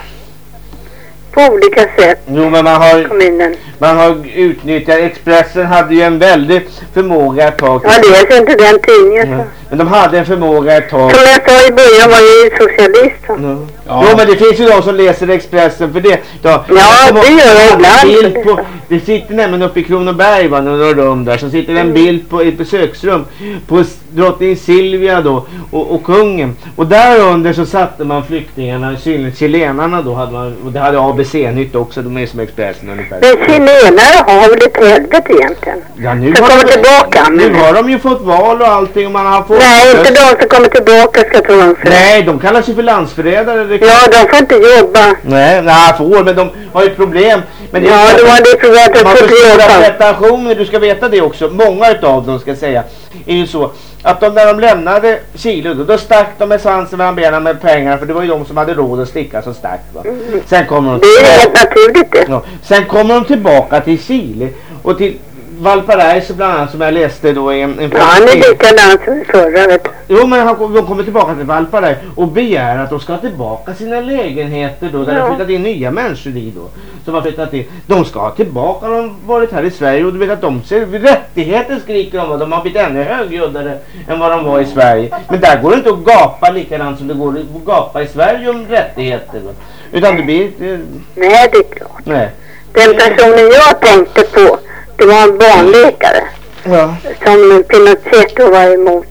på olika sätt Jo men man har, kommunen. man har utnyttjat, Expressen hade ju en väldig förmåga ett tag. Jag läser inte den tidningen. Ja. Men de hade en förmåga ett tag. Som jag sa i början var jag ju socialist. så. Ja. Jo men det finns ju de som läser Expressen för det. Då, Ja, det gör jag ibland. Bild på, det sitter nämligen uppe i Kronoberg va, några rum där. Så sitter en bild på ett besöksrum på drottning Silvia då och, och kungen. Och där under så satte man flyktingarna, chil- chilenarna då hade man, och det hade ABC-nytt också, de är som Expressen ungefär. Men chilenare har väl ett helvete egentligen? Ja, nu Som har, kommer de, tillbaka, nu men- har de ju fått val och allting och man har fått... Nej, inte de som kommer tillbaka ska tro om för. Nej, de kallas ju för landsförrädare. Ja, de får inte jobba. Nej, nej, får, men de har ju problem. Men Ja, de har det problemet jobba. prestationer, du ska veta det också. Många utav dem ska säga, är ju så att de när de lämnade Chile då, då stack de med svansen mellan benen med pengar för det var ju de som hade råd att sticka som stack va. Sen kommer de Det det. Ja. Sen kommer de tillbaka till Chile och till Valparaiso bland annat som jag läste då i en, en Ja, han är likadan som förra vet. Jo men han, de kommer tillbaka till Valparaiso och begär att de ska ha tillbaka sina lägenheter då där det Ja. har flyttat in nya människor i då. Som har flyttat in. De ska ha tillbaka, de har varit här i Sverige och du vet att de ser rättigheter skriker de och de har blivit ännu högljuddare än vad de var i Sverige. Men där går det inte att gapa likadant som det går att gapa i Sverige om rättigheter. Va? Utan det blir... Det, Nej, det är klart. nej. Den personen jag tänkte på, det var en barnläkare. Ja. Som Pinochet då var emot.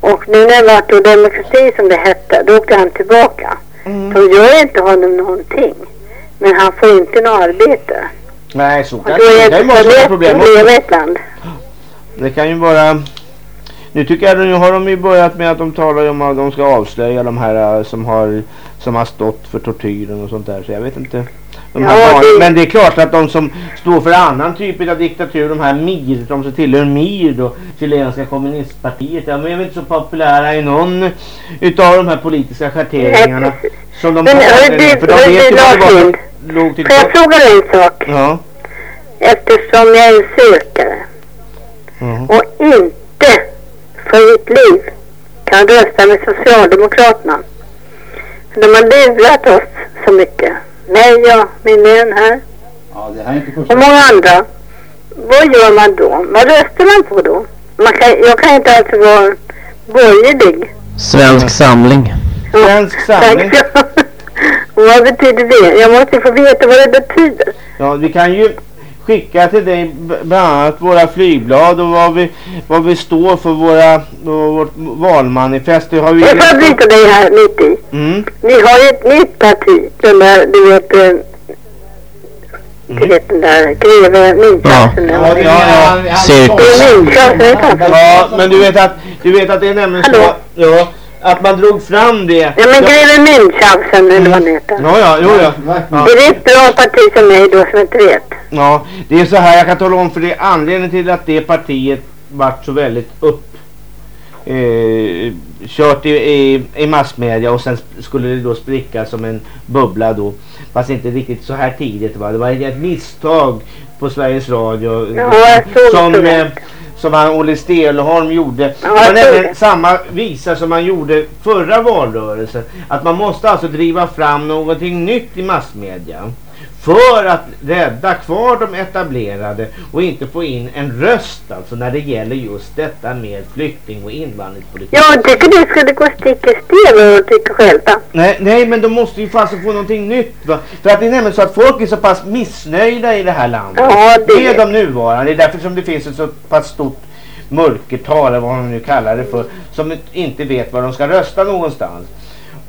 Och nu när det var då demokrati som det hette, då åkte han tillbaka. Mm. De gör inte honom någonting. Men han får inte något arbete. Nej, så kan det kan det ju vara problem också. land. Det kan ju vara... Nu tycker jag nu har de ju börjat med att de talar om att de ska avslöja de här eh, som har, som har stått för tortyren och sånt där. Så jag vet inte. De här Ja, det- Men det är klart att de som står för annan typ av diktatur, de här MIR, de som tillhör MIR då, chilenska kommunistpartiet, ja, de är väl inte så populära i någon utav de här politiska schatteringarna. Som de Men hör du- för de hör vet ju vad det låg till Får jag fråga dig en sak? Ja. Eftersom jag är sökare Mhm. och inte liv kan rösta med Socialdemokraterna. För de har lurat oss så mycket. Mig och min vän här Ja, det här är inte första och många andra. Vad gör man då? Vad röstar man på då? Man kan, jag kan inte alltså vara borgerlig. Svensk samling. Svensk samling. Och vad betyder det? Jag måste få veta vad det betyder. Ja, vi kan ju skicka till dig bland annat våra flygblad och vad vi, vad vi står för våra, vårt valmanifest. Det har vi Jag får bryta dig här mitt i. Mm. Ni har ju ett nytt parti. Den där, du vet, eh, du vet den där greve Myntjafsen. Ja, ja, ja. Myntjafsen, Ja, men du vet att, du vet att det är nämligen så, ja, att man drog fram det. Ja men greve Myntjafsen eller vad den heter. Ja, ja, jo, ja. ja. Är det ett bra parti som mig då som jag inte vet? Ja, det är så här jag kan tala om för det är anledningen till att det partiet vart så väldigt upp eh, kört i, i, i massmedia och sen skulle det då spricka som en bubbla då. Fast inte riktigt så här tidigt va. Det var ett misstag på Sveriges Radio. Ja, som, det. eh, som han Olle Stelholm gjorde. Det var nämligen samma visa som man gjorde förra valrörelsen. Att man måste alltså driva fram någonting nytt i massmedia. För att rädda kvar de etablerade och inte få in en röst alltså när det gäller just detta med flykting och invandringspolitik. Jag tycker det skulle gå stick i stäv med de tycker själva. Nej, nej, men de måste ju alltså få någonting nytt va? För att det är nämligen så att folk är så pass missnöjda i det här landet. Ja, det- Med de nuvarande. Det är därför som det finns ett så pass stort mörkertal eller vad man nu kallar det för. Som inte vet var de ska rösta någonstans.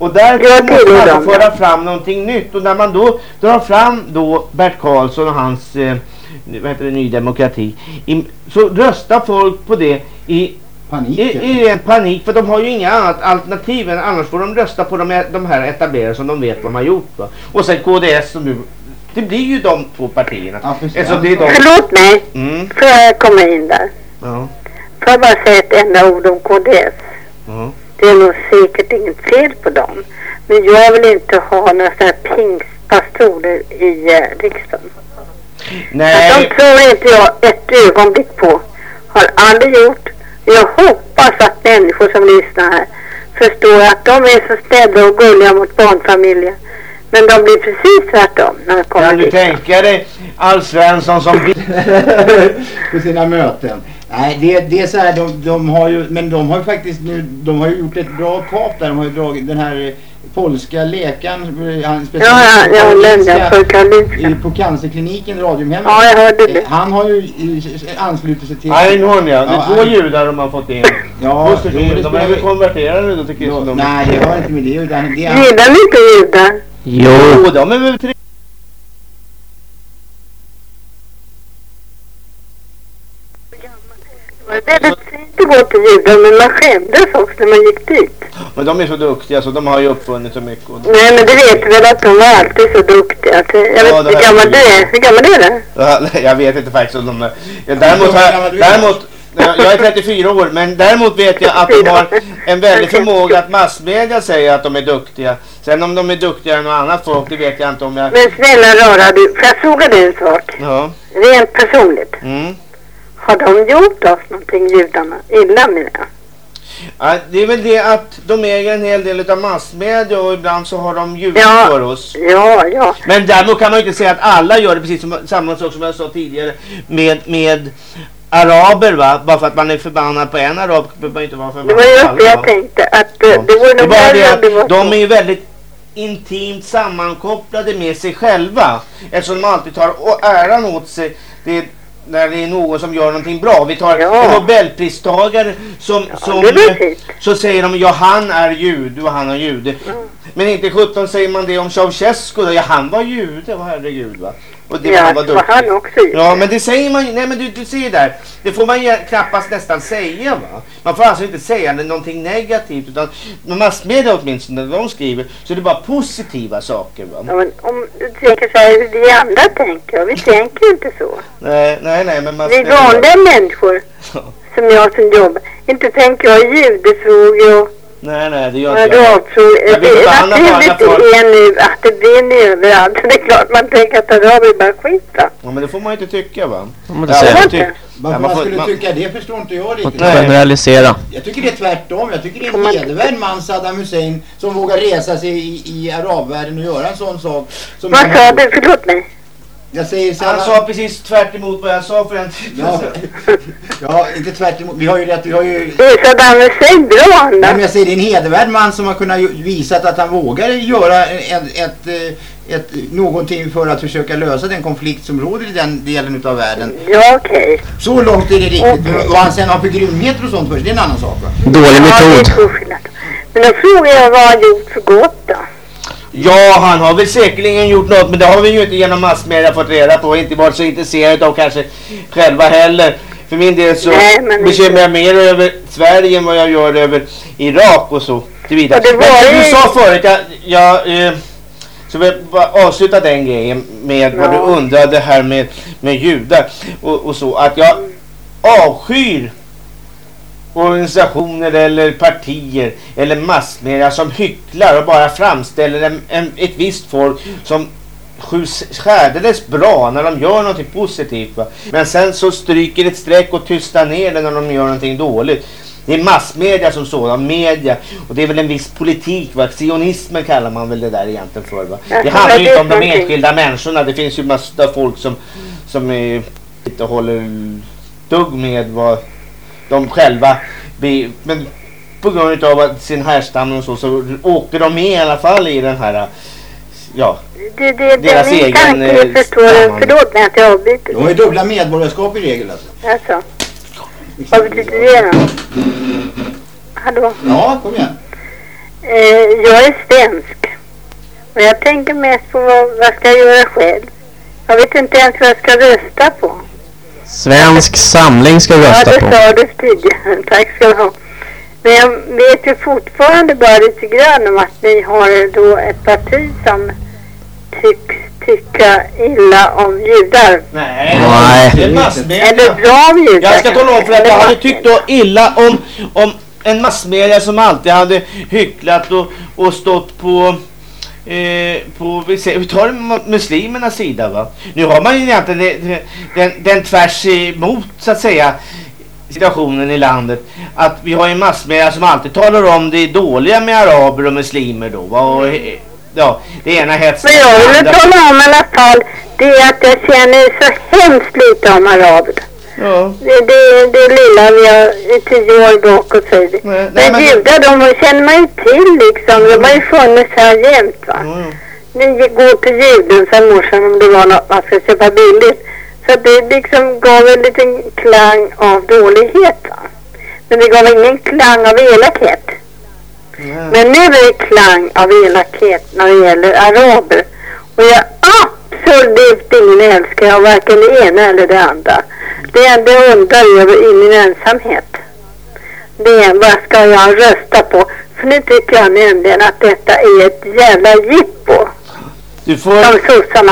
Och därför måste man alltså föra fram någonting nytt. Och när man då drar fram då Bert Karlsson och hans eh, vad heter det, Ny Demokrati. I, så röstar folk på det i Panik. I, i en panik för de har ju inga annat alternativ än annars får de rösta på de, de här etablerade som de vet vad de har gjort. Va? Och sen KDS som nu det blir ju de två partierna. Eftersom det är de... Förlåt mig, Mm. får jag komma in där? Ja. Får jag bara säga ett enda ord om KDS? Ja. Det är nog säkert inget fel på dem. Men jag vill inte ha några sådana här pingstpastorer i eh, riksdagen. Nej. De tror inte jag ett ögonblick på. Har aldrig gjort. Jag hoppas att människor som lyssnar här förstår att de är så snälla och gulliga mot barnfamiljer. Men de blir precis tvärtom när de kommer Kan du dit. tänka dig Alf Svensson som... på sina möten. Nej, det, det är så här, de, de har ju, men de har ju faktiskt nu, de har ju gjort ett bra kap där. De har ju dragit den här eh, polska läkaren, eh, han Ja, ja, ja, den där på cancerkliniken, Radiumhemmet. Ja, jag hörde det. Eh, Han har ju anslutit sig till... Einhorn ja, det är två han- judar de har fått in. Ja, Just det, jo, de, de spelar är väl ju- konverterade då tycker jag. Nej, det har inte med det det är... Gillar ni inte judar? Jo, de är väl tre... var väldigt fint att gå till judar men man skämdes också när man gick dit. Men de är så duktiga så de har ju uppfunnit så mycket. Och... Nej men det vet du väl att de var alltid så duktiga. Att, jag vet Ja, inte det hur gammal du är. Hur gammal är du? Ja, nej, jag vet inte faktiskt om de är... Ja, däremot, har jag, däremot jag jag är 34 år men däremot vet jag att de har en väldig förmåga att massmedia säger att de är duktiga. Sen om de är duktigare än något annat folk det vet jag inte om jag... Men snälla rara du, får jag fråga dig en sak? Ja. Rent personligt. Mm. Har de gjort oss någonting judarna? Illa menar jag. Ja, det är väl det att de äger en hel del av massmedia och ibland så har de ljugit Ja. för oss. Ja, ja. Men däremot kan man ju inte säga att alla gör det precis som samma sak som jag sa tidigare med, med araber va. Bara för att man är förbannad på en arab behöver man inte vara Det förbannad var just på det alla. jag tänkte. Att eh, det vore Det är nog bara det att det var de är ju väldigt intimt sammankopplade med sig själva. Eftersom de alltid tar äran åt sig. Det när det är någon som gör någonting bra. Vi tar en nobelpristagare som, som är fint. så säger de ja han är jude och han är jude. Men inte 17 säger man det om Ceausescu. Ja han var jude, herregud va. Och det Ja, var duktig. han också. Ja men det säger man ju, nej men du, du ser där. Det får man ju knappast nästan säga va. Man får alltså inte säga någonting negativt utan med massmedia åtminstone när de skriver så är det bara positiva saker va. Ja, men om du tänker så här vi andra tänker. Vi tänker inte så. Nej, nej, nej men Vi massmedia. vanliga människor som jag som jobbar. Inte tänker jag judefrågor och Nej, nej, det gör inte Men jag. blir det är alla naturligt det är nu att det brinner överallt. Det är klart man tänker att araber bara skita. Ja, men det får man ju inte tycka va? men det Ja, man tyck- Varför Ja, man, får- skulle man- tycka det förstår inte jag riktigt. Generalisera. Jag tycker det är tvärtom. Jag tycker det är en hedervärd man Saddam Hussein som vågar resa sig i, i arabvärlden och göra en sån sak. Vad sa du? Förlåt mig. Jag säger så Han här- sa precis tvärt emot vad jag sa för en tid Ja. Ja, inte tvärt emot. Vi har ju rätt, vi har ju... Det är Saddam Hussein bra Nej, men jag säger det är en hedervärd man som har kunnat visat att han vågar göra ett, ett, eh, ett, någonting för att försöka lösa den konflikt som råder i den delen utav världen. Ja, okej. Så långt är det riktigt. Vad han sen har för grymheter och sånt först, det är en annan sak va? Dålig Ja, metod. skillnad. Men då frågar jag vad han gjort för gott då? Ja, han har väl säkerligen gjort något, men det har vi ju inte genom massmedia fått reda på och inte varit så intresserade av kanske själva heller. För min del så Nej, bekymrar jag mer över Sverige än vad jag gör över Irak och så till vidare. Ja, det var men ju- du sa förut, jag, jag eh, så bara avsluta den grejen med vad du Ja. undrade här med, med judar och, och så. Att jag avskyr organisationer eller partier eller massmedia som hycklar och bara framställer en, en, ett visst folk som sju skärdeles bra när de gör någonting positivt. Va? Men sen så stryker ett streck och tystar ner det när de gör någonting dåligt. Det är massmedia som sådan, media. Och det är väl en viss politik. Va? Sionismen kallar man väl det där egentligen för. Va? Det handlar ju är inte om de enskilda människorna. Det finns ju massor av folk som, som eh, inte håller dugg med vad de själva blir. Men på grund av sin härstamning och så, så åkte de med i alla fall i den här ja, Det, det, Deras det är min egen, tanke, eh, förstår. samman- Förlåt mig att jag avbryter. De har ju dubbla medborgarskap i regel alltså. Alltså. Vad betyder det då? Hallå? Ja, kom igen. Eh, jag är svensk. Och jag tänker mest på vad, vad ska jag göra själv. Jag vet inte ens vad jag ska rösta på. Svensk samling ska vi Ja, rösta det på. sa du tidigare. Tack ska du ha. Men jag vet ju fortfarande bara lite grann om att ni har då ett parti som tycks tycka illa om judar. Nej, Nej. det är massmedia. Är det bra om judar? Jag ska tala om för att jag hade tyckt då illa om, om en massmedia som alltid hade hycklat och, och stått på Eh, på, vi, ser, vi tar muslimernas sida va. Nu har man ju egentligen den, den, den tvärs emot så att säga situationen i landet. Att vi har ju massmedia som alltid talar om det dåliga med araber och muslimer då va. Och, eh, ja, det ena hetsar Men jag vill tala om i alla fall det är att jag känner så hemskt lite om araber. Ja. Det, det, det lilla vi har i tio år bakåt säger vi. nej, men men- judar de känner man ju till liksom. De har ju funnits här jämt va. Ni går till juden sa morsan om det var något man ska köpa billigt. Så det liksom gav en liten klang av dålighet va. Men det gav ingen klang av elakhet. Men nu är det klang av elakhet när det gäller araber. Och jag absolut ingen älskar av varken det ena eller det andra. Det enda jag i min ensamhet. Det är vad ska jag rösta på? För nu tycker jag nämligen att detta är ett jävla jippo. Du får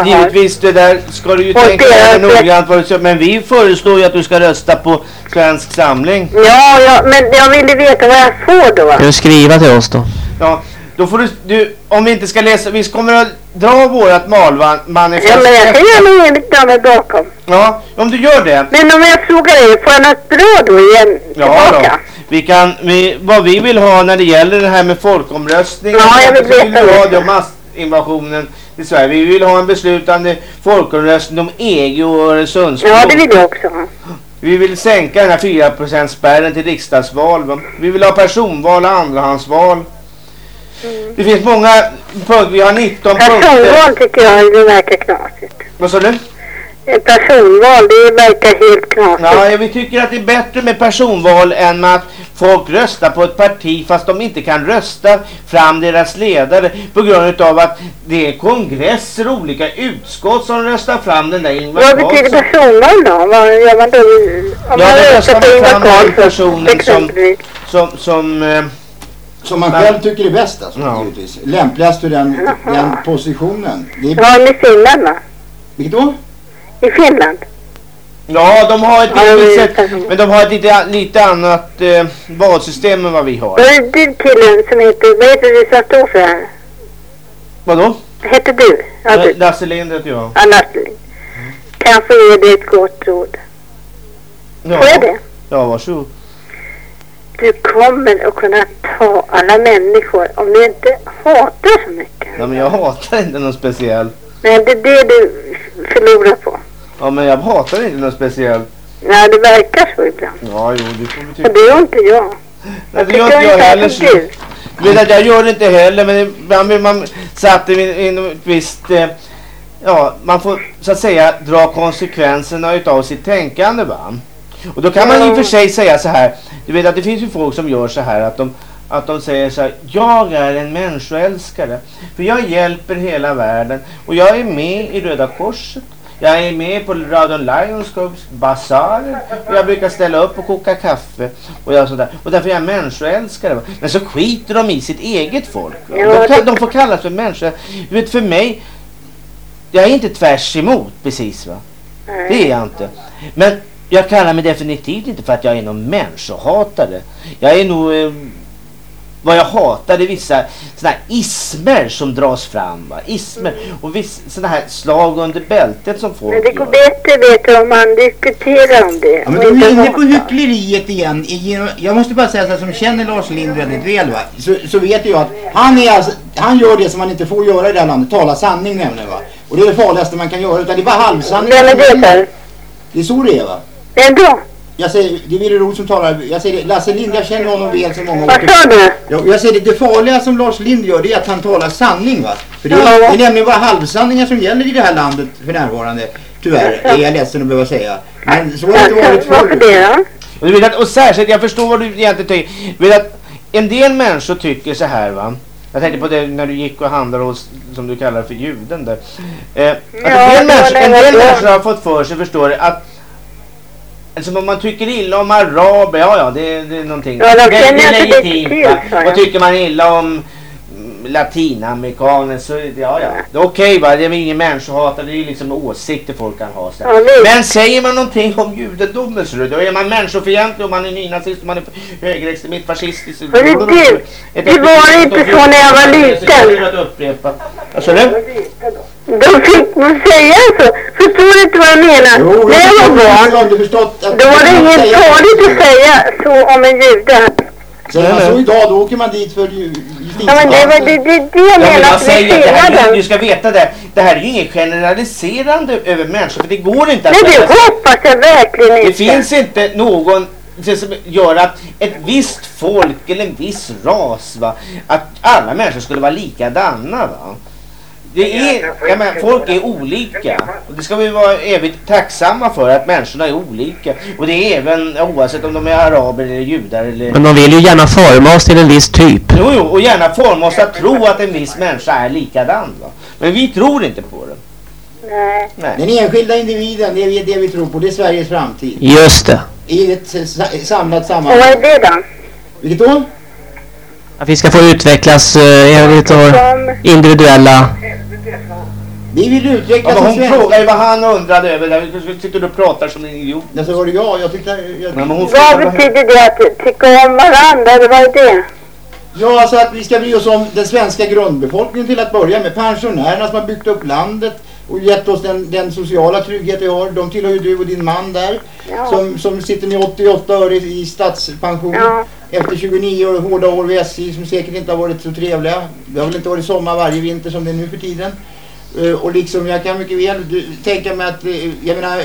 givetvis det där ska du ju Och tänka över noggrant vad du ska, men vi föreslår ju att du ska rösta på Svensk Samling. Ja, ja, men jag ville veta vad jag får då. Kan du skriva till oss då? Ja, då får du, du om vi inte ska läsa, vi kommer att dra vårat malmanifest. Ja, men jag kan gärna enligt mig bakom. Ja, om du gör det. Men om jag frågar er, får jag något bra då igen Ja, tillbaka? då. Vi kan, vi, vad vi vill ha när det gäller det här med folkomröstning. Ja, jag vill så vill veta vi ha det. massinvasionen i Sverige. Vi vill ha en beslutande folkomröstning om EG och Öresundsbron. Ja, det vill jag också ha. Vi vill sänka den här 4% spärren till riksdagsval. Va? Vi vill ha personval och andrahandsval. Det finns många punkter. Vi har 19 Personval punkter. tycker jag det verkar knasigt. Vad sa du? Personval, det verkar helt knasigt. Ja, vi tycker att det är bättre med personval än att folk röstar på ett parti fast de inte kan rösta fram deras ledare på grund av att det är kongresser och olika utskott som röstar fram den där Ingvar Vad betyder Carlsson. personval då? Vad gör man då? Om Ja, man röstar på Ingvar Carlsson personen som, som, som, eh, Som man själv tycker är bäst alltså, naturligtvis. Lämpligast för den, den positionen. Det är, Ja, i Finland va? vilket då? I Finland? Ja, de har ett Ja, är sätt, men de har ett lite, lite annat eh, valsystem än vad vi har. Var det du killen som heter, vad heter du som står för det här? Vadå? Hette du? Ja, du. Lasse Lind heter jag. Ja, Lasse. Kanske är det ett gott råd. Ja. Får jag det? Ja, varsågod. Du kommer att kunna ta alla människor om du inte hatar så mycket. Nej, men jag hatar inte någon speciell. Nej, det är det du förlorar på. Ja, men jag hatar inte någon speciell. Nej, det verkar så ibland. Ja, jo, det får vi Och tycka. det gör inte jag. Nej, det gör inte jag heller. så- du. Du vet att jag gör det inte heller, men ibland blir man satt i ett visst... Eh, ja, man får så att säga dra konsekvenserna utav sitt tänkande va. Och då kan man i och för sig säga så här. Du vet att det finns ju folk som gör så här att de att de säger så här, jag är en människoälskare. För jag hjälper hela världen. Och jag är med i Röda Korset. Jag är med på Radon Lions Clubs basarer. Och jag brukar ställa upp och koka kaffe. Och, jag sådär. och därför är jag människoälskare. Men så skiter de i sitt eget folk. De, kan- de får kallas för människor. Du vet för mig, jag är inte tvärs emot precis va. Det är jag inte. Men jag kallar mig definitivt inte för att jag är någon människohatare. Jag är nog... Eh, vad jag hatar är vissa sådana här ismer som dras fram. Va? Ismer. Och vissa sådana här slag under bältet som folk Men det går gör. bättre vet du om man diskuterar om det. Ja, men och de är inte inne på hyckleriet igen. Jag måste bara säga så här, som känner Lars Lind väldigt väl va. Så, så vet jag att han, är alltså, han gör det som man inte får göra i det här landet. Tala sanning nämligen va. Och det är det farligaste man kan göra. Utan det är bara halvsanning. Vem är det för? Det är så det är va. Vem då? Jag säger, det är Birger Roth som talar. Jag säger det, Lasse Lind, jag känner honom väl så många år. Vad sa du? Jag, jag säger det, det farliga som Lars Lind gör det är att han talar sanning va. För det är, det är nämligen bara halvsanningar som gäller i det här landet för närvarande. Tyvärr, är jag ledsen att behöva säga. Men så har det inte varit förr. Och, du vet att, och särskilt, jag förstår vad du egentligen tycker. Du vet att en del människor tycker så här va. Jag tänkte på det när du gick och handlade hos, som du kallar för juden där. Eh, att Ja, en del, människor, en del människor har fått för sig, förstår du, att Alltså om man tycker illa om araber, ja ja det, det är någonting. Ja, de känner är att det är legitimt kul, va. sa jag. Och tycker man illa om latinamerikaner så ja ja. Det är okej va, det är ingen människohatare, det är ju liksom åsikter folk kan ha. Så. Ja. Men säger man någonting om judendomen så då är man människofientlig och man är nynazist och man är högerextremist, fascistisk. Hörru du, det var inte så när jag var liten. Att upprepa. Vad sa du? De fick nog säga så. Förstår du inte vad jag menar? Jo, när jag var barn, då var det inget farligt att säga så om en jude. Säger så idag då åker man dit för Ja, men det var det, det, det jag Ja, men menar. jag att det är säger det här, du ska veta det. Det här är ju inget generaliserande över människor, för det går inte att Nej, det hoppas jag verkligen Det inte. finns inte någon det som gör att ett visst folk eller en viss ras, va, att alla människor skulle vara likadana. Va? Det är, jag menar, folk är olika. Och det ska vi vara evigt tacksamma för, att människorna är olika. Och det är även oavsett om de är araber eller judar eller... Men de vill ju gärna forma oss till en viss typ. Jo, jo, och gärna forma oss att tro att en viss människa är likadan. Va? Men vi tror inte på det. Nej. Nej. Den enskilda individen, det är det vi tror på. Det är Sveriges framtid. Just det. I ett sa- samlat Och sammanhang. vad är det då? Vilket då? Att vi ska få utvecklas eh, enligt vår individuella... Vi vill utveckla Ja, men hon frågar ju vad han undrade över. Sitter du och pratar som en idiot. Ja, så var det jag. Jag tyckte... Jag... men hon Vad betyder det att tycka om varandra? Eller vad är det? Ja, alltså att vi ska bry oss om den svenska grundbefolkningen till att börja med. Pensionärerna som har byggt upp landet och gett oss den, den sociala trygghet vi har. De tillhör ju du och din man där. Ja. Som, som sitter med 88 öre i statspension. Ja. Efter 29 år, hårda år vid SJ som säkert inte har varit så trevliga. Det har väl inte varit sommar varje vinter som det är nu för tiden. Eh, och liksom jag kan mycket väl tänka mig att, eh, jag menar,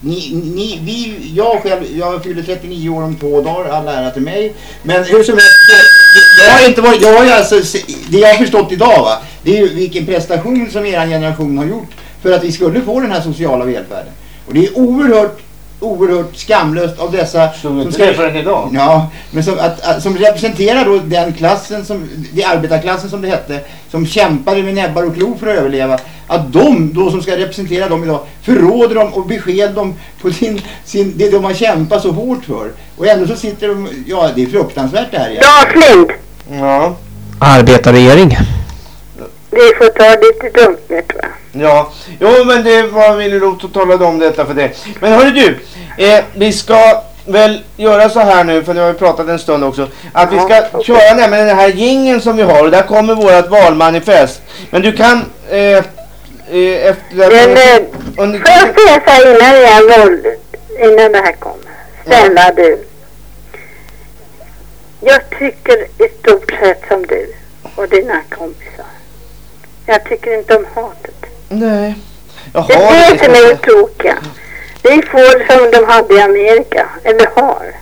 ni, ni, vi, jag själv, jag fyller 39 år om två dagar, all ära till mig. Men hur som helst, jag, jag har inte varit, jag har alltså, det jag har förstått idag va, det är ju vilken prestation som er generation har gjort för att vi skulle få den här sociala välfärden. Och det är oerhört, oerhört skamlöst av dessa som inte det förrän idag. Ja, men som, att, att, som representerar då den klassen, som, det arbetarklassen som det hette, som kämpade med näbbar och klor för att överleva. Att de då som ska representera dem idag förråder dem och beskäl dem på sin, sin, det de har kämpat så hårt för. Och ändå så sitter de, ja det är fruktansvärt det här. Ja. Lind, Ja. Arbetarregering. Vi får ta det lite tror jag. Ja, jo men det var Willy Roth som talade om detta för dig. Men hörru du, eh, vi ska väl göra så här nu, för nu har vi pratat en stund också, att vi ska köra nämligen den här gingen som vi har och där kommer vårt valmanifest. Men du kan eh, eh, efter det Men, eh, under, så här innan jag våld, innan det här kommer? Snälla du. Jag tycker i stort sett som du och dina kompisar. Jag tycker inte om hatet. Nej. Jag Det har är det. inte mig tråkiga. Vi får som de hade i Amerika, eller har.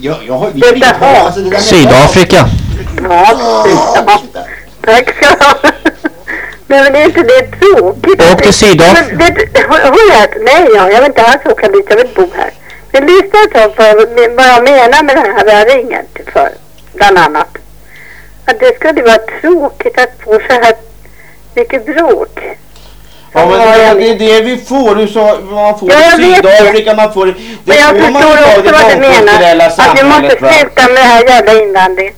Jag, jag har, vi Det har inte där- alltså det Sydafrika. Ja, ja. Tack ska du ha. Nej men det är inte det är tråkigt. Åk till Sydafrika. Hör. Nej, ja, jag vill inte alls åka dit. Jag vill bo här. Men lyssna ett tag på vad jag menar med det här vi har ringt för. Bland annat. Att det skulle vara tråkigt att få så här mycket bråk. Ja men det, det är det vi får. Du sa man får Ja, jag i vet det. Sydafrika, man får det. Men jag får man förstår också det vad du mångkulturella menar. Att vi måste va? sluta med den här jävla invandringen.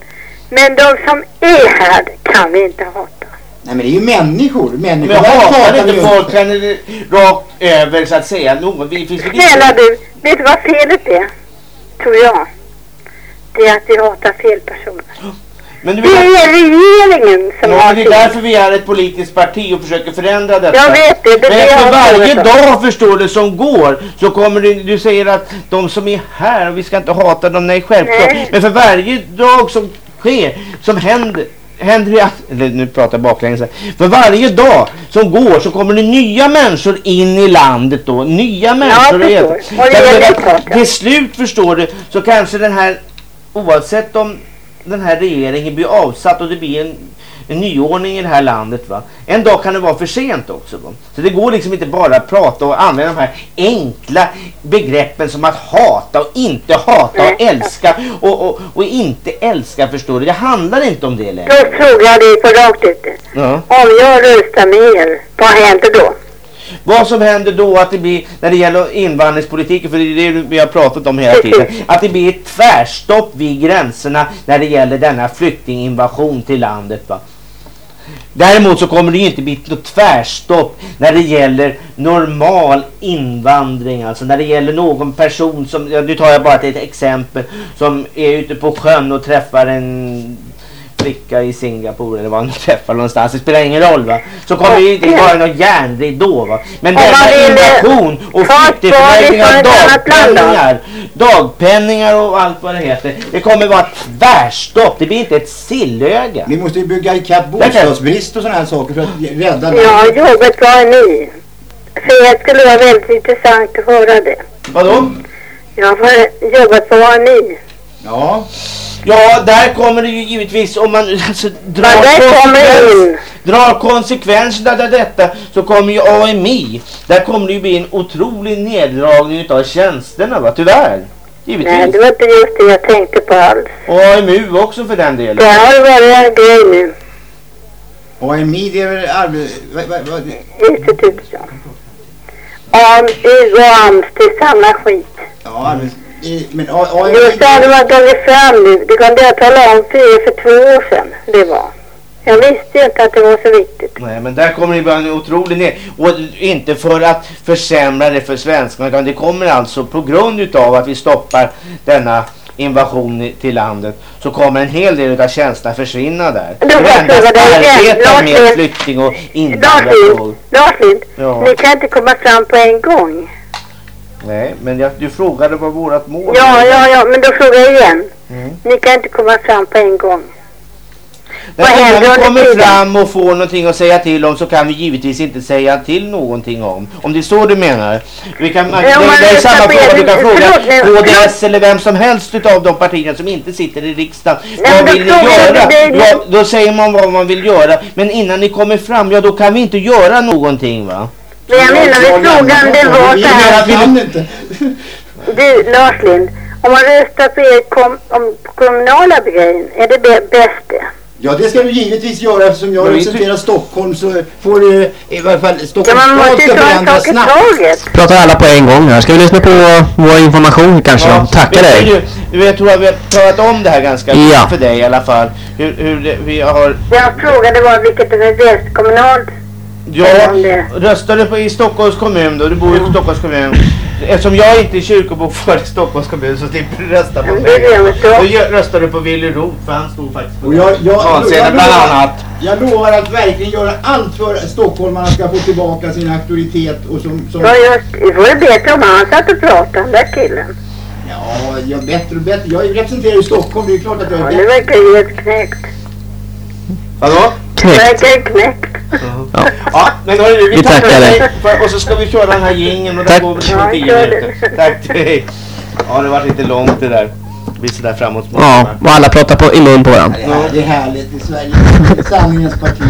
Men de som är här kan vi inte hata. Nej men det är ju människor. Människor Men hatar inte folk det rakt över så att säga. Någon, vi finns Snälla du, vet du vad felet är? Tror jag. Det är att vi hatar fel personer. Men du Det vet, är regeringen som ja, har det är därför vi är ett politiskt parti och försöker förändra detta. Jag vet det, det det Men för varje dag förstår du som går så kommer du, du säger att de som är här, vi ska inte hata dem, nej självklart. Nej. Men för varje dag som sker, som händer Händer det att, eller nu pratar jag baklänges här. För varje dag som går så kommer det nya människor in i landet då. Nya människor. förstår. och Och det är det ja. Till slut förstår du så kanske den här oavsett om den här regeringen blir avsatt och det blir en, en nyordning i det här landet va. En dag kan det vara för sent också va. Så det går liksom inte bara att prata och använda de här enkla begreppen som att hata och inte hata och älska och, och, och inte älska förstår du. Det handlar inte om det längre. Då frågar jag dig på rakt ut. Ja. Om jag röstar med er, vad händer då? Vad som händer då att det blir, när det gäller invandringspolitiken, för det är det vi har pratat om hela tiden, att det blir ett tvärstopp vid gränserna när det gäller denna flyktinginvasion till landet va. Däremot så kommer det ju inte bli något tvärstopp när det gäller normal invandring. Alltså när det gäller någon person som, ja, nu tar jag bara ett exempel, som är ute på sjön och träffar en flicka i Singapore eller vad han träffar någonstans. Det spelar ingen roll va. Så kommer det ju inte vara någon järnridå va. Men denna invasion och land då? dagpenningar, dagpenningar och allt vad det heter. Det kommer vara tvärstopp. Det blir inte ett sillöga. Vi måste ju bygga ikapp bostadsbrist och sådana här saker för att rädda Ja, jobbet var ni. För det skulle vara väldigt intressant att höra det. Vadå? Ja, för jobbet var ni. Ja. Ja, där kommer det ju givetvis om man alltså, drar, in. drar konsekvenserna av detta så kommer ju AMI. Där kommer det ju bli en otrolig neddragning av tjänsterna va, tyvärr. Givetvis. Nej, det var inte just det jag tänkte på alls. Och AMU också för den delen. Det har varit en grej nu. AMI det är väl arbets... Institutet, ja. AMU och AMS, det är samma skit. Ja, arbets... i- Men A- AMI... Just det hade man tagit fram nu. Det kunde jag tala om för er för två år sedan. Det var. Jag visste inte att det var så viktigt. Nej, men där kommer det vara en otrolig ned. Och inte för att försämra det för svenskarna, utan det kommer alltså på grund utav att vi stoppar denna invasion till landet så kommer en hel del av tjänsterna försvinna där. Då får fråga dig igen. arbetar med flykting och invandrarfrågor. Lars Lind, Ja. ni kan inte komma fram på en gång. Nej, men jag, du frågade vad vårat mål Ja, ja, ja, men då frågar jag igen. Mm. Ni kan inte komma fram på en gång. När Vad händer vi under kommer tiden? fram och får någonting att säga till om så kan vi givetvis inte säga till någonting om. Om det är så du menar. Vi kan, det, Ja, om man det är samma fråga du kan fråga nej, KDS eller vem som helst utav de partierna som inte sitter i riksdagen. Nej, vad vill ni göra? Ja, då säger man vad man vill göra. Men innan ni kommer fram, ja då kan vi inte göra någonting va? Men jag menar med frågan det var så här. Du, Lars Lind. Om man röstar på er kom, om kommunala grejen, är det bä- bäst det? Ja, det ska du givetvis göra eftersom jag representerar Stockholm så får du i varje fall Ja, Stockholms stad ska förändras snabbt. taget. Pratar alla på en gång här. Ska vi lyssna på vår information kanske då? Tackar vet dig. Du, jag tror att vi har pratat om det här ganska Ja. mycket för dig i alla fall. Hur, hur det, vi har... Jag frågade var vilket är bäst, kommunalt Ja, röstar du på i Stockholms kommun då? Du bor i Stockholms kommun. Eftersom jag inte är kyrkobokförd i Stockholms kommun så slipper du rösta på mig. Då röstar du på Willy Roth för han stod faktiskt på jag, jag, valsedeln jag, bland annat. jag lovar att verkligen göra allt för att stockholmarna ska få tillbaka sin auktoritet och som... som Ja, just det. ju bättre om han satt och pratade, den där killen. ja, jag bättre och bättre. Jag representerar ju Stockholm, det är klart att jag Ja, är det bättre. verkar ju helt knäckt. Vadå? Det verkar knäckt. Ja, men hörru, vi, Vi tackar tackar dig. För- Och så ska vi köra den här jingeln och den går väl på Ja, 10 kör minuter. Tack till dig. Ja, det var lite långt det där. Det blir sådär framåt. Ja, och alla pratar på, i mun på varandra. Ja, det är härligt i Sverige. Sanningens parti.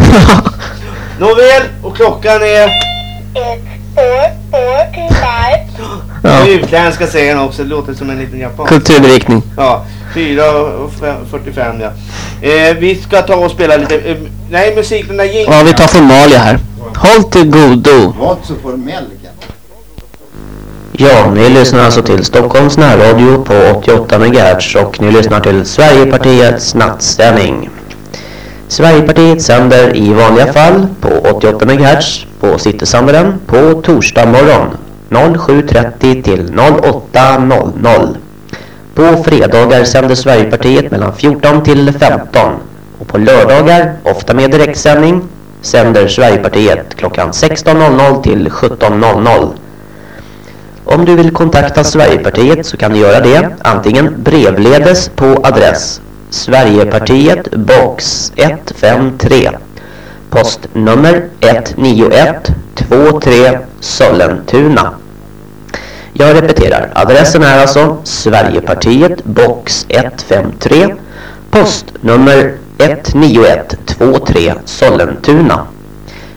Nåväl, och klockan är... Ja. Ja. Utländska säger han också, det låter som en liten japan. Kulturberikning. Ja, 4.45 ja. Eh, vi ska ta och spela lite, eh, nej musik, den där jingeln. Ja, vi tar formalia här. Håll till godo. Var inte så formell. Ja, ni lyssnar alltså till Stockholms närradio på 88 MHz och ni lyssnar till Sverigepartiets nattsändning. Sverigepartiet sänder i vanliga fall på 88 MHz på Citysamhällen på torsdag morgon 07.30 till 08.00. På fredagar sänder Sverigepartiet mellan 14 till 15 och på lördagar, ofta med direktsändning, sänder Sverigepartiet klockan 16.00 till 17.00. Om du vill kontakta Sverigepartiet så kan du göra det antingen brevledes på adress Sverigepartiet box 153 postnummer 19123 Sollentuna. Jag repeterar, adressen är alltså Sverigepartiet box 153 postnummer 19123 Sollentuna.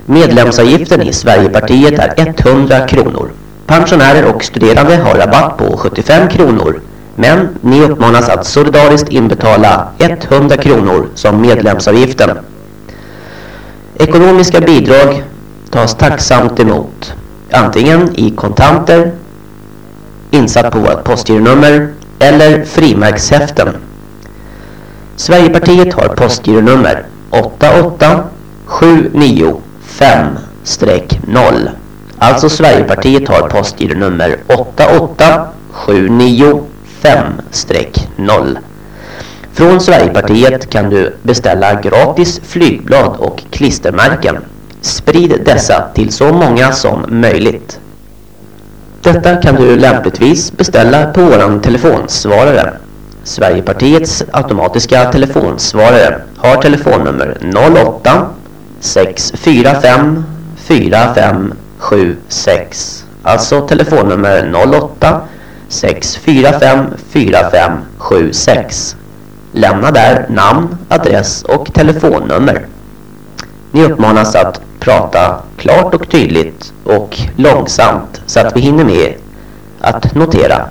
Medlemsavgiften i Sverigepartiet är 100 kronor. Pensionärer och studerande har rabatt på 75 kronor. Men ni uppmanas att solidariskt inbetala 100 kronor som medlemsavgiften. Ekonomiska bidrag tas tacksamt emot. Antingen i kontanter, insatt på vårt postgironummer eller frimärkshäften. Sverigepartiet har postgironummer 88795-0. Alltså Sverigepartiet har postgironummer 88795-0. Från Sverigepartiet kan du beställa gratis flygblad och klistermärken. Sprid dessa till så många som möjligt. Detta kan du lämpligtvis beställa på våran telefonsvarare. Sverigepartiets automatiska telefonsvarare har telefonnummer 08 645 4576. Alltså telefonnummer 08 645 4576. Lämna där namn, adress och telefonnummer. Ni uppmanas att prata klart och tydligt och långsamt så att vi hinner med att notera.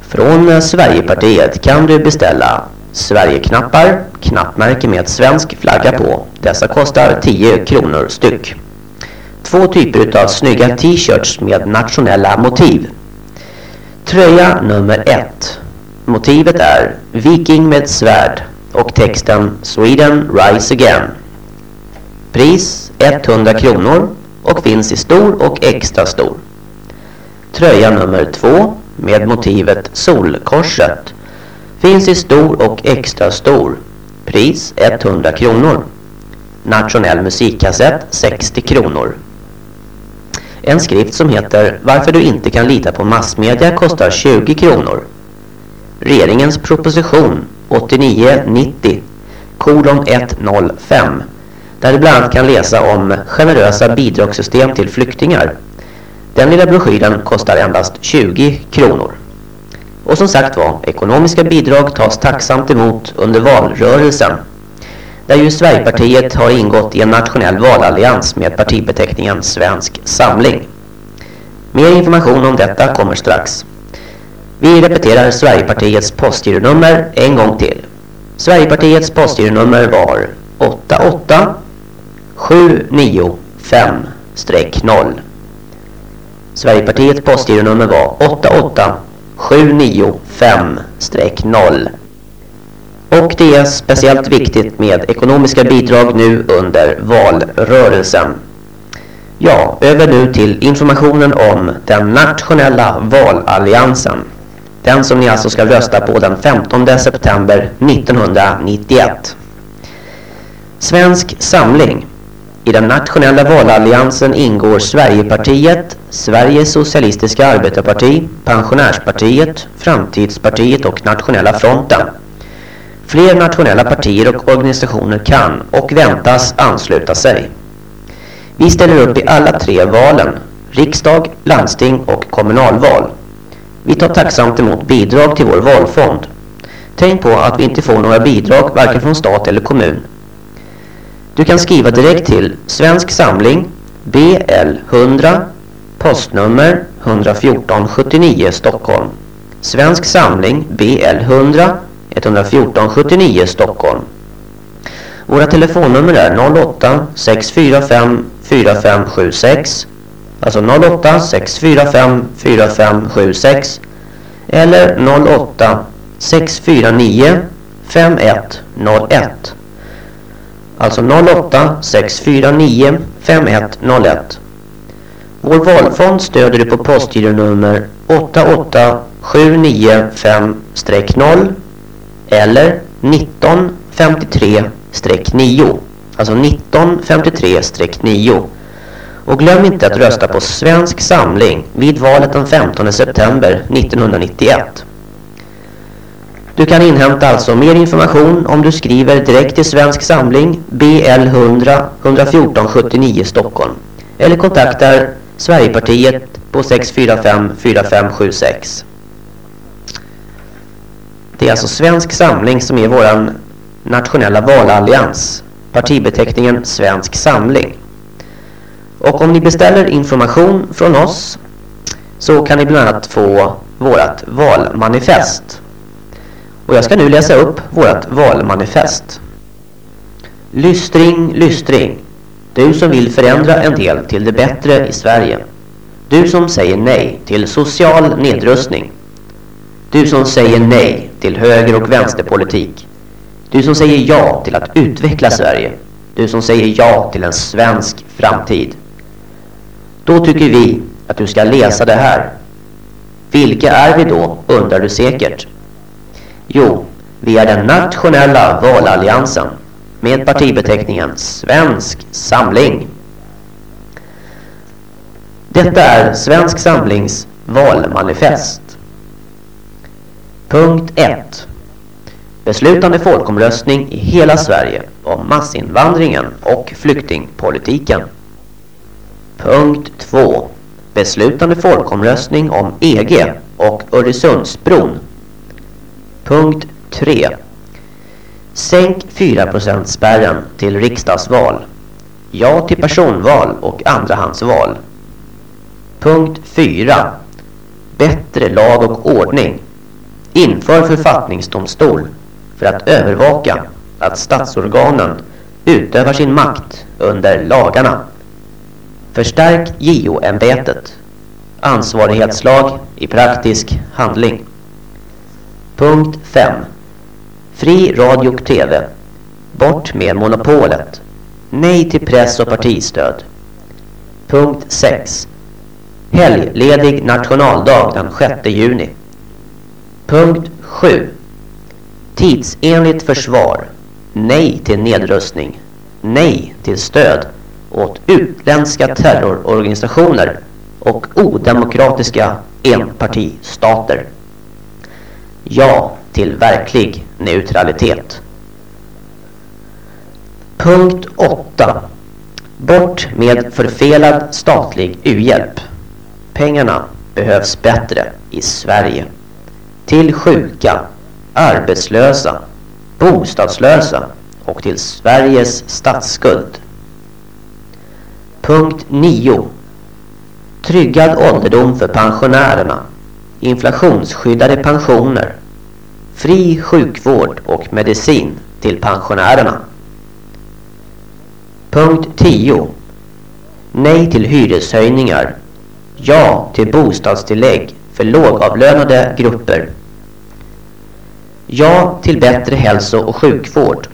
Från Sverigepartiet kan du beställa Sverigeknappar, knappmärke med svensk flagga på. Dessa kostar 10 kronor styck. Två typer av snygga t-shirts med nationella motiv. Tröja nummer ett. Motivet är Viking med svärd och texten Sweden Rise Again. Pris 100 kronor och finns i stor och extra stor. Tröja nummer två med motivet Solkorset finns i stor och extra stor. Pris 100 kronor. Nationell musikkassett 60 kronor. En skrift som heter Varför du inte kan lita på massmedia kostar 20 kronor. Regeringens proposition 8990 kolon 105 där du bland annat kan läsa om generösa bidragssystem till flyktingar. Den lilla broschyren kostar endast 20 kronor. Och som sagt var, ekonomiska bidrag tas tacksamt emot under valrörelsen. Där ju Sverigepartiet har ingått i en nationell valallians med partibeteckningen Svensk Samling. Mer information om detta kommer strax. Vi repeterar Sverigepartiets postgironummer en gång till. Sverigepartiets postgironummer var 88 795-0. Sverigepartiets postgironummer var 88 795-0. Och det är speciellt viktigt med ekonomiska bidrag nu under valrörelsen. Ja, över nu till informationen om den nationella valalliansen. Den som ni alltså ska rösta på den 15 september 1991. Svensk Samling. I den nationella valalliansen ingår Sverigepartiet, Sveriges Socialistiska Arbetarparti, Pensionärspartiet, Framtidspartiet och Nationella Fronten. Fler nationella partier och organisationer kan och väntas ansluta sig. Vi ställer upp i alla tre valen, riksdag, landsting och kommunalval. Vi tar tacksamt emot bidrag till vår valfond. Tänk på att vi inte får några bidrag varken från stat eller kommun. Du kan skriva direkt till Svensk Samling BL 100 postnummer 114 79 Stockholm. Svensk Samling BL 100 114 79 Stockholm. Våra telefonnummer är 08 645 4576 alltså 08 645 4576 eller 08 649 5101 alltså 08 649 5101 Vår valfond stöder du på postgironummer 88795-0 eller 1953-9 alltså 1953-9 och glöm inte att rösta på Svensk Samling vid valet den 15 september 1991. Du kan inhämta alltså mer information om du skriver direkt till Svensk Samling BL 100 114 79 Stockholm eller kontaktar Sverigepartiet på 645 4576. Det är alltså Svensk Samling som är våran nationella valallians. Partibeteckningen Svensk Samling. Och om ni beställer information från oss så kan ni bland annat få vårat valmanifest. Och jag ska nu läsa upp vårat valmanifest. Lystring, lystring. Du som vill förändra en del till det bättre i Sverige. Du som säger nej till social nedrustning. Du som säger nej till höger- och vänsterpolitik. Du som säger ja till att utveckla Sverige. Du som säger ja till en svensk framtid. Då tycker vi att du ska läsa det här. Vilka är vi då, undrar du säkert. Jo, vi är den nationella valalliansen med partibeteckningen Svensk Samling. Detta är Svensk Samlings valmanifest. Punkt 1. Beslutande folkomröstning i hela Sverige om massinvandringen och flyktingpolitiken. Punkt 2. Beslutande folkomröstning om EG och Öresundsbron. Punkt 3. Sänk 4% spärren till riksdagsval. Ja till personval och andrahandsval. Punkt 4. Bättre lag och ordning. Inför författningsdomstol för att övervaka att statsorganen utövar sin makt under lagarna. Förstärk JO-ämbetet. Ansvarighetslag i praktisk handling. Punkt 5. Fri radio och tv. Bort med monopolet. Nej till press och partistöd. Punkt 6. Helgledig nationaldag den 6 juni. Punkt 7. Tidsenligt försvar. Nej till nedrustning. Nej till stöd åt utländska terrororganisationer och odemokratiska enpartistater. Ja till verklig neutralitet. Punkt 8. Bort med förfelad statlig uhjälp. Pengarna behövs bättre i Sverige. Till sjuka, arbetslösa, bostadslösa och till Sveriges statsskuld. Punkt 9. Tryggad ålderdom för pensionärerna. Inflationsskyddade pensioner. Fri sjukvård och medicin till pensionärerna. Punkt 10. Nej till hyreshöjningar. Ja till bostadstillägg för lågavlönade grupper. Ja till bättre hälso- och sjukvård.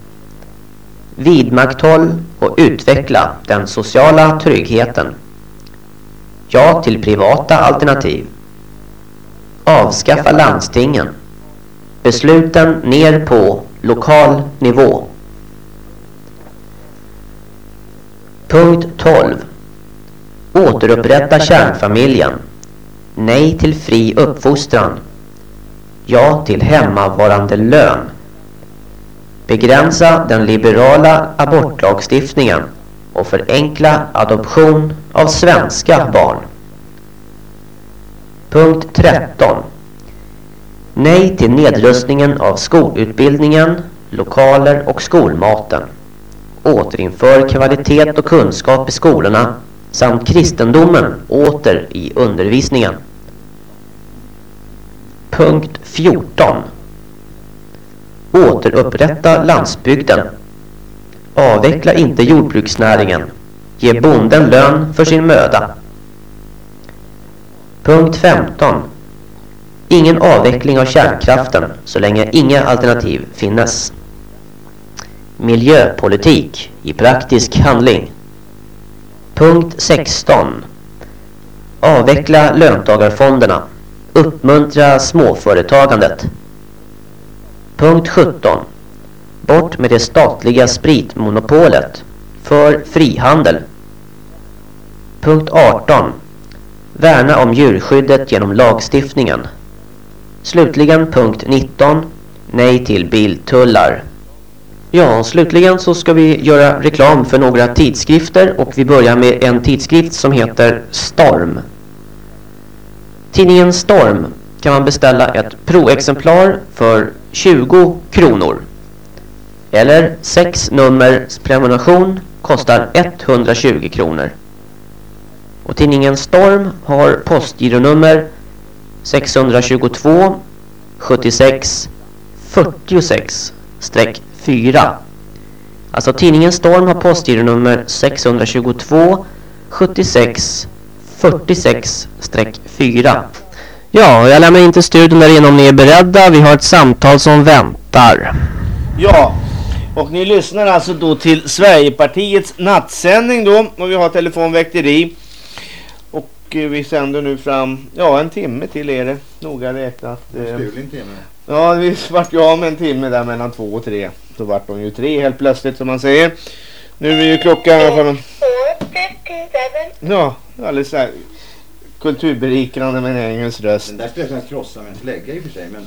Vidmakthåll och utveckla den sociala tryggheten Ja till privata alternativ. Avskaffa landstingen. Besluten ner på lokal nivå. Punkt 12. Återupprätta kärnfamiljen. Nej till fri uppfostran. Ja till hemmavarande lön. Begränsa den liberala abortlagstiftningen och förenkla adoption av svenska barn. Punkt 13. Nej till nedrustningen av skolutbildningen, lokaler och skolmaten. Återinför kvalitet och kunskap i skolorna samt kristendomen åter i undervisningen. Punkt 14. Återupprätta landsbygden. Avveckla inte jordbruksnäringen. Ge bonden lön för sin möda. Punkt 15. Ingen avveckling av kärnkraften så länge inga alternativ finnes. Miljöpolitik i praktisk handling. Punkt 16. Avveckla löntagarfonderna. Uppmuntra småföretagandet. Punkt 17. Bort med det statliga spritmonopolet. För frihandel. Punkt 18. Värna om djurskyddet genom lagstiftningen. Slutligen punkt 19. Nej till biltullar. Ja, slutligen så ska vi göra reklam för några tidskrifter och vi börjar med en tidskrift som heter Storm. Tidningen Storm kan man beställa ett proexemplar för 20 kronor. Eller sex nummers prenumeration kostar 120 kronor. Och tidningen Storm har postgironummer 622 76 46 4. Alltså tidningen Storm har postgironummer 622 76 46 4. Ja, jag lämnar in till studion där inne om ni är beredda. Vi har ett samtal som väntar. Ja, och ni lyssnar alltså då till Sverigepartiets nattsändning då. Och vi har telefonväkteri. Eh, vi sänder nu fram, ja en timme till är det. Noga räknat. En Eh, timme. Ja, vi vart ju av med en timme där mellan två och tre. Så vart de ju tre helt plötsligt som man säger. Nu är ju klockan... För... Ja, alldeles så här kulturberikande med en engelsk röst. Den där skulle jag kunna krossa med en slägga i och för sig. Men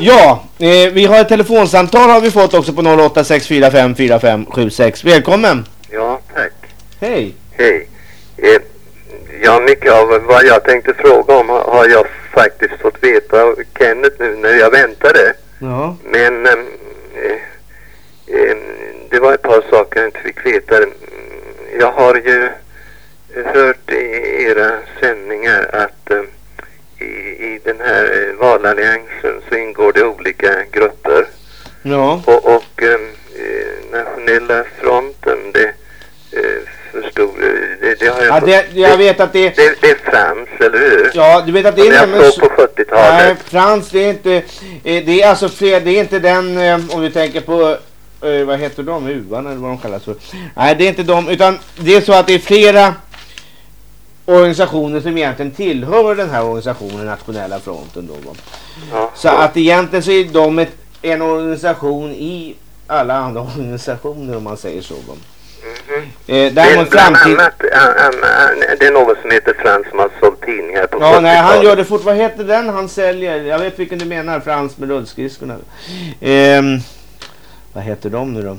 Ja, eh, vi har ett telefonsamtal har vi fått också på 0864545576. Välkommen! Ja, tack. Hej! Hej. Eh, ja, mycket av vad jag tänkte fråga om har, jag faktiskt fått veta av Kenneth nu när jag väntade. Ja. Men ehm, eh, eh, det var ett par saker jag inte fick veta. Jag har ju hört i era sändningar att eh, i, i den här eh, valalliansen så ingår det olika grupper. Ja. Och, och ehm, eh, nationella fronten det eh, förstod det, det har jag Ja, fått- det, jag vet att det... det, det är Frans, eller hur? Ja, du vet att det Som är jag nämligen... såg på 40-talet. Nej, Frans, det är inte... eh, Det är alltså fler, det är inte den, eh, om du tänker på... eh, Vad heter de? Uvan eller vad de kallas för. Nej, det är inte de, utan det är så att det är flera organisationer som egentligen tillhör den här organisationen, Nationella fronten då. va. Så att egentligen så är de ett, en organisation i alla andra organisationer om man säger så. va. Eh, Det är däremot bland framtid... annat, an, an, an, det är någon som heter Frans som har sålt tidningar på Ja, nej, han 40-talet. gör det fort. Vad heter den han säljer? Jag vet vilken du menar, Frans med rullskridskorna. Ehm, vad heter de nu då?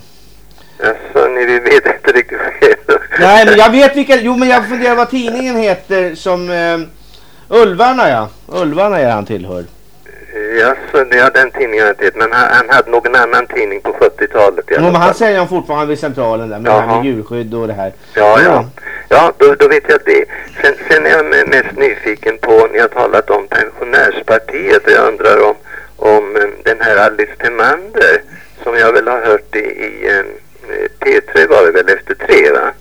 Alltså, ni vet inte riktigt vad det är. Nej, men jag vet vilka... Jo, men jag funderar vad tidningen heter som... Eh, Ulvarna, ja. Ulvarna är han tillhör. Ja, så det har den tidningen jag inte men han, han hade någon annan tidning på 40-talet i Jo, alla men han säljer han fortfarande vid centralen där med, det här med djurskydd och det här. Ja, ja. Ja, då, då vet jag det. Sen, sen är jag me- mest nyfiken på, ni har talat om pensionärspartiet och jag undrar om, om eh, den här Alice Timander som jag väl har hört i, i eh, P3 var det väl efter tre va?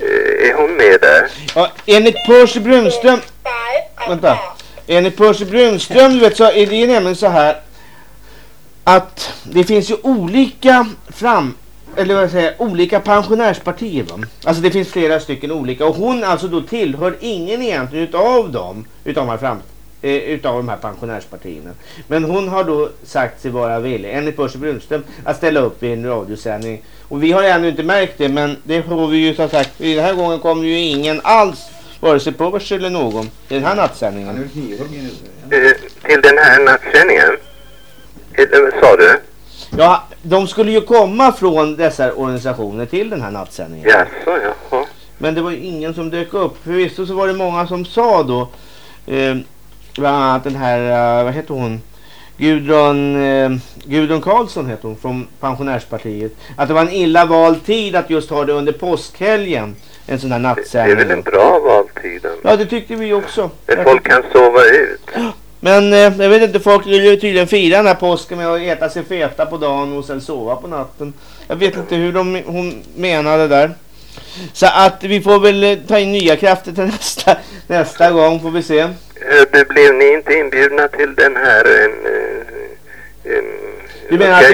Eh, är hon med där? Ja, enligt Percy Brunström... Vänta. Enligt Percy Brunström, du vet, så är det nämligen så här att det finns ju olika fram... eller vad säger olika pensionärspartier va? Alltså det finns flera stycken olika och hon alltså då tillhör ingen egentligen utav dem utav de här, fram, eh, utav de här pensionärspartierna. Men hon har då sagt sig vara villig, enligt Percy Brunström, att ställa upp i en radiosändning. Och vi har ännu inte märkt det men det får vi ju som sagt, i den här gången kommer ju ingen alls vare sig Percy eller någon i den här nattsändningen. Eh, till den här nattsändningen? Eh, eh, Sa du? Ja, de skulle ju komma från dessa organisationer till den här nattsändningen. Jaså, jaha. Men det var ju ingen som dök upp. Förvisso så var det många som sa då, eh, bland annat den här, eh, vad heter hon? Gudrun, eh, Gudrun Karlsson heter hon från pensionärspartiet. Att det var en illa vald tid att just ha det under påskhelgen. En sån här Det är nattsändning. väl en bra valtid? Ja det tyckte vi också. Där folk kan sova ut. Men eh, jag vet inte, folk vill ju tydligen fira den här påsken med att äta sig feta på dagen och sen sova på natten. Jag vet inte hur de, hon menade där. Så att vi får väl eh, ta in nya krafter till nästa, nästa gång får vi se. Eh, Blev ni inte inbjudna till den här en, eh, en, Du menar att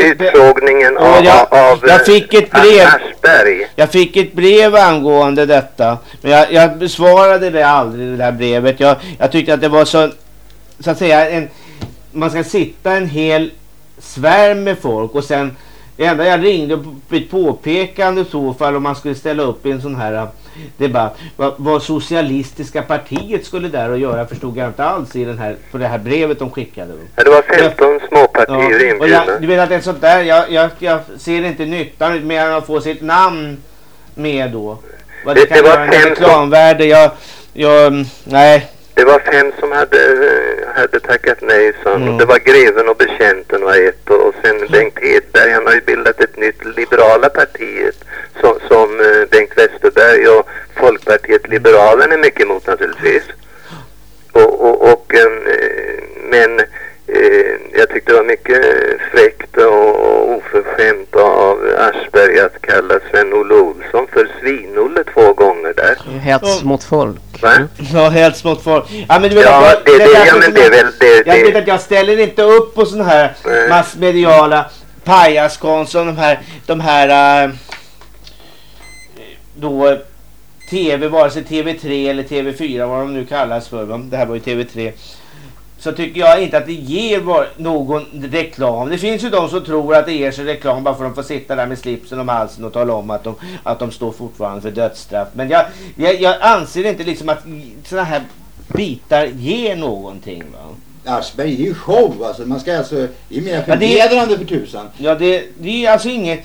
Ja, av, jag- av jag eh, fick ett brev. Aschberg? Jag fick ett brev angående detta. Men jag, jag besvarade det aldrig det där brevet. Jag, jag tyckte att det var så, så att säga, en, man ska sitta en hel svärm med folk och sen det enda jag ringde på ett påpekande i så fall om man skulle ställa upp i en sån här äh, debatt. Vad, vad socialistiska partiet skulle där och göra förstod jag inte alls i den här, på det här brevet de skickade. Ja, det var 15 småpartier och inbjudna. jag, du vet att ett sånt där, jag, jag, jag ser inte nyttan med att få sitt namn med då. Vad det, Det- kan det var vara en reklamvärde. Jag, jag, nej. Det var fem som hade, hade tackat nej, sa. Mm. Det var greven och betjänten var ett. Och och sen Bengt Hedberg, han har ju bildat ett nytt liberala partiet som, som eh, Bengt Westerberg och Folkpartiet Liberalerna är mycket emot naturligtvis. Och, och, och eh, men jag tyckte det var mycket fräckt och oförskämt av Aschberg att kalla Sven-Olle Olsson för Svinolle två gånger där. Hets mot folk. Va? Ja, hets mot folk. Ja, men du vet Ja, att det- det- ja, men det är jag- väl- det- Jag det- vet att jag ställer inte upp på sådana här Nej. massmediala pajaskonst som de här, de här äh, då TV, vare sig TV3 eller TV4, vad de nu kallas för. Det här var ju TV3. Så tycker jag inte att det ger någon reklam. Det finns ju de som tror att det ger sig reklam bara för att de får sitta där med slipsen om halsen och tala om att de, att de står fortfarande för dödsstraff. Men jag, jag, jag anser inte liksom att sådana här bitar ger någonting. Va? Aschberg, det är ju show alltså. Man ska alltså, det är mer Ja, det- förnedrande för tusan. Ja, det, det är alltså inget,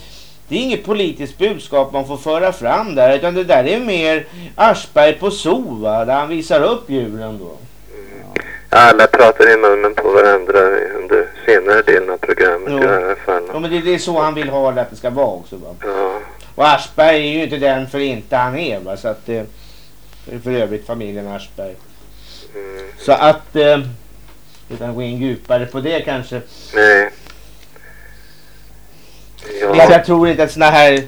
det är inget politiskt budskap man får föra fram där. Utan det där är mer Aschberg på zoo, va? där han visar upp djuren då. Alla pratar i munnen på varandra under senare delen av programmet Jo. i alla fall. Ja, men det, det är så han vill ha det att det ska vara också. Va? Ja. Och Aschberg är ju inte den för inte han är. Va? Så att, eh, det är för övrigt familjen Aschberg. Mm. Så att, eh, utan att gå in djupare på det kanske. Nej. Men Jag tror inte att såna här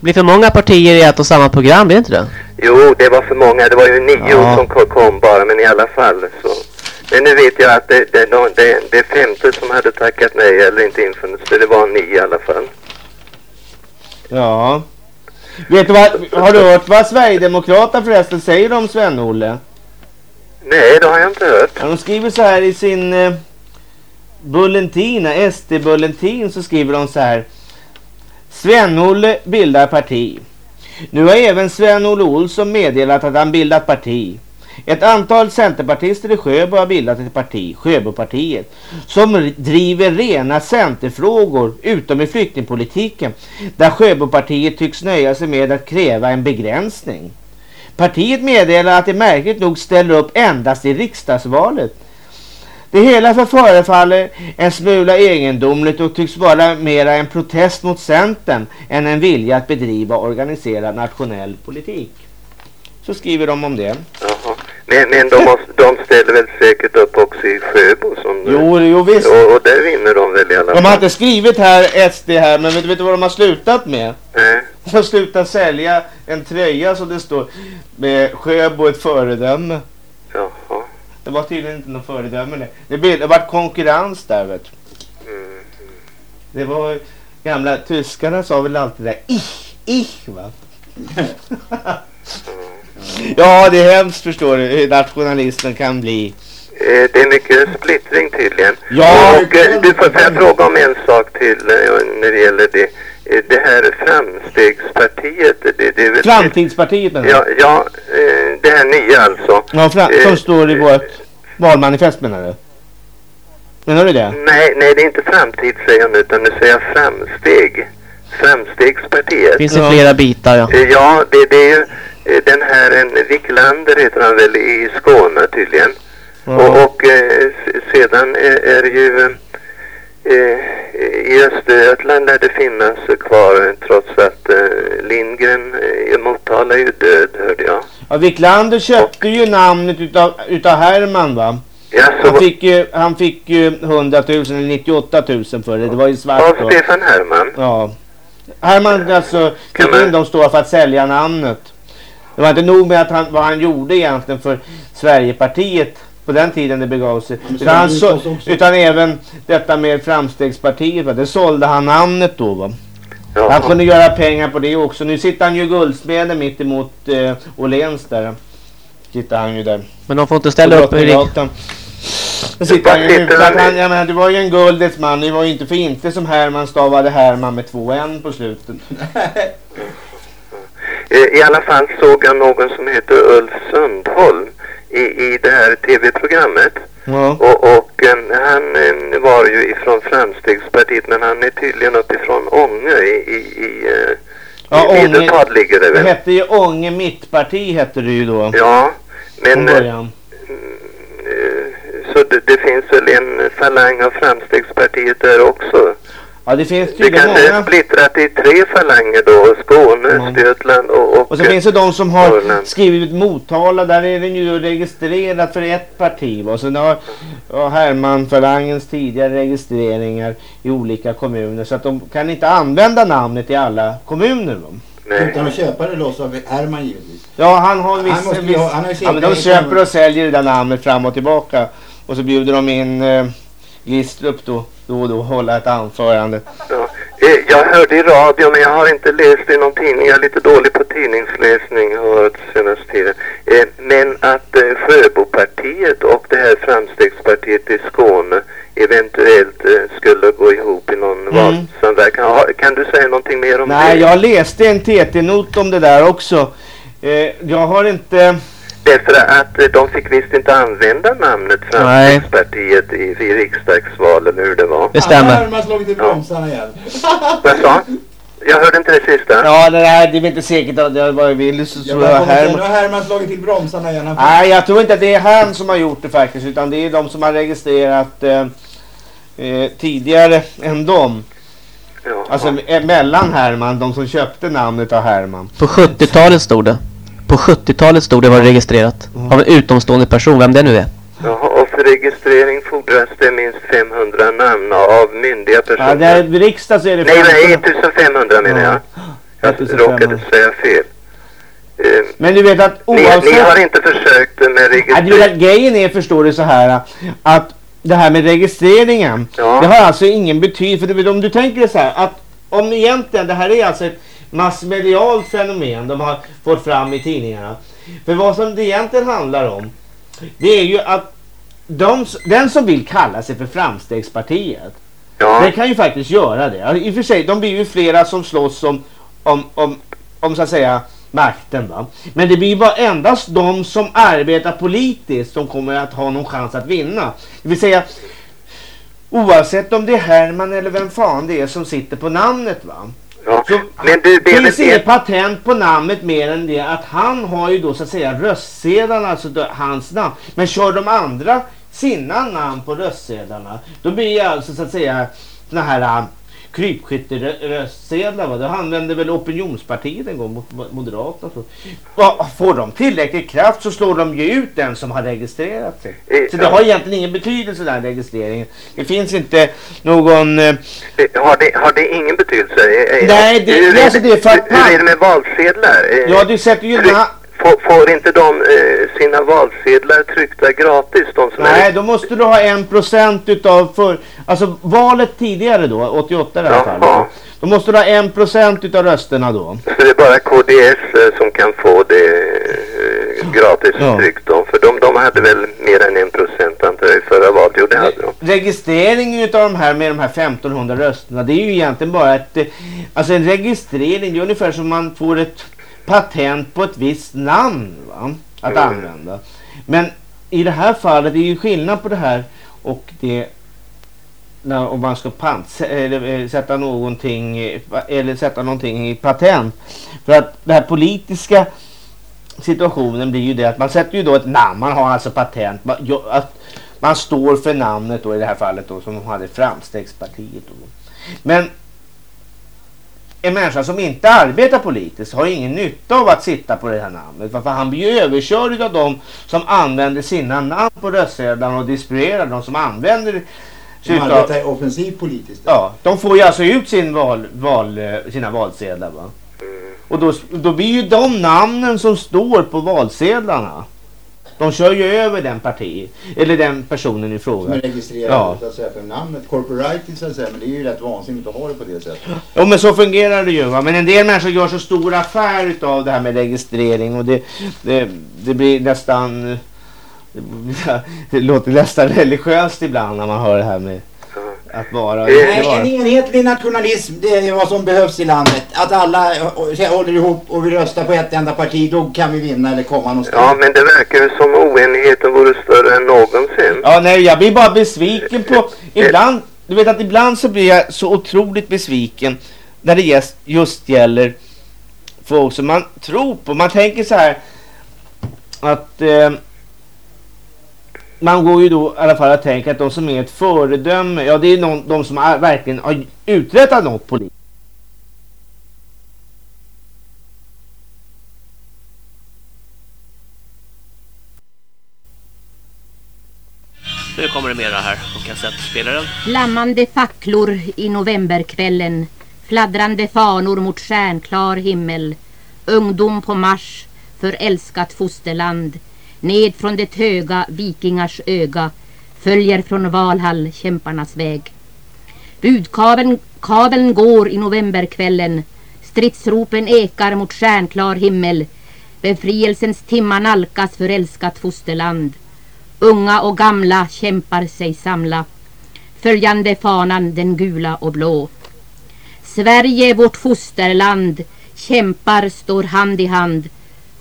blir för många partier i ett och samma program, blir det inte det? Jo, det var för många. Det var ju nio Ja. som ko- kom bara, men i alla fall så. Men nu vet jag att det, det, det, det, femte som hade tackat nej eller inte infunnit sig, det var nio i alla fall. Ja. Vet du vad, har du hört vad Sverigedemokraterna förresten säger om Sven-Olle? Nej, det har jag inte hört. Ja, de skriver så här i sin eh, bulletin, SD-bulletin så skriver de så här. Sven-Olle bildar parti. Nu har även Sven-Olle Olsson meddelat att han bildat parti. Ett antal centerpartister i Sjöbo har bildat ett parti, Sjöbopartiet, som driver rena centerfrågor utom i flyktingpolitiken, där Sjöbopartiet tycks nöja sig med att kräva en begränsning. Partiet meddelar att det märkligt nog ställer upp endast i riksdagsvalet. Det hela förefaller en smula egendomligt och tycks vara mera en protest mot Centern än en vilja att bedriva organiserad nationell politik. Så skriver de om det. Jaha. Men, men de, måste, de ställer väl säkert upp också i Sjöbo som... Jo, jo visst. Och, och där vinner de väl i alla De har fall. inte skrivit här SD här, men vet, vet du vad de har slutat med? Nej. De har slutat sälja en tröja som det står med Sjöbo ett föredöme. Jaha. Det var tydligen inte någon föredöme det. Det, blev, det var konkurrens där vet. Mm. Det var gamla tyskarna sa väl alltid där ich, ich va? Ja, det är hemskt förstår du hur nationalismen kan bli. Eh, Det är mycket splittring tydligen. Ja. Och eh, du får jag fråga om en sak till eh, när det gäller det. Det här framstegspartiet, det, det är väl... Framtidspartiet menar Ja, du? ja det här nya alltså. Ja, fra- Eh, som står i vårt valmanifest menar du? Menar du det? Nej, nej det är inte framtid säger jag nu utan nu säger jag framsteg. Framstegspartiet. Finns det flera bitar ja. Ja, det, det är ju den här en Wiklander heter han väl i Skåne tydligen. Och, och eh, sedan är, det ju eh, eh, i Östergötland lär det finnas kvar eh, trots att eh, Lindgren eh, i Motala är ju död hörde jag. Ja, Wiklander köpte ju namnet utav, utav Herman va? Ja, Han fick ju, han fick ju 100 000 eller 98 000 för det. Det var ju svart Av. Stefan Herman. Ja. Herman alltså fick in de stora för att sälja namnet. Det var inte nog med att han, vad han gjorde egentligen för Sverigepartiet på den tiden det begav sig. Utan, han så, utan även detta med Framstegspartiet. Va? Det sålde han namnet då va. Han kunde göra pengar på det också. Nu sitter han ju i Guldsmeden mitt emot eh, Åhléns där. Sitter han ju där. Men de får inte ställa upp i sitter han ju nu. Så att han, jag menar, det var ju en guldets man. Det var ju inte för inte som Herman stavade Herman med två n på slutet. Eh, I alla fall såg jag någon som heter Ulf Sundholm i, i det här tv-programmet. Ja. Och, och eh, han eh, var ju ifrån Framstegspartiet men han är tydligen uppifrån Ånge i, i, i, Ja, i Ånge, ligger det det väl. hette ju Ånge mittparti hette det ju då. Ja, men början. så det, det finns väl en falang av Framstegspartiet där också. Ja det finns Det kanske är många. splittrat i tre falanger då. Skåne, Östergötland och, och, Och så finns det de som har Norrland. skrivit Motala, där är den ju registrerat för ett parti. Och sen har ja, Herman-falangens tidigare registreringar i olika kommuner. Så att de kan inte använda namnet i alla kommuner. Va? Utan att köpa det loss av Herman givetvis. Ja, han har en viss... Han måste viss ha- han har ja, men de köper och säljer det där namnet fram och tillbaka. Och så bjuder de in eh, Glistrup då, då och då hålla ett anförande. Ja. Eh, Jag hörde i radio men jag har inte läst i någon tidning. Jag är lite dålig på tidningsläsning har jag varit senaste tiden. Eh, Men att eh, Sjöbopartiet och det här Framstegspartiet i Skåne eventuellt skulle gå ihop i någon Mm. valsamverkan. Kan du säga någonting mer om Nej, det? jag läste en TT-not om det där också. Jag har inte... Därför att eh, de fick visst inte använda namnet Framstegspartiet i, i riksdagsval eller hur det var. Herman har slagit i bromsarna igen. Vad sa? Jag hörde inte det sista. Ja, det där det är väl inte säkert att det var Willy så Jag tror jag Herman. nu har Herman slagit till bromsarna igen. Nej, jag tror inte att det är han som har gjort det faktiskt. Utan det är de som har registrerat eh, eh, tidigare än dem. Alltså eh, mellan Herman, de som köpte namnet av Herman. På 70-talet stod det. På 70-talet stod det var registrerat. Av en utomstående person, vem det nu är. Jaha, och för registrering fordras det minst 500 namn av myndiga personer. Ja, där vid riksdag så är det Nej, nej, 15. 1500 menar jag. Jag 1500. råkade säga fel. Eh, Men du vet att ni, oavsett... ni har inte försökt med Ja, du registrering? vet att grejen är, förstår du, så här att det här med registreringen, det har alltså ingen betydelse. För du vet, om du tänker så här, att om egentligen, det här är alltså ett massmedialt fenomen de har fått fram i tidningarna. För vad som det egentligen handlar om, det är ju att de, den som vill kalla sig för Framstegspartiet, den kan ju faktiskt göra det. Ja, I och för sig, de blir ju flera som slåss om, om, om, om så att säga makten va. Men det blir bara endast de som arbetar politiskt som kommer att ha någon chans att vinna. Det vill säga oavsett om det är Herman eller vem fan det är som sitter på namnet va. Så Men du, det finns väl inget patent på namnet mer än det att han har ju då så att säga röstsedlarna, alltså hans namn. Men kör de andra sina namn på röstsedlarna, då blir det alltså så att säga såna här äh, krypskytteröstsedlar. Va? Då använde väl opinionspartiet en gång mot Moderaterna. Så. Va, får de tillräcklig kraft så slår de ju ut den som har registrerat sig. Så det har egentligen ingen betydelse den här registreringen. Det finns inte någon... Eh, Eh, Har det, har det ingen betydelse? Eh, eh, Nej, det- hur det- alltså det är för att- Hur är det med valsedlar? Eh, Ja, du sätter ju... Na- får, får inte de eh, sina valsedlar tryckta gratis? De som Nej, är... då måste du ha en procent utav för, alltså valet tidigare då, 88 i det här fallet. Då måste du ha en procent utav rösterna då. Så det är bara KDS eh, som kan få det eh, gratis Ja. tryckt då? För de, de hade väl mer än en procent antar jag i förra valet? Jo, det hade de. Registreringen utav de här med de här 1500 rösterna, det är ju egentligen bara ett, eh, alltså en registrering, det är ungefär som man får ett patent på ett visst namn va? att Mm. använda. Men i det här fallet, det är ju skillnad på det här och det när, om man ska pant, eller, eh, sätta någonting eller sätta någonting i patent. För att den här politiska situationen blir ju det att man sätter ju då ett namn, man har alltså patent. Man, att man står för namnet då i det här fallet då som hade Framstegspartiet. Då. Men en människa som inte arbetar politiskt har ingen nytta av att sitta på det här namnet. För han blir ju överkörd av de som använder sina namn på röstsedlarna och distribuerar de som använder utav- arbetar offensivt politiskt. Ja, de får ju alltså ut sin val, val, eh, sina valsedlar va. Och då, då blir ju de namnen som står på valsedlarna. De kör ju över den parti eller den personen i Som är fråga. registrerad Ja. så att säga, för namnet. Corporate så att säga. Men det är ju rätt vansinnigt att ha det på det sättet. Jo men så fungerar det ju va. Men en del människor gör så stor affär utav det här med registrering och det, det, det blir nästan det låter nästan religiöst ibland när man hör det här med att vara. Nej, en enhetlig nationalism det är vad som behövs i landet. Att alla eh, håller ihop och vi röstar på ett enda parti. Då kan vi vinna eller komma någonstans. Ja, men det verkar ju som oenigheten vore större än någonsin. Ja, nej, jag blir bara besviken på... Ibland, du vet att ibland så blir jag så otroligt besviken när det just, just gäller folk som man tror på. Man tänker så här att eh, man går ju då i alla fall att tänka att de som är ett föredöme, ja det är någon, de som är, verkligen har uträttat något politiskt. Nu kommer det mera här på kassettspelaren. Flammande facklor i novemberkvällen Fladdrande fanor mot stjärnklar himmel Ungdom på marsch för älskat fosterland Ned från det höga vikingars öga Följer från Valhall kämparnas väg. Budkaveln kaveln går i novemberkvällen. Stridsropen ekar mot stjärnklar himmel. Befrielsens timma nalkas för älskat fosterland. Unga och gamla kämpar sig samla. Följande fanan den gula och blå. Sverige vårt fosterland Kämpar står hand i hand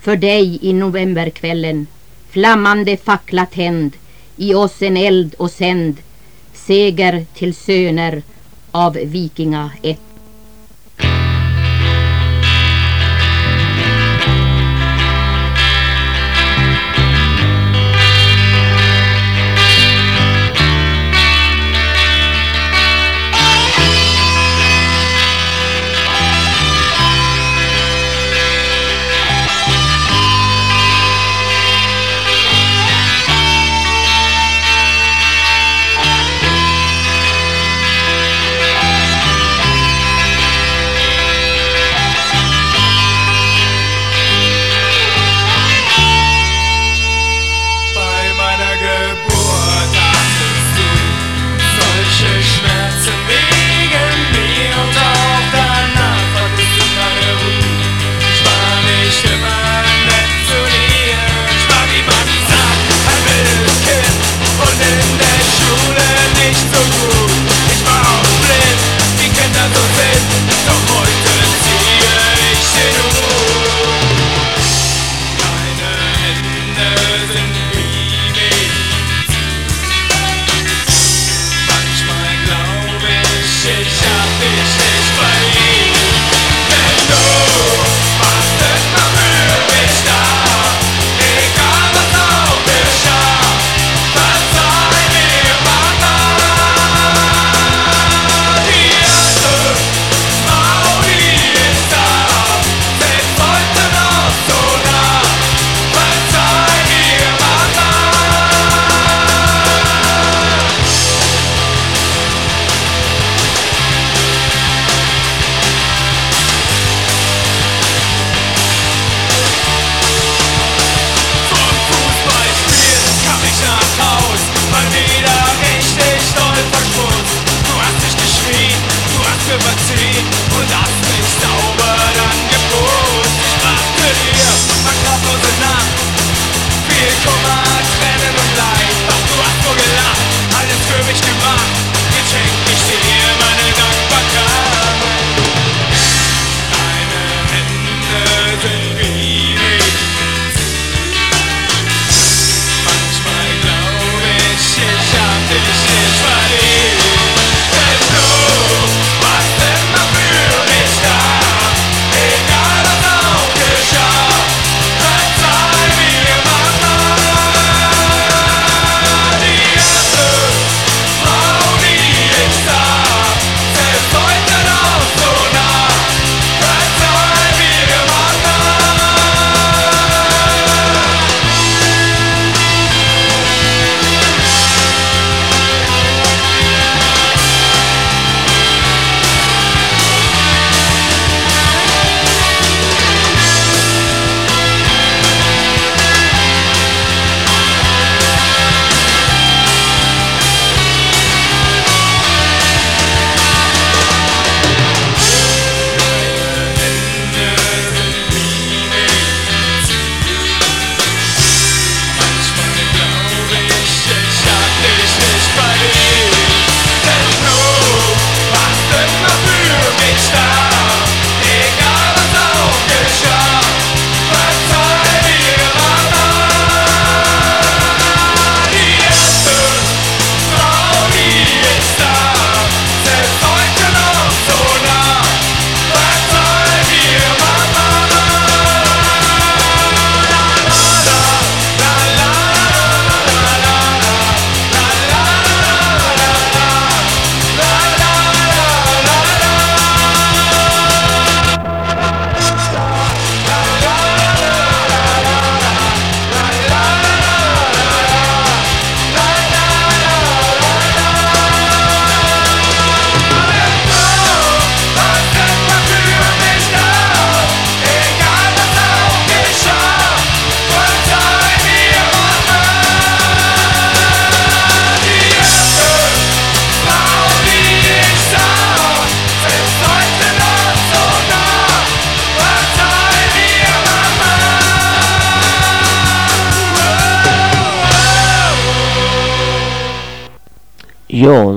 För dig i novemberkvällen. Flammande fackla tänd I oss en eld och sänd Seger till söner av vikinga ett.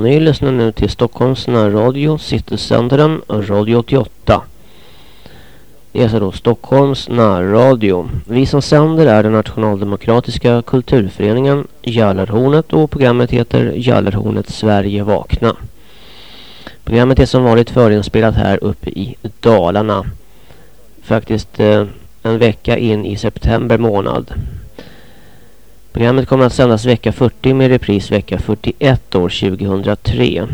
Ni lyssnar nu till Stockholms närradio, Citysändaren, Radio 88. Det är alltså då Stockholms närradio. Vi som sänder är den nationaldemokratiska kulturföreningen Jallarhornet och programmet heter Jallarhornet Sverige vakna. Programmet är som vanligt förinspelat här uppe i Dalarna. Faktiskt eh, en vecka in i september månad. Programmet kommer att sändas vecka 40 med repris vecka 41 år 2003.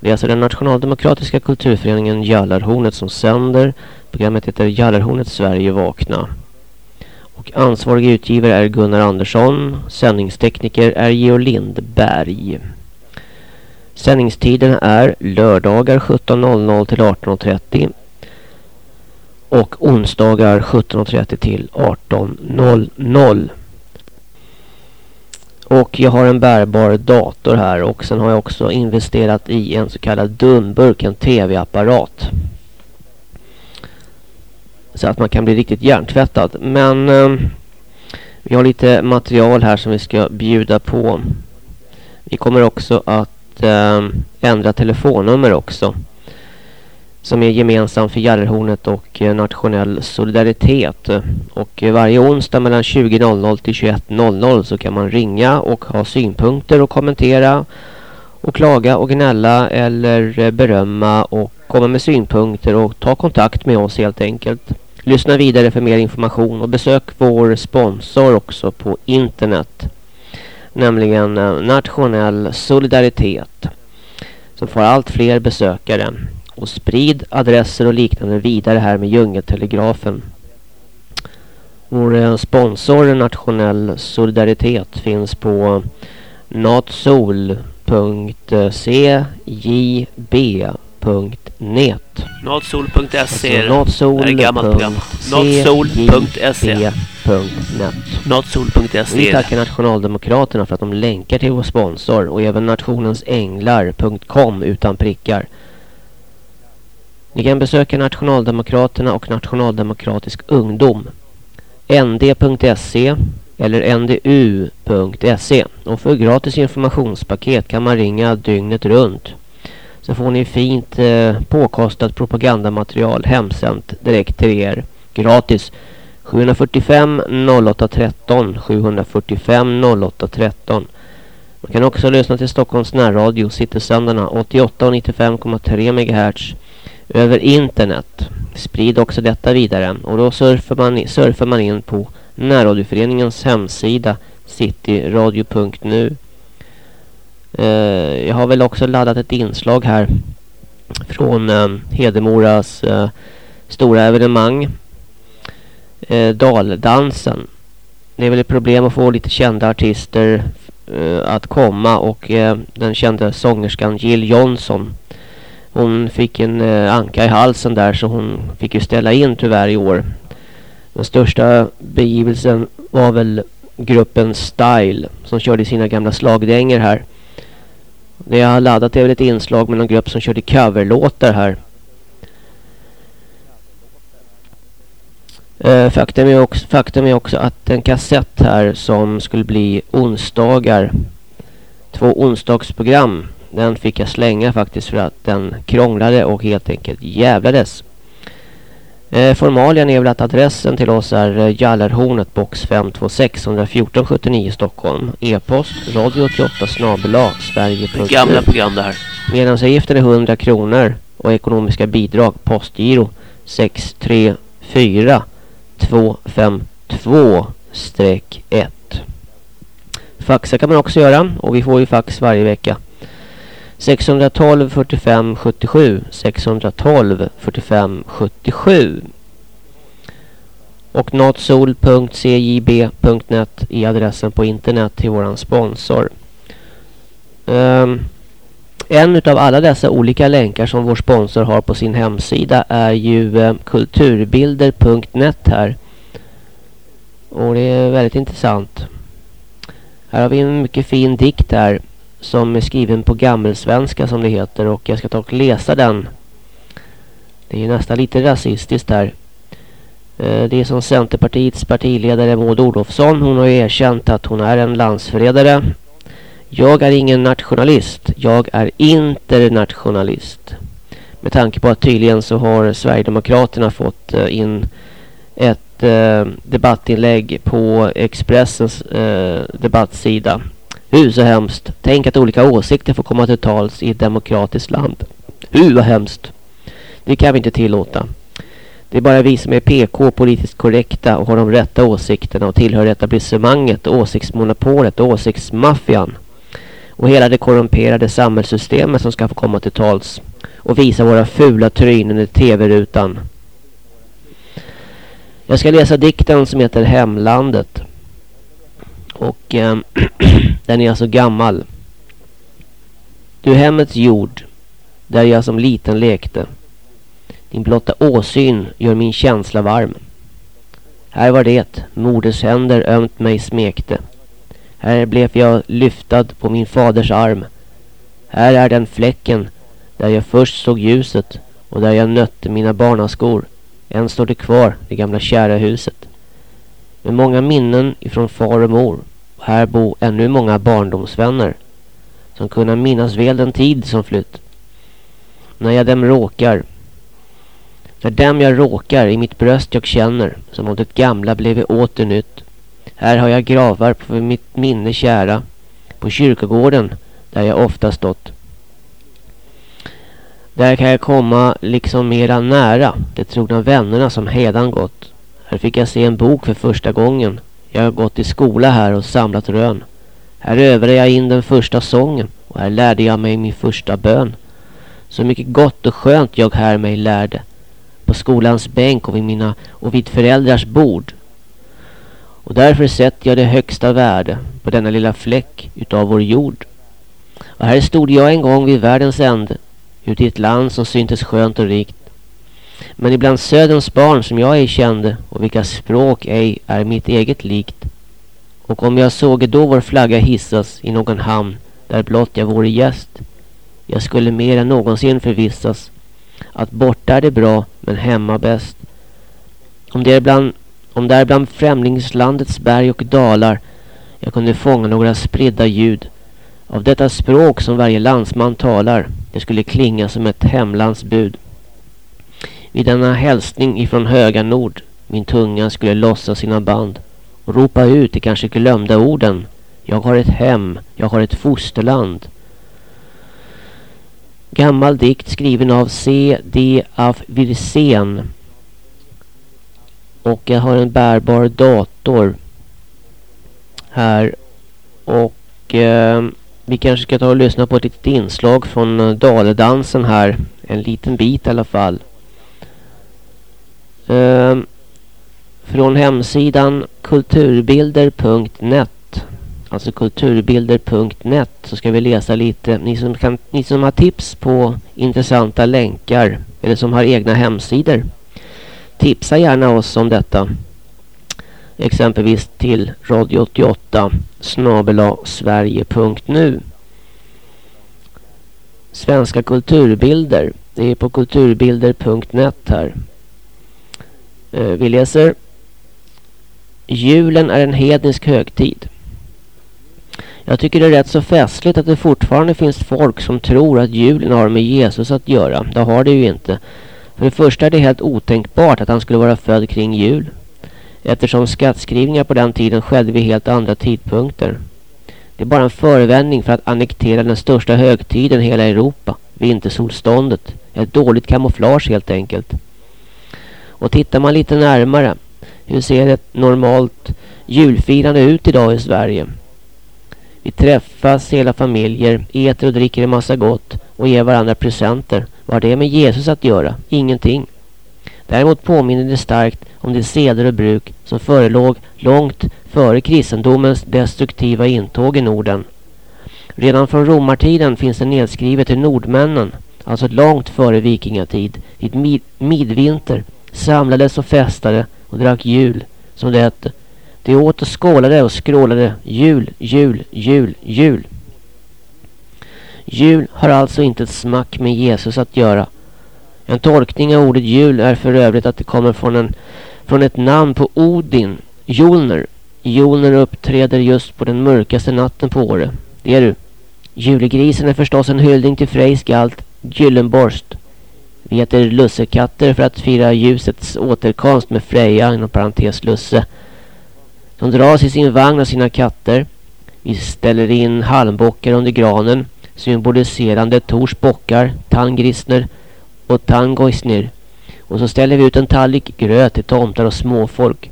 Det är alltså den nationaldemokratiska kulturföreningen Jallarhornet som sänder. Programmet heter Jallarhornet Sverige vakna. Och ansvarig utgivare är Gunnar Andersson. Sändningstekniker är Georg Lindberg. Sändningstiden är lördagar 17.00 till 18.30 och onsdagar 17.30 till 18.00. Och jag har en bärbar dator här och sen har jag också investerat i en så kallad dumburk, en tv-apparat. Så att man kan bli riktigt hjärntvättad. Men eh, vi har lite material här som vi ska bjuda på. Vi kommer också att eh, ändra telefonnummer också. Som är gemensam för Gärderhornet och eh, Nationell Solidaritet. Och eh, varje onsdag mellan 20.00 till 21.00 så kan man ringa och ha synpunkter och kommentera. Och klaga och gnälla eller eh, berömma och komma med synpunkter och ta kontakt med oss helt enkelt. Lyssna vidare för mer information och besök vår sponsor också på internet. Nämligen Nationell Solidaritet. Som får allt fler besökare. Och sprid adresser och liknande vidare här med Djungeltelegrafen. Vår eh, sponsor Nationell Solidaritet finns på natsol.cjb.net Natsol.se Alltså, är ett gammalt program. Natsol.se Natsol.se Vi tackar Nationaldemokraterna för att de länkar till vår sponsor och även nationensänglar.com utan prickar. Ni kan besöka Nationaldemokraterna och Nationaldemokratisk ungdom. nd.se eller ndu.se och för gratis informationspaket kan man ringa dygnet runt. Så får ni fint eh, påkostat propagandamaterial hemsänt direkt till er. Gratis. 745 08 13 745 08 13 Man kan också lyssna till Stockholms närradio Citysändarna 88 och 95,3 MHz över internet. Sprid också detta vidare och då surfar man, surfar man in på närradioföreningens hemsida cityradio.nu eh, Jag har väl också laddat ett inslag här från eh, Hedemoras eh, stora evenemang eh, Daldansen. Det är väl ett problem att få lite kända artister eh, att komma och eh, den kända sångerskan Jill Johnson hon fick en eh, anka i halsen där så hon fick ju ställa in tyvärr i år. Den största begivelsen var väl gruppen Style som körde sina gamla slagdänger här. Det jag har laddat är väl ett inslag med någon grupp som körde coverlåtar här. Eh, faktum, är också, faktum är också att en kassett här som skulle bli onsdagar. Två onsdagsprogram. Den fick jag slänga faktiskt för att den krånglade och helt enkelt jävlades. Eh, formalian är väl att adressen till oss är eh, Jallarhornet box 526 114 79 Stockholm. E-post radio 88 snabela Sverige. Gamla program det här. Medlemsavgiften är 100 kronor och ekonomiska bidrag postgiro 634 252-1. Faxa kan man också göra och vi får ju fax varje vecka. 612 45 77 612 45 77 och notsol.cjb.net är adressen på internet till våran sponsor. Um, en utav alla dessa olika länkar som vår sponsor har på sin hemsida är ju eh, uh, kulturbilder.net här. Och det är väldigt intressant. Här har vi en mycket fin dikt här som är skriven på gammelsvenska som det heter och jag ska ta och läsa den. Det är nästan lite rasistiskt här. Eh, det är som Centerpartiets partiledare Maud Olofsson. Hon har erkänt att hon är en landsförrädare. Jag är ingen nationalist. Jag är internationalist. Med tanke på att tydligen så har Sverigedemokraterna fått eh, in ett eh, debattinlägg på Expressens debattsida hur så hemskt. Tänk att olika åsikter får komma till tals i ett demokratiskt land. Hur vad hemskt. Det kan vi inte tillåta. Det är bara vi som är PK politiskt korrekta och har de rätta åsikterna och tillhör etablissemanget, åsiktsmonopolet och åsiktsmaffian. Och hela det korrumperade samhällssystemet som ska få komma till tals och visa våra fula trynen i tv-rutan. Jag ska läsa dikten som heter Hemlandet. Och eh, den är jag så gammal. Du hemmets jord, där jag som liten lekte. Din blotta åsyn gör min känsla varm. Här var det, moders händer ömt mig smekte. Här blev jag lyftad på min faders arm. Här är den fläcken där jag först såg ljuset och där jag nötte mina barnaskor. Än står det kvar, det gamla kära huset. Med många minnen ifrån far och mor. Och här bo ännu många barndomsvänner som kunna minnas väl den tid som flytt. När jag dem råkar, när dem jag råkar i mitt bröst jag känner som om det gamla blev åter nytt. Här har jag gravar på mitt minne kära, på kyrkogården där jag ofta stått. Där kan jag komma liksom mera nära de trogna vännerna som hedan gått. Här fick jag se en bok för första gången jag har gått i skola här och samlat rön. Här övade jag in den första sången och här lärde jag mig min första bön. Så mycket gott och skönt jag här mig lärde. På skolans bänk och vid, mina, och vid föräldrars bord. Och därför sätter jag det högsta värde på denna lilla fläck utav vår jord. Och här stod jag en gång vid världens ände. Ute i ett land som syntes skönt och rikt. Men ibland söderns barn som jag ej kände och vilka språk ej är mitt eget likt. Och om jag såge då vår flagga hissas i någon hamn där blott jag vore gäst. Jag skulle mer än någonsin förvissas Att borta är det bra, men hemma bäst. Om det är bland, om där bland främlingslandets berg och dalar jag kunde fånga några spridda ljud av detta språk som varje landsman talar. Det skulle klinga som ett hemlandsbud. Vid denna hälsning ifrån höga nord min tunga skulle lossa sina band och ropa ut de kanske glömda orden. Jag har ett hem, jag har ett fosterland. Gammal dikt skriven av C. D. af Wirsén. Och jag har en bärbar dator här. Och eh, vi kanske ska ta och lyssna på ett litet inslag från eh, Daledansen här. En liten bit i alla fall. Ehm, från hemsidan kulturbilder.net Alltså kulturbilder.net så ska vi läsa lite. Ni som, kan, ni som har tips på intressanta länkar eller som har egna hemsidor. Tipsa gärna oss om detta. Exempelvis till radio 88 sverige.nu Svenska kulturbilder. Det är på kulturbilder.net här. Eh, vi läser Julen är en hednisk högtid. Jag tycker det är rätt så festligt att det fortfarande finns folk som tror att julen har med Jesus att göra. Det har det ju inte. För det första är det helt otänkbart att han skulle vara född kring jul. Eftersom skattskrivningar på den tiden skedde vid helt andra tidpunkter. Det är bara en förevändning för att annektera den största högtiden i hela Europa. Vintersolståndet. Ett dåligt kamouflage helt enkelt. Och tittar man lite närmare. Hur ser ett normalt julfirande ut idag i Sverige? Vi träffas hela familjer, äter och dricker en massa gott och ger varandra presenter. Vad har det med Jesus att göra? Ingenting. Däremot påminner det starkt om de seder och bruk som förelåg långt före kristendomens destruktiva intåg i Norden. Redan från romartiden finns det nedskrivet i nordmännen, alltså långt före vikingatid, vid mid midvinter samlades och festade och drack jul, som det hette. De åt och skålade och skrålade jul, jul, jul, jul. Jul har alltså inte ett smack med Jesus att göra. En tolkning av ordet jul är för övrigt att det kommer från, en, från ett namn på Odin, Jolner. Jolner uppträder just på den mörkaste natten på året. Det är du. Julegrisen är förstås en hyllning till Frejs galt Gyllenborst. Vi äter lussekatter för att fira ljusets återkomst med Freja, inom parentes lusse. De dras i sin vagn av sina katter. Vi ställer in halmbockar under granen, symboliserande Tors bockar, Tangrisner och Tangoisner. Och så ställer vi ut en tallrik gröt till tomtar och småfolk.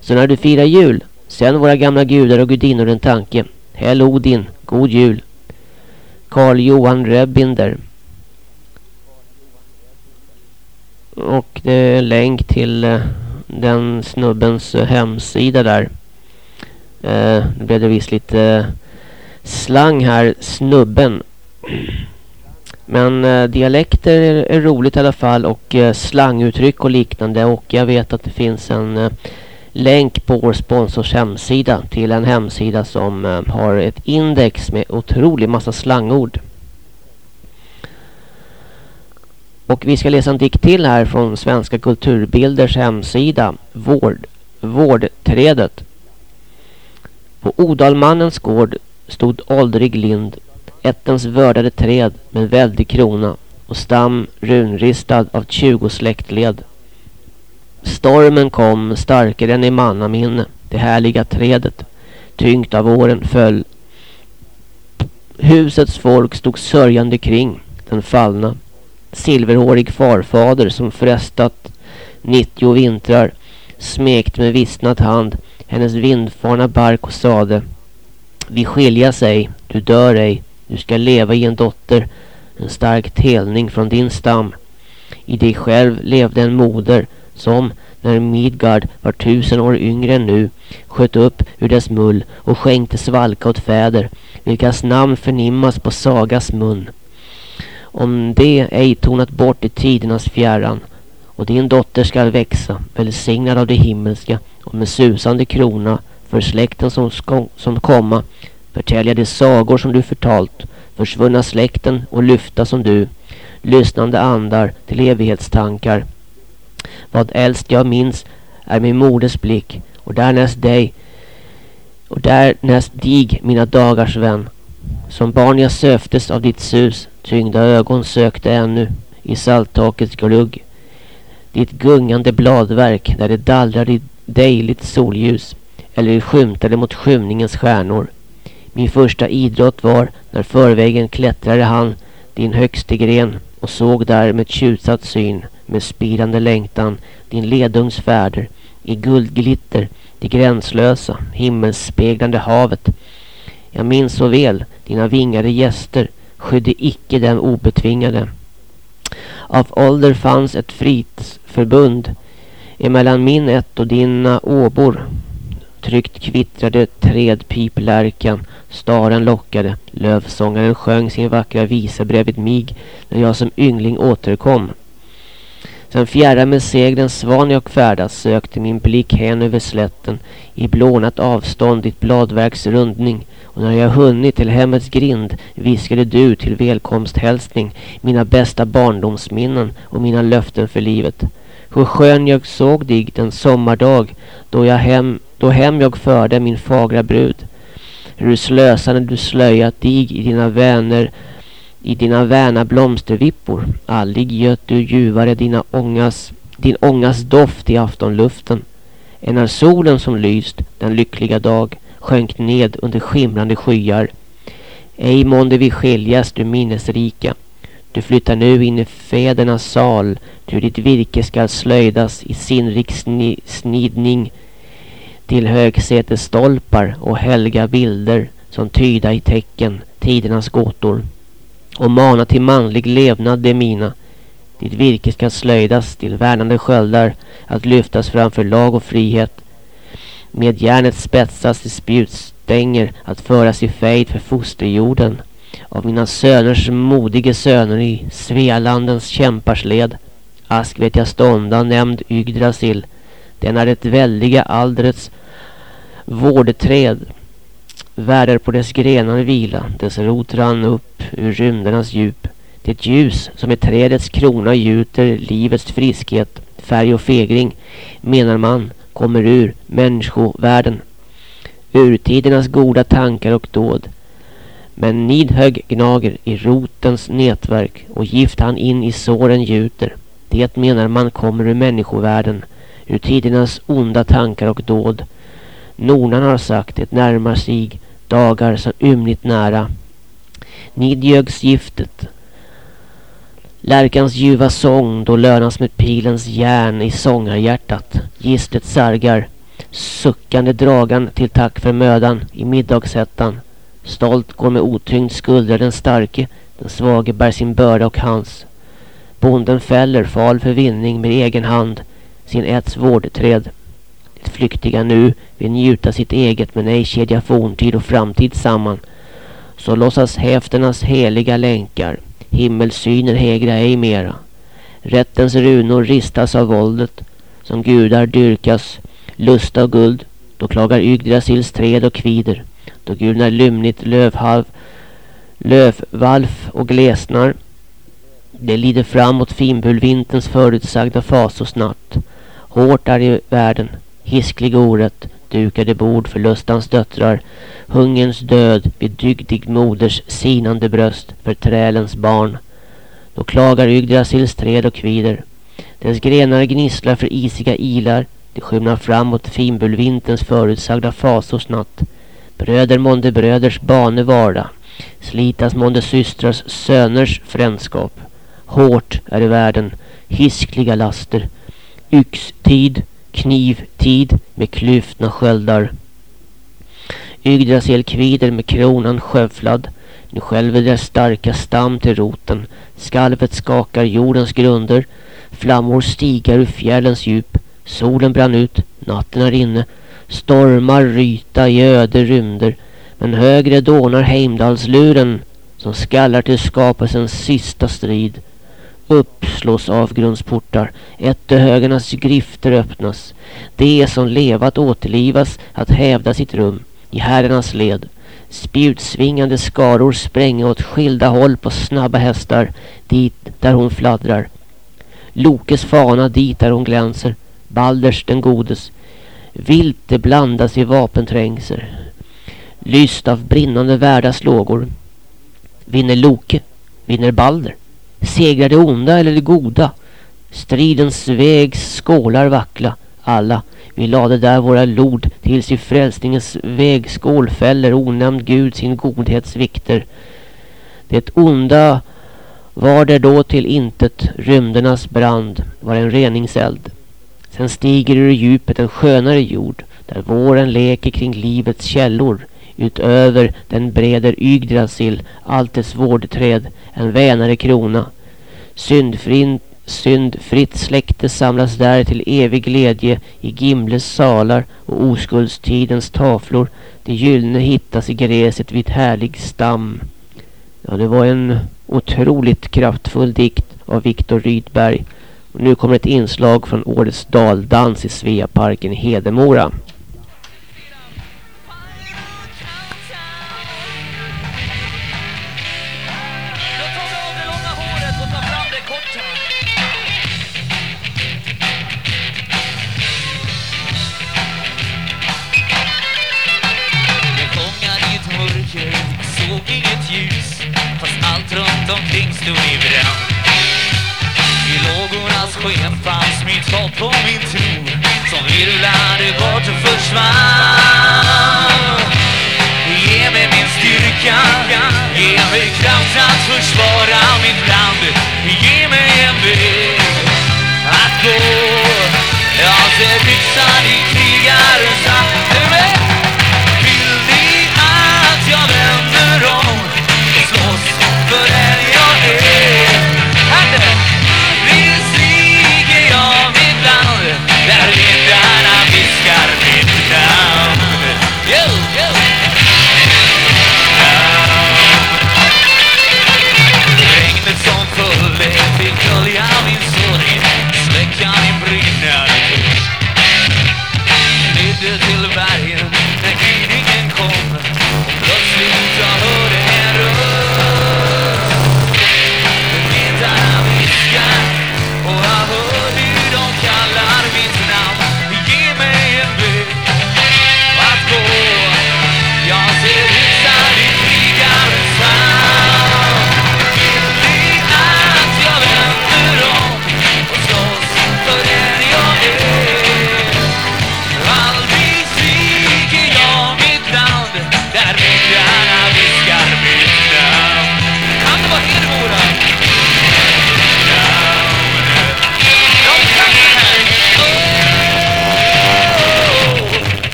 Så när du firar jul, sänd våra gamla gudar och gudinnor en tanke. Häll Odin, god jul. Karl Johan Rebinder. Och det är en länk till eh, den snubbens hemsida där. Eh, nu blev det visst lite slang här, snubben. Men eh, dialekter är, är, roligt i alla fall och eh, slanguttryck och liknande. Och jag vet att det finns en eh, länk på vår sponsors hemsida till en hemsida som eh, har ett index med otrolig massa slangord. Och vi ska läsa en dikt till här från Svenska kulturbilders hemsida. Vård, vårdträdet. På Odalmannens gård stod åldrig lind. Ettens vördade träd med väldig krona och stam runristad av tjugo släktled. Stormen kom starkare än i mannaminne. Det härliga trädet, tyngt av åren, föll. Husets folk stod sörjande kring den fallna silverhårig farfader som frestat 90 vintrar smekt med vissnat hand hennes vindfarna bark och sade Vi skilja sig, du dör ej, du ska leva i en dotter, en stark telning från din stam. I dig själv levde en moder som, när Midgard var tusen år yngre än nu, sköt upp ur dess mull och skänkte svalka åt fäder, vilkas namn förnimmas på sagas mun om det ej tonat bort i tidernas fjärran och din dotter skall växa välsignad av det himmelska och med susande krona för släkten som, som komma förtälja de sagor som du förtalt försvunna släkten och lyfta som du lyssnande andar till evighetstankar. Vad äldst jag minns är min moders blick och därnäst dig och därnäst dig mina dagars vän. Som barn jag söftes av ditt sus, tyngda ögon sökte ännu i salttakets glugg. Ditt gungande bladverk där det dallrade i dejligt solljus eller skymtade mot skymningens stjärnor. Min första idrott var när förvägen klättrade han din högste gren och såg där med tjusat syn, med spirande längtan, din ledungsfärder i guldglitter, det gränslösa, himmelspeglande havet. Jag minns så väl dina vingade gäster, skydde icke dem obetvingade. Av ålder fanns ett fritidsförbund emellan min ett och dina åbor. Tryggt kvittrade trädpiplärkan, staren lockade, lövsångaren sjöng sin vackra visa bredvid mig när jag som yngling återkom. Sen fjärran med seglen svan jag färdas sökte min blick hän över slätten i blånat avstånd ditt bladverks rundning och när jag hunnit till hemmets grind viskade du till välkomsthälsning mina bästa barndomsminnen och mina löften för livet. Hur skön jag såg dig den sommardag då, jag hem, då hem jag förde min fagra brud. Hur slösande du slöjat dig i dina vänner i dina väna blomstervippor. Aldrig göt du ljuvare dina ångas, din ångas doft i aftonluften. Än när solen som lyst den lyckliga dag sjönk ned under skimrande skyar. Ej månde vi skiljas du minnesrika. Du flyttar nu in i fädernas sal, du ditt virke skall slöjdas i sinnrik sni snidning till högsätesstolpar och helga bilder som tyda i tecken tidernas gåtor och mana till manlig levnad det mina. Ditt virke ska slöjdas till värnande sköldar att lyftas framför lag och frihet. Med järnet spetsas till spjutstänger att föras i fejd för fosterjorden. Av mina söners modige söner i Svealandens kämparsled. Ask vet jag stånda nämnd Yggdrasil. Den är det väldiga aldrets vårdträd Världar på dess grenar vila, dess rot rann upp ur rymdernas djup. Det ljus som i trädets krona gjuter livets friskhet, färg och fegring, menar man, kommer ur människovärlden. Urtidernas goda tankar och dåd. Men nidhög gnager i rotens nätverk och gift han in i såren gjuter. Det menar man kommer ur människovärlden, ur tidernas onda tankar och dåd. Nornan har sagt det närmar sig dagar så ymnigt nära. Nidjögsgiftet. Lärkans ljuva sång då lönas med pilens järn i sångarhjärtat. Gistret sargar. Suckande dragan till tack för mödan i middagshettan. Stolt går med otyngd skuldra den starke. Den svage bär sin börda och hans. Bonden fäller fal för vinning med egen hand sin äts vårdträd flyktiga nu vill njuta sitt eget men ej kedja forntid och framtid samman. Så låtsas häfternas heliga länkar. Himmelsyner hägra ej mera. Rättens runor ristas av våldet. Som gudar dyrkas. Lusta och guld. Då klagar Yggdrasils träd och kvider. Då gulnar lymnigt lövhalv, lövvalf och glesnar. Det lider framåt finbulvinterns förutsagda fasosnatt. Hårt är i världen hisklig orätt, dukade bord för lustans döttrar, hungerns död vid dygdig moders sinande bröst för trälens barn. Då klagar Yggdrasils träd och kvider. Dess grenar gnisslar för isiga ilar, det skymnar framåt finbulvinterns förutsagda fasors natt. Bröder månde bröders bane varda, slitas månde systrars söners frändskap. Hårt är i världen, hiskliga laster, yxtid, knivtid med klyftna sköldar. Yggdrasil kvider med kronan skövlad. Nu skälver deras starka stam till roten. Skalvet skakar jordens grunder. Flammor stigar ur fjällens djup. Solen brann ut. Natten är inne. Stormar ryta i öde rymder. Men högre dånar Heimdalsluren som skallar till skapelsens sista strid. Uppslås avgrundsportar, ättehögarnas grifter öppnas. Det som levat återlivas att hävda sitt rum i herrarnas led. Spjutsvingande skaror spränga åt skilda håll på snabba hästar dit där hon fladdrar. Lokes fana dit där hon glänser. Balders den godes. Vilt det blandas i vapenträngser. Lyst av brinnande världars lågor. Vinner Loke? Vinner Balder? Segrar det onda eller det goda? Stridens vägs skålar vackla. Alla, vi lade där våra lod tills i frälsningens väg fäller onämnd Gud sin godhetsvikter. Det onda var det då till intet rymdernas brand var en reningseld. Sen stiger ur djupet en skönare jord där våren leker kring livets källor. Utöver den breder Yggdrasil allt dess vårdträd en vänare krona. Syndfrin, syndfritt släkte samlas där till evig glädje i Gimles salar och oskuldstidens tavlor. Det gyllene hittas i gräset vid härlig stam. Ja, det var en otroligt kraftfull dikt av Viktor Rydberg. Och nu kommer ett inslag från årets daldans i Sveaparken i Hedemora. Runt omkring stod i brand. I lågornas sken fanns mitt hopp och min tro Som virvlade bort och försvann. Ge mig min styrka, ge mig kraft att försvara mitt land. Ge mig en väg att gå. Jag ser yxan i krigarens hand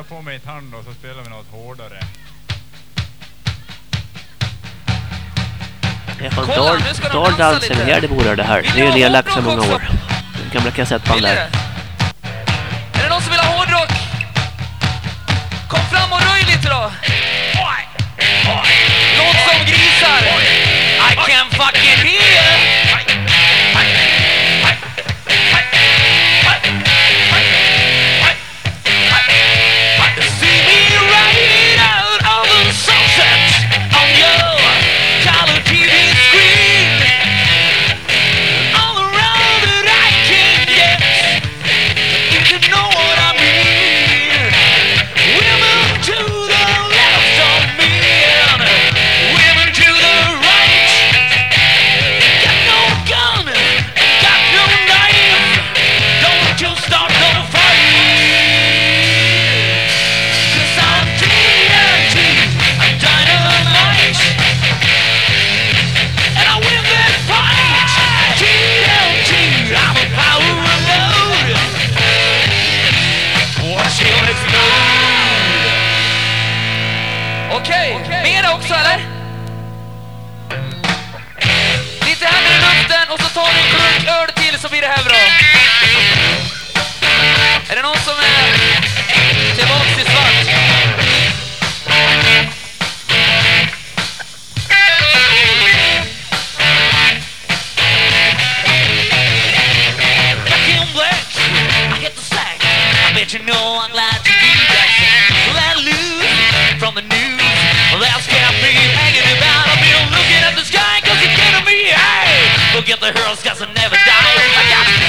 jag på mig ett hand och så spelar vi något hårdare. Det är från Dal- i Hedemora det här. Det är ju nedlagt sedan många år. Den gamla kassettband där. Är det någon som vill ha hårdrock? Kom fram och röj lite då! Låt som grisar! I can fucking hear! blir det här bra? Är det någon som är tillbaks till svart? Black in black, I hit the sack. I bet you know. Get the heroes cause I never die. I got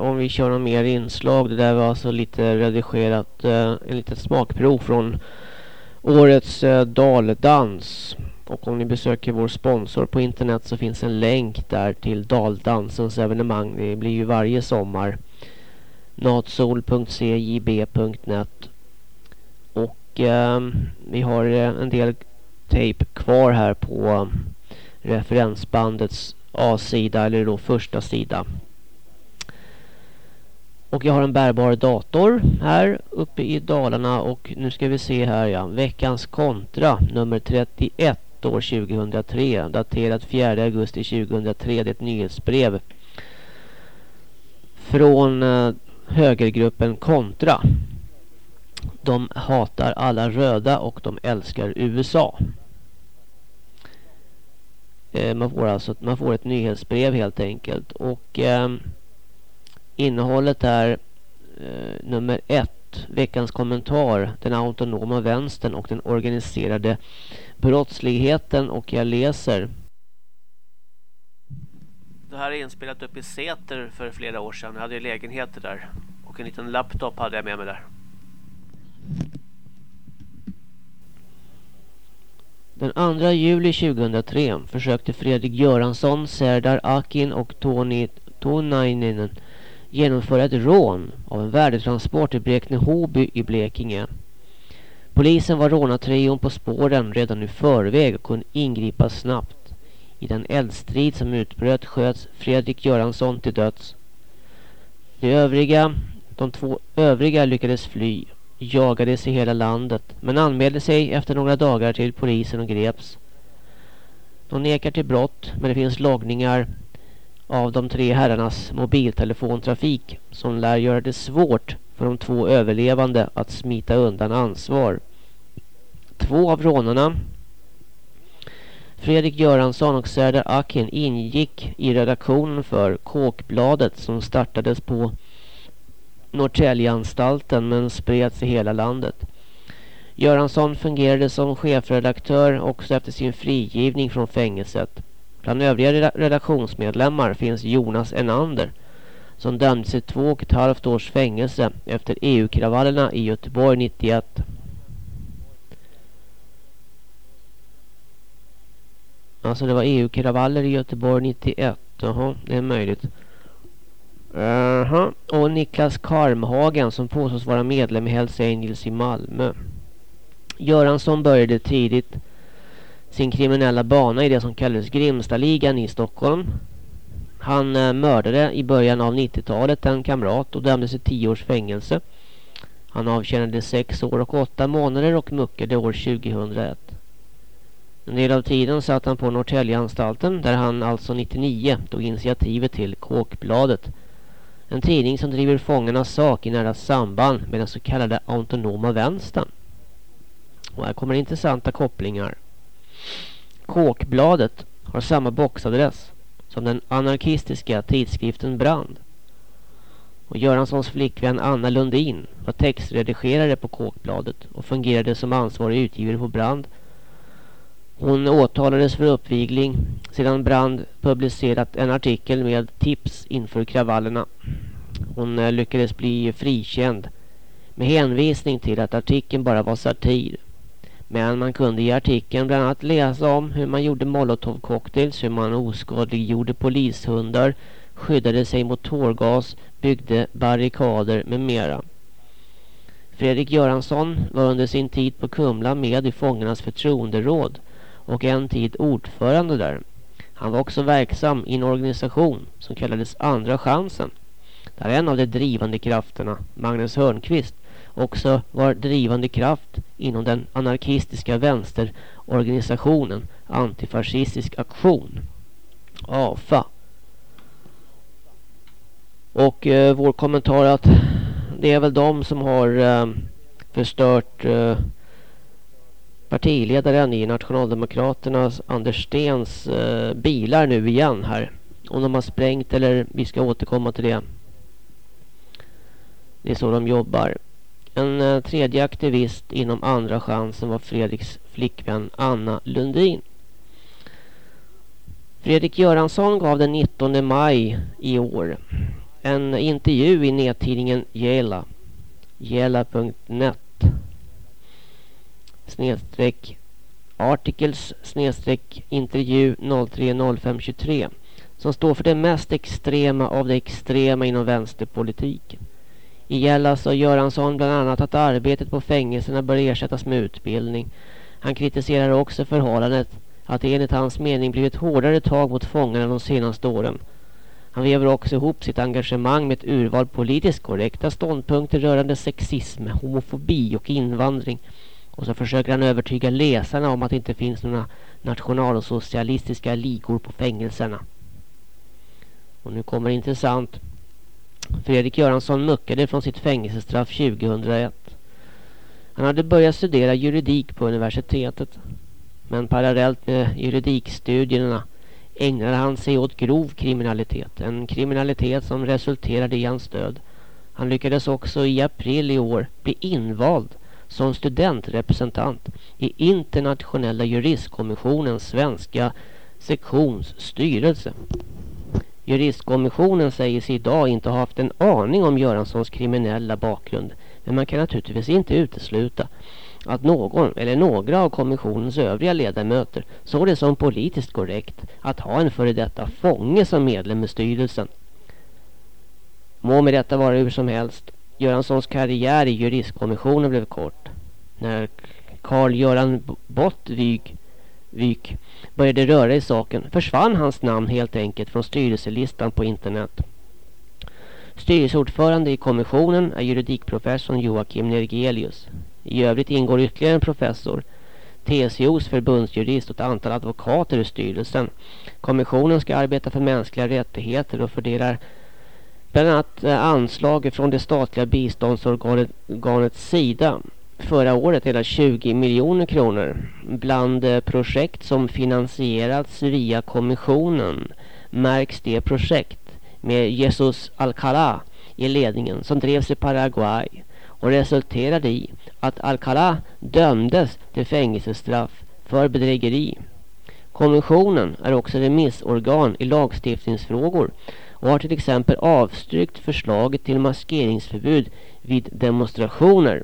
om vi kör någon mer inslag. Det där var alltså lite redigerat. eh, en litet smakprov från årets eh, Daldans. Och om ni besöker vår sponsor på internet så finns en länk där till Daldansens evenemang. Det blir ju varje sommar. natsol.cjb.net Och eh, vi har eh, en del tape kvar här på eh, referensbandets A-sida eller då första sida. Och jag har en bärbar dator här uppe i Dalarna och nu ska vi se här ja. Veckans kontra nummer 31 år 2003. Daterat 4 augusti 2003. Det är ett nyhetsbrev. Från eh, högergruppen Kontra. De hatar alla röda och de älskar USA. Eh, man får alltså man får ett nyhetsbrev helt enkelt. Och eh, innehållet är eh, nummer ett. Veckans kommentar. Den autonoma vänstern och den organiserade brottsligheten. Och jag läser. Det här är inspelat upp i Säter för flera år sedan. Jag hade lägenheter där. Och en liten laptop hade jag med mig där. Den 2 juli 2003 försökte Fredrik Göransson, Serdar Akin och Tony Tonainen genomföra ett rån av en värdetransport i Bräkne-Hoby i Blekinge. Polisen var rånartrion på spåren redan i förväg och kunde ingripa snabbt. I den eldstrid som utbröt sköts Fredrik Göransson till döds. De övriga, de två övriga lyckades fly jagades i hela landet men anmälde sig efter några dagar till polisen och greps. De nekar till brott men det finns loggningar av de tre herrarnas mobiltelefontrafik som lär göra det svårt för de två överlevande att smita undan ansvar. Två av rånarna Fredrik Göransson och Serdar Akin ingick i redaktionen för Kåkbladet som startades på Norrtäljeanstalten men spreds i hela landet. Göransson fungerade som chefredaktör också efter sin frigivning från fängelset. Bland övriga redaktionsmedlemmar finns Jonas Enander som dömdes till två och ett halvt års fängelse efter EU-kravallerna i Göteborg 91. Alltså det var EU-kravaller i Göteborg 91. Jaha, det är möjligt. Uh -huh. Och Niklas Karmhagen som påstås vara medlem i Hells Angels i Malmö. Göransson började tidigt sin kriminella bana i det som kallades Grimstaligan i Stockholm. Han eh, mördade i början av 90-talet en kamrat och dömdes till 10 års fängelse. Han avtjänade 6 år och 8 månader och muckade år 2001. En del av tiden satt han på Norrtäljeanstalten där han alltså 99 tog initiativet till Kåkbladet. En tidning som driver fångarnas sak i nära samband med den så kallade autonoma vänstern. Och här kommer intressanta kopplingar. Kåkbladet har samma boxadress som den anarkistiska tidskriften Brand. Och Göranssons flickvän Anna Lundin var textredigerare på Kåkbladet och fungerade som ansvarig utgivare på Brand. Hon åtalades för uppvigling sedan Brand publicerat en artikel med tips inför kravallerna. Hon eh, lyckades bli frikänd med hänvisning till att artikeln bara var satir. Men man kunde i artikeln bland annat läsa om hur man gjorde molotovcocktails, hur man oskadliggjorde polishundar, skyddade sig mot tårgas, byggde barrikader med mera. Fredrik Göransson var under sin tid på Kumla med i fångarnas förtroenderåd och en tid ordförande där. Han var också verksam i en organisation som kallades Andra chansen. Där en av de drivande krafterna, Magnus Hörnqvist, också var drivande kraft inom den anarkistiska vänsterorganisationen Antifascistisk aktion. AFA. Och eh, vår kommentar att det är väl de som har eh, förstört eh, partiledaren i Nationaldemokraternas Anders Stens eh, bilar nu igen här. Om de har sprängt eller vi ska återkomma till det. Det är så de jobbar. En eh, tredje aktivist inom andra chansen var Fredriks flickvän Anna Lundin. Fredrik Göransson gav den 19 maj i år en intervju i nättidningen Gela. Gela.net snedstreck articles snedstreck intervju 030523 som står för det mest extrema av det extrema inom vänsterpolitiken. I Gälla sa Göransson bland annat att arbetet på fängelserna bör ersättas med utbildning. Han kritiserar också förhållandet att det enligt hans mening blivit hårdare tag mot fångarna de senaste åren. Han väver också ihop sitt engagemang med ett urval politiskt korrekta ståndpunkter rörande sexism, homofobi och invandring. Och så försöker han övertyga läsarna om att det inte finns några nationalsocialistiska ligor på fängelserna. Och nu kommer det intressant. Fredrik Göransson muckade från sitt fängelsestraff 2001. Han hade börjat studera juridik på universitetet. Men parallellt med juridikstudierna ägnade han sig åt grov kriminalitet. En kriminalitet som resulterade i hans död. Han lyckades också i april i år bli invald som studentrepresentant i internationella juristkommissionens svenska sektions styrelse. Juristkommissionen säger sig idag inte ha haft en aning om Göranssons kriminella bakgrund. Men man kan naturligtvis inte utesluta att någon eller några av kommissionens övriga ledamöter såg det som politiskt korrekt att ha en före detta fånge som medlem i styrelsen. Må med detta vara hur som helst. Göranssons karriär i juristkommissionen blev kort. När Carl-Göran Bottvig Vyk började röra i saken försvann hans namn helt enkelt från styrelselistan på internet. Styrelseordförande i kommissionen är juridikprofessorn Joakim Nergelius. I övrigt ingår ytterligare en professor, TCOs förbundsjurist och ett antal advokater i styrelsen. Kommissionen ska arbeta för mänskliga rättigheter och fördelar bland annat eh, anslag från det statliga biståndsorganet sida förra året hela 20 miljoner kronor. Bland eh, projekt som finansierats via kommissionen märks det projekt med Jesus Alcalá i ledningen som drevs i Paraguay och resulterade i att Alcalá dömdes till fängelsestraff för bedrägeri. Kommissionen är också remissorgan i lagstiftningsfrågor och har till exempel avstyrkt förslaget till maskeringsförbud vid demonstrationer.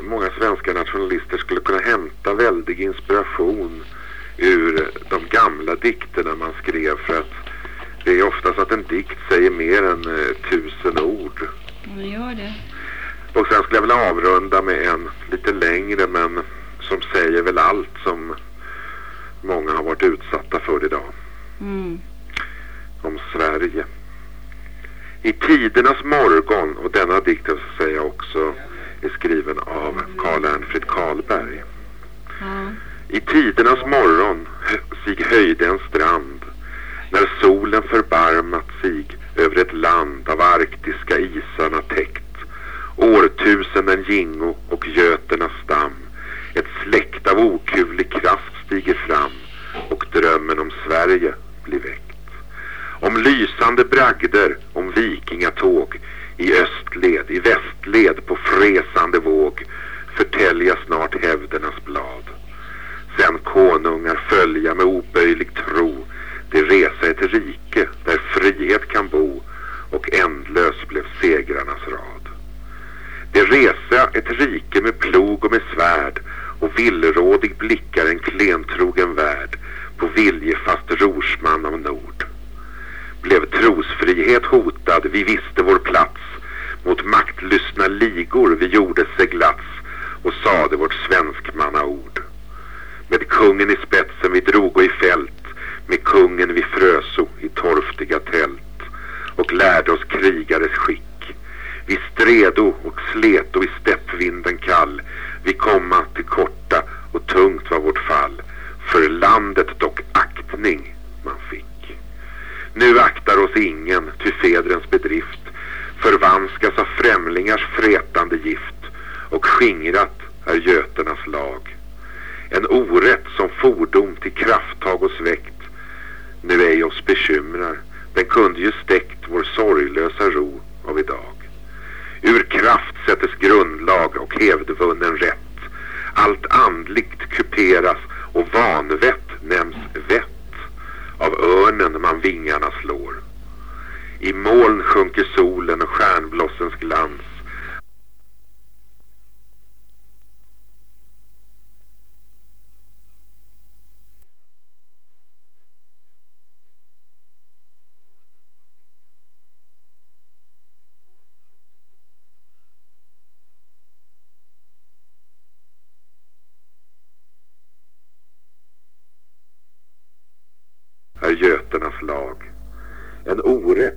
Många svenska nationalister skulle kunna hämta väldig inspiration ur de gamla dikterna man skrev för att det är oftast att en dikt säger mer än eh, tusen ord. Det gör det. Och sen skulle jag vilja avrunda med en lite längre men som säger väl allt som många har varit utsatta för idag. Mm. Om Sverige. I tidernas morgon, och denna dikt så säger jag också är skriven av Karl Ernfrid Karlberg. Ja. I tidernas morgon sig höjde en strand när solen förbarmat sig över ett land av arktiska isarna täckt. Årtusenden gingo och göternas stam. Ett släkt av okuvlig kraft stiger fram och drömmen om Sverige blir väckt. Om lysande bragder, om vikingatåg i östled, i västled på fräsande våg förtälja snart hävdernas blad. Sen konungar följa med oböjlig tro det resa ett rike där frihet kan bo och ändlös blev segrarnas rad. Det resa ett rike med plog och med svärd och villrådig blickar en klentrogen värld på viljefast rorsman av nord. Blev trosfrihet hotad, vi visste vår plats. Mot maktlystna ligor vi gjorde seglats och sade vårt svenskmannaord. Med kungen i spetsen vi drogo i fält, med kungen vi fröso i torftiga tält och lärde oss krigares skick. Vi stredo och sleto i steppvinden kall, vi komma till korta och tungt var vårt fall, för landet dock aktning man fick. Nu aktar oss ingen, ty fedrens bedrift förvanskas av främlingars frätande gift och skingrat är göternas lag. En orätt som fordom till krafttag och sväckt nu ej oss bekymrar, den kunde ju stäckt vår sorglösa ro av idag. Ur kraft sättes grundlag och hävdvunnen rätt. Allt andligt kuperas och vanvett nämns vett. Av örnen man vingarna slår. I moln sjunker solen och stjärnblossens glans. är göternas lag. En orätt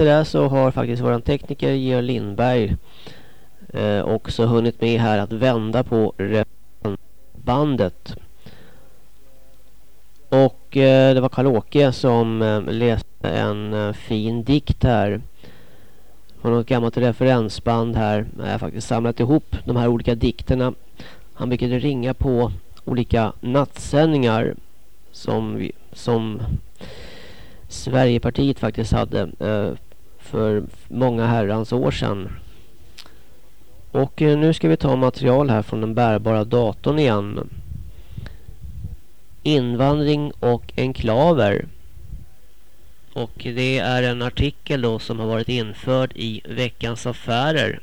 Efter det så har faktiskt vår tekniker Georg Lindberg eh, också hunnit med här att vända på bandet. Och eh, det var Karl-Åke som eh, läste en eh, fin dikt här. Från något gammalt referensband här. Jag har faktiskt samlat ihop de här olika dikterna. Han brukade ringa på olika nattsändningar som, vi, som Sverigepartiet faktiskt hade eh, för många herrans år sedan. Och eh, nu ska vi ta material här från den bärbara datorn igen. Invandring och enklaver. Och det är en artikel då som har varit införd i Veckans Affärer.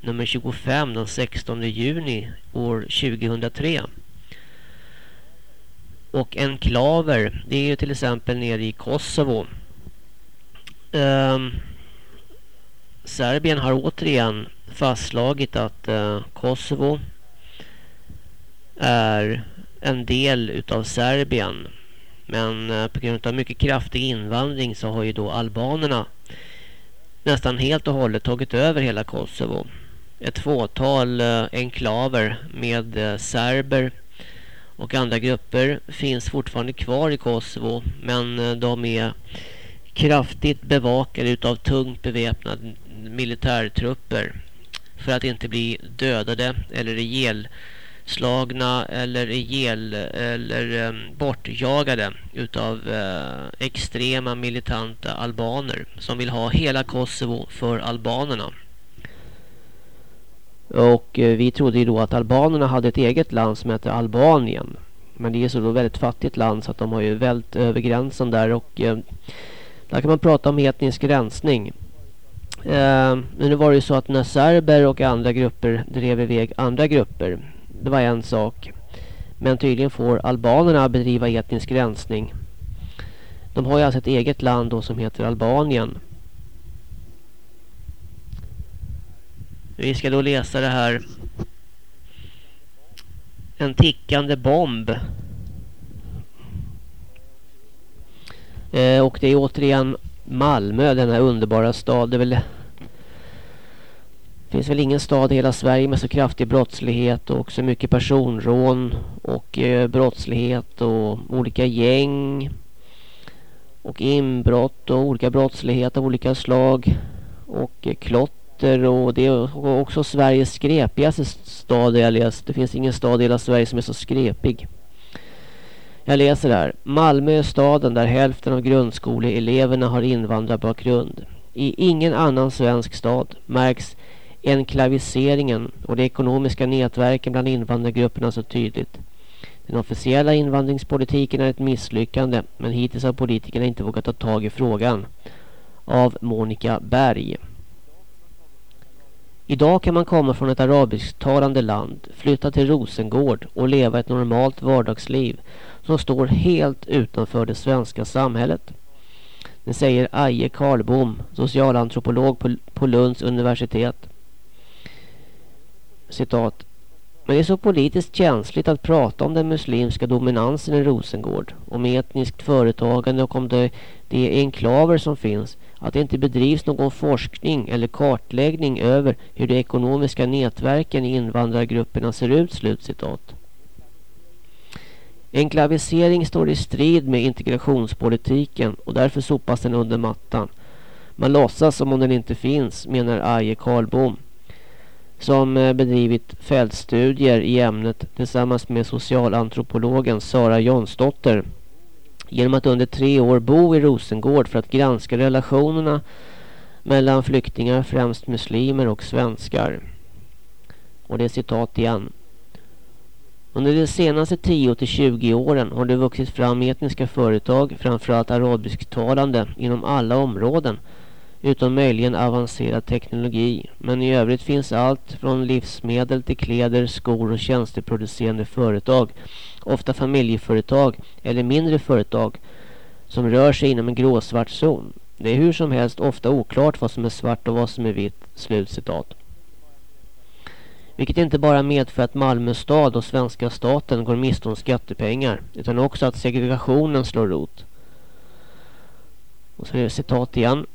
Nummer 25 den 16 juni år 2003. Och enklaver, det är ju till exempel nere i Kosovo. Um, Serbien har återigen fastslagit att eh, Kosovo är en del utav Serbien. Men eh, på grund av mycket kraftig invandring så har ju då albanerna nästan helt och hållet tagit över hela Kosovo. Ett fåtal eh, enklaver med eh, serber och andra grupper finns fortfarande kvar i Kosovo men eh, de är kraftigt bevakade utav tungt beväpnade militärtrupper för att inte bli dödade eller ihjälslagna eller ihjäl eller um, bortjagade utav uh, extrema militanta albaner som vill ha hela Kosovo för albanerna. Och uh, vi trodde ju då att albanerna hade ett eget land som heter Albanien. Men det är så då väldigt fattigt land så att de har ju vält över gränsen där och uh, där kan man prata om etnisk rensning. Eh, men nu var det ju så att när serber och andra grupper drev iväg andra grupper. Det var en sak. Men tydligen får albanerna bedriva etnisk rensning. De har ju alltså ett eget land då som heter Albanien. Vi ska då läsa det här. En tickande bomb. Eh, och det är återigen Malmö, denna underbara stad. Det väl, finns väl ingen stad i hela Sverige med så kraftig brottslighet och så mycket personrån och eh, brottslighet och olika gäng och inbrott och olika brottslighet av olika slag och eh, klotter och det är också Sveriges skrepigaste stad jag läst. Det finns ingen stad i hela Sverige som är så skrepig. Jag läser här. Malmö är staden där hälften av grundskoleeleverna har invandrarbakgrund. I ingen annan svensk stad märks enklaviseringen och de ekonomiska nätverken bland invandrargrupperna så tydligt. Den officiella invandringspolitiken är ett misslyckande men hittills har politikerna inte vågat ta tag i frågan. Av Monica Berg. Idag kan man komma från ett arabisktalande land, flytta till Rosengård och leva ett normalt vardagsliv som står helt utanför det svenska samhället. Det säger Aje Karlbom, socialantropolog på, Lunds universitet. Citat. Men det är så politiskt känsligt att prata om den muslimska dominansen i Rosengård, om etniskt företagande och om det, de enklaver som finns, att det inte bedrivs någon forskning eller kartläggning över hur de ekonomiska nätverken i invandrargrupperna ser ut, slutcitat. Enklavisering står i strid med integrationspolitiken och därför sopas den under mattan. Man låtsas som om den inte finns, menar Aje Karlbom som eh, bedrivit fältstudier i ämnet tillsammans med socialantropologen Sara Jonsdotter genom att under tre år bo i Rosengård för att granska relationerna mellan flyktingar, främst muslimer och svenskar. Och det är citat igen. Under de senaste 10-20 åren har det vuxit fram etniska företag, framförallt arabisktalande, inom alla områden utom möjligen avancerad teknologi. Men i övrigt finns allt från livsmedel till kläder, skor och tjänsteproducerande företag. Ofta familjeföretag eller mindre företag som rör sig inom en gråsvart zon. Det är hur som helst ofta oklart vad som är svart och vad som är vitt. Slutcitat. Vilket inte bara medför att Malmö stad och svenska staten går miste om skattepengar utan också att segregationen slår rot. Och så är det citat igen.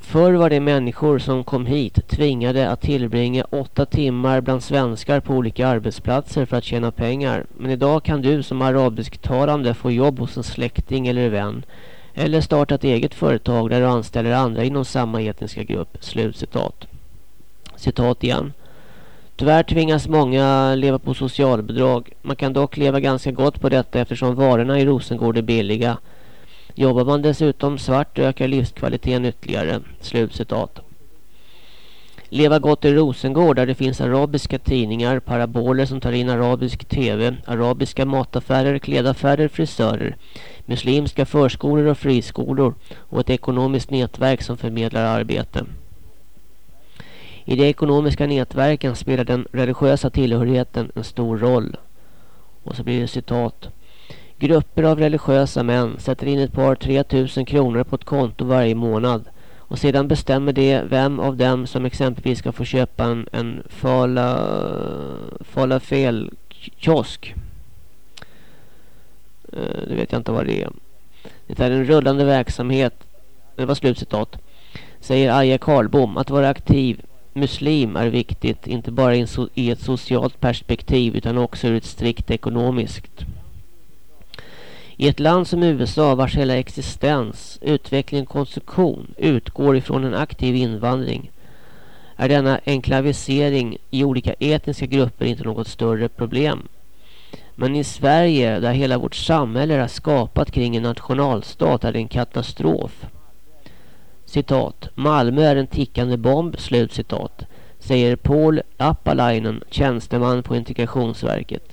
Förr var det människor som kom hit tvingade att tillbringa åtta timmar bland svenskar på olika arbetsplatser för att tjäna pengar. Men idag kan du som arabisktalande få jobb hos en släkting eller vän. Eller starta ett eget företag där du anställer andra inom samma etniska grupp. Slutcitat. Citat igen. Tyvärr tvingas många leva på socialbidrag. Man kan dock leva ganska gott på detta eftersom varorna i Rosengård är billiga. Jobbar man dessutom svart ökar livskvaliteten ytterligare. Slutcitat. Leva gott i Rosengård där det finns arabiska tidningar, paraboler som tar in arabisk tv, arabiska mataffärer, klädaffärer, frisörer, muslimska förskolor och friskolor och ett ekonomiskt nätverk som förmedlar arbete. I de ekonomiska nätverken spelar den religiösa tillhörigheten en stor roll. Och så blir det citat. Grupper av religiösa män sätter in ett par tre tusen kronor på ett konto varje månad. Och sedan bestämmer det vem av dem som exempelvis ska få köpa en, en fala, falafel kiosk. Eh, det vet jag inte vad det är. Det är en rullande verksamhet. Det var slutcitat. Säger Aja Karlbom att vara aktiv muslim är viktigt. Inte bara i so- i ett socialt perspektiv utan också ur ett strikt ekonomiskt. I ett land som USA vars hela existens, utveckling och konstruktion utgår ifrån en aktiv invandring är denna enklavisering i olika etniska grupper inte något större problem. Men i Sverige där hela vårt samhälle är skapat kring en nationalstat är det en katastrof. Citat. Malmö är en tickande bomb. Slut citat. Säger Paul Appalainen, tjänsteman på Integrationsverket.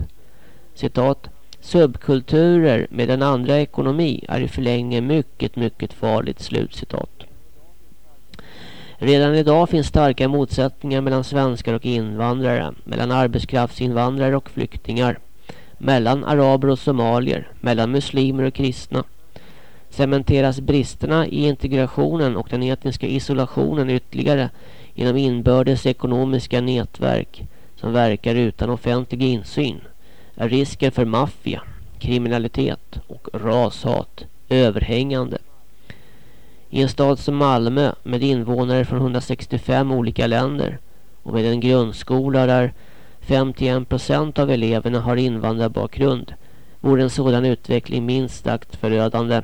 Citat. Subkulturer med en andra ekonomi är i förlängningen mycket, mycket farligt. Slut citat. Redan idag finns starka motsättningar mellan svenskar och invandrare, mellan arbetskraftsinvandrare och flyktingar, mellan araber och somalier, mellan muslimer och kristna. Cementeras bristerna i integrationen och den etniska isolationen ytterligare inom inbördes ekonomiska nätverk som verkar utan offentlig insyn är risken för maffia, kriminalitet och rashat överhängande. I en stad som Malmö med invånare från 165 olika länder och med en grundskola där 51% av eleverna har invandrarbakgrund vore en sådan utveckling minst sagt förödande.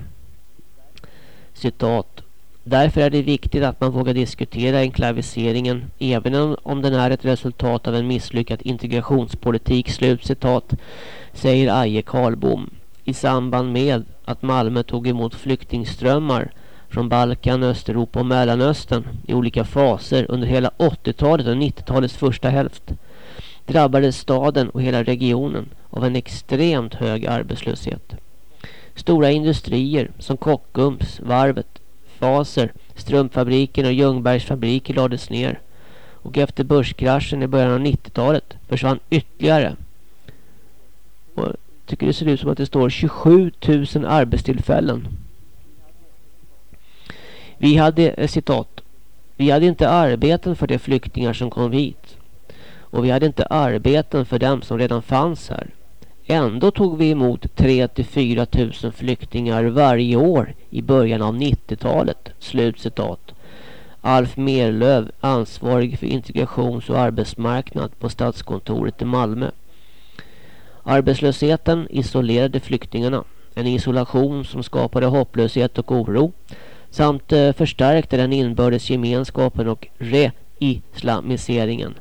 Citat. Därför är det viktigt att man vågar diskutera enklaviseringen även om- den är ett resultat av en misslyckad integrationspolitik. slutcitat, säger Aje Karlbom i samband med att Malmö tog emot flyktingströmmar från Balkan, Östeuropa och Mellanöstern i olika faser under hela 80-talet och 90-talets första hälft drabbades staden och hela regionen av en extremt hög arbetslöshet. Stora industrier som Kockums, varvet, Faser, strumpfabriken och Ljungbergsfabriker lades ner. Och efter börskraschen i början av 90-talet försvann ytterligare. Och jag tycker det ser ut som att det står 27 000 arbetstillfällen. Vi hade, eh, citat, vi hade inte arbeten för de flyktingar som kom hit. Och vi hade inte arbeten för dem som redan fanns här. Ändå tog vi emot 3 till 4 tusen flyktingar varje år i början av 90-talet. Slutcitat. Alf Merlöv, ansvarig för integrations- och arbetsmarknad på Stadskontoret i Malmö. Arbetslösheten isolerade flyktingarna. En isolation som skapade hopplöshet och oro samt eh, förstärkte den inbördes gemenskapen och re-islamiseringen.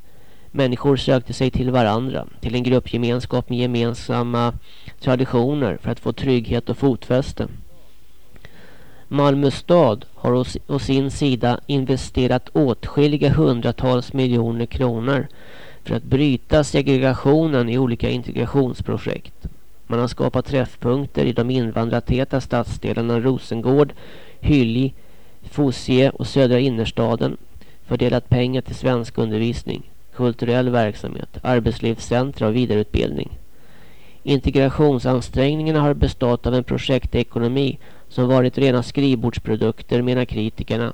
Människor sökte sig till varandra, till en gruppgemenskap med gemensamma traditioner för att få trygghet och fotfäste. Malmö stad har å, sin sida investerat åtskilliga hundratals miljoner kronor för att bryta segregationen i olika integrationsprojekt. Man har skapat träffpunkter i de invandrartäta stadsdelarna Rosengård, Hyllie, Fosie och södra innerstaden, fördelat pengar till svensk undervisning kulturell verksamhet, arbetslivscentra och vidareutbildning. Integrationsansträngningarna har bestått av en projektekonomi som varit rena skrivbordsprodukter menar kritikerna.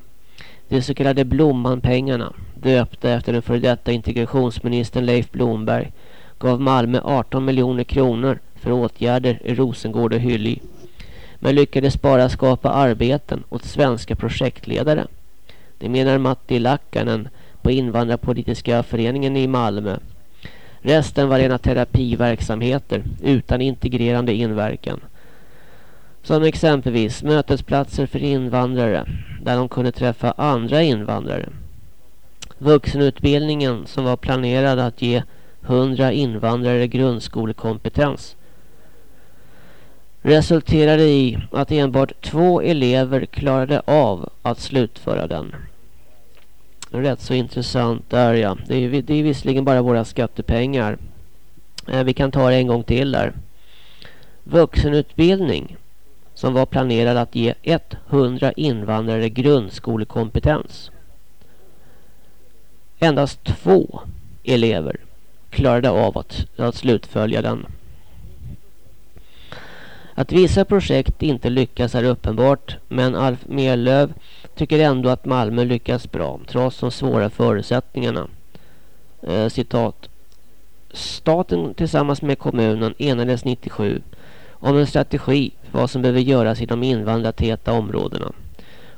De så kallade Blommanpengarna, döpta efter den före detta integrationsministern Leif Blomberg, gav Malmö 18 miljoner kronor för åtgärder i Rosengård och Hyllie. Men lyckades bara skapa arbeten åt svenska projektledare. Det menar Matti Lakkanen på invandrarpolitiska föreningen i Malmö. Resten var rena terapiverksamheter utan integrerande inverkan. Som exempelvis mötesplatser för invandrare där de kunde träffa andra invandrare. Vuxenutbildningen som var planerad att ge 100 invandrare grundskolekompetens resulterade i att enbart två elever klarade av att slutföra den. Rätt så intressant där ja. Det är, det är visserligen bara våra skattepengar. Eh, vi kan ta det en gång till där. Vuxenutbildning som var planerad att ge 100 invandrare grundskolekompetens. Endast två elever klarade av att, att slutfölja den. Att vissa projekt inte lyckas är uppenbart, men Alf Merlöv tycker ändå att Malmö lyckas bra, trots de svåra förutsättningarna. Eh, citat. Staten tillsammans med kommunen enades 97 om en strategi för vad som behöver göras i de invandrartäta områdena.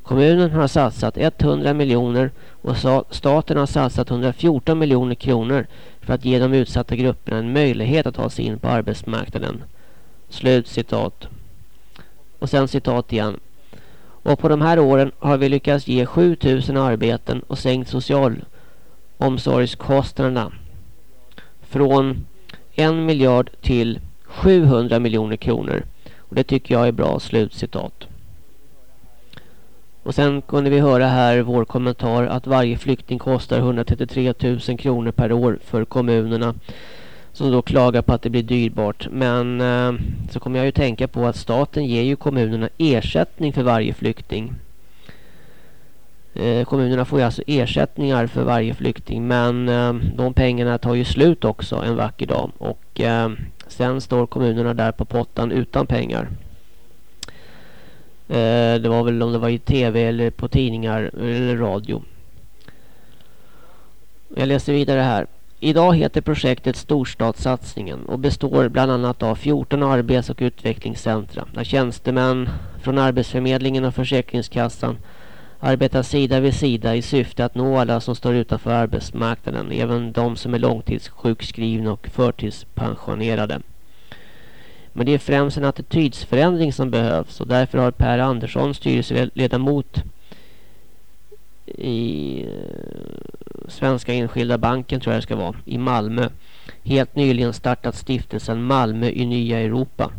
Kommunen har satsat 100 miljoner och staten har satsat 114 miljoner kronor för att ge de utsatta grupperna en möjlighet att ta sig in på arbetsmarknaden. Slut citat. Och sen citat igen. Och på de här åren har vi lyckats ge 7000 arbeten och sänkt socialomsorgskostnaderna från en miljard till 700 miljoner kronor. Och det tycker jag är bra slutcitat. Och sen kunde vi höra här vår kommentar att varje flykting kostar 133 000 kronor per år för kommunerna som då klagar på att det blir dyrbart. Men eh, så kommer jag ju tänka på att staten ger ju kommunerna ersättning för varje flykting. Eh, kommunerna får ju alltså ersättningar för varje flykting men eh, de pengarna tar ju slut också en vacker dag och eh, sen står kommunerna där på pottan utan pengar. Eh, det var väl om det var i tv eller på tidningar eller radio. Jag läser vidare här. Idag heter projektet Storstadssatsningen och består bland annat av 14 arbets- och utvecklingscentra där tjänstemän från Arbetsförmedlingen och Försäkringskassan arbetar sida vid sida i syfte att nå alla som står utanför arbetsmarknaden, även de som är långtidssjukskrivna och förtidspensionerade. Men det är främst en attitydsförändring som behövs och därför har Per Andersson, styrelseledamot i eh, Svenska Enskilda Banken tror jag det ska vara, i Malmö, helt nyligen startat stiftelsen Malmö i nya Europa.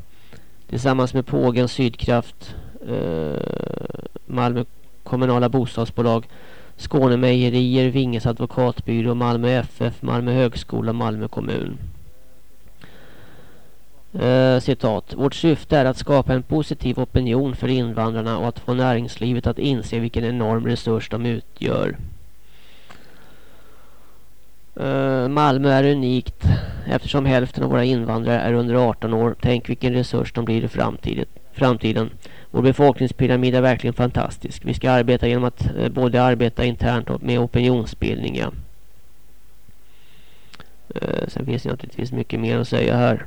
Tillsammans med Pågen Sydkraft, eh, Malmö kommunala bostadsbolag, Skåne Mejerier, Vinges advokatbyrå, Malmö FF, Malmö högskola, Malmö kommun. Eh, citat. Vårt syfte är att skapa en positiv opinion för invandrarna och att få näringslivet att inse vilken enorm resurs de utgör. Eh, Malmö är unikt eftersom hälften av våra invandrare är under 18 år. Tänk vilken resurs de blir i framtiden. framtiden. Vår befolkningspyramid är verkligen fantastisk. Vi ska arbeta genom att eh, både arbeta internt och med opinionsbildning. Ja. Eh, sen finns det naturligtvis mycket mer att säga här.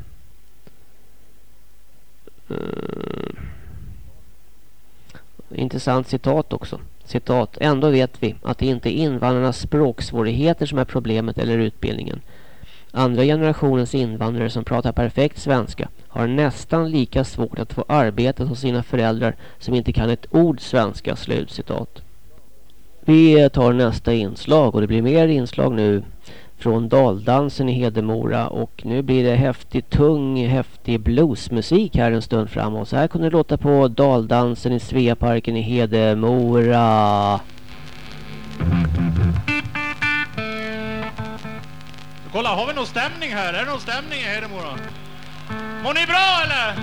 Uh, intressant citat också. Citat. Ändå vet vi att det inte är invandrarnas språksvårigheter som är problemet eller utbildningen. Andra generationens invandrare som pratar perfekt svenska har nästan lika svårt att få arbete hos sina föräldrar som inte kan ett ord svenska. Slut citat. Vi tar nästa inslag och det blir mer inslag nu från Daldansen i Hedemora och nu blir det häftig, tung, häftig bluesmusik här en stund framåt. Så här kunde det låta på Daldansen i Sveaparken i Hedemora. Kolla, har vi någon stämning här? Är det någon stämning i Hedemora? Mår ni bra eller?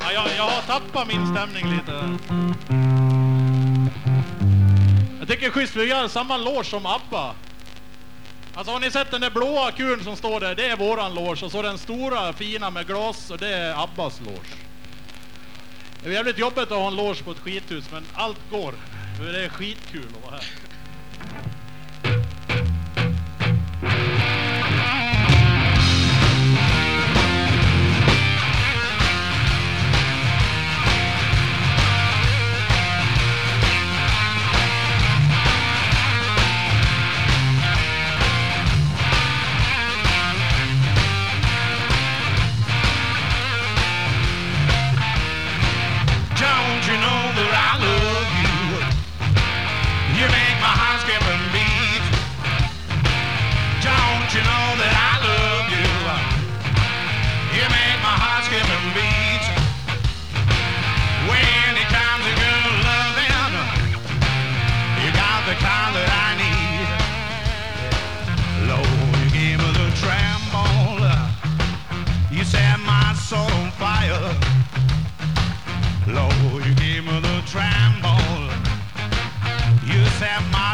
Ja, jag, jag har tappat min stämning lite. Jag tycker schysst, vi gör samma loge som ABBA. Alltså har ni sett den där blåa kuren som står där? Det är våran loge. Och så den stora fina med glas, och det är Abbas loge. Det är jävligt jobbigt att ha en loge på ett skithus, men allt går. För det är skitkul att vara här.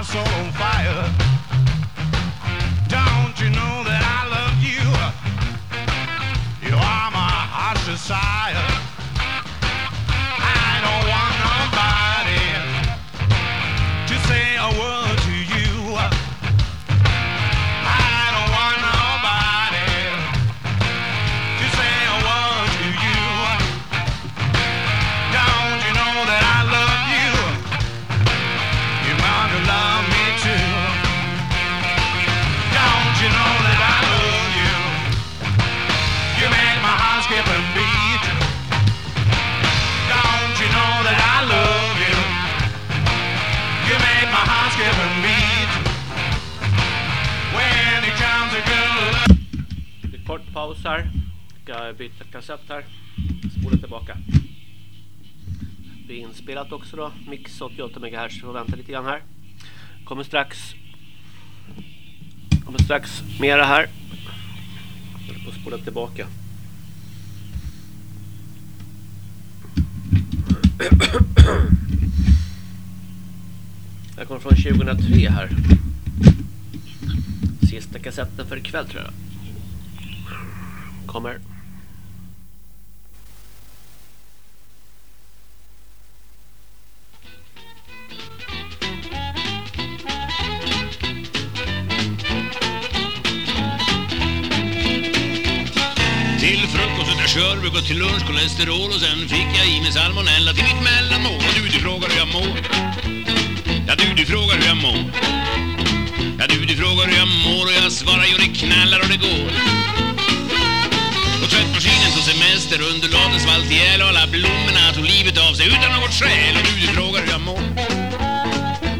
house on fire. Paus här. Ska byta kassett här. Spola tillbaka. Det är inspelat också då. Mix 88 MHz. Får vänta lite grann här. Kommer strax. Kommer strax mera här. Jag håller på att spola tillbaka. Jag kommer från 2003 här. Sista kassetten för ikväll tror jag. Kommer. Till frukost åt jag körbuk och till lunch kolesterol och sen fick jag i mig salmonella till mitt mellanmål. Och du, du frågar hur jag mår. Ja, du, du frågar hur jag mår. Ja, du, du frågar hur jag mår och jag svarar jo det knallar och det går. Tvättmaskinen tog semester, Underlaten svalt ihjäl och alla blommorna tog livet av sig utan något skäl. Och du, du frågar hur jag mår.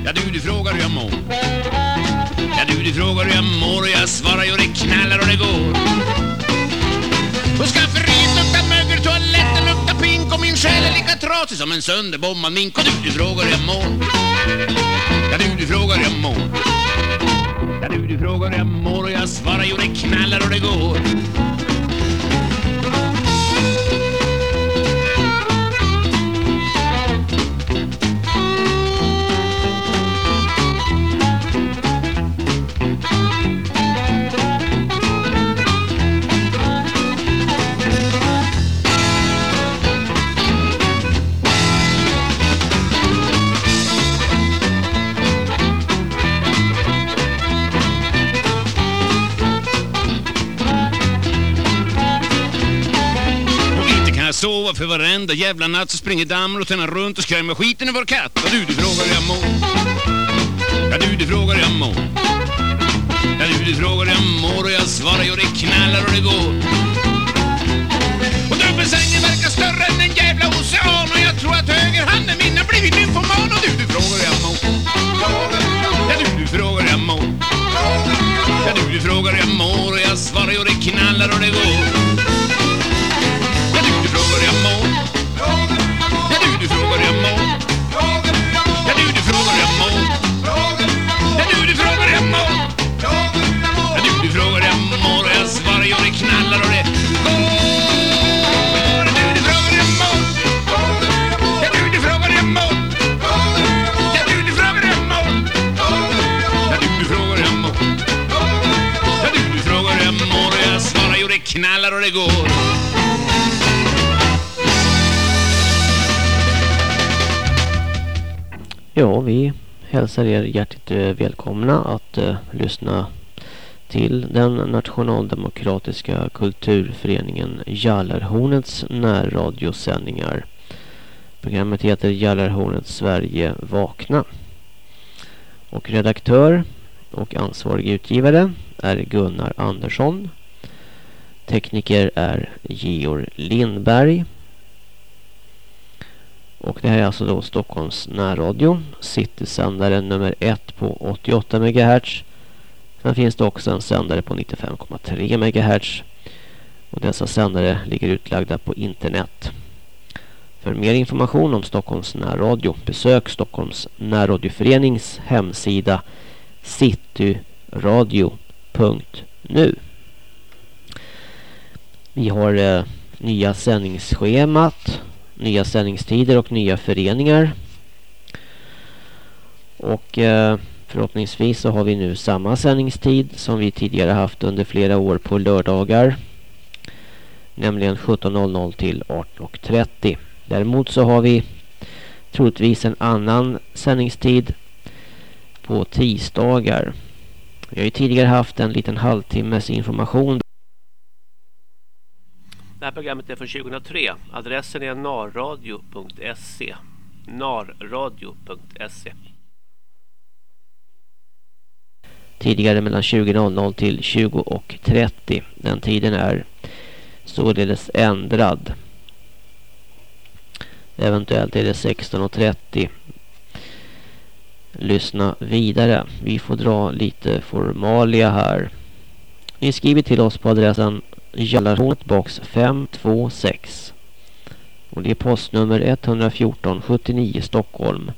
Ja, du, du frågar hur jag mår. Ja, du, du frågar hur jag mår och jag svarar jo det knallar och det går. Och skafferiet luktar mögel, toaletten luktar pink Och min själ är lika trasig som en sönderbombad mink Och du, du frågar hur jag mår Ja du, du frågar hur jag mår Ja du, du frågar hur jag mår Och jag svarar jo det knallar och det går sova för varenda jävla natt så springer dammråttorna runt och skrämmer skiten ur vår katt. Och du, du frågar hur jag mår. Ja, du, du frågar hur jag mår. Ja, du, du frågar hur jag mår och jag svarar jo det knallar och det går. Och dubbelsängen verkar större än en jävla ocean och jag tror att högerhanden min har blivit nymfoman. Och du, du frågar hur jag mår. Ja, du, du frågar hur jag mår. Ja, du, du frågar hur jag mår och jag svarar jo det knallar och det går. Knallar och det går. Ja, vi hälsar er hjärtligt eh, välkomna att uh, lyssna till den nationaldemokratiska kulturföreningen Jallarhornets närradiosändningar. Programmet heter Jallarhornet Sverige vakna. Och redaktör och ansvarig utgivare är Gunnar Andersson. Tekniker är Georg Lindberg. Och det här är alltså då Stockholms närradio. Citysändare nummer 1 på 88 MHz. Sen finns det också en sändare på 95,3 MHz. Och dessa sändare ligger utlagda på internet. För mer information om Stockholms närradio besök Stockholms närradioförenings hemsida cityradio.nu vi har eh, nya sändningsschemat nya sändningstider och nya föreningar. Och eh, förhoppningsvis så har vi nu samma sändningstid som vi tidigare haft under flera år på lördagar. Nämligen 17.00 till 18.30. Däremot så har vi troligtvis en annan sändningstid på tisdagar. Vi har ju tidigare haft en liten halvtimmes information det här programmet är från 2003. Adressen är narradio.se. narradio.se. tidigare mellan 20.00 till 20.30. Den tiden är således ändrad. Eventuellt är det 16.30. Lyssna vidare. Vi får dra lite formalia här. Ni skriver till oss på adressen Jallarhornet box 526. Och det är postnummer 114 79 Stockholm.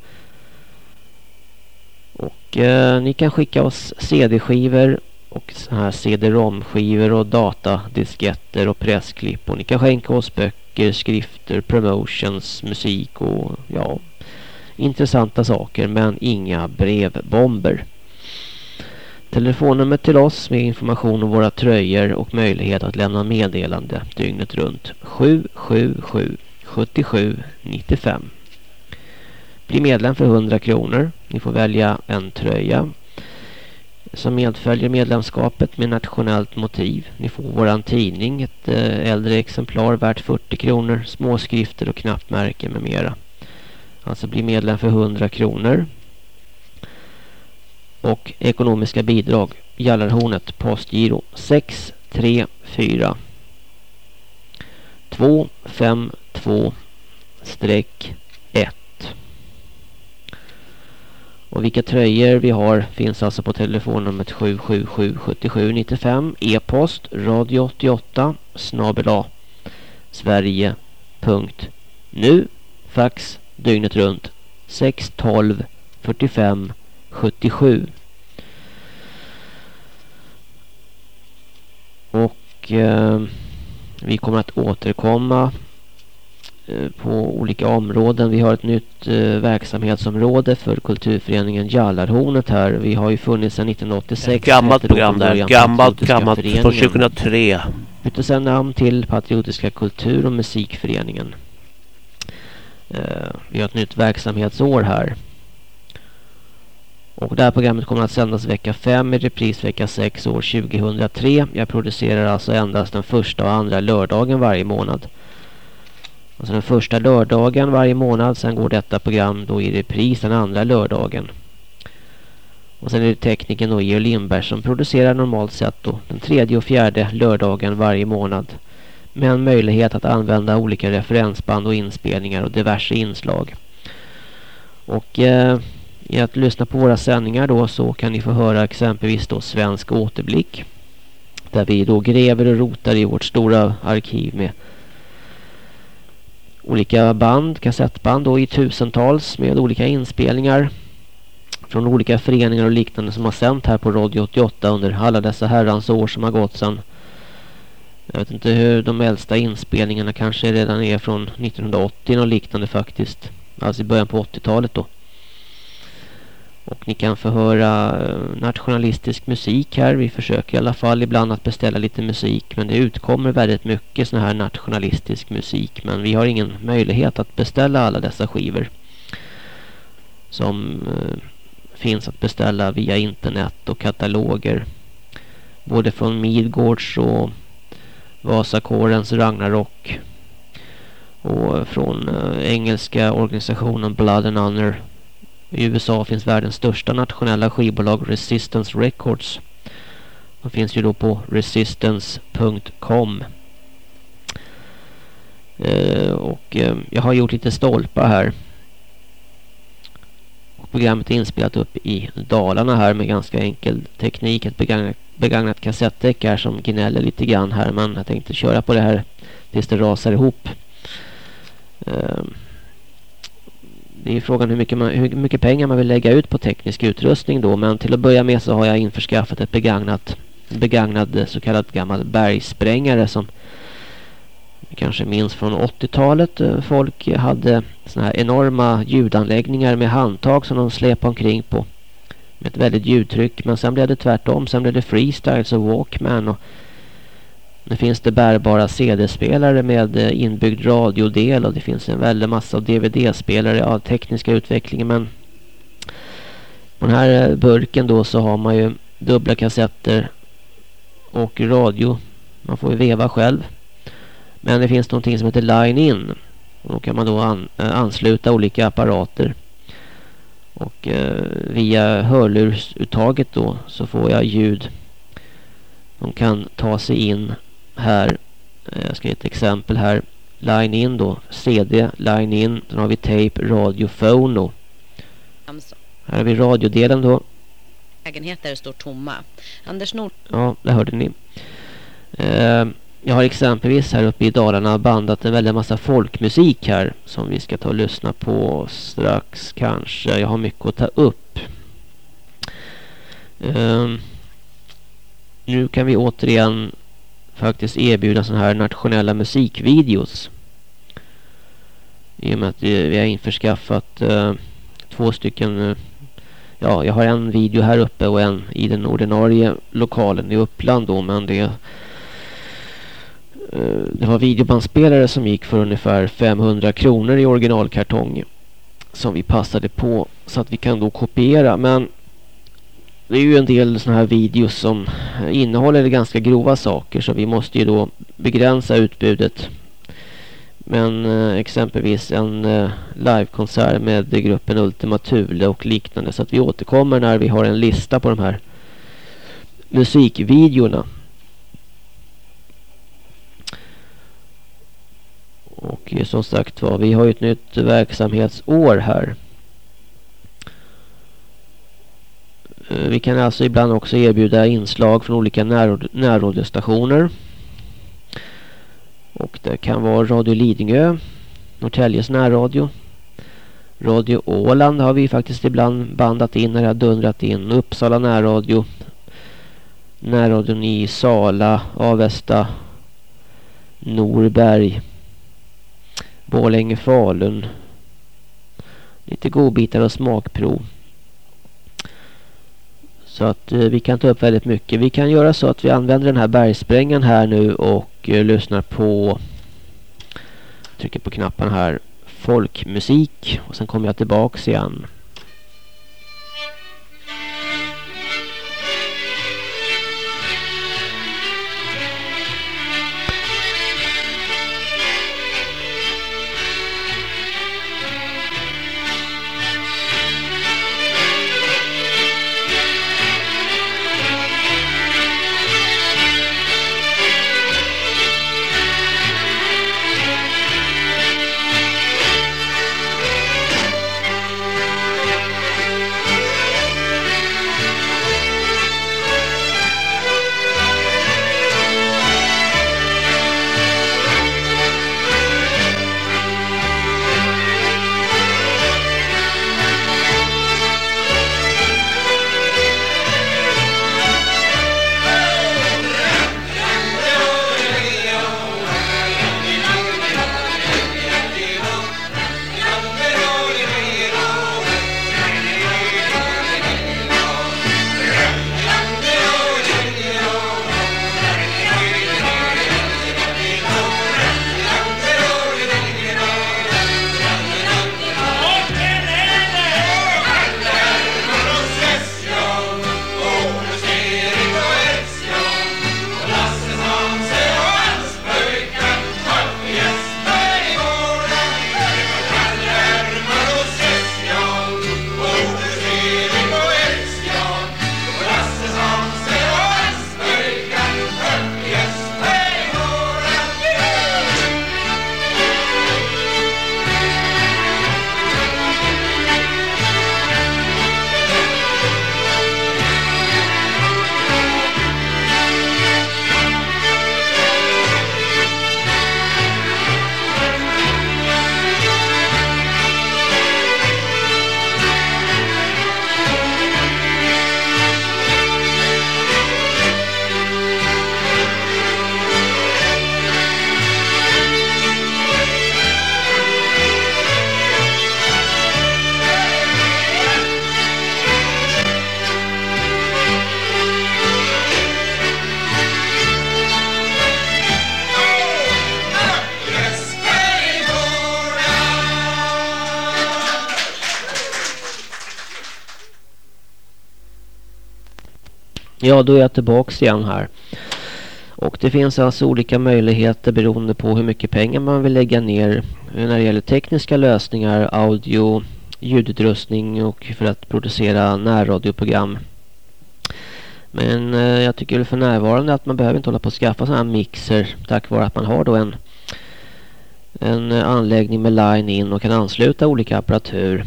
Och eh, ni kan skicka oss CD-skivor och så här CD-ROM-skivor och datadisketter och pressklipp. Och ni kan skänka oss böcker, skrifter, promotions, musik och ja, intressanta saker men inga brevbomber. Telefonnumret till oss med information om våra tröjor och möjlighet att lämna meddelande dygnet runt 777 77 95. Bli medlem för 100 kronor. Ni får välja en tröja som medföljer medlemskapet med nationellt motiv. Ni får våran tidning, ett eh, äldre exemplar värt 40 kronor, småskrifter och knappmärken med mera. Alltså bli medlem för 100 kronor. Och ekonomiska bidrag. Jallarhornet postgiro 634 252 streck 1. Och vilka tröjor vi har finns alltså på telefonnumret 777 77 95 e-post radio 88 snabel sverige.nu fax dygnet runt 612 45 77 och eh, vi kommer att återkomma eh, på olika områden. Vi har ett nytt eh, verksamhetsområde för kulturföreningen Jallarhornet här. Vi har ju funnits sedan 1986. Ett gammalt program där. Gammalt, gammalt. Från 2003. Bytte sedan namn till Patriotiska kultur- och musikföreningen. Eh, vi har ett nytt verksamhetsår här. Och det här programmet kommer att sändas vecka 5 i repris vecka 6 år 2003. Jag producerar alltså endast den första och andra lördagen varje månad. Alltså den första lördagen varje månad. Sen går detta program då i repris den andra lördagen. Och sen är det tekniken då Georg Lindberg som producerar normalt sett då den tredje och fjärde lördagen varje månad. Med en möjlighet att använda olika referensband och inspelningar och diverse inslag. Och eh, i att lyssna på våra sändningar då så kan ni få höra exempelvis då Svensk återblick. Där vi då gräver och rotar i vårt stora arkiv med olika band, kassettband då i tusentals med olika inspelningar från olika föreningar och liknande som har sänt här på Radio 88 under alla dessa herrans år som har gått sedan jag vet inte hur de äldsta inspelningarna kanske redan är från 1980 och liknande faktiskt. Alltså i början på 80-talet då. Och ni kan få höra eh, nationalistisk musik här. Vi försöker i alla fall ibland att beställa lite musik. Men det utkommer väldigt mycket sån här nationalistisk musik. Men vi har ingen möjlighet att beställa alla dessa skivor. Som eh, finns att beställa via internet och kataloger. Både från Midgårds och Vasakårens Ragnarok. Och från eh, engelska organisationen Blood and Honor. I USA finns världens största nationella skivbolag Resistance Records. De finns ju då på resistance.com. Eh, och eh, jag har gjort lite stolpar här. Och programmet är inspelat upp i Dalarna här med ganska enkel teknik. Ett begagnat, begagnat kassettdäck här som gnäller lite grann här. Men jag tänkte köra på det här tills det rasar ihop. Eh, det är frågan hur mycket, man, hur mycket pengar man vill lägga ut på teknisk utrustning då. Men till att börja med så har jag införskaffat ett begagnat, begagnad så kallad gammal bergsprängare som kanske minns från 80-talet. Folk hade såna här enorma ljudanläggningar med handtag som de släpade omkring på. Med ett väldigt ljudtryck. Men sen blev det tvärtom. Sen blev det freestyles och walkman och nu finns det bärbara CD-spelare med eh, inbyggd radiodel och det finns en väldig massa DVD-spelare av tekniska utvecklingen men på den här eh, burken då så har man ju dubbla kassetter och radio. Man får ju veva själv. Men det finns någonting som heter line-in. Och då kan man då an eh, ansluta olika apparater. Och eh, via hörlursuttaget då så får jag ljud. De kan ta sig in här. Jag ska ge ett exempel här. Line in då. CD, line in. Sen har vi tape, radio, phono. Här har vi radiodelen då. Lägenheter står tomma. Anders Nord... Ja, det hörde ni. Eh, Jag har exempelvis här uppe i Dalarna bandat en väldigt massa folkmusik här som vi ska ta och lyssna på strax kanske. Jag har mycket att ta upp. Um, nu kan vi återigen faktiskt erbjuda sådana här nationella musikvideos. I och med att vi har införskaffat eh, två stycken eh, ja, jag har en video här uppe och en i den ordinarie lokalen i Uppland då, men det eh, det var videobandspelare som gick för ungefär 500 kronor i originalkartong som vi passade på så att vi kan då kopiera men det är ju en del sådana här videos som innehåller ganska grova saker så vi måste ju då begränsa utbudet. Men eh, exempelvis en eh, livekonsert med gruppen Ultima Thule och liknande så att vi återkommer när vi har en lista på de här musikvideorna. Och eh, som sagt var, vi har ju ett nytt verksamhetsår här. Eh, Eh, vi kan alltså ibland också erbjuda inslag från olika närrad närradiostationer. Och det kan vara Radio Lidingö, Norrtäljes närradio. Radio Åland har vi faktiskt ibland bandat in när det har dundrat in. Uppsala närradio. Närradion i Sala, Avesta, Norberg. Borlänge, Falun. Lite godbitar och smakprov. Så att eh, vi kan ta upp väldigt mycket. Vi kan göra så att vi använder den här bergsprängan här nu och eh, lyssnar på trycker på knappen här folkmusik och sen kommer jag tillbaks igen. Ja, då är jag tillbaks igen här. Och det finns alltså olika möjligheter beroende på hur mycket pengar man vill lägga ner när det gäller tekniska lösningar, audio, ljudutrustning och för att producera närradioprogram. Men eh, jag tycker för närvarande att man behöver inte hålla på att skaffa sådana här mixer tack vare att man har då en, en anläggning med line in och kan ansluta olika apparatur.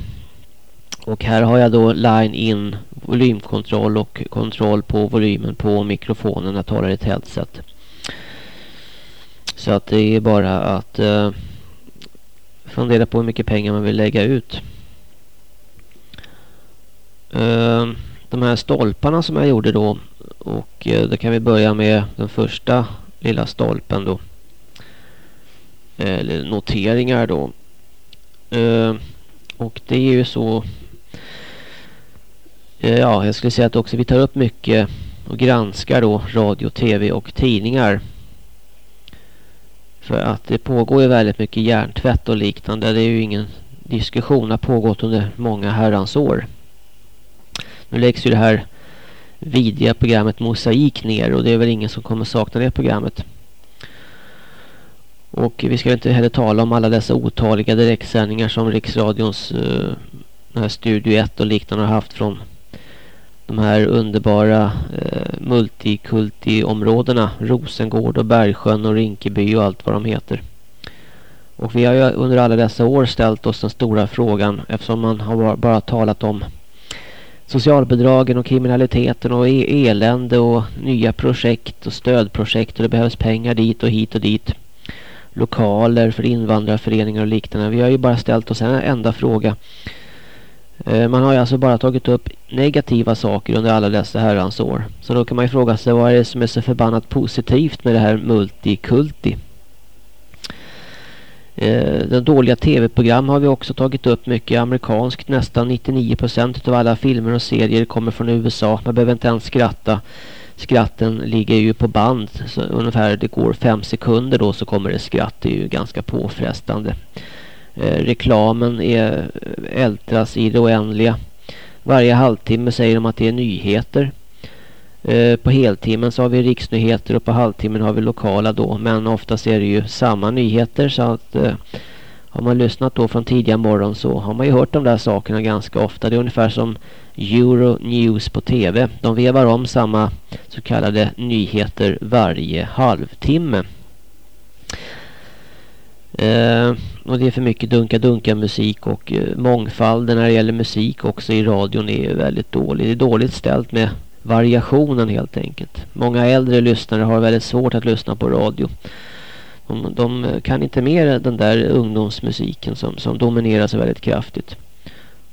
Och här har jag då line in volymkontroll och kontroll på volymen på mikrofonen när jag talar i ett headset. Så att det är bara att eh, fundera på hur mycket pengar man vill lägga ut. Eh, de här stolparna som jag gjorde då och eh, då kan vi börja med den första lilla stolpen då. Eh, eller noteringar då. Eh, och det är ju så Eh, ja, jag skulle säga att också vi tar upp mycket och granskar då radio, tv och tidningar. För att det pågår ju väldigt mycket hjärntvätt och liknande. Det är ju ingen diskussion har pågått under många herrans år. Nu läggs ju det här vidriga programmet Mosaik ner och det är väl ingen som kommer sakna det programmet. Och vi ska inte heller tala om alla dessa otaliga direktsändningar som Riksradions uh, Studio 1 och liknande har haft från de här underbara eh, multikulti-områdena Rosengård och Bergsjön och Rinkeby och allt vad de heter. Och vi har ju under alla dessa år ställt oss den stora frågan eftersom man har bara talat om socialbidragen och kriminaliteten och e-, elände och nya projekt och stödprojekt och det behövs pengar dit och hit och dit. Lokaler för invandrarföreningar och liknande. Vi har ju bara ställt oss en enda fråga. Eh, man har ju alltså bara tagit upp negativa saker under alla dessa herrans år. Så då kan man ju fråga sig vad är det som är så förbannat positivt med det här multikulti? Eh, den dåliga tv-program har vi också tagit upp mycket amerikanskt. Nästan 99% av alla filmer och serier kommer från USA. Man behöver inte ens skratta. Skratten ligger ju på band. Så ungefär det går fem sekunder då så kommer det skratt. Det är ju ganska påfrestande. Eh, reklamen är, eh, ältras i det oändliga. Varje halvtimme säger de att det är nyheter. Eh, på heltimmen så har vi riksnyheter och på halvtimmen har vi lokala då. Men oftast är det ju samma nyheter så att har man lyssnat då från tidiga morgon så har man ju hört de där sakerna ganska ofta. Det är ungefär som Euronews på tv. De vevar om samma så kallade nyheter varje halvtimme. Eh, och det är för mycket dunka-dunka musik och eh, mångfalden när det gäller musik också i radion är väldigt dålig. Det är dåligt ställt med variationen helt enkelt. Många äldre lyssnare har väldigt svårt att lyssna på radio. De, de kan inte mer den där ungdomsmusiken som, som dominerar så väldigt kraftigt.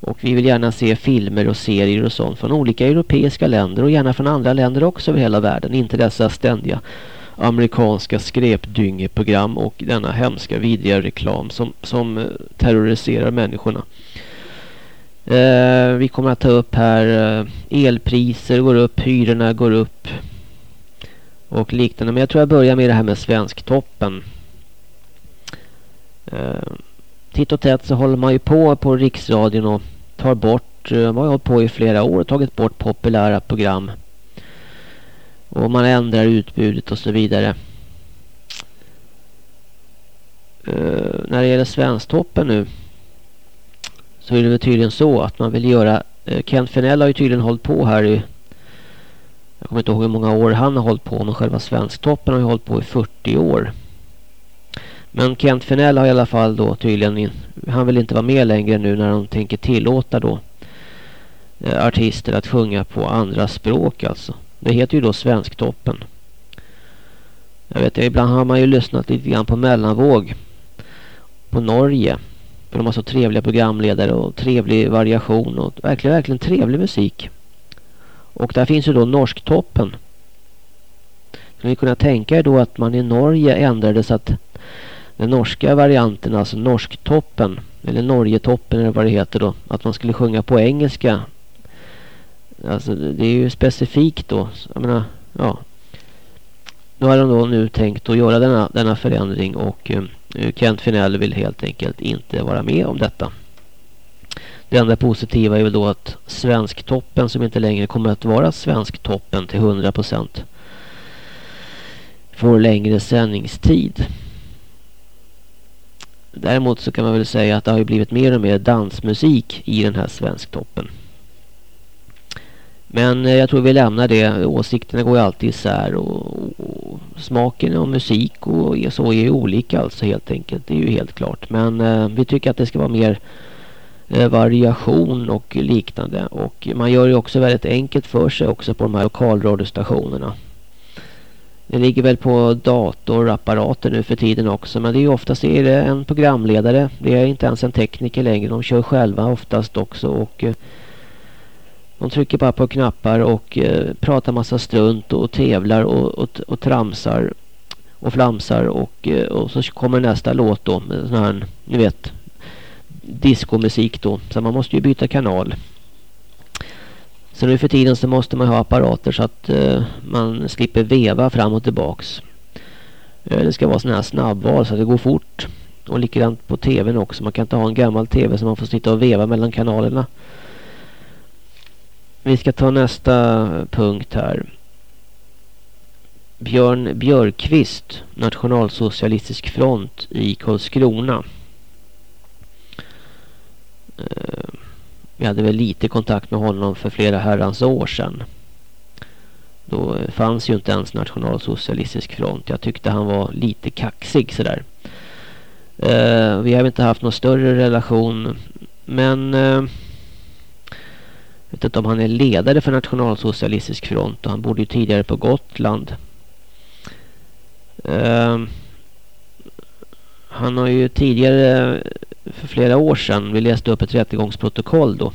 Och vi vill gärna se filmer och serier och sånt från olika europeiska länder och gärna från andra länder också över hela världen. Inte dessa ständiga amerikanska skräpdyngeprogram och denna hemska vidriga reklam som, som eh, terroriserar människorna. Eh, vi kommer att ta upp här eh, elpriser går upp, hyrorna går upp och liknande. Men jag tror jag börjar med det här med Svensktoppen. Eh, titt och tätt så håller man ju på på Riksradion och tar bort, eh, man har hållit på i flera år och tagit bort populära program. Och man ändrar utbudet och så vidare. Uh, när det gäller Svensktoppen nu så är det väl tydligen så att man vill göra uh, Kent Finell har ju tydligen hållit på här i jag kommer inte ihåg hur många år han har hållit på men själva Svensktoppen har ju hållit på i 40 år. Men Kent Finell har i alla fall då tydligen han vill inte vara med längre nu när de tänker tillåta då uh, artister att sjunga på andra språk alltså. Det heter ju då Svensktoppen. Jag vet, ibland har man ju lyssnat lite grann på mellanvåg. På Norge. För de har så trevliga programledare och trevlig variation och verkligen, verkligen trevlig musik. Och där finns ju då Norsktoppen. Skulle ni kunna tänka er då att man i Norge ändrade så att den norska varianten, alltså Norsktoppen eller Norgetoppen eller vad det heter då, att man skulle sjunga på engelska Alltså det är ju specifikt då. Jag menar, ja. Nu har de då nu tänkt att göra denna, denna förändring och eh, Kent Finell vill helt enkelt inte vara med om detta. Det enda positiva är väl då att Svensktoppen som inte längre kommer att vara Svensktoppen till 100% får längre sändningstid. Däremot så kan man väl säga att det har ju blivit mer och mer dansmusik i den här Svensktoppen. Men eh, jag tror vi lämnar det. Åsikterna går ju alltid isär och, och smaken och musik och så är ju olika alltså helt enkelt. Det är ju helt klart. Men eh, vi tycker att det ska vara mer eh, variation och liknande. Och man gör det också väldigt enkelt för sig också på de här lokalradiostationerna. Det ligger väl på datorapparater nu för tiden också. Men det är ju oftast är det en programledare. Det är inte ens en tekniker längre. De kör själva oftast också. Och eh, de trycker bara på knappar och eh, pratar massa strunt och tävlar och, och, och tramsar och flamsar och, eh, och så kommer nästa låt då med sån här, ni vet, diskomusik då. Så man måste ju byta kanal. Så nu för tiden så måste man ha apparater så att eh, man slipper veva fram och tillbaks. Eh, det ska vara sådana här snabbval så att det går fort. Och likadant på tvn också. Man kan inte ha en gammal tv så man får sitta och veva mellan kanalerna. Vi ska ta nästa punkt här. Björn Björkqvist, Nationalsocialistisk front i Karlskrona. Eh, vi hade väl lite kontakt med honom för flera herrans år sedan. Då fanns ju inte ens Nationalsocialistisk front. Jag tyckte han var lite kaxig sådär. Eh, vi har inte haft någon större relation. Men eh, vet inte om han är ledare för Nationalsocialistisk front. Och han bodde ju tidigare på Gotland. Uh, han har ju tidigare för flera år sedan, vi läste upp ett rättegångsprotokoll då.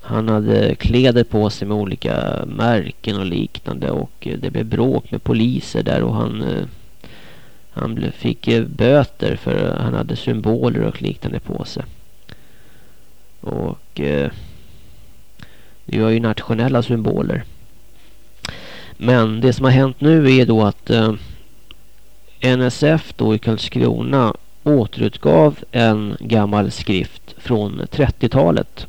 Han hade kläder på sig med olika märken och liknande och det blev bråk med poliser där och han, eh, han fick böter för han hade symboler och liknande på sig. Och eh, det var ju nationella symboler. Men det som har hänt nu är då att eh, NSF då i Karlskrona återutgav en gammal skrift från 30-talet.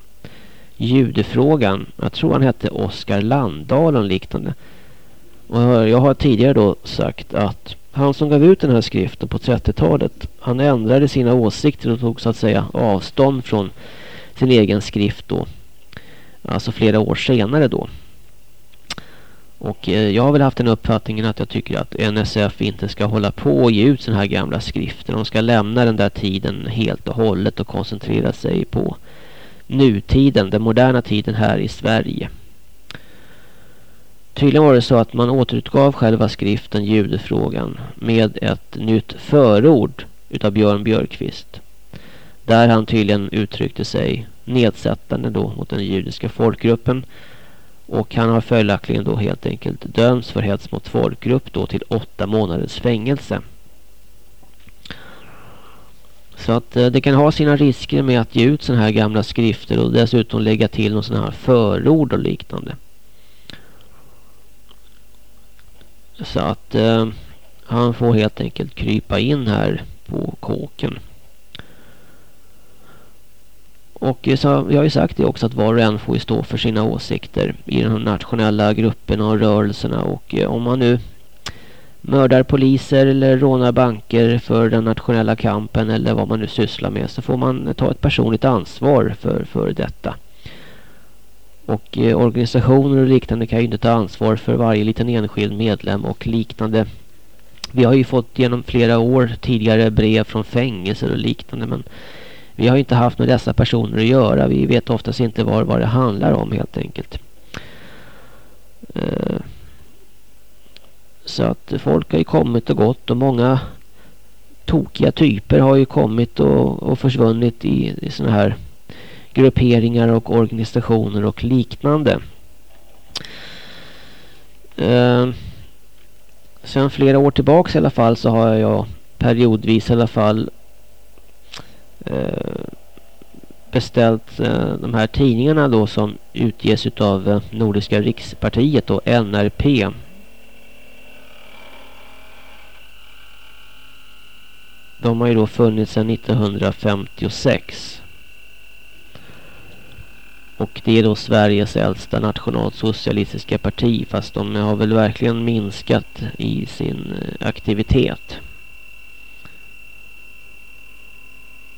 Judefrågan. Jag tror han hette Oskar Landahl och liknande. Och jag har tidigare då sagt att han som gav ut den här skriften på 30-talet han ändrade sina åsikter och tog så att säga avstånd från sin egen skrift då. Alltså flera år senare då. Och eh, jag har väl haft den uppfattningen att jag tycker att NSF inte ska hålla på och ge ut sådana här gamla skrifter. De ska lämna den där tiden helt och hållet och koncentrera sig på nutiden, den moderna tiden här i Sverige. Tydligen var det så att man återutgav själva skriften Judefrågan med ett nytt förord utav Björn Björkqvist. Där han tydligen uttryckte sig nedsättande då mot den judiska folkgruppen och han har följaktligen då helt enkelt dömts för hets mot folkgrupp då till åtta månaders fängelse. Så att eh, det kan ha sina risker med att ge ut sådana här gamla skrifter och dessutom lägga till någon sån här förord och liknande. Så att eh, han får helt enkelt krypa in här på kåken. Och så, jag har ju sagt det också att var och en får stå för sina åsikter i de nationella grupperna och rörelserna. Och eh, om man nu mördar poliser eller rånar banker för den nationella kampen eller vad man nu sysslar med så får man ta ett personligt ansvar för, för detta. Och eh, organisationer och liknande kan ju inte ta ansvar för varje liten enskild medlem och liknande. Vi har ju fått genom flera år tidigare brev från fängelser och liknande men vi har inte haft med dessa personer att göra. Vi vet oftast inte vad, vad det handlar om helt enkelt. Eh, så att folk har ju kommit och gått och många tokiga typer har ju kommit och, och försvunnit i, i sådana här grupperingar och organisationer och liknande. Eh, sen flera år tillbaks i alla fall så har jag periodvis i alla fall Eh, beställt eh, de här tidningarna då som utges utav eh, Nordiska rikspartiet och NRP. De har ju då funnits sedan 1956. Och det är då Sveriges äldsta nationalsocialistiska parti fast de har väl verkligen minskat i sin aktivitet.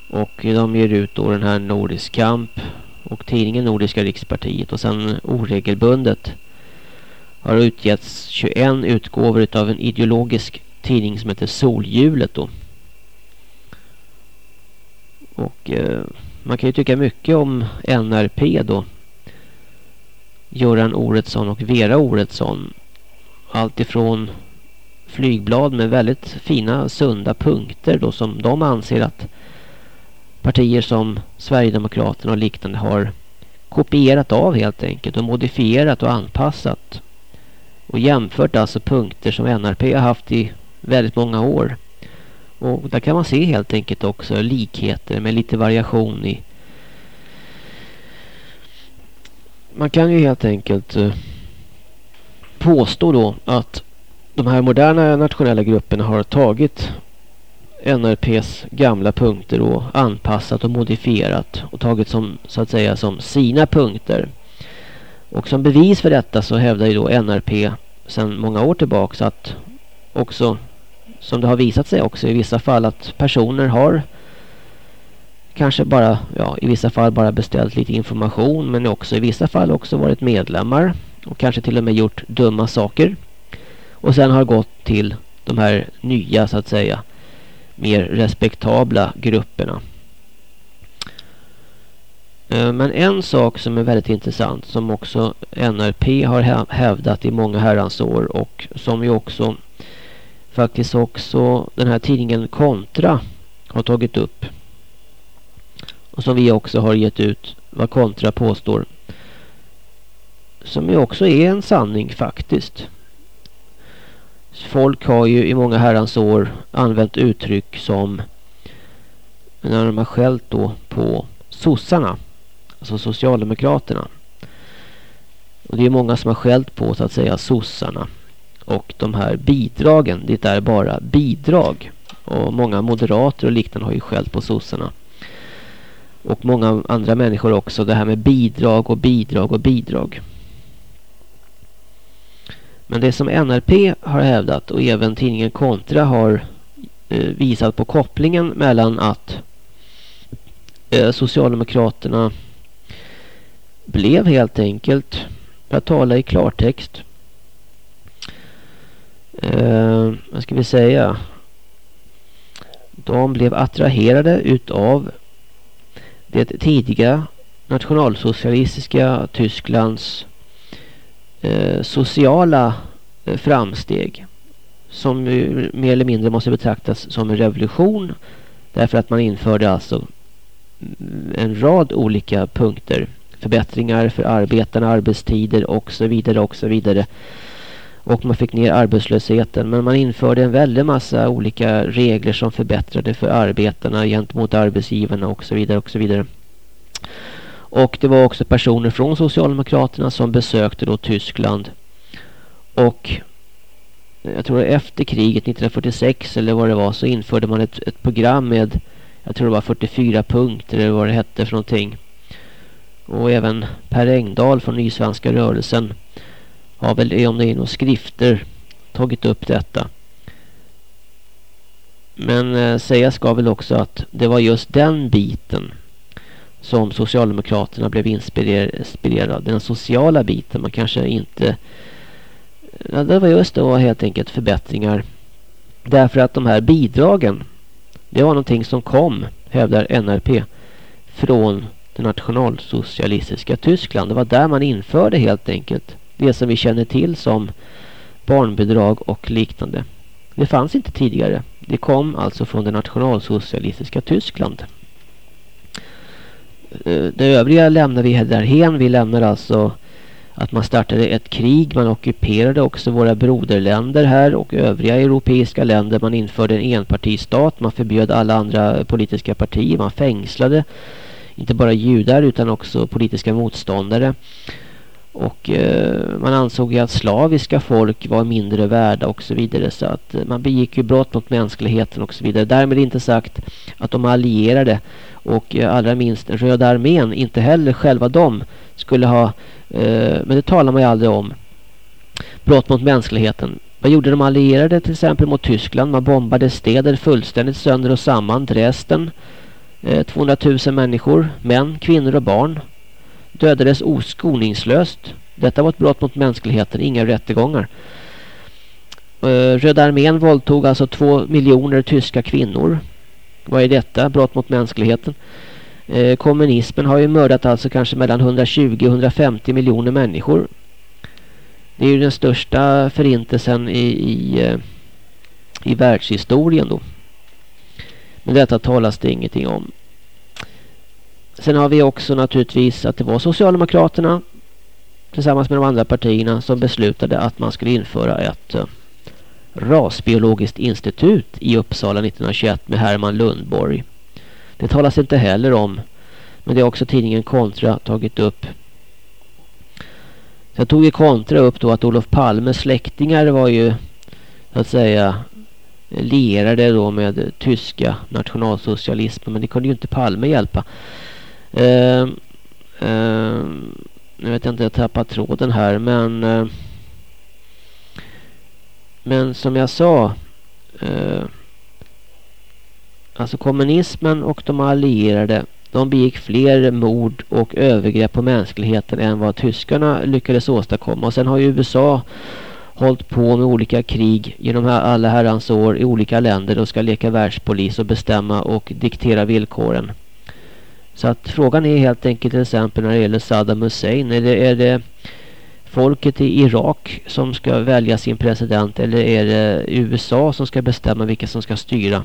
Och de ger ut då den här Nordisk kamp och tidningen Nordiska rikspartiet och sen oregelbundet har utgetts 21 utgåvor av en ideologisk tidning som heter Solhjulet då. Och eh, man kan ju tycka mycket om NRP då. Göran Oretsson och Vera Oretsson allt ifrån flygblad med väldigt fina sunda punkter då som de anser att partier som Sverigedemokraterna och liknande har kopierat av helt enkelt och modifierat och anpassat och jämfört alltså punkter som NRP har haft i väldigt många år. Och där kan man se helt enkelt också likheter med lite variation i man kan ju helt enkelt eh, påstå då att de här moderna nationella grupperna har tagit NRPs gamla punkter och anpassat och modifierat och tagit som så att säga som sina punkter. Och som bevis för detta så hävdar ju då NRP sedan många år tillbaka att också som det har visat sig också i vissa fall att personer har kanske bara, ja i vissa fall bara beställt lite information men också i vissa fall också varit medlemmar och kanske till och med gjort dumma saker. Och sen har gått till de här nya så att säga mer respektabla grupperna. Eh, men en sak som är väldigt intressant som också NRP har hävdat i många herrans år och som ju också faktiskt också den här tidningen Kontra har tagit upp. Och som vi också har gett ut vad Kontra påstår. Som ju också är en sanning faktiskt. Folk har ju i många herrans år använt uttryck som när de har skällt då på sossarna. Alltså Socialdemokraterna. Och det är många som har skällt på så att säga sossarna. Och de här bidragen, det är bara bidrag. Och många moderater och liknande har ju skällt på sossarna. Och många andra människor också. Det här med bidrag och bidrag och bidrag. Men det som NRP har hävdat och även tidningen Kontra har eh, visat på kopplingen mellan att eh, Socialdemokraterna blev helt enkelt, för att tala i klartext, eh, vad ska vi säga, de blev attraherade utav det tidiga nationalsocialistiska Tysklands eh, sociala eh, framsteg som mer eller mindre måste betraktas som en revolution därför att man införde alltså en rad olika punkter. Förbättringar för arbetarna, arbetstider och så vidare och så vidare. Och man fick ner arbetslösheten. Men man införde en väldig massa olika regler som förbättrade för arbetarna gentemot arbetsgivarna och så vidare och så vidare och det var också personer från Socialdemokraterna som besökte då Tyskland. Och jag tror efter kriget 1946 eller vad det var så införde man ett, ett program med jag tror det var 44 punkter eller vad det hette för någonting. Och även Per Engdahl från Nysvenska rörelsen har väl om det är några skrifter tagit upp detta. Men eh, säga ska väl också att det var just den biten som Socialdemokraterna blev inspirerade av. Den sociala biten man kanske inte... Ja, det var just då helt enkelt förbättringar. Därför att de här bidragen det var någonting som kom, hävdar NRP, från det nationalsocialistiska Tyskland. Det var där man införde helt enkelt det som vi känner till som barnbidrag och liknande. Det fanns inte tidigare. Det kom alltså från det nationalsocialistiska Tyskland. Eh, det övriga lämnar vi därhen. Vi lämnar alltså att man startade ett krig. Man ockuperade också våra broderländer här och övriga europeiska länder. Man införde en enpartistat. Man förbjöd alla andra politiska partier. Man fängslade inte bara judar utan också politiska motståndare. Och eh, man ansåg ju att slaviska folk var mindre värda och så vidare. Så att eh, man begick ju brott mot mänskligheten och så vidare. Därmed inte sagt att de allierade och eh, allra minst Röda armén inte heller själva de skulle ha, eh, men det talar man ju aldrig om, brott mot mänskligheten. Vad gjorde de allierade till exempel mot Tyskland? Man bombade städer fullständigt sönder och samman. Dresden, eh, 200 000 människor, män, kvinnor och barn dödades oskoningslöst. Detta var ett brott mot mänskligheten, inga rättegångar. Eh, Röda armén våldtog alltså två miljoner tyska kvinnor. Vad är detta? Brott mot mänskligheten. Eh, kommunismen har ju mördat alltså kanske mellan 120 och 150 miljoner människor. Det är ju den största förintelsen i, i, eh, i världshistorien då. Men detta talas det ingenting om. Sen har vi också naturligtvis att det var Socialdemokraterna tillsammans med de andra partierna som beslutade att man skulle införa ett eh, rasbiologiskt institut i Uppsala 1921 med Herman Lundborg. Det talas inte heller om men det har också tidningen Kontra tagit upp. Jag tog ju Kontra upp då att Olof Palmes släktingar var ju så att säga lierade då med tyska nationalsocialismen men det kunde ju inte Palme hjälpa. Eh, eh, nu vet jag inte, jag tappar tråden här men eh, men som jag sa eh, alltså kommunismen och de allierade de begick fler mord och övergrepp på mänskligheten än vad tyskarna lyckades åstadkomma. Och sen har ju USA hållit på med olika krig genom alla herrans år i olika länder och ska leka världspolis och bestämma och diktera villkoren. Så att frågan är helt enkelt till exempel när det gäller Saddam Hussein. Är det, är det folket i Irak som ska välja sin president eller är det USA som ska bestämma vilka som ska styra?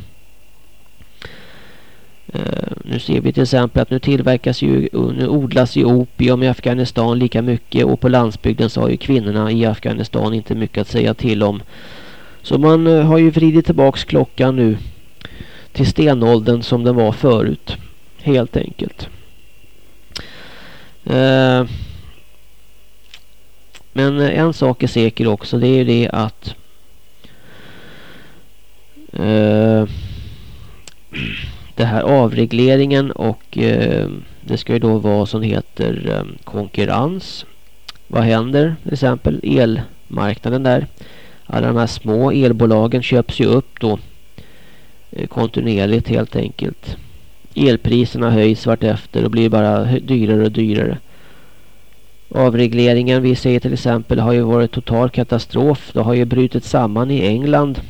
Uh, nu ser vi till exempel att nu tillverkas ju, nu odlas ju opium i Afghanistan lika mycket och på landsbygden så har ju kvinnorna i Afghanistan inte mycket att säga till om. Så man uh, har ju vridit tillbaks klockan nu till stenåldern som den var förut. Helt enkelt. Eh, men en sak är säker också. Det är ju det att eh, det här avregleringen och eh, det ska ju då vara som heter eh, konkurrens. Vad händer till exempel elmarknaden där? Alla de här små elbolagen köps ju upp då kontinuerligt helt enkelt. Elpriserna höjs vart efter och blir bara dyrare och dyrare. Avregleringen vi ser till exempel har ju varit total katastrof. Det har ju brutit samman i England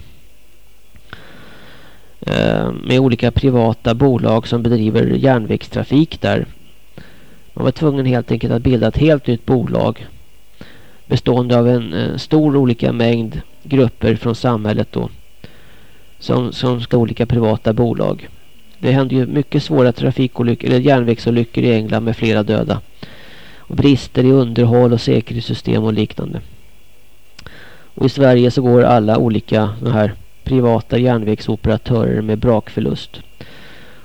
eh, med olika privata bolag som bedriver järnvägstrafik där. Man var tvungen helt enkelt att bilda ett helt nytt bolag bestående av en, en stor olika mängd grupper från samhället då som, som ska olika privata bolag. Det hände ju mycket svåra trafikolyckor eller järnvägsolyckor i England med flera döda. Och brister i underhåll och säkerhetssystem och liknande. Och i Sverige så går alla olika här privata järnvägsoperatörer med brakförlust.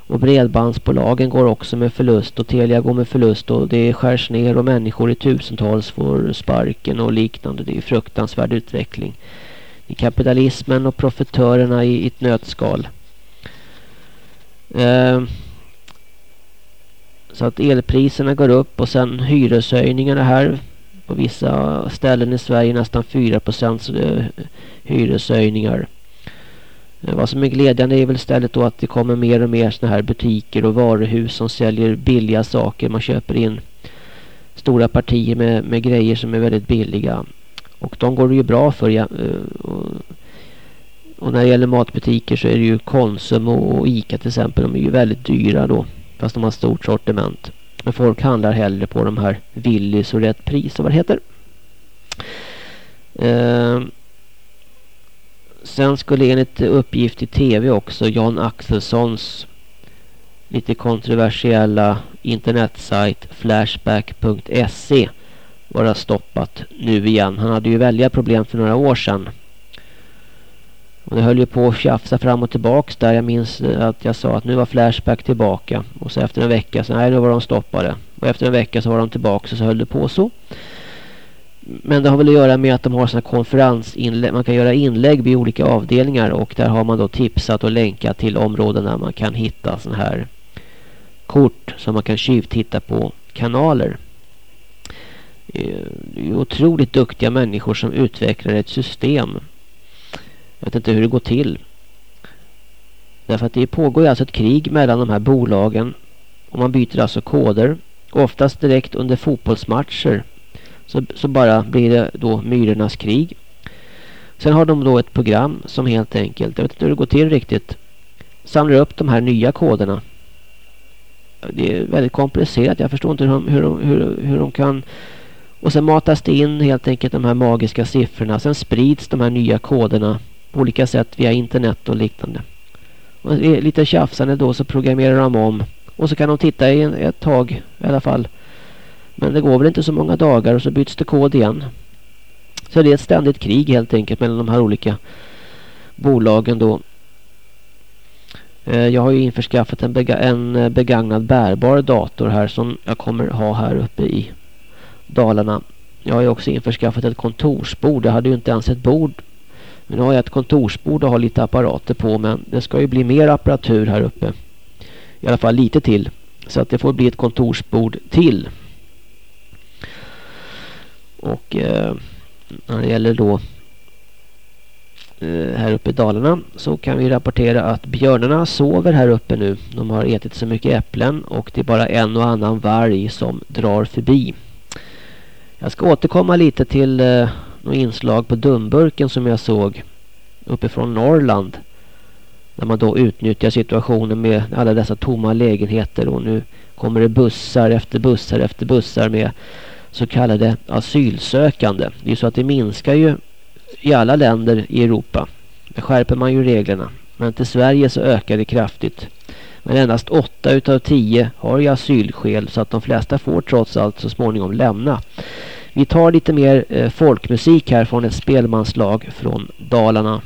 Och bredbandsbolagen går också med förlust och Telia går med förlust och det skärs ner och människor i tusentals får sparken och liknande. Det är fruktansvärd utveckling. Det är kapitalismen och profitörerna i ett nötskal. Ehm, så att elpriserna går upp och sen hyreshöjningarna här på vissa ställen i Sverige nästan 4% hyreshöjningar. Ehm, vad som är glädjande är väl istället då att det kommer mer och mer såna här butiker och varuhus som säljer billiga saker. Man köper in stora partier med, med grejer som är väldigt billiga. Och de går det ju bra för. Ja, eh, och, och när det gäller matbutiker så är det ju Konsum och Ica till exempel. De är ju väldigt dyra då. Fast de har stort sortiment. Men folk handlar hellre på de här Willys och rätt pris och vad det heter. Eh, Sen skulle enligt uppgift i tv också Jan Axelssons lite kontroversiella internetsajt flashback.se vara stoppat nu igen. Han hade ju välja problem för några år sedan. Och det höll ju på att tjafsa fram och tillbaks där. Jag minns eh, att jag sa att nu var Flashback tillbaka. Och så efter en vecka så nej, nu var de stoppade. Och efter en vecka så var de tillbaka och så höll det på så. Men det har väl att göra med att de har sådana konferensinlägg. Man kan göra inlägg vid olika avdelningar och där har man då tipsat och länkat till områden där man kan hitta sådana här kort som man kan tjuvtitta på kanaler. Eh, det är otroligt duktiga människor som utvecklar ett system. Jag vet inte hur det går till. Därför att det pågår ju alltså ett krig mellan de här bolagen. Och man byter alltså koder. Oftast direkt under fotbollsmatcher så, så bara blir det då myrornas krig. Sen har de då ett program som helt enkelt, jag vet inte hur det går till riktigt, samlar upp de här nya koderna. Det är väldigt komplicerat. Jag förstår inte hur de, hur de, hur, hur de kan Och sen matas det in helt enkelt de här magiska siffrorna. Sen sprids de här nya koderna på olika sätt via internet och liknande. Och lite tjafsande då så programmerar de om. Och så kan de titta i ett tag i alla fall. Men det går väl inte så många dagar och så byts det kod igen. Så det är ett ständigt krig helt enkelt mellan de här olika bolagen då. Eh, jag har ju införskaffat en, bega en eh, begagnad bärbar dator här som jag kommer ha här uppe i Dalarna. Jag har ju också införskaffat ett kontorsbord. Jag hade ju inte ens ett bord. Men nu har jag ett kontorsbord och har lite apparater på. Men det ska ju bli mer apparatur här uppe. I alla fall lite till. Så att det får bli ett kontorsbord till. Och eh, när det gäller då eh, här uppe i Dalarna så kan vi rapportera att björnarna sover här uppe nu. De har ätit så mycket äpplen och det är bara en och annan varg som drar förbi. Jag ska återkomma lite till eh, inslag på Dumburken som jag såg uppifrån Norrland. När man då utnyttjar situationen med alla dessa tomma lägenheter och nu kommer det bussar efter bussar efter bussar med så kallade asylsökande. Det är ju så att det minskar ju i alla länder i Europa. Där skärper man ju reglerna. Men till Sverige så ökar det kraftigt. Men endast 8 utav 10 har ju asylskäl så att de flesta får trots allt så småningom lämna. Vi tar lite mer eh, folkmusik här från ett spelmanslag från Dalarna.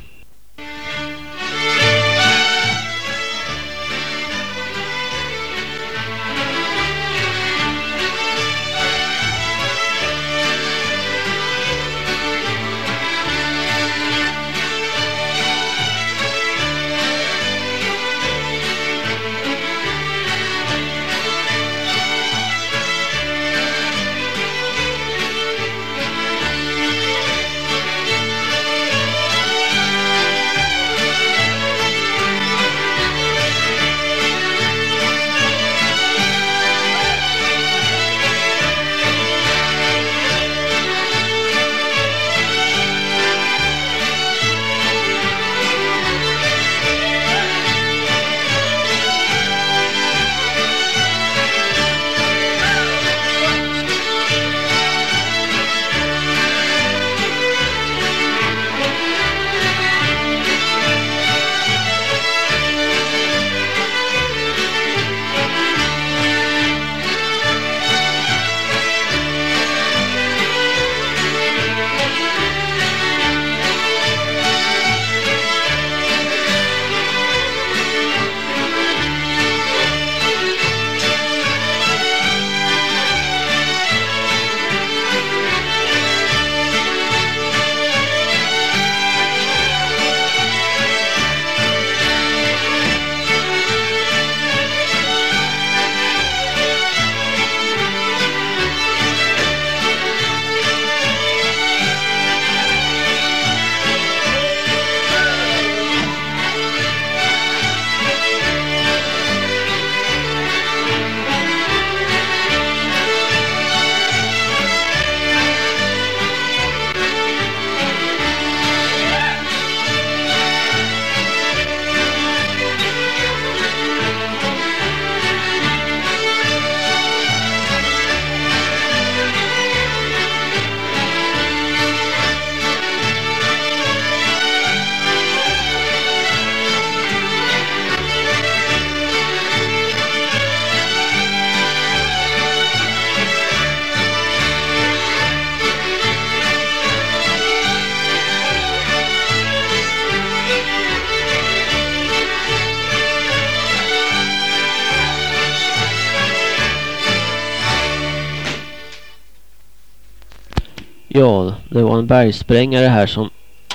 Bergsprängare här som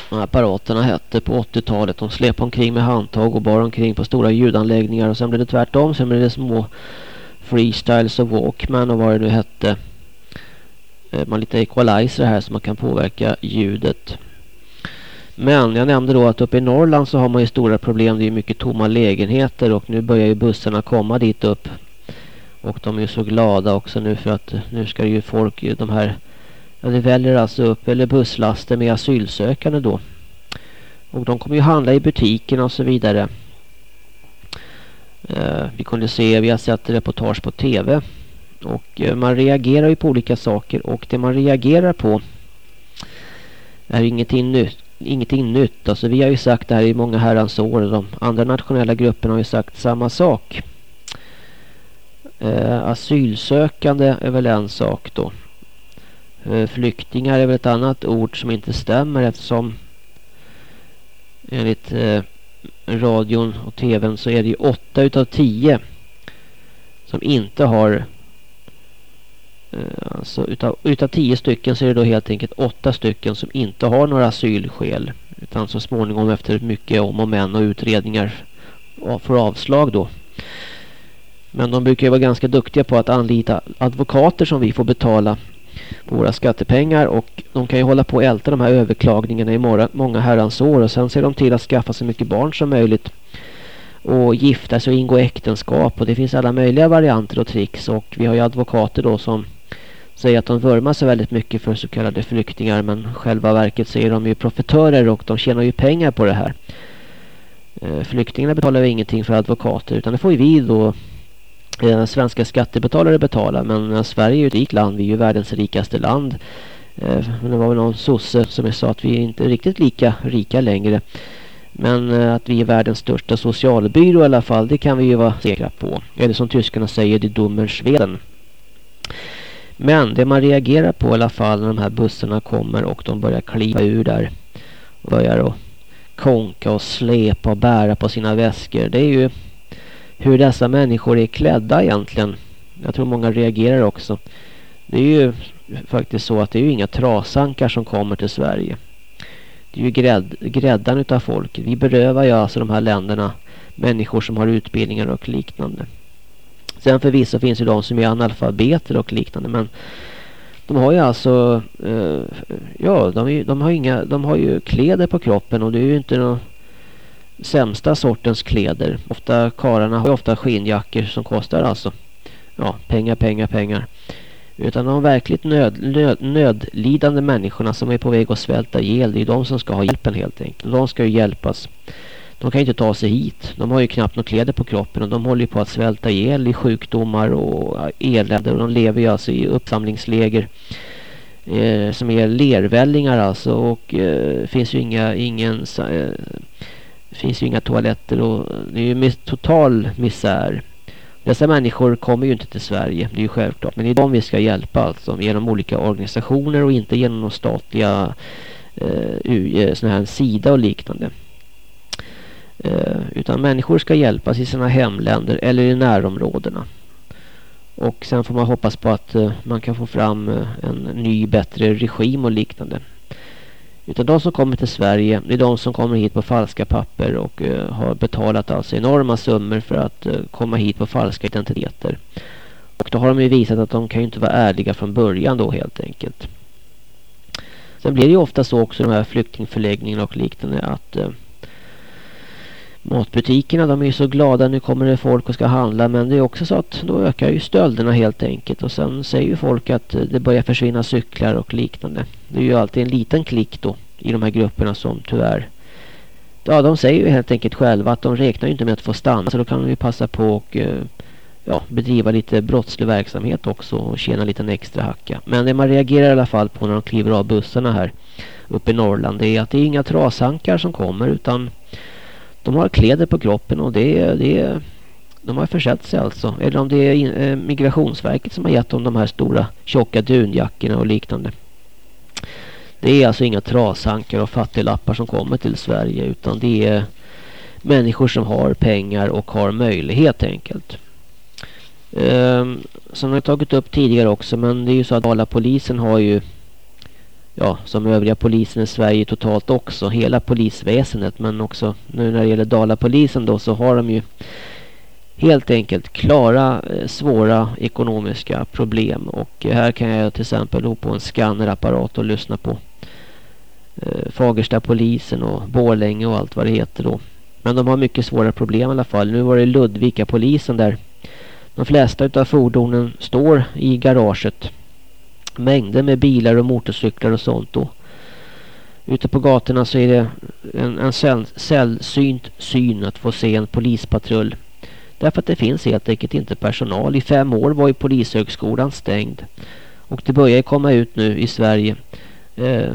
de här apparaterna hette på 80-talet. De släpade omkring med handtag och bar omkring på stora ljudanläggningar. Och sen blev det tvärtom. Sen blev det små freestyles och walkman och vad det nu hette. Eh, man lite equalizer här så man kan påverka ljudet. Men jag nämnde då att uppe i Norrland så har man ju stora problem. Det är mycket tomma lägenheter och nu börjar ju bussarna komma dit upp. Och de är ju så glada också nu för att nu ska ju folk, de här Ja, det väljer alltså upp eller busslaster med asylsökande då. Och de kommer ju handla i butiken och så vidare. Eh, vi kunde se, vi har sett reportage på tv Och eh, man reagerar ju på olika saker och det man reagerar på är ingenting nytt. Ingenting nytt. Alltså vi har ju sagt det här i många herrans år de andra nationella grupperna har ju sagt samma sak. Eh, asylsökande är väl en sak då. Eh, flyktingar är väl ett annat ord som inte stämmer eftersom enligt eh, radion och tvn så är det ju åtta utav tio som inte har eh, alltså utav, utav tio stycken så är det då helt enkelt åtta stycken som inte har några asylskäl utan så småningom efter mycket om och men och utredningar får avslag då. Men de brukar ju vara ganska duktiga på att anlita advokater som vi får betala på våra skattepengar och de kan ju hålla på och älta de här överklagningarna i många, herrans år och sen ser de till att skaffa så mycket barn som möjligt och gifta sig och ingå äktenskap och det finns alla möjliga varianter och tricks och vi har ju advokater då som säger att de vurmar sig väldigt mycket för så kallade flyktingar men själva verket är de ju profitörer och de tjänar ju pengar på det här. Eh, flyktingarna betalar ju ingenting för advokater utan det får ju vi då eh, svenska skattebetalare betala men eh, Sverige är ju ett rikt land, vi är ju världens rikaste land. Eh, men det var väl någon sosse som sa att vi är inte riktigt lika rika längre. Men eh, att vi är världens största socialbyrå i alla fall, det kan vi ju vara säkra på. Eller som tyskarna säger, det dummer Sveden. Men det man reagerar på i alla fall när de här bussarna kommer och de börjar kliva ur där och börjar att konka och släpa och bära på sina väskor. Det är ju hur dessa människor är klädda egentligen. Jag tror många reagerar också. Det är ju faktiskt så att det är ju inga trasankar som kommer till Sverige. Det är ju grädd, gräddan utav folk. Vi berövar ju alltså de här länderna människor som har utbildningar och liknande. Sen förvisso finns ju de som är analfabeter och liknande men de har ju alltså eh, ja, de, är, de, har inga de har ju kläder på kroppen och det är ju inte något sämsta sortens kläder. Ofta kararna har ju ofta skinnjackor som kostar alltså ja, pengar, pengar, pengar. Utan de verkligt nöd, nöd, nödlidande människorna som är på väg att svälta ihjäl. Det är de som ska ha hjälpen helt enkelt. De ska ju hjälpas. De kan ju inte ta sig hit. De har ju knappt några kläder på kroppen och de håller ju på att svälta ihjäl i sjukdomar och elände. Och de lever ju alltså i uppsamlingsläger eh, som är lervällingar alltså. Och eh, finns ju inga, ingen, eh, finns ju inga toaletter och det är ju mis total misär. Dessa människor kommer ju inte till Sverige, det är ju självklart. Men det är de vi ska hjälpa alltså genom olika organisationer och inte genom de statliga eh, eh sån här sida och liknande. Eh, utan människor ska hjälpas i sina hemländer eller i närområdena. Och sen får man hoppas på att eh, man kan få fram eh, en ny bättre regim och liknande. Utan de som kommer till Sverige, det är de som kommer hit på falska papper och uh, har betalat alltså enorma summor för att uh, komma hit på falska identiteter. Och då har de ju visat att de kan ju inte vara ärliga från början då helt enkelt. Sen blir det ju ofta så också de här flyktingförläggningarna och liknande att uh, matbutikerna de är ju så glada nu kommer det folk och ska handla men det är också så att då ökar ju stölderna helt enkelt och sen säger ju folk att eh, det börjar försvinna cyklar och liknande. Det är ju alltid en liten klick då i de här grupperna som tyvärr ja de säger ju helt enkelt själva att de räknar ju inte med att få stanna så då kan de ju passa på och eh, ja, bedriva lite brottslig verksamhet också och tjäna lite extra hacka. Men det man reagerar i alla fall på när de kliver av bussarna här uppe i Norrland det är att det är inga trashankar som kommer utan de har kläder på kroppen och det är, det de har försett sig alltså. Eller om det är eh, Migrationsverket som har gett dem de här stora tjocka dunjackorna och liknande. Det är alltså inga trashankar och fattiglappar som kommer till Sverige utan det är människor som har pengar och har möjlighet enkelt. Um, som jag tagit upp tidigare också men det är ju så att alla polisen har ju ja, som övriga polisen i Sverige totalt också. Hela polisväsendet. Men också nu när det gäller Dalapolisen då så har de ju helt enkelt klara eh, svåra ekonomiska problem. Och här kan jag till exempel gå på en skannerapparat och lyssna på eh, Fagersta polisen och Borlänge och allt vad det heter då. Men de har mycket svåra problem i alla fall. Nu var det Ludvika polisen där. De flesta av fordonen står i garaget mängder med bilar och motorcyklar och sånt då. Ute på gatorna så är det en, en säll, sällsynt syn att få se en polispatrull Därför att det finns helt enkelt inte personal. I fem år var ju polishögskolan stängd. Och det börjar ju komma ut nu i Sverige eh,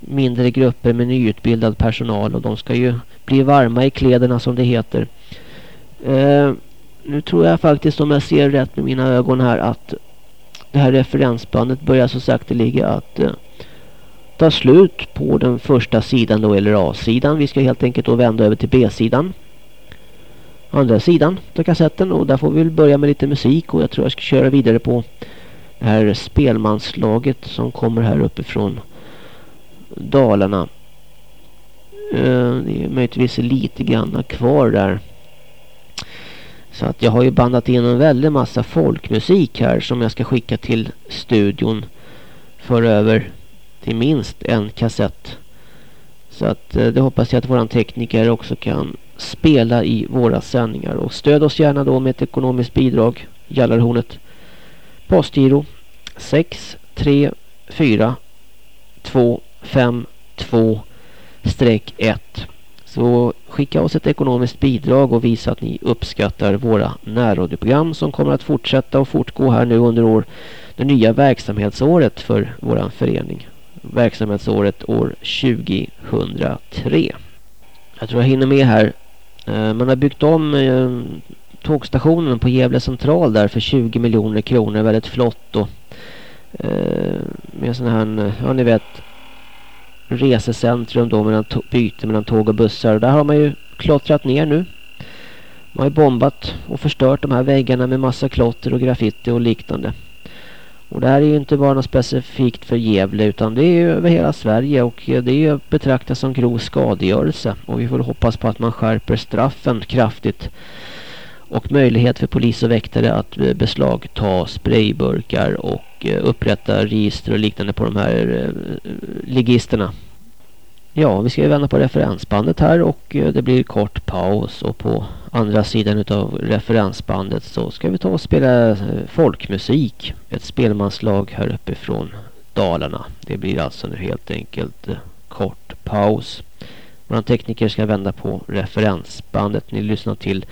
mindre grupper med nyutbildad personal och de ska ju bli varma i kläderna som det heter. Eh, nu tror jag faktiskt om jag ser rätt med mina ögon här att det här referensbandet börjar så sakteliga att eh, ta slut på den första sidan då eller A-sidan. Vi ska helt enkelt då vända över till B-sidan. Andra sidan av kassetten och där får vi väl börja med lite musik och jag tror jag ska köra vidare på det här spelmanslaget som kommer här uppifrån Dalarna. Eh, det är möjligtvis lite grann kvar där. Så att jag har ju bandat in en väldig massa folkmusik här som jag ska skicka till studion för över till minst en kassett. Så att eh, det hoppas jag att våran tekniker också kan spela i våra sändningar. Och stöd oss gärna då med ett ekonomiskt bidrag. Jallarhornet. Postgiro 634252-1 så skicka oss ett ekonomiskt bidrag och visa att ni uppskattar våra närradioprogram som kommer att fortsätta och fortgå här nu under år, det nya verksamhetsåret för vår förening. Verksamhetsåret år 2003. Jag tror jag hinner med här. Eh, man har byggt om eh, tågstationen på Gävle central där för 20 miljoner kronor. Väldigt flott och eh, med sån här, ja ni vet resecentrum då mellan byte mellan tåg och bussar. Där har man ju klottrat ner nu. Man har ju bombat och förstört de här väggarna med massa klotter och graffiti och liknande. Och det här är ju inte bara något specifikt för Gävle utan det är ju över hela Sverige och eh, det är ju betraktat som grov skadegörelse. Och vi får hoppas på att man skärper straffen kraftigt. Och möjlighet för polis och väktare att eh, beslagta sprayburkar och eh, upprätta register och liknande på de här eh, ligisterna. Ja, vi ska ju vända på referensbandet här och det blir kort paus och på andra sidan utav referensbandet så ska vi ta och spela folkmusik. Ett spelmanslag här uppifrån Dalarna. Det blir alltså nu helt enkelt kort paus. Våran tekniker ska vända på referensbandet. Ni lyssnar till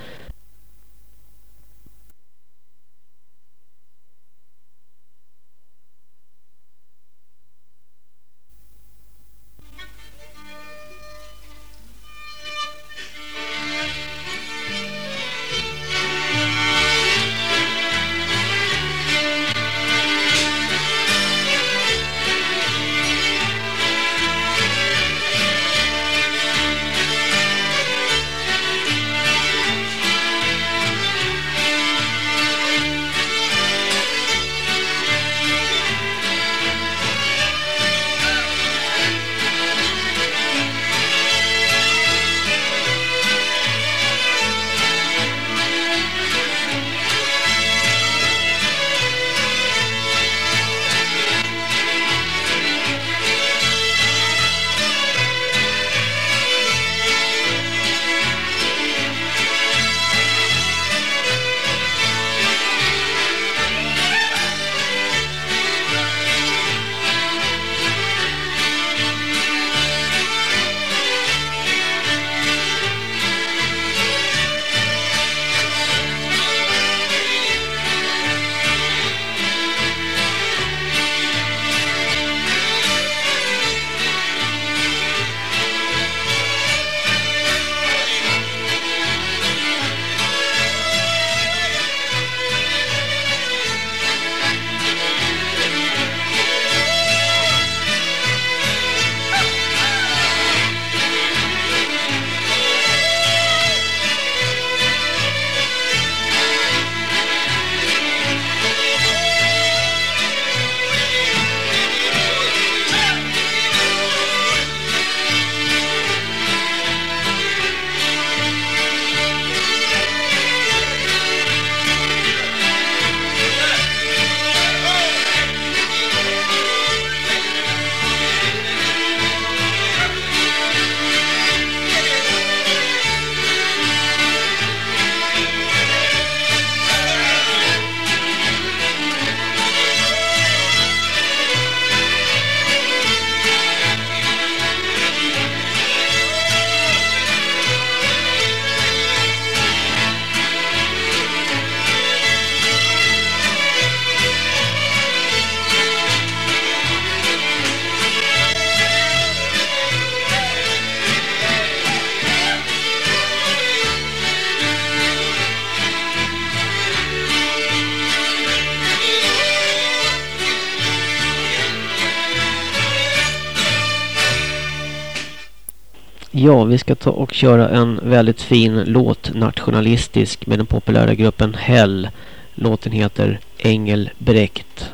Ja, vi ska ta och köra en väldigt fin låt, nationalistisk, med den populära gruppen Hell. Låten heter Engelbrekt.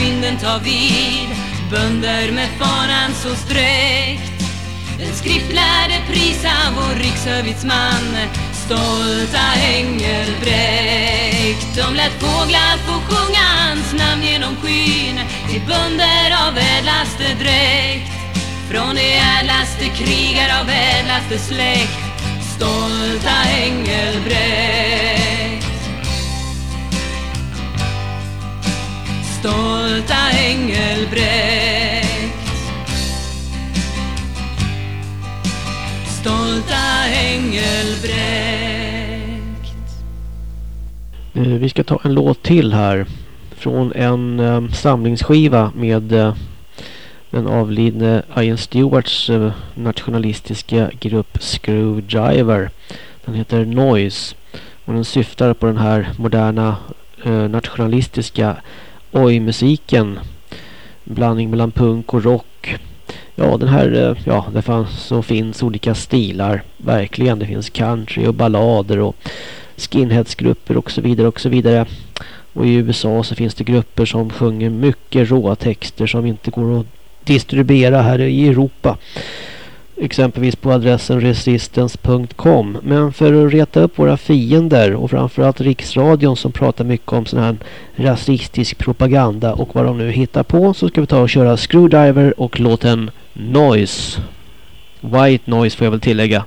Vinden tar vid. Bönder med fanan så sträckt. Den skriftlärde prisa vår rikshövitsman Stolta Engelbrekt. De lät fåglar få sjunga hans namn genom skyn. Till bönder av ädlaste dräkt. Från de ädlaste krigar av ädlaste släkt. Stolta Engelbrekt. Stolta Engelbrekt Stolta Engelbrekt eh, Vi ska ta en låt till här. Från en eh, samlingsskiva med eh, den avlidne Ian Stewarts eh, nationalistiska grupp Screwdriver. Den heter Noise. Och den syftar på den här moderna eh, nationalistiska oj-musiken. Blandning mellan punk och rock. Ja, den här, eh, ja, det fanns så finns olika stilar. Verkligen, det finns country och ballader och skinheadsgrupper och så vidare och så vidare. Och i USA så finns det grupper som sjunger mycket råa texter som inte går att distribuera här i Europa exempelvis på adressen resistance.com. Men för att reta upp våra fiender och framförallt Riksradion som pratar mycket om sån här rasistisk propaganda och vad de nu hittar på så ska vi ta och köra Screwdriver och låten Noise. White Noise får jag väl tillägga.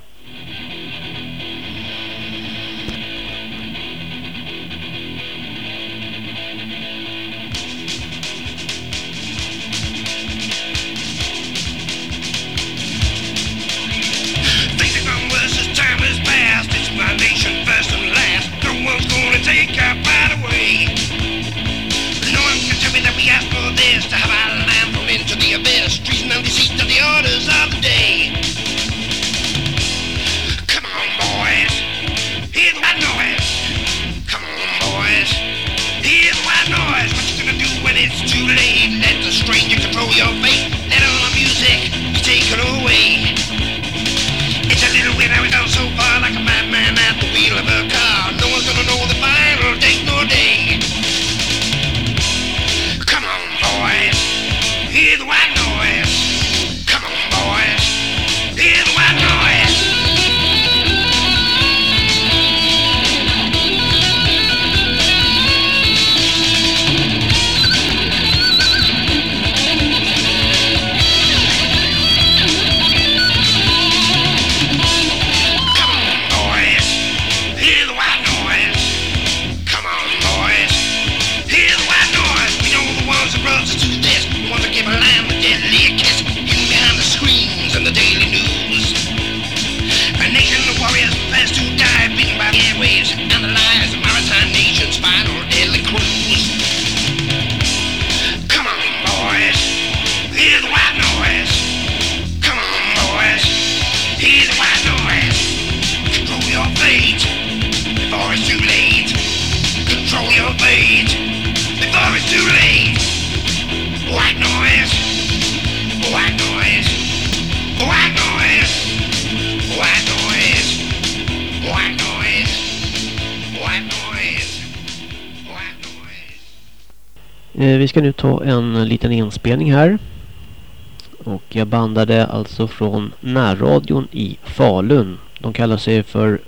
Jag bandade alltså från närradion i Falun. De kallar sig för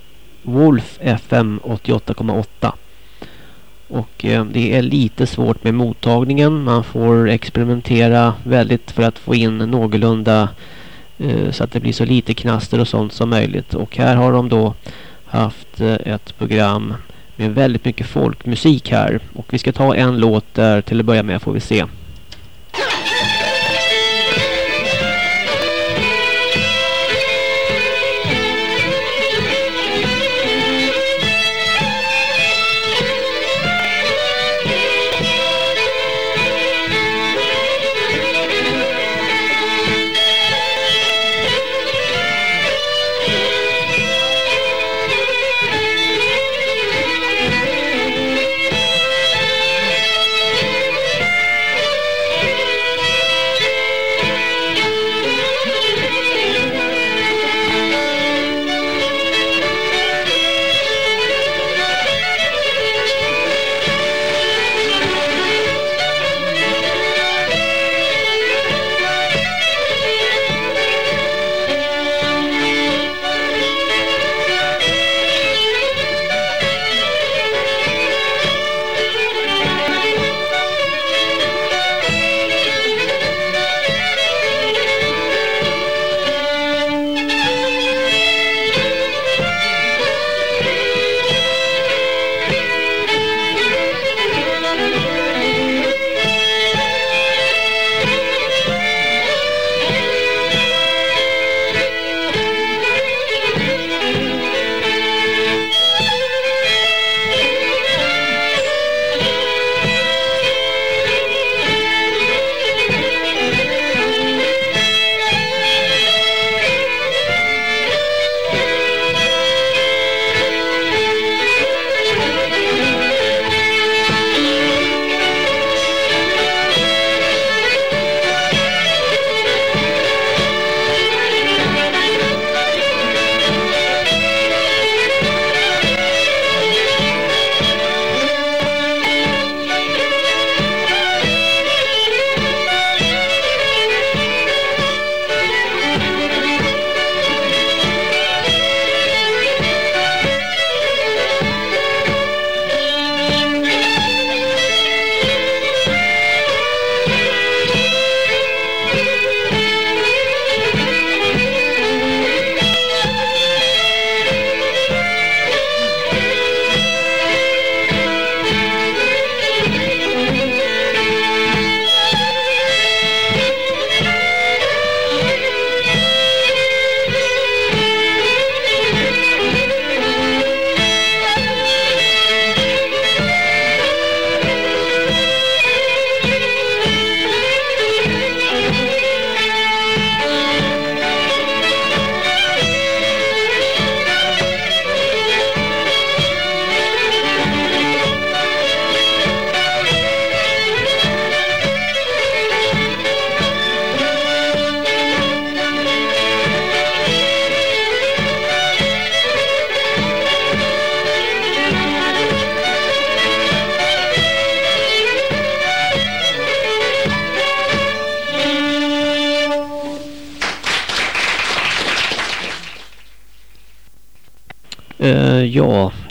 Wolf FM 88,8. Och eh, det är lite svårt med mottagningen. Man får experimentera väldigt för att få in någorlunda eh, så att det blir så lite knaster och sånt som möjligt. Och här har de då haft eh, ett program med väldigt mycket folkmusik här. Och vi ska ta en låt där till att börja med får vi se.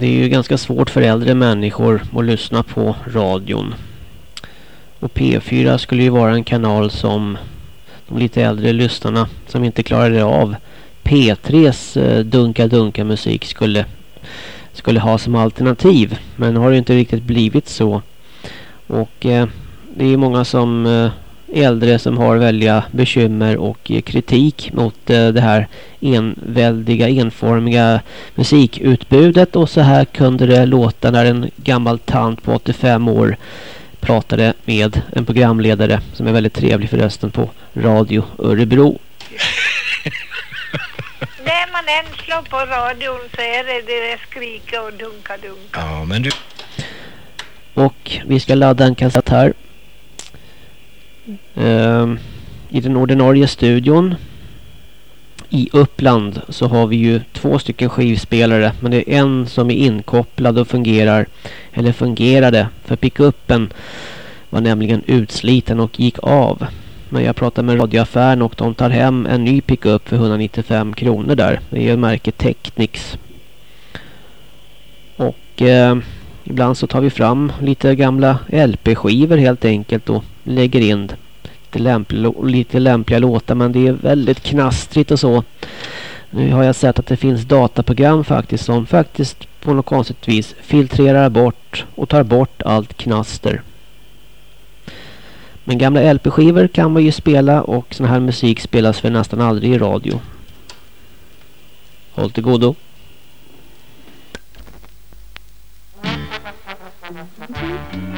Det är ju ganska svårt för äldre människor att lyssna på radion. Och P4 skulle ju vara en kanal som de lite äldre lyssnarna som inte klarade av P3s eh, dunka-dunka musik skulle, skulle ha som alternativ. Men har det inte riktigt blivit så. Och eh, det är många som eh, äldre som har välja bekymmer och eh, kritik mot eh, det här enväldiga, enformiga musikutbudet. Och så här kunde det låta när en gammal tant på 85 år pratade med en programledare som är väldigt trevlig förresten på Radio Örebro. När man än slår på radion så är det det där skrika och dunka-dunka. Ja, men du... Och vi ska ladda en kassett här. Ehm, I den ordinarie studion i Uppland så har vi ju två stycken skivspelare men det är en som är inkopplad och fungerar eller fungerade för pickuppen var nämligen utsliten och gick av. Men jag pratade med radioaffären och de tar hem en ny pickup för 195 kronor där. Det är märket Technics. Och eh, ibland så tar vi fram lite gamla LP-skivor helt enkelt och lägger in lite lämpliga, lite lämpliga låtar men det är väldigt knastrigt och så. Nu har jag sett att det finns dataprogram faktiskt som faktiskt på något konstigt vis filtrerar bort och tar bort allt knaster. Men gamla LP-skivor kan man ju spela och sån här musik spelas för nästan aldrig i radio. Håll till godo. Edholm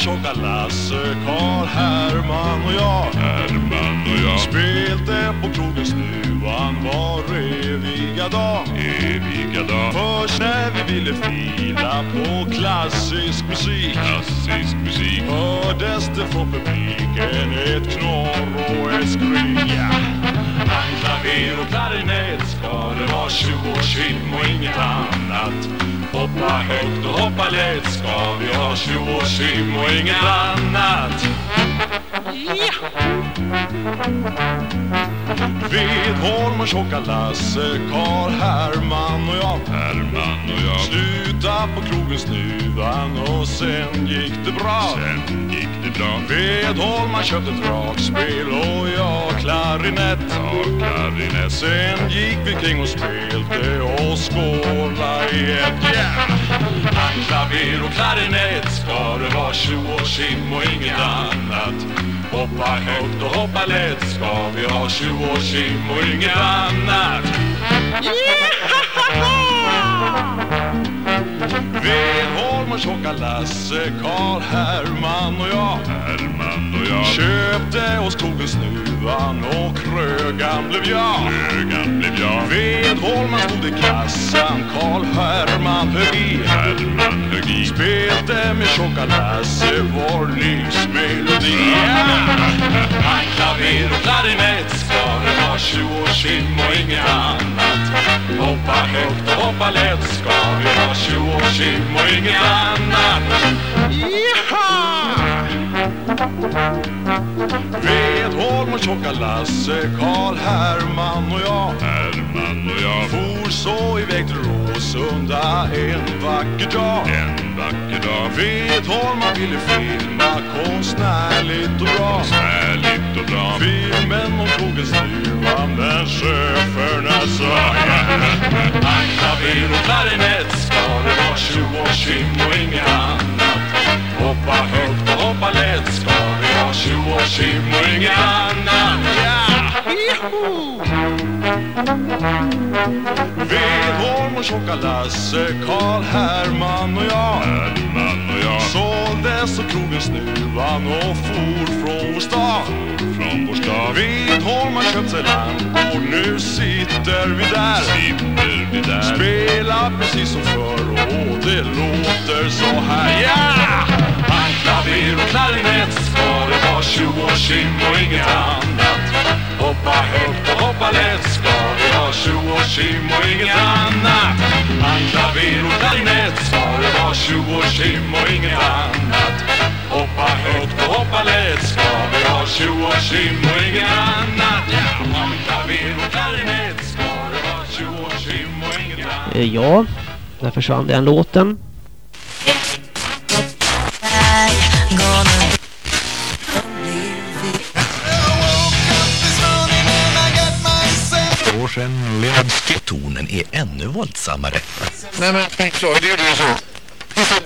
Tjocka Lasse, Karl Herman och jag. Herman och jag. Spelte på krogen Snuvan var eviga dag. Eviga dag. Först när vi ville fila på klassisk musik. Klassisk musik. Hördes det från publiken ett knorr och ett skrik. Klaver och klarinett ska det vara tjugoårsrim och inget annat Hoppa högt och hoppa lätt. Ska vi ha tjugoårsrim och inget annat? Vedholm och Tjocka Lasse, Karl Herman och jag. Herman och jag. Sluta på krogen Snuvan och sen gick det bra. Sen gick det bra. Vedholm han köpte dragspel och jag klarinett. Ja, klarinett. Sen gick vi kring och spelte och skåla i ett järn Han klaver och klarinett ska det vara tjugoårssim och inget annat Hoppa högt och hoppa lätt ska vi ha tjugoårssim och inget annat Yeah! Och Tjocka Lasse, Karl Herman och jag. Herman och jag. Köpte oss krogen Snuvan och Krögan blev jag. Krögan blev jag. Vedholm han stod i kassan, Karl Herman högg i. Herman högg i. Spelte med Tjocka Lasse vår livsmelodi. Han klaver och klarinett det vara tjugoårssim och inget annat. Hoppa högt och hoppa lätt ska vi ha. Tjugoårssim och inget annat. Vedholm och Tjocka Lasse, Karl Herman och jag. Herman och jag. For så iväg till Råsunda en vacker dag. En vacker dag. Vedholm han ville filma konstnärligt och bra. Konstnärligt och bra. Filmen om krogen Snuvan den cheferna sa. Han vir och klarinett ska det vara tjo och inget annat. Hoppa högt och hoppa lätt ska vi ha tjim och inget annat ja! Vedholm och Tjocka Lasse, Karl Herman och jag Herman och jag Såldes och krogen Snuvan och for från vår stad Från vår stad. Vedholm har köpt sig landgård, nu sitter vi där. Sitter vi där. Spelar precis som förr och det låter så här. Ja! Han klaver och klarinett ska det vara tjim och inget annat. Hoppa upp och hoppa lätt ska vi ha tjo och tjim och inget annat? Han klaver och klarinett ska det vara tjo och tjim och inget annat? Hoppa högt och hoppa lätt ska vi ha tjo och tjim och inget annat? Ja, han klaver och klarinett ska det vara inget annat. Eh, ja, där försvann den låten. Sedan led tonen är ännu våldsammare. Nej men Pink Floyd gjorde ju så.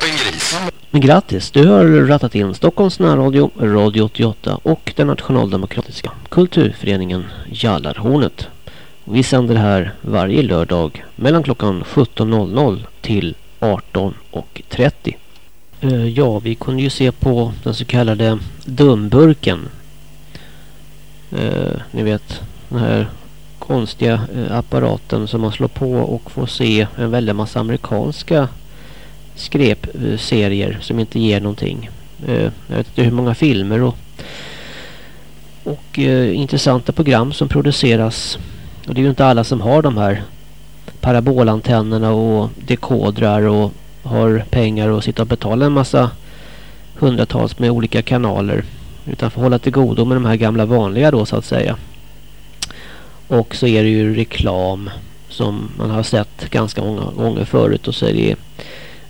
En gris. Men grattis, du har rattat in Stockholms närradio, Radio 88 och den nationaldemokratiska kulturföreningen Jallarhornet. Vi sänder här varje lördag mellan klockan 17.00 till 18.30. Eh, Ja, vi kunde ju se på den så kallade dumburken. Eh, ni vet, den här konstiga eh, apparaten som man slår på och får se en väldig massa amerikanska skräpserier eh, som inte ger någonting. Eh, jag vet inte hur många filmer och, och intressanta program som produceras. Och det är ju inte alla som har de här parabolantennerna och dekodrar och har pengar och sitta och betala en massa hundratals med olika kanaler. Utan får hålla till godo med de här gamla vanliga då så att säga. Och så är det ju reklam som man har sett ganska många gånger förut och så är det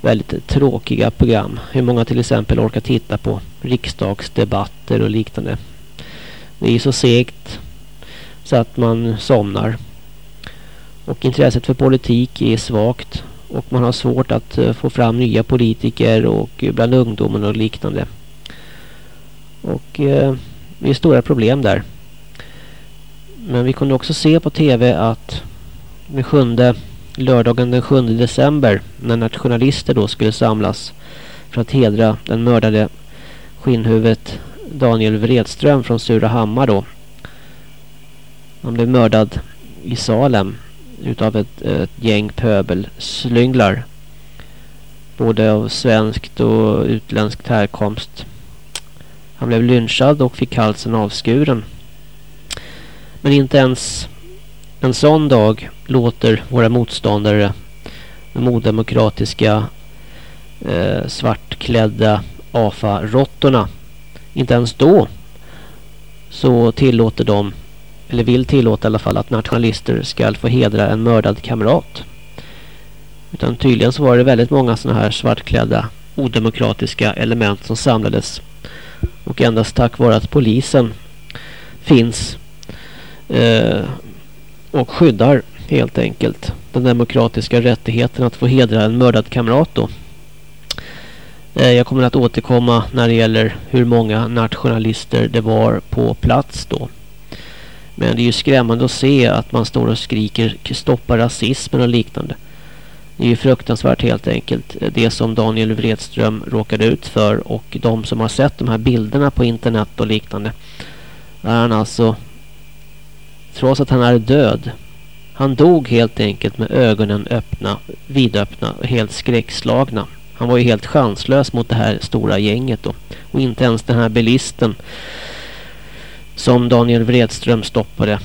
väldigt tråkiga program. Hur många till exempel orkar titta på riksdagsdebatter och liknande. Det är så segt så att man somnar. Och intresset för politik är svagt. Och man har svårt att eh, få fram nya politiker och bland ungdomen och liknande. Och eh, det är stora problem där. Men vi kunde också se på tv att den sjunde lördagen den 7 december när nationalister då skulle samlas för att hedra den mördade skinnhuvudet Daniel Vredström från Surahammar då. Han blev mördad i Salem utav ett, ett gäng pöbelslynglar. Både av svenskt och utländskt härkomst. Han blev lynchad och fick halsen avskuren. Men inte ens en sån dag låter våra motståndare, de odemokratiska eh, svartklädda AFA-råttorna, inte ens då så tillåter de, eller vill tillåta i alla fall, att nationalister ska få hedra en mördad kamrat. Utan tydligen så var det väldigt många sådana här svartklädda odemokratiska element som samlades. Och endast tack vare att polisen finns eh, och skyddar helt enkelt den demokratiska rättigheten att få hedra en mördad kamrat då. Eh, Jag kommer att återkomma när det gäller hur många nationalister det var på plats då. Men det är ju skrämmande att se att man står och skriker stoppa rasismen och liknande. Det är ju fruktansvärt helt enkelt. Det som Daniel Vredström råkade ut för och de som har sett de här bilderna på internet och liknande. Där han alltså trots att han är död. Han dog helt enkelt med ögonen öppna, vidöppna och helt skräckslagna. Han var ju helt chanslös mot det här stora gänget då. Och inte ens den här bilisten som Daniel Vredström stoppade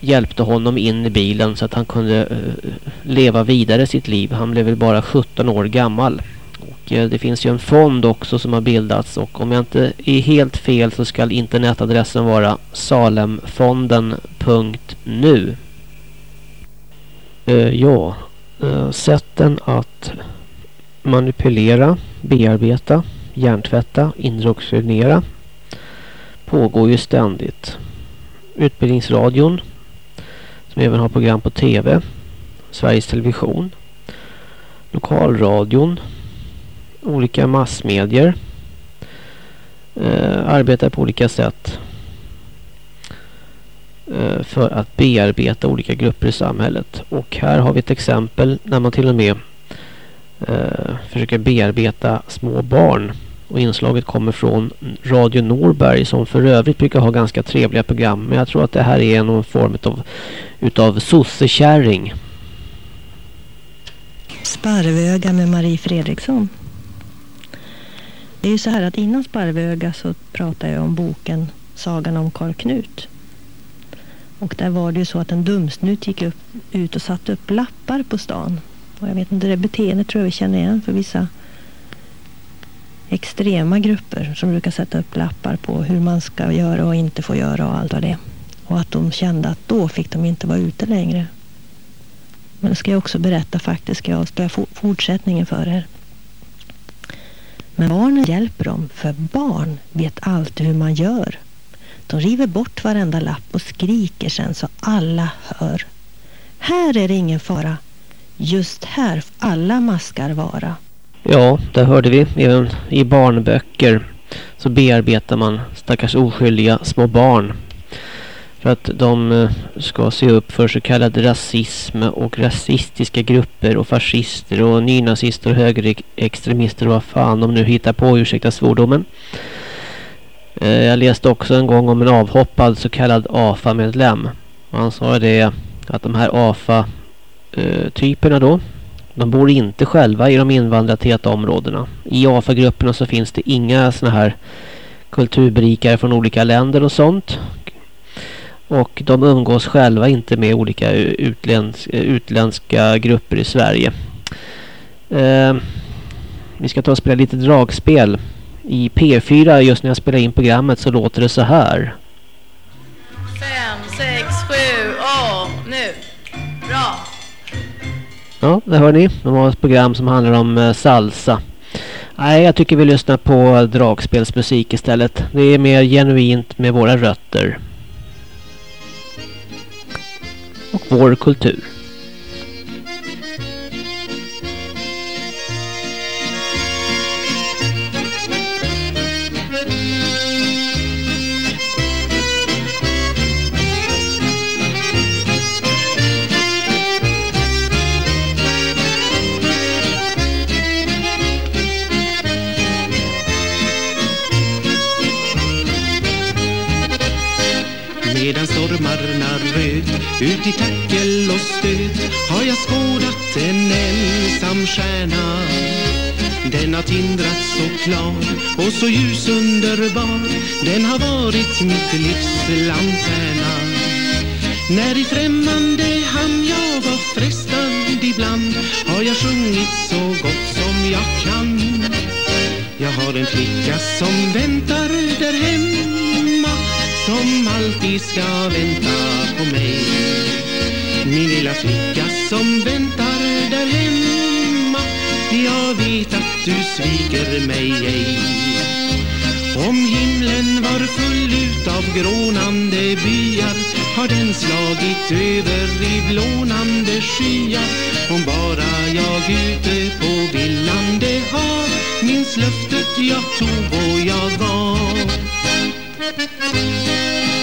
hjälpte honom in i bilen så att han kunde eh, leva vidare sitt liv. Han blev väl bara 17 år gammal. Och eh, det finns ju en fond också som har bildats och om jag inte är helt fel så ska internetadressen vara salemfonden.nu uh, eh, Ja, uh, sätten att manipulera, bearbeta, hjärntvätta, indokrinera pågår ju ständigt. Utbildningsradion som även har program på tv. Sveriges Television. Lokalradion. Olika massmedier. Eh, arbetar på olika sätt. Eh, för att bearbeta olika grupper i samhället. Och här har vi ett exempel när man till och med eh, försöker bearbeta små barn. Och inslaget kommer från Radio Norberg som för övrigt brukar ha ganska trevliga program. Men jag tror att det här är någon form av utav sossekärring. Sparvöga med Marie Fredriksson. Det är ju så här att innan Sparvöga så pratade jag om boken Sagan om Karl Knut. Och där var det ju så att en dumsnut gick upp, ut och satte upp lappar på stan. Och jag vet inte, det beteendet tror jag vi känner igen för vissa extrema grupper som brukar sätta upp lappar på hur man ska göra och inte få göra och allt vad det är. Och att de kände att då fick de inte vara ute längre. Men det ska jag också berätta faktiskt. Ska jag avslöja fortsättningen för er. Men barnen hjälper dem, för barn vet alltid hur man gör. De river bort varenda lapp och skriker sen så alla hör. Här är det ingen fara. Just här får alla maskar vara. Ja, där hörde vi. Även i barnböcker så bearbetar man stackars oskyldiga små barn. För att de eh, ska se upp för så kallad rasism och rasistiska grupper och fascister och nynazister och högerextremister och vad fan de nu hittar på, ursäkta svordomen. Eh, jag läste också en gång om en avhoppad så kallad AFA-medlem. Han sa det att de här AFA-typerna eh, då de bor inte själva i de invandrartäta områdena. I AFA-grupperna så finns det inga såna här kulturberikare från olika länder och sånt. Och de umgås själva inte med olika utländsk, utländska grupper i Sverige. Eh, vi ska ta och spela lite dragspel. I P4 just när jag spelar in programmet så låter det så här. Fem, sex, sju, åh, nu. Bra. Ja, det hör ni. De har ett program som handlar om eh, salsa. Nej, jag tycker vi lyssnar på dragspelsmusik istället. Det är mer genuint med våra rötter. Och vår kultur. Ut i tackel och stöt har jag skådat en ensam stjärna. Den har tindrat så klar och så ljus underbar Den har varit mitt livs lanterna. När i främmande hamn jag var frestad ibland Har jag sjungit så gott som jag kan. Jag har en flicka som väntar där hemma som alltid ska vänta på mig. Min lilla flicka som väntar där hemma Jag vet att du sviker mig ej. Om himlen var full utav grånande byar Har den slagit över i blånande skyar. Om bara jag ute på villande hav Minns löftet jag tog och jag gav. Jag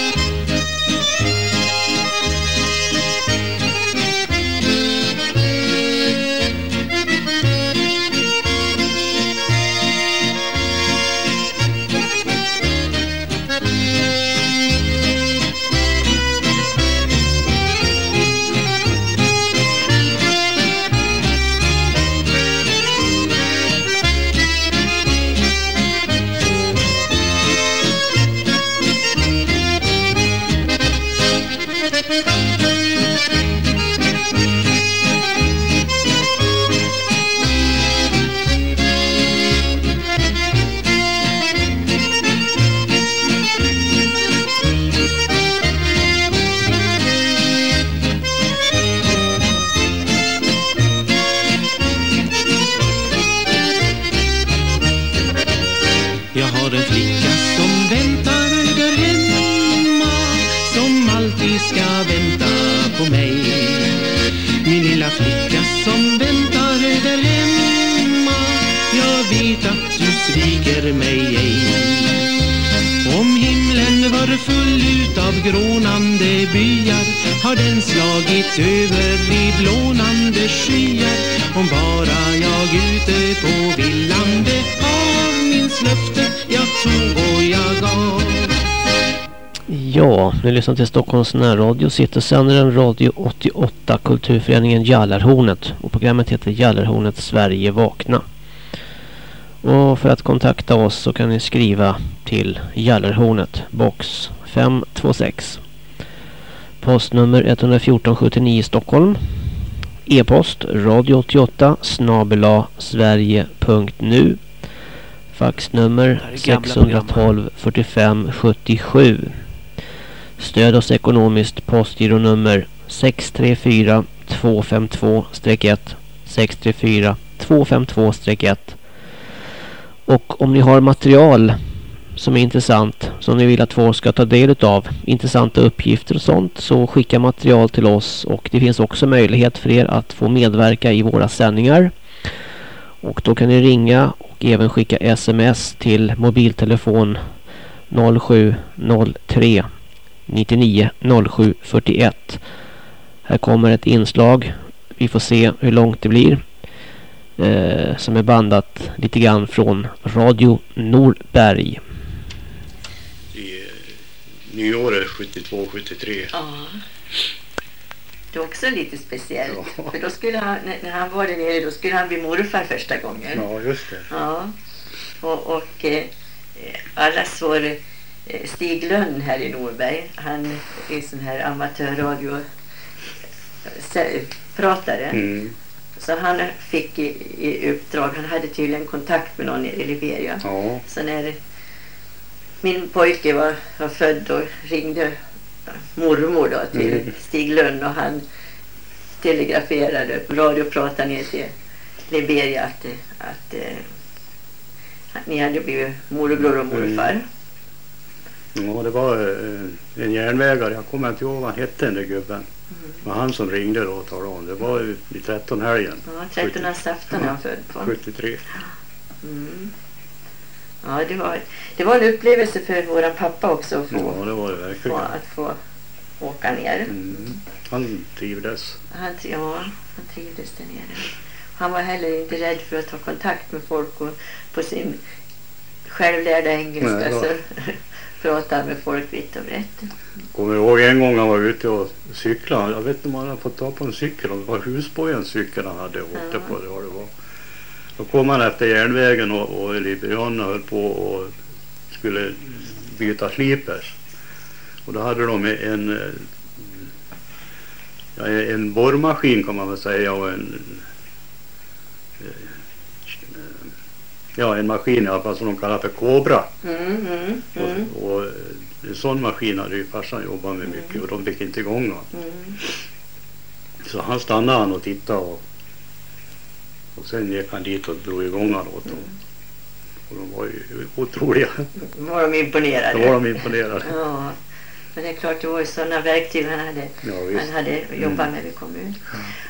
byar Har den slagit över i blånande skyar Om bara jag ute på villande av Minns löftet jag tog och jag gav Ja, ni lyssnar till Stockholms närradio. Sitter sändaren Radio 88, Kulturföreningen Jallarhornet. Och programmet heter Jallarhornet Sverige vakna. Och för att kontakta oss så kan ni skriva till Jallarhornet, box 526. Postnummer 11479 Stockholm. E-post radio88 snabela sverige.nu Faxnummer här är gamla 612 45 77. Stöd oss ekonomiskt. Postgironummer 634 252-1 634 252-1 och om ni har material som är intressant som ni vill att folk ska ta del av intressanta uppgifter och sånt så skicka material till oss. Och det finns också möjlighet för er att få medverka i våra sändningar. Och då kan ni ringa och även skicka sms till mobiltelefon 0703 99 07 41 här kommer ett inslag. Vi får se hur långt det blir eh, som är bandat lite grann från Radio Norberg nyåret 72-73. Ja. Det är också lite speciellt. För då skulle han, när- han var där nere, då skulle han bli morfar första gången. Ja, just det. Ja. Och, och eh, allas vår eh, Stig Lönn här i Norberg, han är sån här amatörradio sä- pratare. Mm. Så han fick i, i uppdrag, han hade tydligen kontakt med någon i Liberia. Ja. Så när min pojke var, var född då ringde mormor då till Mm. Stig Lönn och han telegraferade, radiopratade ner till Liberia att, eh, att, eh, att ni hade blivit morbror och morfar. Ja, det var eh, en järnvägare, jag kommer inte ihåg vad han hette den där gubben. Det var han som ringde då och talade om. Det var i 13 helgen. Ja, 13 afton är han född på. 73. Mm. Ja, det var, det var en upplevelse för våran pappa också att få, Ja, det var det få, verkligen. att få åka ner. Mm. Han trivdes. Han, ja, han trivdes där nere. Han var heller inte rädd för att ta kontakt med folk och på sin självlärda engelska Nej, så pratade han med folk vitt och brett. Kommer ihåg en gång han var ute och cyklade. Jag vet inte om han hade fått ta på en cykel. Det var husbojens cykel han hade och åkte på. Det var det var. Då kom han efter järnvägen och, och liberianerna höll på och skulle byta slipers. Och då hade de en, eh, ja, en borrmaskin kan man väl säga och en eh, ja, en maskin i alla fall som de kallar för Cobra. Mm, mm, mm, Och, och eh, en sån maskin hade ju farsan jobbat med mycket och de fick inte igång någon. mm. Så han stannade han och tittade och, och sen gick han dit och drog igång han åt dem. Och de var ju otroliga. Var de imponerade? Då var de imponerade. Ja, men det är klart det var ju sådana verktyg han hade, Ja, han hade jobbat Mm. med vid kommun.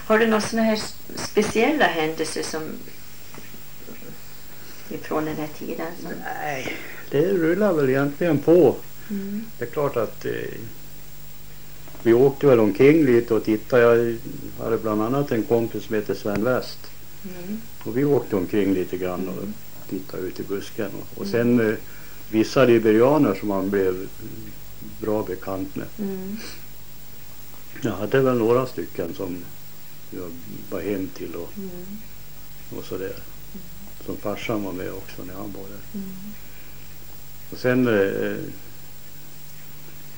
Har du några sådana här speciella händelser som ifrån den här tiden? Som... Nej, det rullar väl egentligen på. Mm. Det är klart att eh, vi åkte väl omkring lite och tittade. Jag hade bland annat en kompis som heter Sven West. Mm. Och vi åkte omkring lite grann och tittade ut i busken. Och, och sen eh, vissa liberianer som man blev bra bekant med. Mm. Jag hade väl några stycken som jag var hem till och, Mm. och sådär. Som farsan var med också när han var där. Mm. Och sen, eh,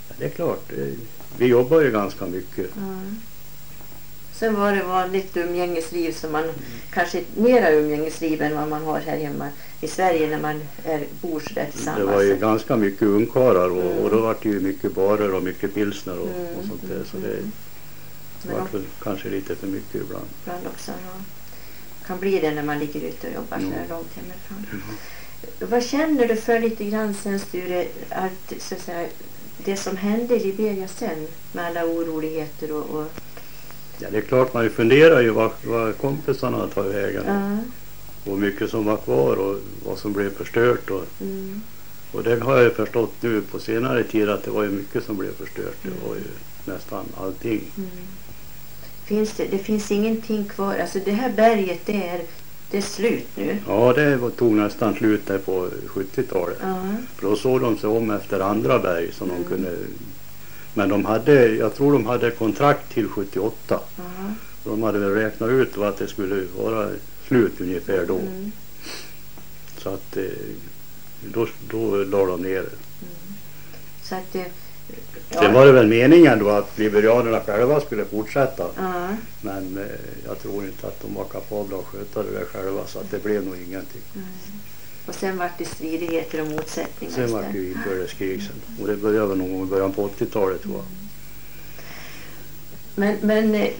ja, det är klart, eh, vi jobbar ju ganska mycket. Ja. Sen var det vanligt umgängesliv som man kanske mera umgängesliv än vad man har här hemma i Sverige när man är, bor så där Det tillsammans. var ju ganska mycket ungkarlar och, Mm. och då var det ju mycket barer och mycket pilsner och, Mm, och sånt där. Så det Men var väl kanske lite för mycket ibland. ibland också. Ja. Kan bli det när man ligger ute och jobbar så här Ja. långt hemifrån. Vad känner du för lite grann sen Sture, allt, så att säga, det som hände i Liberia sen med alla oroligheter och, och Ja, det är klart man funderar ju vad, vad kompisarna tar vägen. Och hur mycket som var kvar och vad som blev förstört. Och, mm, och det har jag ju förstått nu på senare tid att det var ju mycket som blev förstört. Det var ju nästan allting. mm. Finns det, det finns ingenting kvar, alltså det här berget det är, det är slut nu. Ja, det tog nästan slut där på 70-talet. Ja, För då såg de sig om efter andra berg som de kunde... Men de hade, jag tror de hade kontrakt till 78. ja, Så de hade väl räknat ut vad att det skulle vara slut ungefär då. mm, Så att eh, då, då la de ner det. så att det... Sen var det väl meningen då att liberianerna själva skulle fortsätta. Ja, Men eh, jag tror inte att de var kapabla att sköta det där själva så att det blev nog ingenting. mm. Och sen vart det stridigheter och motsättningar. Sen var det ju inbördeskrig sen. Och det började väl någon gång i början på 80-talet tror jag. Men, men eh,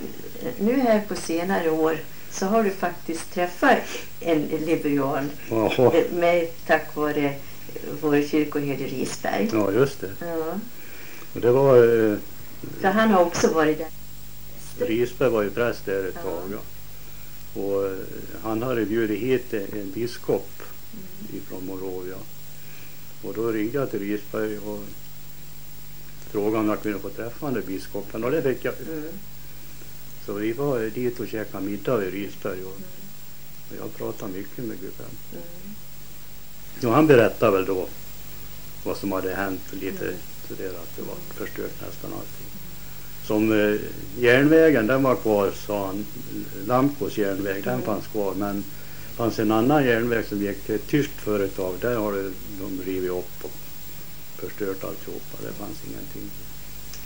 nu här på senare år så har du faktiskt träffat en liberian Jaha. eh, med tack vare vår kyrkoherde Risberg. Ja, just det. Ja. Och det var... Eh, För han har också varit där. Risberg var ju präst där ett tag. Ja. Och eh, han hade bjudit hit en, en biskop ifrån Monrovia. Och då ringde jag till Risberg och frågade om jag kunde få träffa den biskopen och det fick jag. ju. Så vi var dit och käkade middag vid Risberg och, och jag pratade mycket med gubben. Och han berättade väl då vad som hade hänt lite sådär att det var förstört nästan allting. Som eh, järnvägen den var kvar sa han, Lamcos järnväg den fanns kvar men fanns en annan järnväg som gick till ett tyskt företag. Där har de rivit upp och förstört alltihopa. Det fanns ingenting.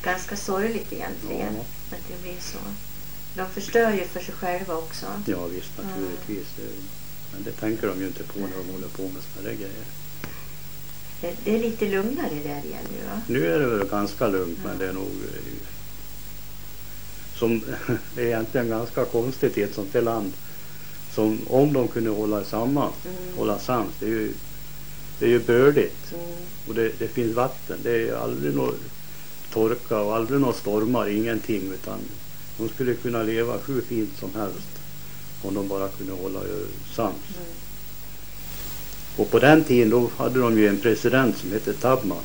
Ganska sorgligt egentligen Ja. att det blir så. De förstör ju för sig själva också. Ja visst naturligtvis. Det, men det tänker de ju inte på när de håller på med sådana där grejer. Det, är lite lugnare där igen nu va? Nu är det väl ganska lugnt men det är nog eh, som är egentligen ganska konstigt i ett sånt här land. Som om de kunde hålla samman, hålla sams. Det är ju, det är ju bördigt och det, det finns vatten. Det är aldrig någon torka och aldrig några stormar, ingenting utan de skulle kunna leva hur fint som helst om de bara kunde hålla ju sams. Och på den tiden då hade de ju en president som hette Tabman.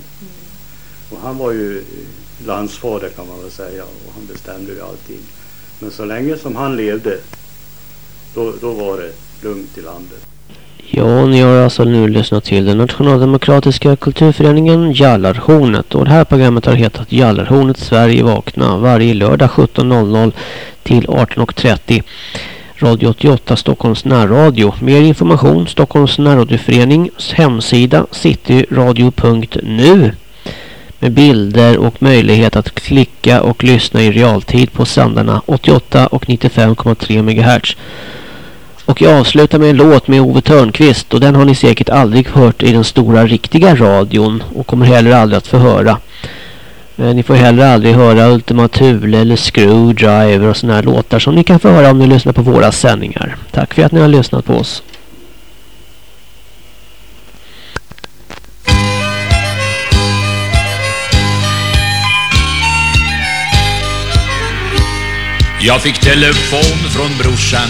Och han var ju eh, landsfader kan man väl säga och han bestämde ju allting. Men så länge som han levde då, då var det lugnt i landet. Ja, ni har alltså nu lyssnat till den nationaldemokratiska kulturföreningen Jallarhornet. Och det här programmet har hetat Jallarhornet Sverige vakna varje lördag 17.00 till 18.30. Radio 88 Stockholms närradio. Mer information Stockholms närradioförenings hemsida cityradio.nu med bilder och möjlighet att klicka och lyssna i realtid på sändarna 88 och 95,3 MHz. Och jag avslutar med en låt med Ove Törnqvist och den har ni säkert aldrig hört i den stora riktiga radion och kommer heller aldrig att få höra. Men ni får heller aldrig höra Ultima Thule eller Screwdriver och såna här låtar som ni kan få höra om ni lyssnar på våra sändningar. Tack för att ni har lyssnat på oss. Jag fick telefon från brorsan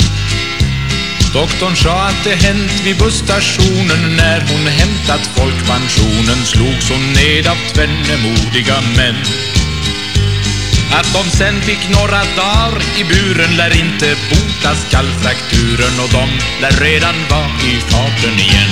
Doktorn sa att det hänt vid busstationen när hon hämtat folkpensionen slogs hon ned av tvenne modiga män. Att de sen fick några dagar i buren lär inte bota skallfrakturen och de lär redan vara i farten igen.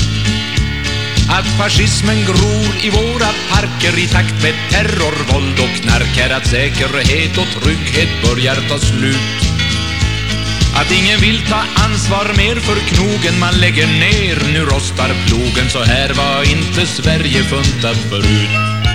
att fascismen gror i våra parker i takt med terror, våld och knark är att säkerhet och trygghet börjar ta slut. Att ingen vill ta ansvar mer för knogen man lägger ner, nu rostar plogen så här var inte Sverige funtat förut.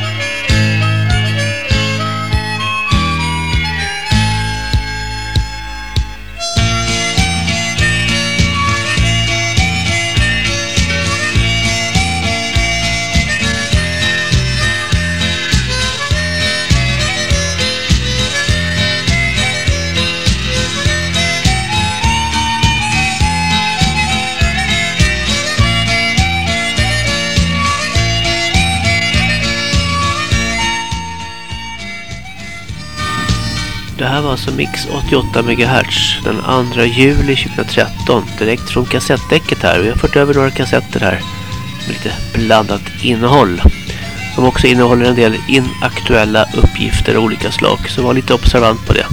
Det här var alltså Mix 88 MHz den 2 juli 2013 direkt från kassettdäcket här. Vi har fört över några kassetter här med lite blandat innehåll som också innehåller en del inaktuella uppgifter av olika slag. Så var lite observant på det.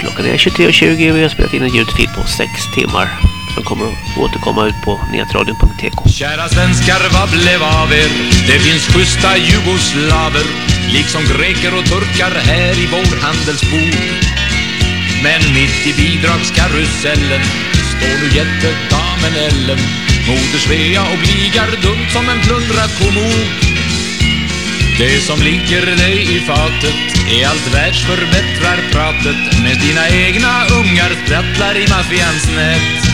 Klockan är 23.20 och vi har spelat in en ljudfil på 6 timmar som kommer att återkomma ut på netradion.tk. Kära svenskar, vad blev av er? Det finns schyssta jugoslaver Liksom greker och turkar här i vår handelsbod Men mitt i bidragskarusellen Står nu jättedamen Ellen. Moder Svea och bligar dumt som en plundrad kommod Det som ligger dig i fatet är allt världsförbättrar pratet. Med dina egna ungar sprattlar i maffians nät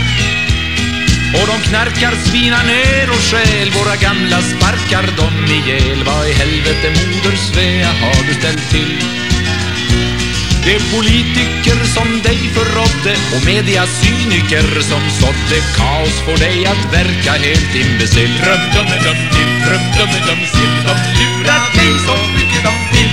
och de knarkar, svinar ner och skäl Våra gamla sparkar dem ihjäl. Vad i helvete moder Svea har du ställt till? Det är politiker som dig förrådde Och mediasyniker som sådde kaos Får dig att verka helt imbecill. Rum-dum-dum-till, rum-dum-dum-sill De lurar dig så mycket de vill.